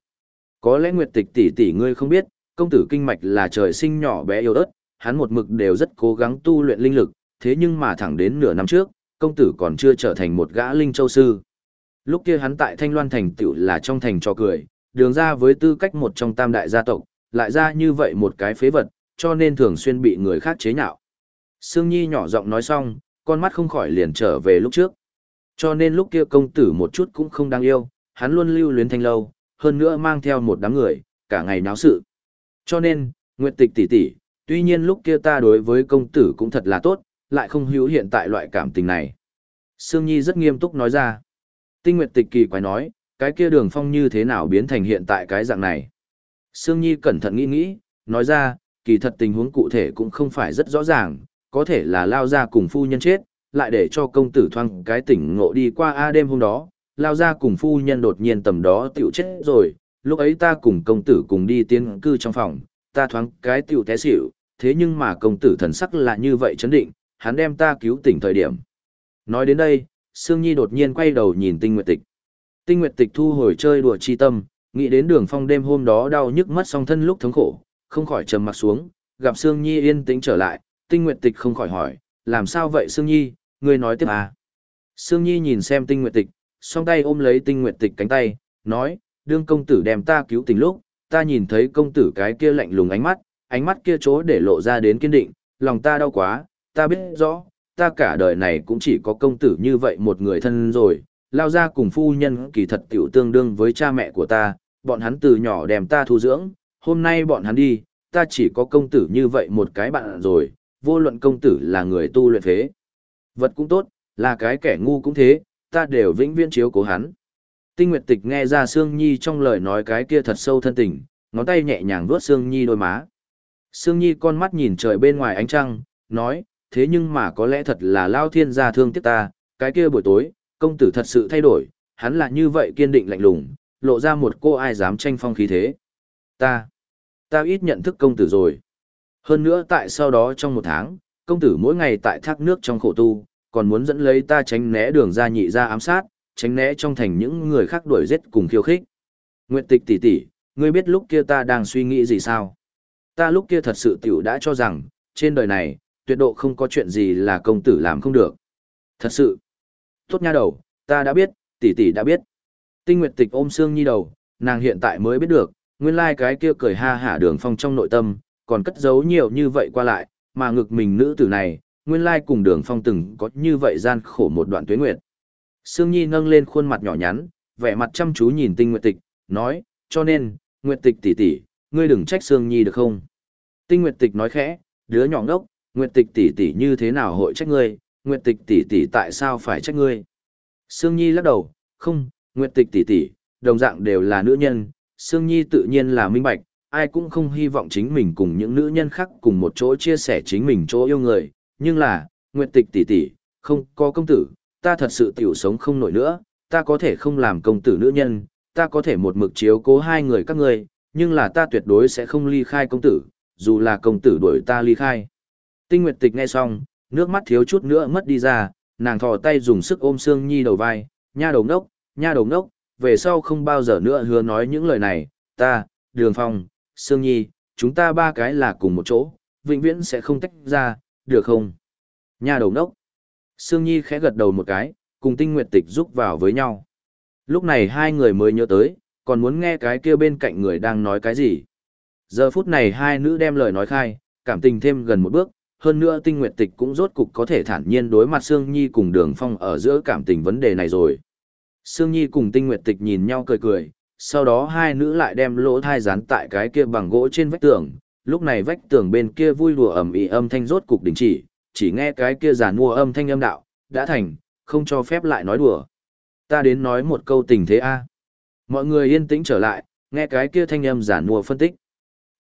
Có lẽ Nguyệt Tịch tỷ tỷ ngươi không biết, công tử kinh mạch là trời sinh nhỏ bé yếu ớt, hắn một mực đều rất cố gắng tu luyện linh lực, thế nhưng mà thẳng đến nửa năm trước, công tử còn chưa trở thành một gã linh châu sư. Lúc kia hắn tại Thanh Loan thành tựu là trong thành trò cười, đường ra với tư cách một trong tam đại gia tộc, lại ra như vậy một cái phế vật, cho nên thường xuyên bị người khác chế nhạo. Sương Nhi nhỏ giọng nói xong, con mắt không khỏi liền trở về lúc trước. Cho nên lúc kia công tử một chút cũng không đáng yêu, hắn luôn lưu luyến thanh lâu, hơn nữa mang theo một đám người, cả ngày náo sự. Cho nên, Nguyệt Tịch tỷ tỷ, tuy nhiên lúc kia ta đối với công tử cũng thật là tốt, lại không hữu hiện tại loại cảm tình này. Sương Nhi rất nghiêm túc nói ra. Tinh Nguyệt Tịch kỳ quái nói, cái kia đường phong như thế nào biến thành hiện tại cái dạng này. Sương Nhi cẩn thận nghĩ nghĩ, nói ra, kỳ thật tình huống cụ thể cũng không phải rất rõ ràng, có thể là lao ra cùng phu nhân chết, lại để cho công tử thoang cái tỉnh ngộ đi qua a đêm hôm đó, lao ra cùng phu nhân đột nhiên tầm đó tiểu chết rồi, lúc ấy ta cùng công tử cùng đi tiến cư trong phòng, ta thoáng cái tiểu té xỉu, thế nhưng mà công tử thần sắc là như vậy chấn định, hắn đem ta cứu tỉnh thời điểm. Nói đến đây, Sương Nhi đột nhiên quay đầu nhìn Tinh Nguyệt Tịch. Tinh Nguyệt Tịch thu hồi chơi đùa chi tâm, nghĩ đến đường phong đêm hôm đó đau nhức mất song thân lúc thống khổ, không khỏi trầm mặt xuống, gặp Sương Nhi yên tĩnh trở lại, Tinh Nguyệt Tịch không khỏi hỏi, làm sao vậy Sương Nhi, ngươi nói tiếp à. Sương Nhi nhìn xem Tinh Nguyệt Tịch, song tay ôm lấy Tinh Nguyệt Tịch cánh tay, nói, đương công tử đem ta cứu tình lúc, ta nhìn thấy công tử cái kia lạnh lùng ánh mắt, ánh mắt kia chỗ để lộ ra đến kiên định, lòng ta đau quá, ta biết rõ, ta cả đời này cũng chỉ có công tử như vậy một người thân rồi, lao ra cùng phu nhân kỳ thật tiểu tương đương với cha mẹ của ta, bọn hắn từ nhỏ đem ta thu dưỡng, hôm nay bọn hắn đi, ta chỉ có công tử như vậy một cái bạn rồi, vô luận công tử là người tu luyện thế, Vật cũng tốt, là cái kẻ ngu cũng thế, ta đều vĩnh viễn chiếu cố hắn. Tinh Nguyệt Tịch nghe ra Sương Nhi trong lời nói cái kia thật sâu thân tình, ngón tay nhẹ nhàng vuốt Sương Nhi đôi má. Sương Nhi con mắt nhìn trời bên ngoài ánh trăng, nói, thế nhưng mà có lẽ thật là Lao Thiên gia thương tiếc ta, cái kia buổi tối, công tử thật sự thay đổi, hắn là như vậy kiên định lạnh lùng, lộ ra một cô ai dám tranh phong khí thế. Ta, ta ít nhận thức công tử rồi. Hơn nữa tại sau đó trong một tháng, công tử mỗi ngày tại thác nước trong khổ tu, còn muốn dẫn lấy ta tránh né đường ra nhị ra ám sát, tránh né trong thành những người khác đuổi giết cùng khiêu khích. Nguyệt tịch tỷ tỷ, ngươi biết lúc kia ta đang suy nghĩ gì sao? Ta lúc kia thật sự tiểu đã cho rằng, trên đời này, tuyệt độ không có chuyện gì là công tử làm không được. Thật sự. Tốt nha đầu, ta đã biết, tỷ tỷ đã biết. Tinh Nguyệt tịch ôm xương nhi đầu, nàng hiện tại mới biết được, nguyên lai cái kia cười ha hả đường phong trong nội tâm, còn cất giấu nhiều như vậy qua lại, mà ngực mình nữ tử này, nguyên lai cùng đường phong từng có như vậy gian khổ một đoạn tuyến nguyệt. Sương Nhi nâng lên khuôn mặt nhỏ nhắn, vẻ mặt chăm chú nhìn Tinh Nguyệt Tịch, nói, cho nên, Nguyệt Tịch tỷ tỷ, ngươi đừng trách Sương Nhi được không? Tinh Nguyệt Tịch nói khẽ, đứa nhỏ ngốc, Nguyệt Tịch tỷ tỷ như thế nào hội trách ngươi, Nguyệt Tịch tỷ tỷ tại sao phải trách ngươi? Sương Nhi lắc đầu, không, Nguyệt Tịch tỷ tỷ, đồng dạng đều là nữ nhân, Sương Nhi tự nhiên là minh bạch, ai cũng không hy vọng chính mình cùng những nữ nhân khác cùng một chỗ chia sẻ chính mình chỗ yêu người, nhưng là, Nguyệt Tịch tỷ tỷ, không có công tử, ta thật sự tiểu sống không nổi nữa, ta có thể không làm công tử nữ nhân, ta có thể một mực chiếu cố hai người các ngươi, nhưng là ta tuyệt đối sẽ không ly khai công tử, dù là công tử đuổi ta ly khai. Tinh Nguyệt Tịch nghe xong, nước mắt thiếu chút nữa mất đi ra, nàng thò tay dùng sức ôm Sương Nhi đầu vai, nha đầu ngốc, nha đầu ngốc, về sau không bao giờ nữa hứa nói những lời này, ta, Đường Phong, Sương Nhi, chúng ta ba cái là cùng một chỗ, vĩnh viễn sẽ không tách ra, được không? Nha đầu ngốc. Sương Nhi khẽ gật đầu một cái, cùng tinh nguyệt tịch giúp vào với nhau. Lúc này hai người mới nhớ tới, còn muốn nghe cái kia bên cạnh người đang nói cái gì. Giờ phút này hai nữ đem lời nói khai, cảm tình thêm gần một bước, hơn nữa tinh nguyệt tịch cũng rốt cục có thể thản nhiên đối mặt Sương Nhi cùng đường phong ở giữa cảm tình vấn đề này rồi. Sương Nhi cùng tinh nguyệt tịch nhìn nhau cười cười, sau đó hai nữ lại đem lỗ thai dán tại cái kia bằng gỗ trên vách tường. Lúc này vách tường bên kia vui đùa ầm ĩ âm thanh rốt cục đình chỉ, chỉ nghe cái kia giàn mua âm thanh âm đạo, đã thành, không cho phép lại nói đùa. Ta đến nói một câu tình thế a. Mọi người yên tĩnh trở lại, nghe cái kia thanh âm giàn mua phân tích.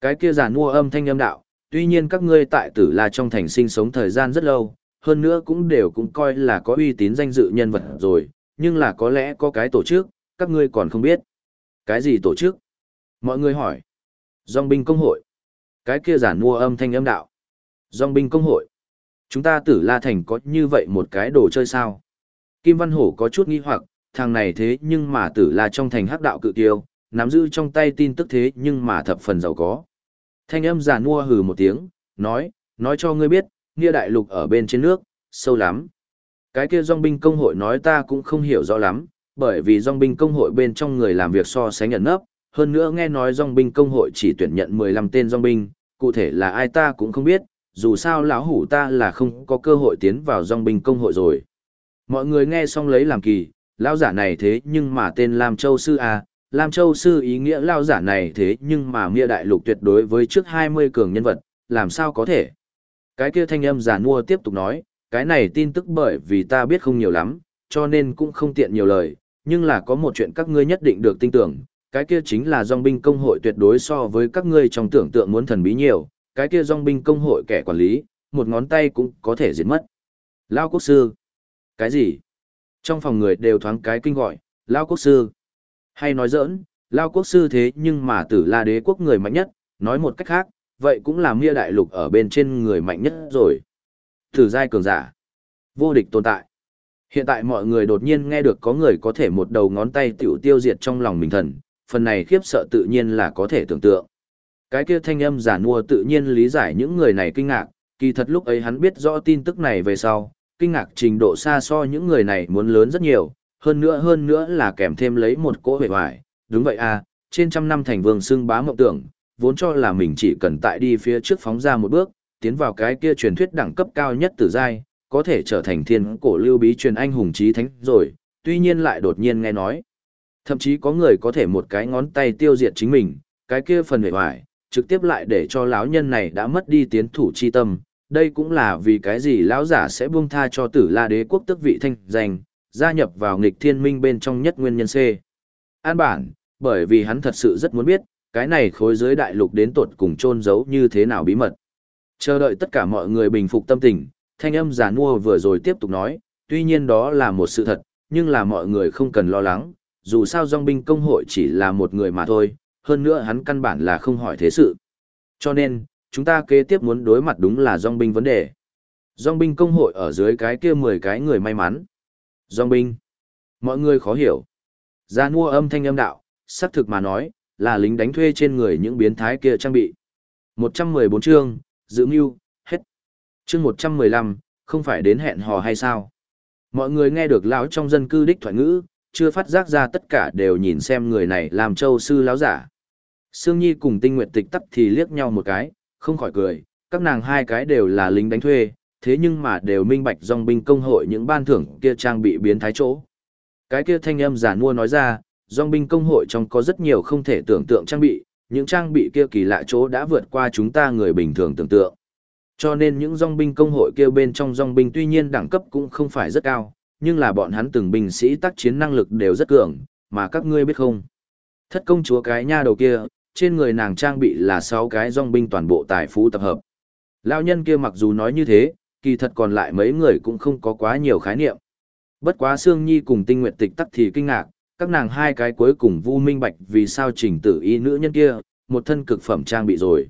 Cái kia giàn mua âm thanh âm đạo, tuy nhiên các ngươi tại tử la trong thành sinh sống thời gian rất lâu, hơn nữa cũng đều cũng coi là có uy tín danh dự nhân vật rồi, nhưng là có lẽ có cái tổ chức, các ngươi còn không biết. Cái gì tổ chức? Mọi người hỏi. Dòng binh công hội. Cái kia giản mua âm thanh âm đạo. Dòng binh công hội. Chúng ta tử La Thành có như vậy một cái đồ chơi sao? Kim Văn Hổ có chút nghi hoặc, thằng này thế nhưng mà tử La trong thành hắc đạo cự tiêu, nắm giữ trong tay tin tức thế nhưng mà thập phần giàu có. Thanh âm giả mua hừ một tiếng, nói, nói cho ngươi biết, nghĩa đại lục ở bên trên nước, sâu lắm. Cái kia dòng binh công hội nói ta cũng không hiểu rõ lắm, bởi vì dòng binh công hội bên trong người làm việc so sánh nhận nấp, hơn nữa nghe nói dòng binh công hội chỉ tuyển nhận 15 tên dòng binh, cụ thể là ai ta cũng không biết, dù sao lão hủ ta là không có cơ hội tiến vào dòng binh công hội rồi. Mọi người nghe xong lấy làm kỳ, lão giả này thế nhưng mà tên Lam Châu Sư à, Lam Châu Sư ý nghĩa lao giả này thế nhưng mà mia đại lục tuyệt đối với trước 20 cường nhân vật, làm sao có thể. Cái kia thanh âm giả mua tiếp tục nói, cái này tin tức bởi vì ta biết không nhiều lắm, cho nên cũng không tiện nhiều lời, nhưng là có một chuyện các ngươi nhất định được tin tưởng, cái kia chính là dòng binh công hội tuyệt đối so với các ngươi trong tưởng tượng muốn thần bí nhiều, cái kia dòng binh công hội kẻ quản lý, một ngón tay cũng có thể diệt mất. Lao quốc sư. Cái gì? Trong phòng người đều thoáng cái kinh gọi, Lao quốc sư. Hay nói giỡn, Lao quốc sư thế nhưng mà tử la đế quốc người mạnh nhất, nói một cách khác, vậy cũng là mia đại lục ở bên trên người mạnh nhất rồi. Thử giai cường giả. Vô địch tồn tại. Hiện tại mọi người đột nhiên nghe được có người có thể một đầu ngón tay tiểu tiêu diệt trong lòng mình thần, phần này khiếp sợ tự nhiên là có thể tưởng tượng. Cái kia thanh âm giả mua tự nhiên lý giải những người này kinh ngạc, kỳ thật lúc ấy hắn biết rõ tin tức này về sau, kinh ngạc trình độ xa so những người này muốn lớn rất nhiều, hơn nữa hơn nữa là kèm thêm lấy một cỗ hề hoài, đúng vậy à, trên trăm năm thành vương xưng bá mộng tưởng, vốn cho là mình chỉ cần tại đi phía trước phóng ra một bước, tiến vào cái kia truyền thuyết đẳng cấp cao nhất tử giai, có thể trở thành thiên cổ lưu bí truyền anh hùng trí thánh rồi, tuy nhiên lại đột nhiên nghe nói. Thậm chí có người có thể một cái ngón tay tiêu diệt chính mình, cái kia phần hề hoài, trực tiếp lại để cho lão nhân này đã mất đi tiến thủ chi tâm. Đây cũng là vì cái gì lão giả sẽ buông tha cho tử la đế quốc tức vị thanh danh, gia nhập vào nghịch thiên minh bên trong nhất nguyên nhân C. An bản, bởi vì hắn thật sự rất muốn biết, cái này khối giới đại lục đến tột cùng chôn giấu như thế nào bí mật. Chờ đợi tất cả mọi người bình phục tâm tình, thanh âm giả mua vừa rồi tiếp tục nói, tuy nhiên đó là một sự thật, nhưng là mọi người không cần lo lắng, dù sao dòng binh công hội chỉ là một người mà thôi, hơn nữa hắn căn bản là không hỏi thế sự. Cho nên, chúng ta kế tiếp muốn đối mặt đúng là dòng binh vấn đề. Dòng binh công hội ở dưới cái kia 10 cái người may mắn. Dòng binh. Mọi người khó hiểu. Gia mua âm thanh âm đạo, xác thực mà nói, là lính đánh thuê trên người những biến thái kia trang bị. 114 chương, giữ mưu, hết. Chương 115, không phải đến hẹn hò hay sao? Mọi người nghe được lão trong dân cư đích thoại ngữ, chưa phát giác ra tất cả đều nhìn xem người này làm châu sư lão giả. Sương Nhi cùng Tinh Nguyệt Tịch tắc thì liếc nhau một cái, không khỏi cười, các nàng hai cái đều là lính đánh thuê, thế nhưng mà đều minh bạch dòng binh công hội những ban thưởng kia trang bị biến thái chỗ. Cái kia thanh âm giả mua nói ra, dòng binh công hội trong có rất nhiều không thể tưởng tượng trang bị, những trang bị kia kỳ lạ chỗ đã vượt qua chúng ta người bình thường tưởng tượng. Cho nên những dòng binh công hội kia bên trong dòng binh tuy nhiên đẳng cấp cũng không phải rất cao, nhưng là bọn hắn từng binh sĩ tác chiến năng lực đều rất cường, mà các ngươi biết không? Thất công chúa cái nha đầu kia, trên người nàng trang bị là 6 cái dòng binh toàn bộ tài phú tập hợp. Lão nhân kia mặc dù nói như thế, kỳ thật còn lại mấy người cũng không có quá nhiều khái niệm. Bất quá Sương Nhi cùng Tinh Nguyệt Tịch tắc thì kinh ngạc, các nàng hai cái cuối cùng vu minh bạch vì sao trình tử y nữ nhân kia, một thân cực phẩm trang bị rồi.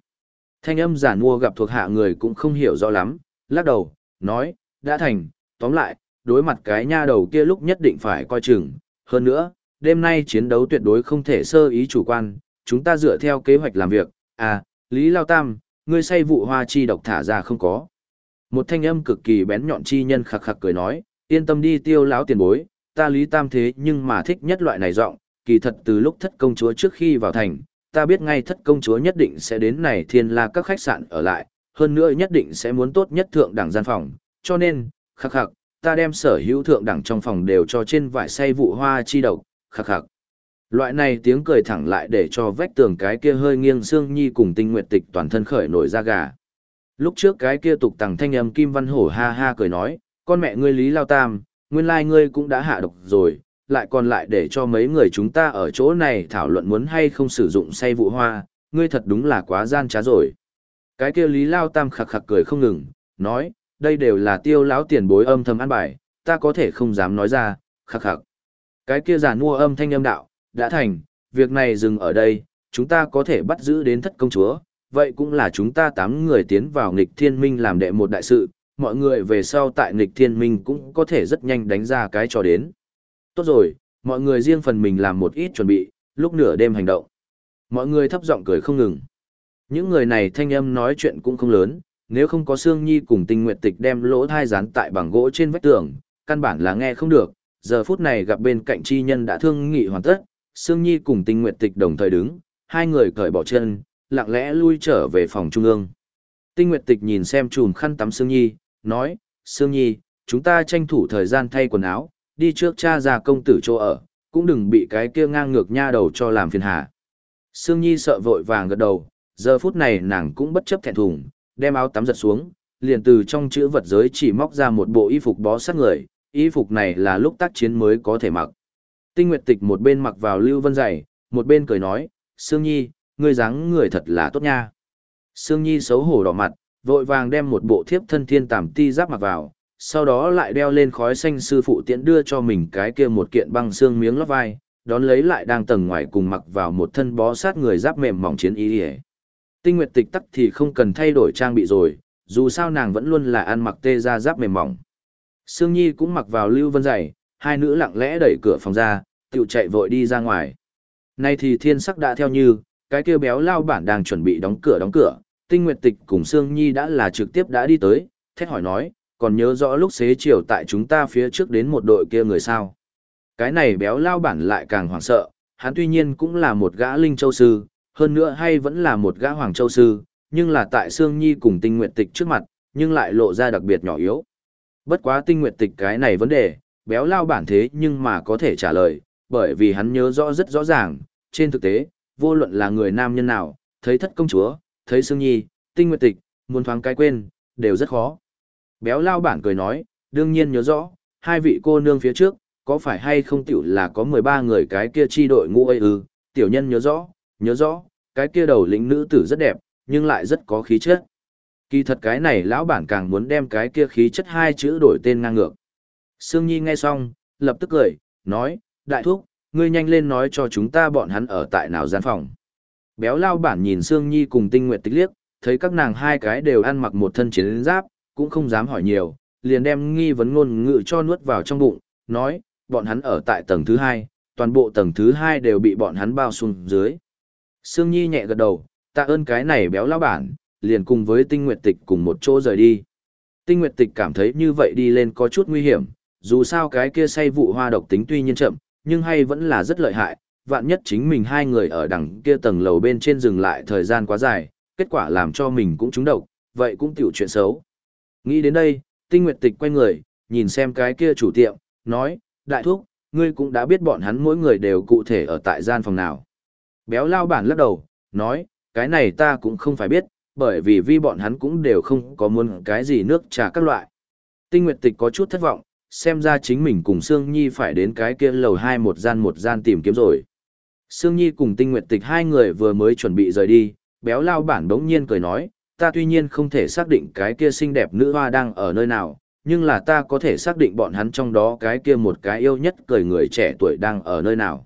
Thanh âm giả mua gặp thuộc hạ người cũng không hiểu rõ lắm, lắc đầu, nói, đã thành, tóm lại, đối mặt cái nha đầu kia lúc nhất định phải coi chừng. Hơn nữa, đêm nay chiến đấu tuyệt đối không thể sơ ý chủ quan, chúng ta dựa theo kế hoạch làm việc. À, Lý Lao Tam, ngươi say vụ hoa chi độc thả ra không có. Một thanh âm cực kỳ bén nhọn chi nhân khặc khặc cười nói, yên tâm đi tiêu lão tiền bối, ta Lý Tam thế nhưng mà thích nhất loại này giọng, kỳ thật từ lúc thất công chúa trước khi vào thành, ta biết ngay thất công chúa nhất định sẽ đến này thiên la các khách sạn ở lại, hơn nữa nhất định sẽ muốn tốt nhất thượng đẳng gian phòng, cho nên, khắc khắc, ta đem sở hữu thượng đẳng trong phòng đều cho trên vải say vụ hoa chi độc, khắc khắc. Loại này tiếng cười thẳng lại để cho vách tường cái kia hơi nghiêng xương nhi cùng tinh nguyệt tịch toàn thân khởi nổi da gà. Lúc trước cái kia tục tằng thanh âm Kim Văn Hổ ha ha cười nói, con mẹ ngươi Lý Lao Tam, nguyên lai ngươi cũng đã hạ độc rồi, lại còn lại để cho mấy người chúng ta ở chỗ này thảo luận muốn hay không sử dụng say vụ hoa, ngươi thật đúng là quá gian trá rồi. Cái kia Lý Lao Tam khặc khặc cười không ngừng, nói, đây đều là tiêu lão tiền bối âm thầm ăn bài, ta có thể không dám nói ra, khặc khặc. Cái kia giả mua âm thanh âm đạo, đã thành, việc này dừng ở đây, chúng ta có thể bắt giữ đến thất công chúa, vậy cũng là chúng ta tám người tiến vào nghịch thiên minh làm đệ một đại sự, mọi người về sau tại nghịch thiên minh cũng có thể rất nhanh đánh ra cái trò đến. Tốt rồi, mọi người riêng phần mình làm một ít chuẩn bị, lúc nửa đêm hành động. Mọi người thấp giọng cười không ngừng. Những người này thanh âm nói chuyện cũng không lớn, nếu không có Sương Nhi cùng Tinh Nguyệt Tịch đem lỗ thai dán tại bằng gỗ trên vách tường, căn bản là nghe không được. Giờ phút này gặp bên cạnh chi nhân đã thương nghị hoàn tất, Sương Nhi cùng Tinh Nguyệt Tịch đồng thời đứng, hai người cởi bỏ chân, lặng lẽ lui trở về phòng trung ương. Tinh Nguyệt Tịch nhìn xem chùm khăn tắm Sương Nhi, nói, Sương Nhi, chúng ta tranh thủ thời gian thay quần áo, đi trước cha ra công tử chỗ ở, cũng đừng bị cái kia ngang ngược nha đầu cho làm phiền hà. Sương Nhi sợ vội vàng gật đầu, giờ phút này nàng cũng bất chấp thẹn thùng, đem áo tắm giật xuống, liền từ trong chữ vật giới chỉ móc ra một bộ y phục bó sát người, y phục này là lúc tác chiến mới có thể mặc. Tinh Nguyệt Tịch một bên mặc vào Lưu Vân giày, một bên cười nói, Sương Nhi, ngươi dáng người thật là tốt nha. Sương Nhi xấu hổ đỏ mặt, vội vàng đem một bộ thiếp thân thiên tàm ti giáp mặc vào, sau đó lại đeo lên khói xanh sư phụ tiễn đưa cho mình cái kia một kiện băng xương miếng lót vai, đón lấy lại đang tầng ngoài cùng mặc vào một thân bó sát người giáp mềm mỏng chiến ý ỉa tinh nguyệt tịch tắc thì không cần thay đổi trang bị rồi dù sao nàng vẫn luôn là ăn mặc tê ra giáp mềm mỏng. Sương nhi cũng mặc vào lưu vân dày hai nữ lặng lẽ đẩy cửa phòng ra tự chạy vội đi ra ngoài. Nay thì thiên sắc đã theo như cái kia béo lao bản đang chuẩn bị đóng cửa đóng cửa tinh nguyệt tịch cùng sương nhi đã là trực tiếp đã đi tới thét hỏi nói còn nhớ rõ lúc xế chiều tại chúng ta phía trước đến một đội kia người sao. Cái này béo lao bản lại càng hoảng sợ, hắn tuy nhiên cũng là một gã linh châu sư, hơn nữa hay vẫn là một gã hoàng châu sư, nhưng là tại Sương Nhi cùng tinh nguyện tịch trước mặt, nhưng lại lộ ra đặc biệt nhỏ yếu. Bất quá tinh nguyện tịch cái này vấn đề, béo lao bản thế nhưng mà có thể trả lời, bởi vì hắn nhớ rõ rất rõ ràng, trên thực tế, vô luận là người nam nhân nào, thấy thất công chúa, thấy Sương Nhi, tinh nguyệt tịch, muốn thoáng cái quên, đều rất khó. Béo lao bản cười nói, đương nhiên nhớ rõ, hai vị cô nương phía trước, có phải hay không tiểu là có 13 người cái kia chi đội ngũ ấy ư, tiểu nhân nhớ rõ, nhớ rõ, cái kia đầu lĩnh nữ tử rất đẹp, nhưng lại rất có khí chất. Kỳ thật cái này lão bản càng muốn đem cái kia khí chất hai chữ đổi tên ngang ngược. Sương Nhi nghe xong, lập tức cười, nói, đại thúc, ngươi nhanh lên nói cho chúng ta bọn hắn ở tại nào gian phòng. Béo lao bản nhìn Sương Nhi cùng tinh Nguyệt tích liếc, thấy các nàng hai cái đều ăn mặc một thân chiến giáp, cũng không dám hỏi nhiều, liền đem nghi vấn ngôn ngữ cho nuốt vào trong bụng, nói, bọn hắn ở tại tầng thứ hai, toàn bộ tầng thứ hai đều bị bọn hắn bao xuống dưới. Sương Nhi nhẹ gật đầu, tạ ơn cái này béo lao bản, liền cùng với tinh nguyệt tịch cùng một chỗ rời đi. Tinh nguyệt tịch cảm thấy như vậy đi lên có chút nguy hiểm, dù sao cái kia say vụ hoa độc tính tuy nhiên chậm, nhưng hay vẫn là rất lợi hại, vạn nhất chính mình hai người ở đằng kia tầng lầu bên trên dừng lại thời gian quá dài, kết quả làm cho mình cũng trúng độc, vậy cũng tiểu chuyện xấu. Nghĩ đến đây, tinh nguyệt tịch quay người, nhìn xem cái kia chủ tiệm, nói, đại thúc, ngươi cũng đã biết bọn hắn mỗi người đều cụ thể ở tại gian phòng nào. Béo lao bản lắc đầu, nói, cái này ta cũng không phải biết, bởi vì vi bọn hắn cũng đều không có muốn cái gì nước trà các loại. Tinh Nguyệt Tịch có chút thất vọng, xem ra chính mình cùng Sương Nhi phải đến cái kia lầu hai một gian một gian tìm kiếm rồi. Sương Nhi cùng Tinh Nguyệt Tịch hai người vừa mới chuẩn bị rời đi, béo lao bản đống nhiên cười nói, ta tuy nhiên không thể xác định cái kia xinh đẹp nữ hoa đang ở nơi nào, nhưng là ta có thể xác định bọn hắn trong đó cái kia một cái yêu nhất cười người trẻ tuổi đang ở nơi nào.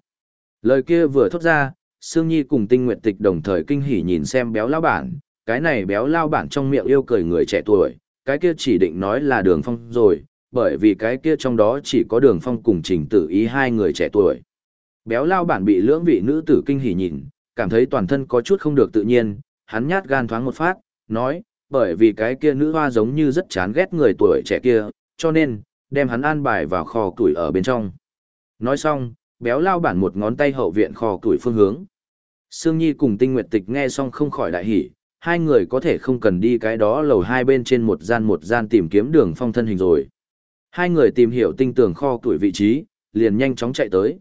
Lời kia vừa thốt ra, Sương Nhi cùng Tinh Nguyệt Tịch đồng thời kinh hỉ nhìn xem béo lao bản, cái này béo lao bản trong miệng yêu cười người trẻ tuổi, cái kia chỉ định nói là đường phong rồi, bởi vì cái kia trong đó chỉ có đường phong cùng trình tử ý hai người trẻ tuổi. Béo lao bản bị lưỡng vị nữ tử kinh hỉ nhìn, cảm thấy toàn thân có chút không được tự nhiên, hắn nhát gan thoáng một phát, nói, bởi vì cái kia nữ hoa giống như rất chán ghét người tuổi trẻ kia, cho nên, đem hắn an bài vào kho tuổi ở bên trong. Nói xong, béo lao bản một ngón tay hậu viện kho tuổi phương hướng. Sương Nhi cùng Tinh Nguyệt Tịch nghe xong không khỏi đại hỉ, hai người có thể không cần đi cái đó lầu hai bên trên một gian một gian tìm kiếm đường phong thân hình rồi. Hai người tìm hiểu tinh tường kho tuổi vị trí, liền nhanh chóng chạy tới.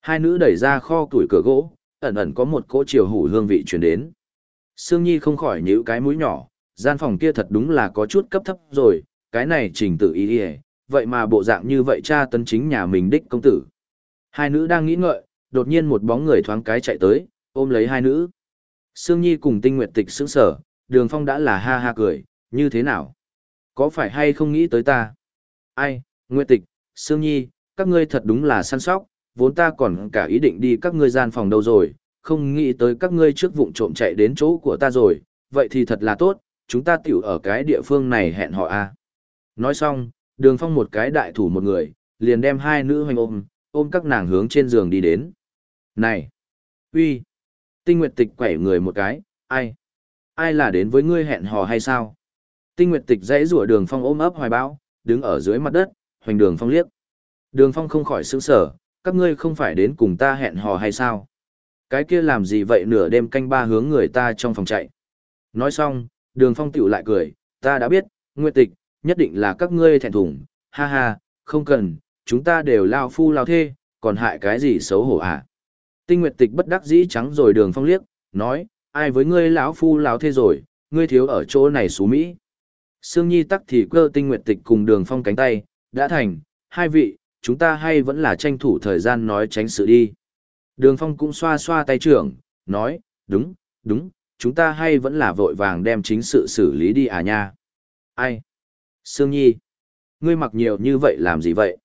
Hai nữ đẩy ra kho tuổi cửa gỗ, ẩn ẩn có một cỗ chiều hủ hương vị truyền đến. Sương Nhi không khỏi nhíu cái mũi nhỏ, gian phòng kia thật đúng là có chút cấp thấp rồi, cái này trình tự ý ý, vậy mà bộ dạng như vậy cha tấn chính nhà mình đích công tử. Hai nữ đang nghĩ ngợi, đột nhiên một bóng người thoáng cái chạy tới, ôm lấy hai nữ. Sương Nhi cùng tinh nguyệt tịch sững sở, đường phong đã là ha ha cười, như thế nào? Có phải hay không nghĩ tới ta? Ai, Nguyệt tịch, Sương Nhi, các ngươi thật đúng là săn sóc, vốn ta còn cả ý định đi các ngươi gian phòng đâu rồi, không nghĩ tới các ngươi trước vụng trộm chạy đến chỗ của ta rồi, vậy thì thật là tốt, chúng ta tiểu ở cái địa phương này hẹn họ a. À. Nói xong, đường phong một cái đại thủ một người, liền đem hai nữ hoành ôm, ôm các nàng hướng trên giường đi đến. Này! uy Tinh Nguyệt Tịch quẩy người một cái, ai? Ai là đến với ngươi hẹn hò hay sao? Tinh Nguyệt Tịch dãy rủa đường phong ôm ấp hoài bão, đứng ở dưới mặt đất, hoành đường phong liếc. Đường phong không khỏi sững sở, các ngươi không phải đến cùng ta hẹn hò hay sao? Cái kia làm gì vậy nửa đêm canh ba hướng người ta trong phòng chạy. Nói xong, đường phong tiểu lại cười, ta đã biết, Nguyệt Tịch, nhất định là các ngươi thẹn thùng, ha ha, không cần, chúng ta đều lao phu lao thê, còn hại cái gì xấu hổ à? Tinh Nguyệt Tịch bất đắc dĩ trắng rồi Đường Phong liếc, nói, ai với ngươi lão phu lão thê rồi, ngươi thiếu ở chỗ này xú Mỹ. Sương Nhi tắc thì cơ Tinh Nguyệt Tịch cùng Đường Phong cánh tay, đã thành, hai vị, chúng ta hay vẫn là tranh thủ thời gian nói tránh sự đi. Đường Phong cũng xoa xoa tay trưởng, nói, đúng, đúng, chúng ta hay vẫn là vội vàng đem chính sự xử lý đi à nha. Ai? Sương Nhi, ngươi mặc nhiều như vậy làm gì vậy?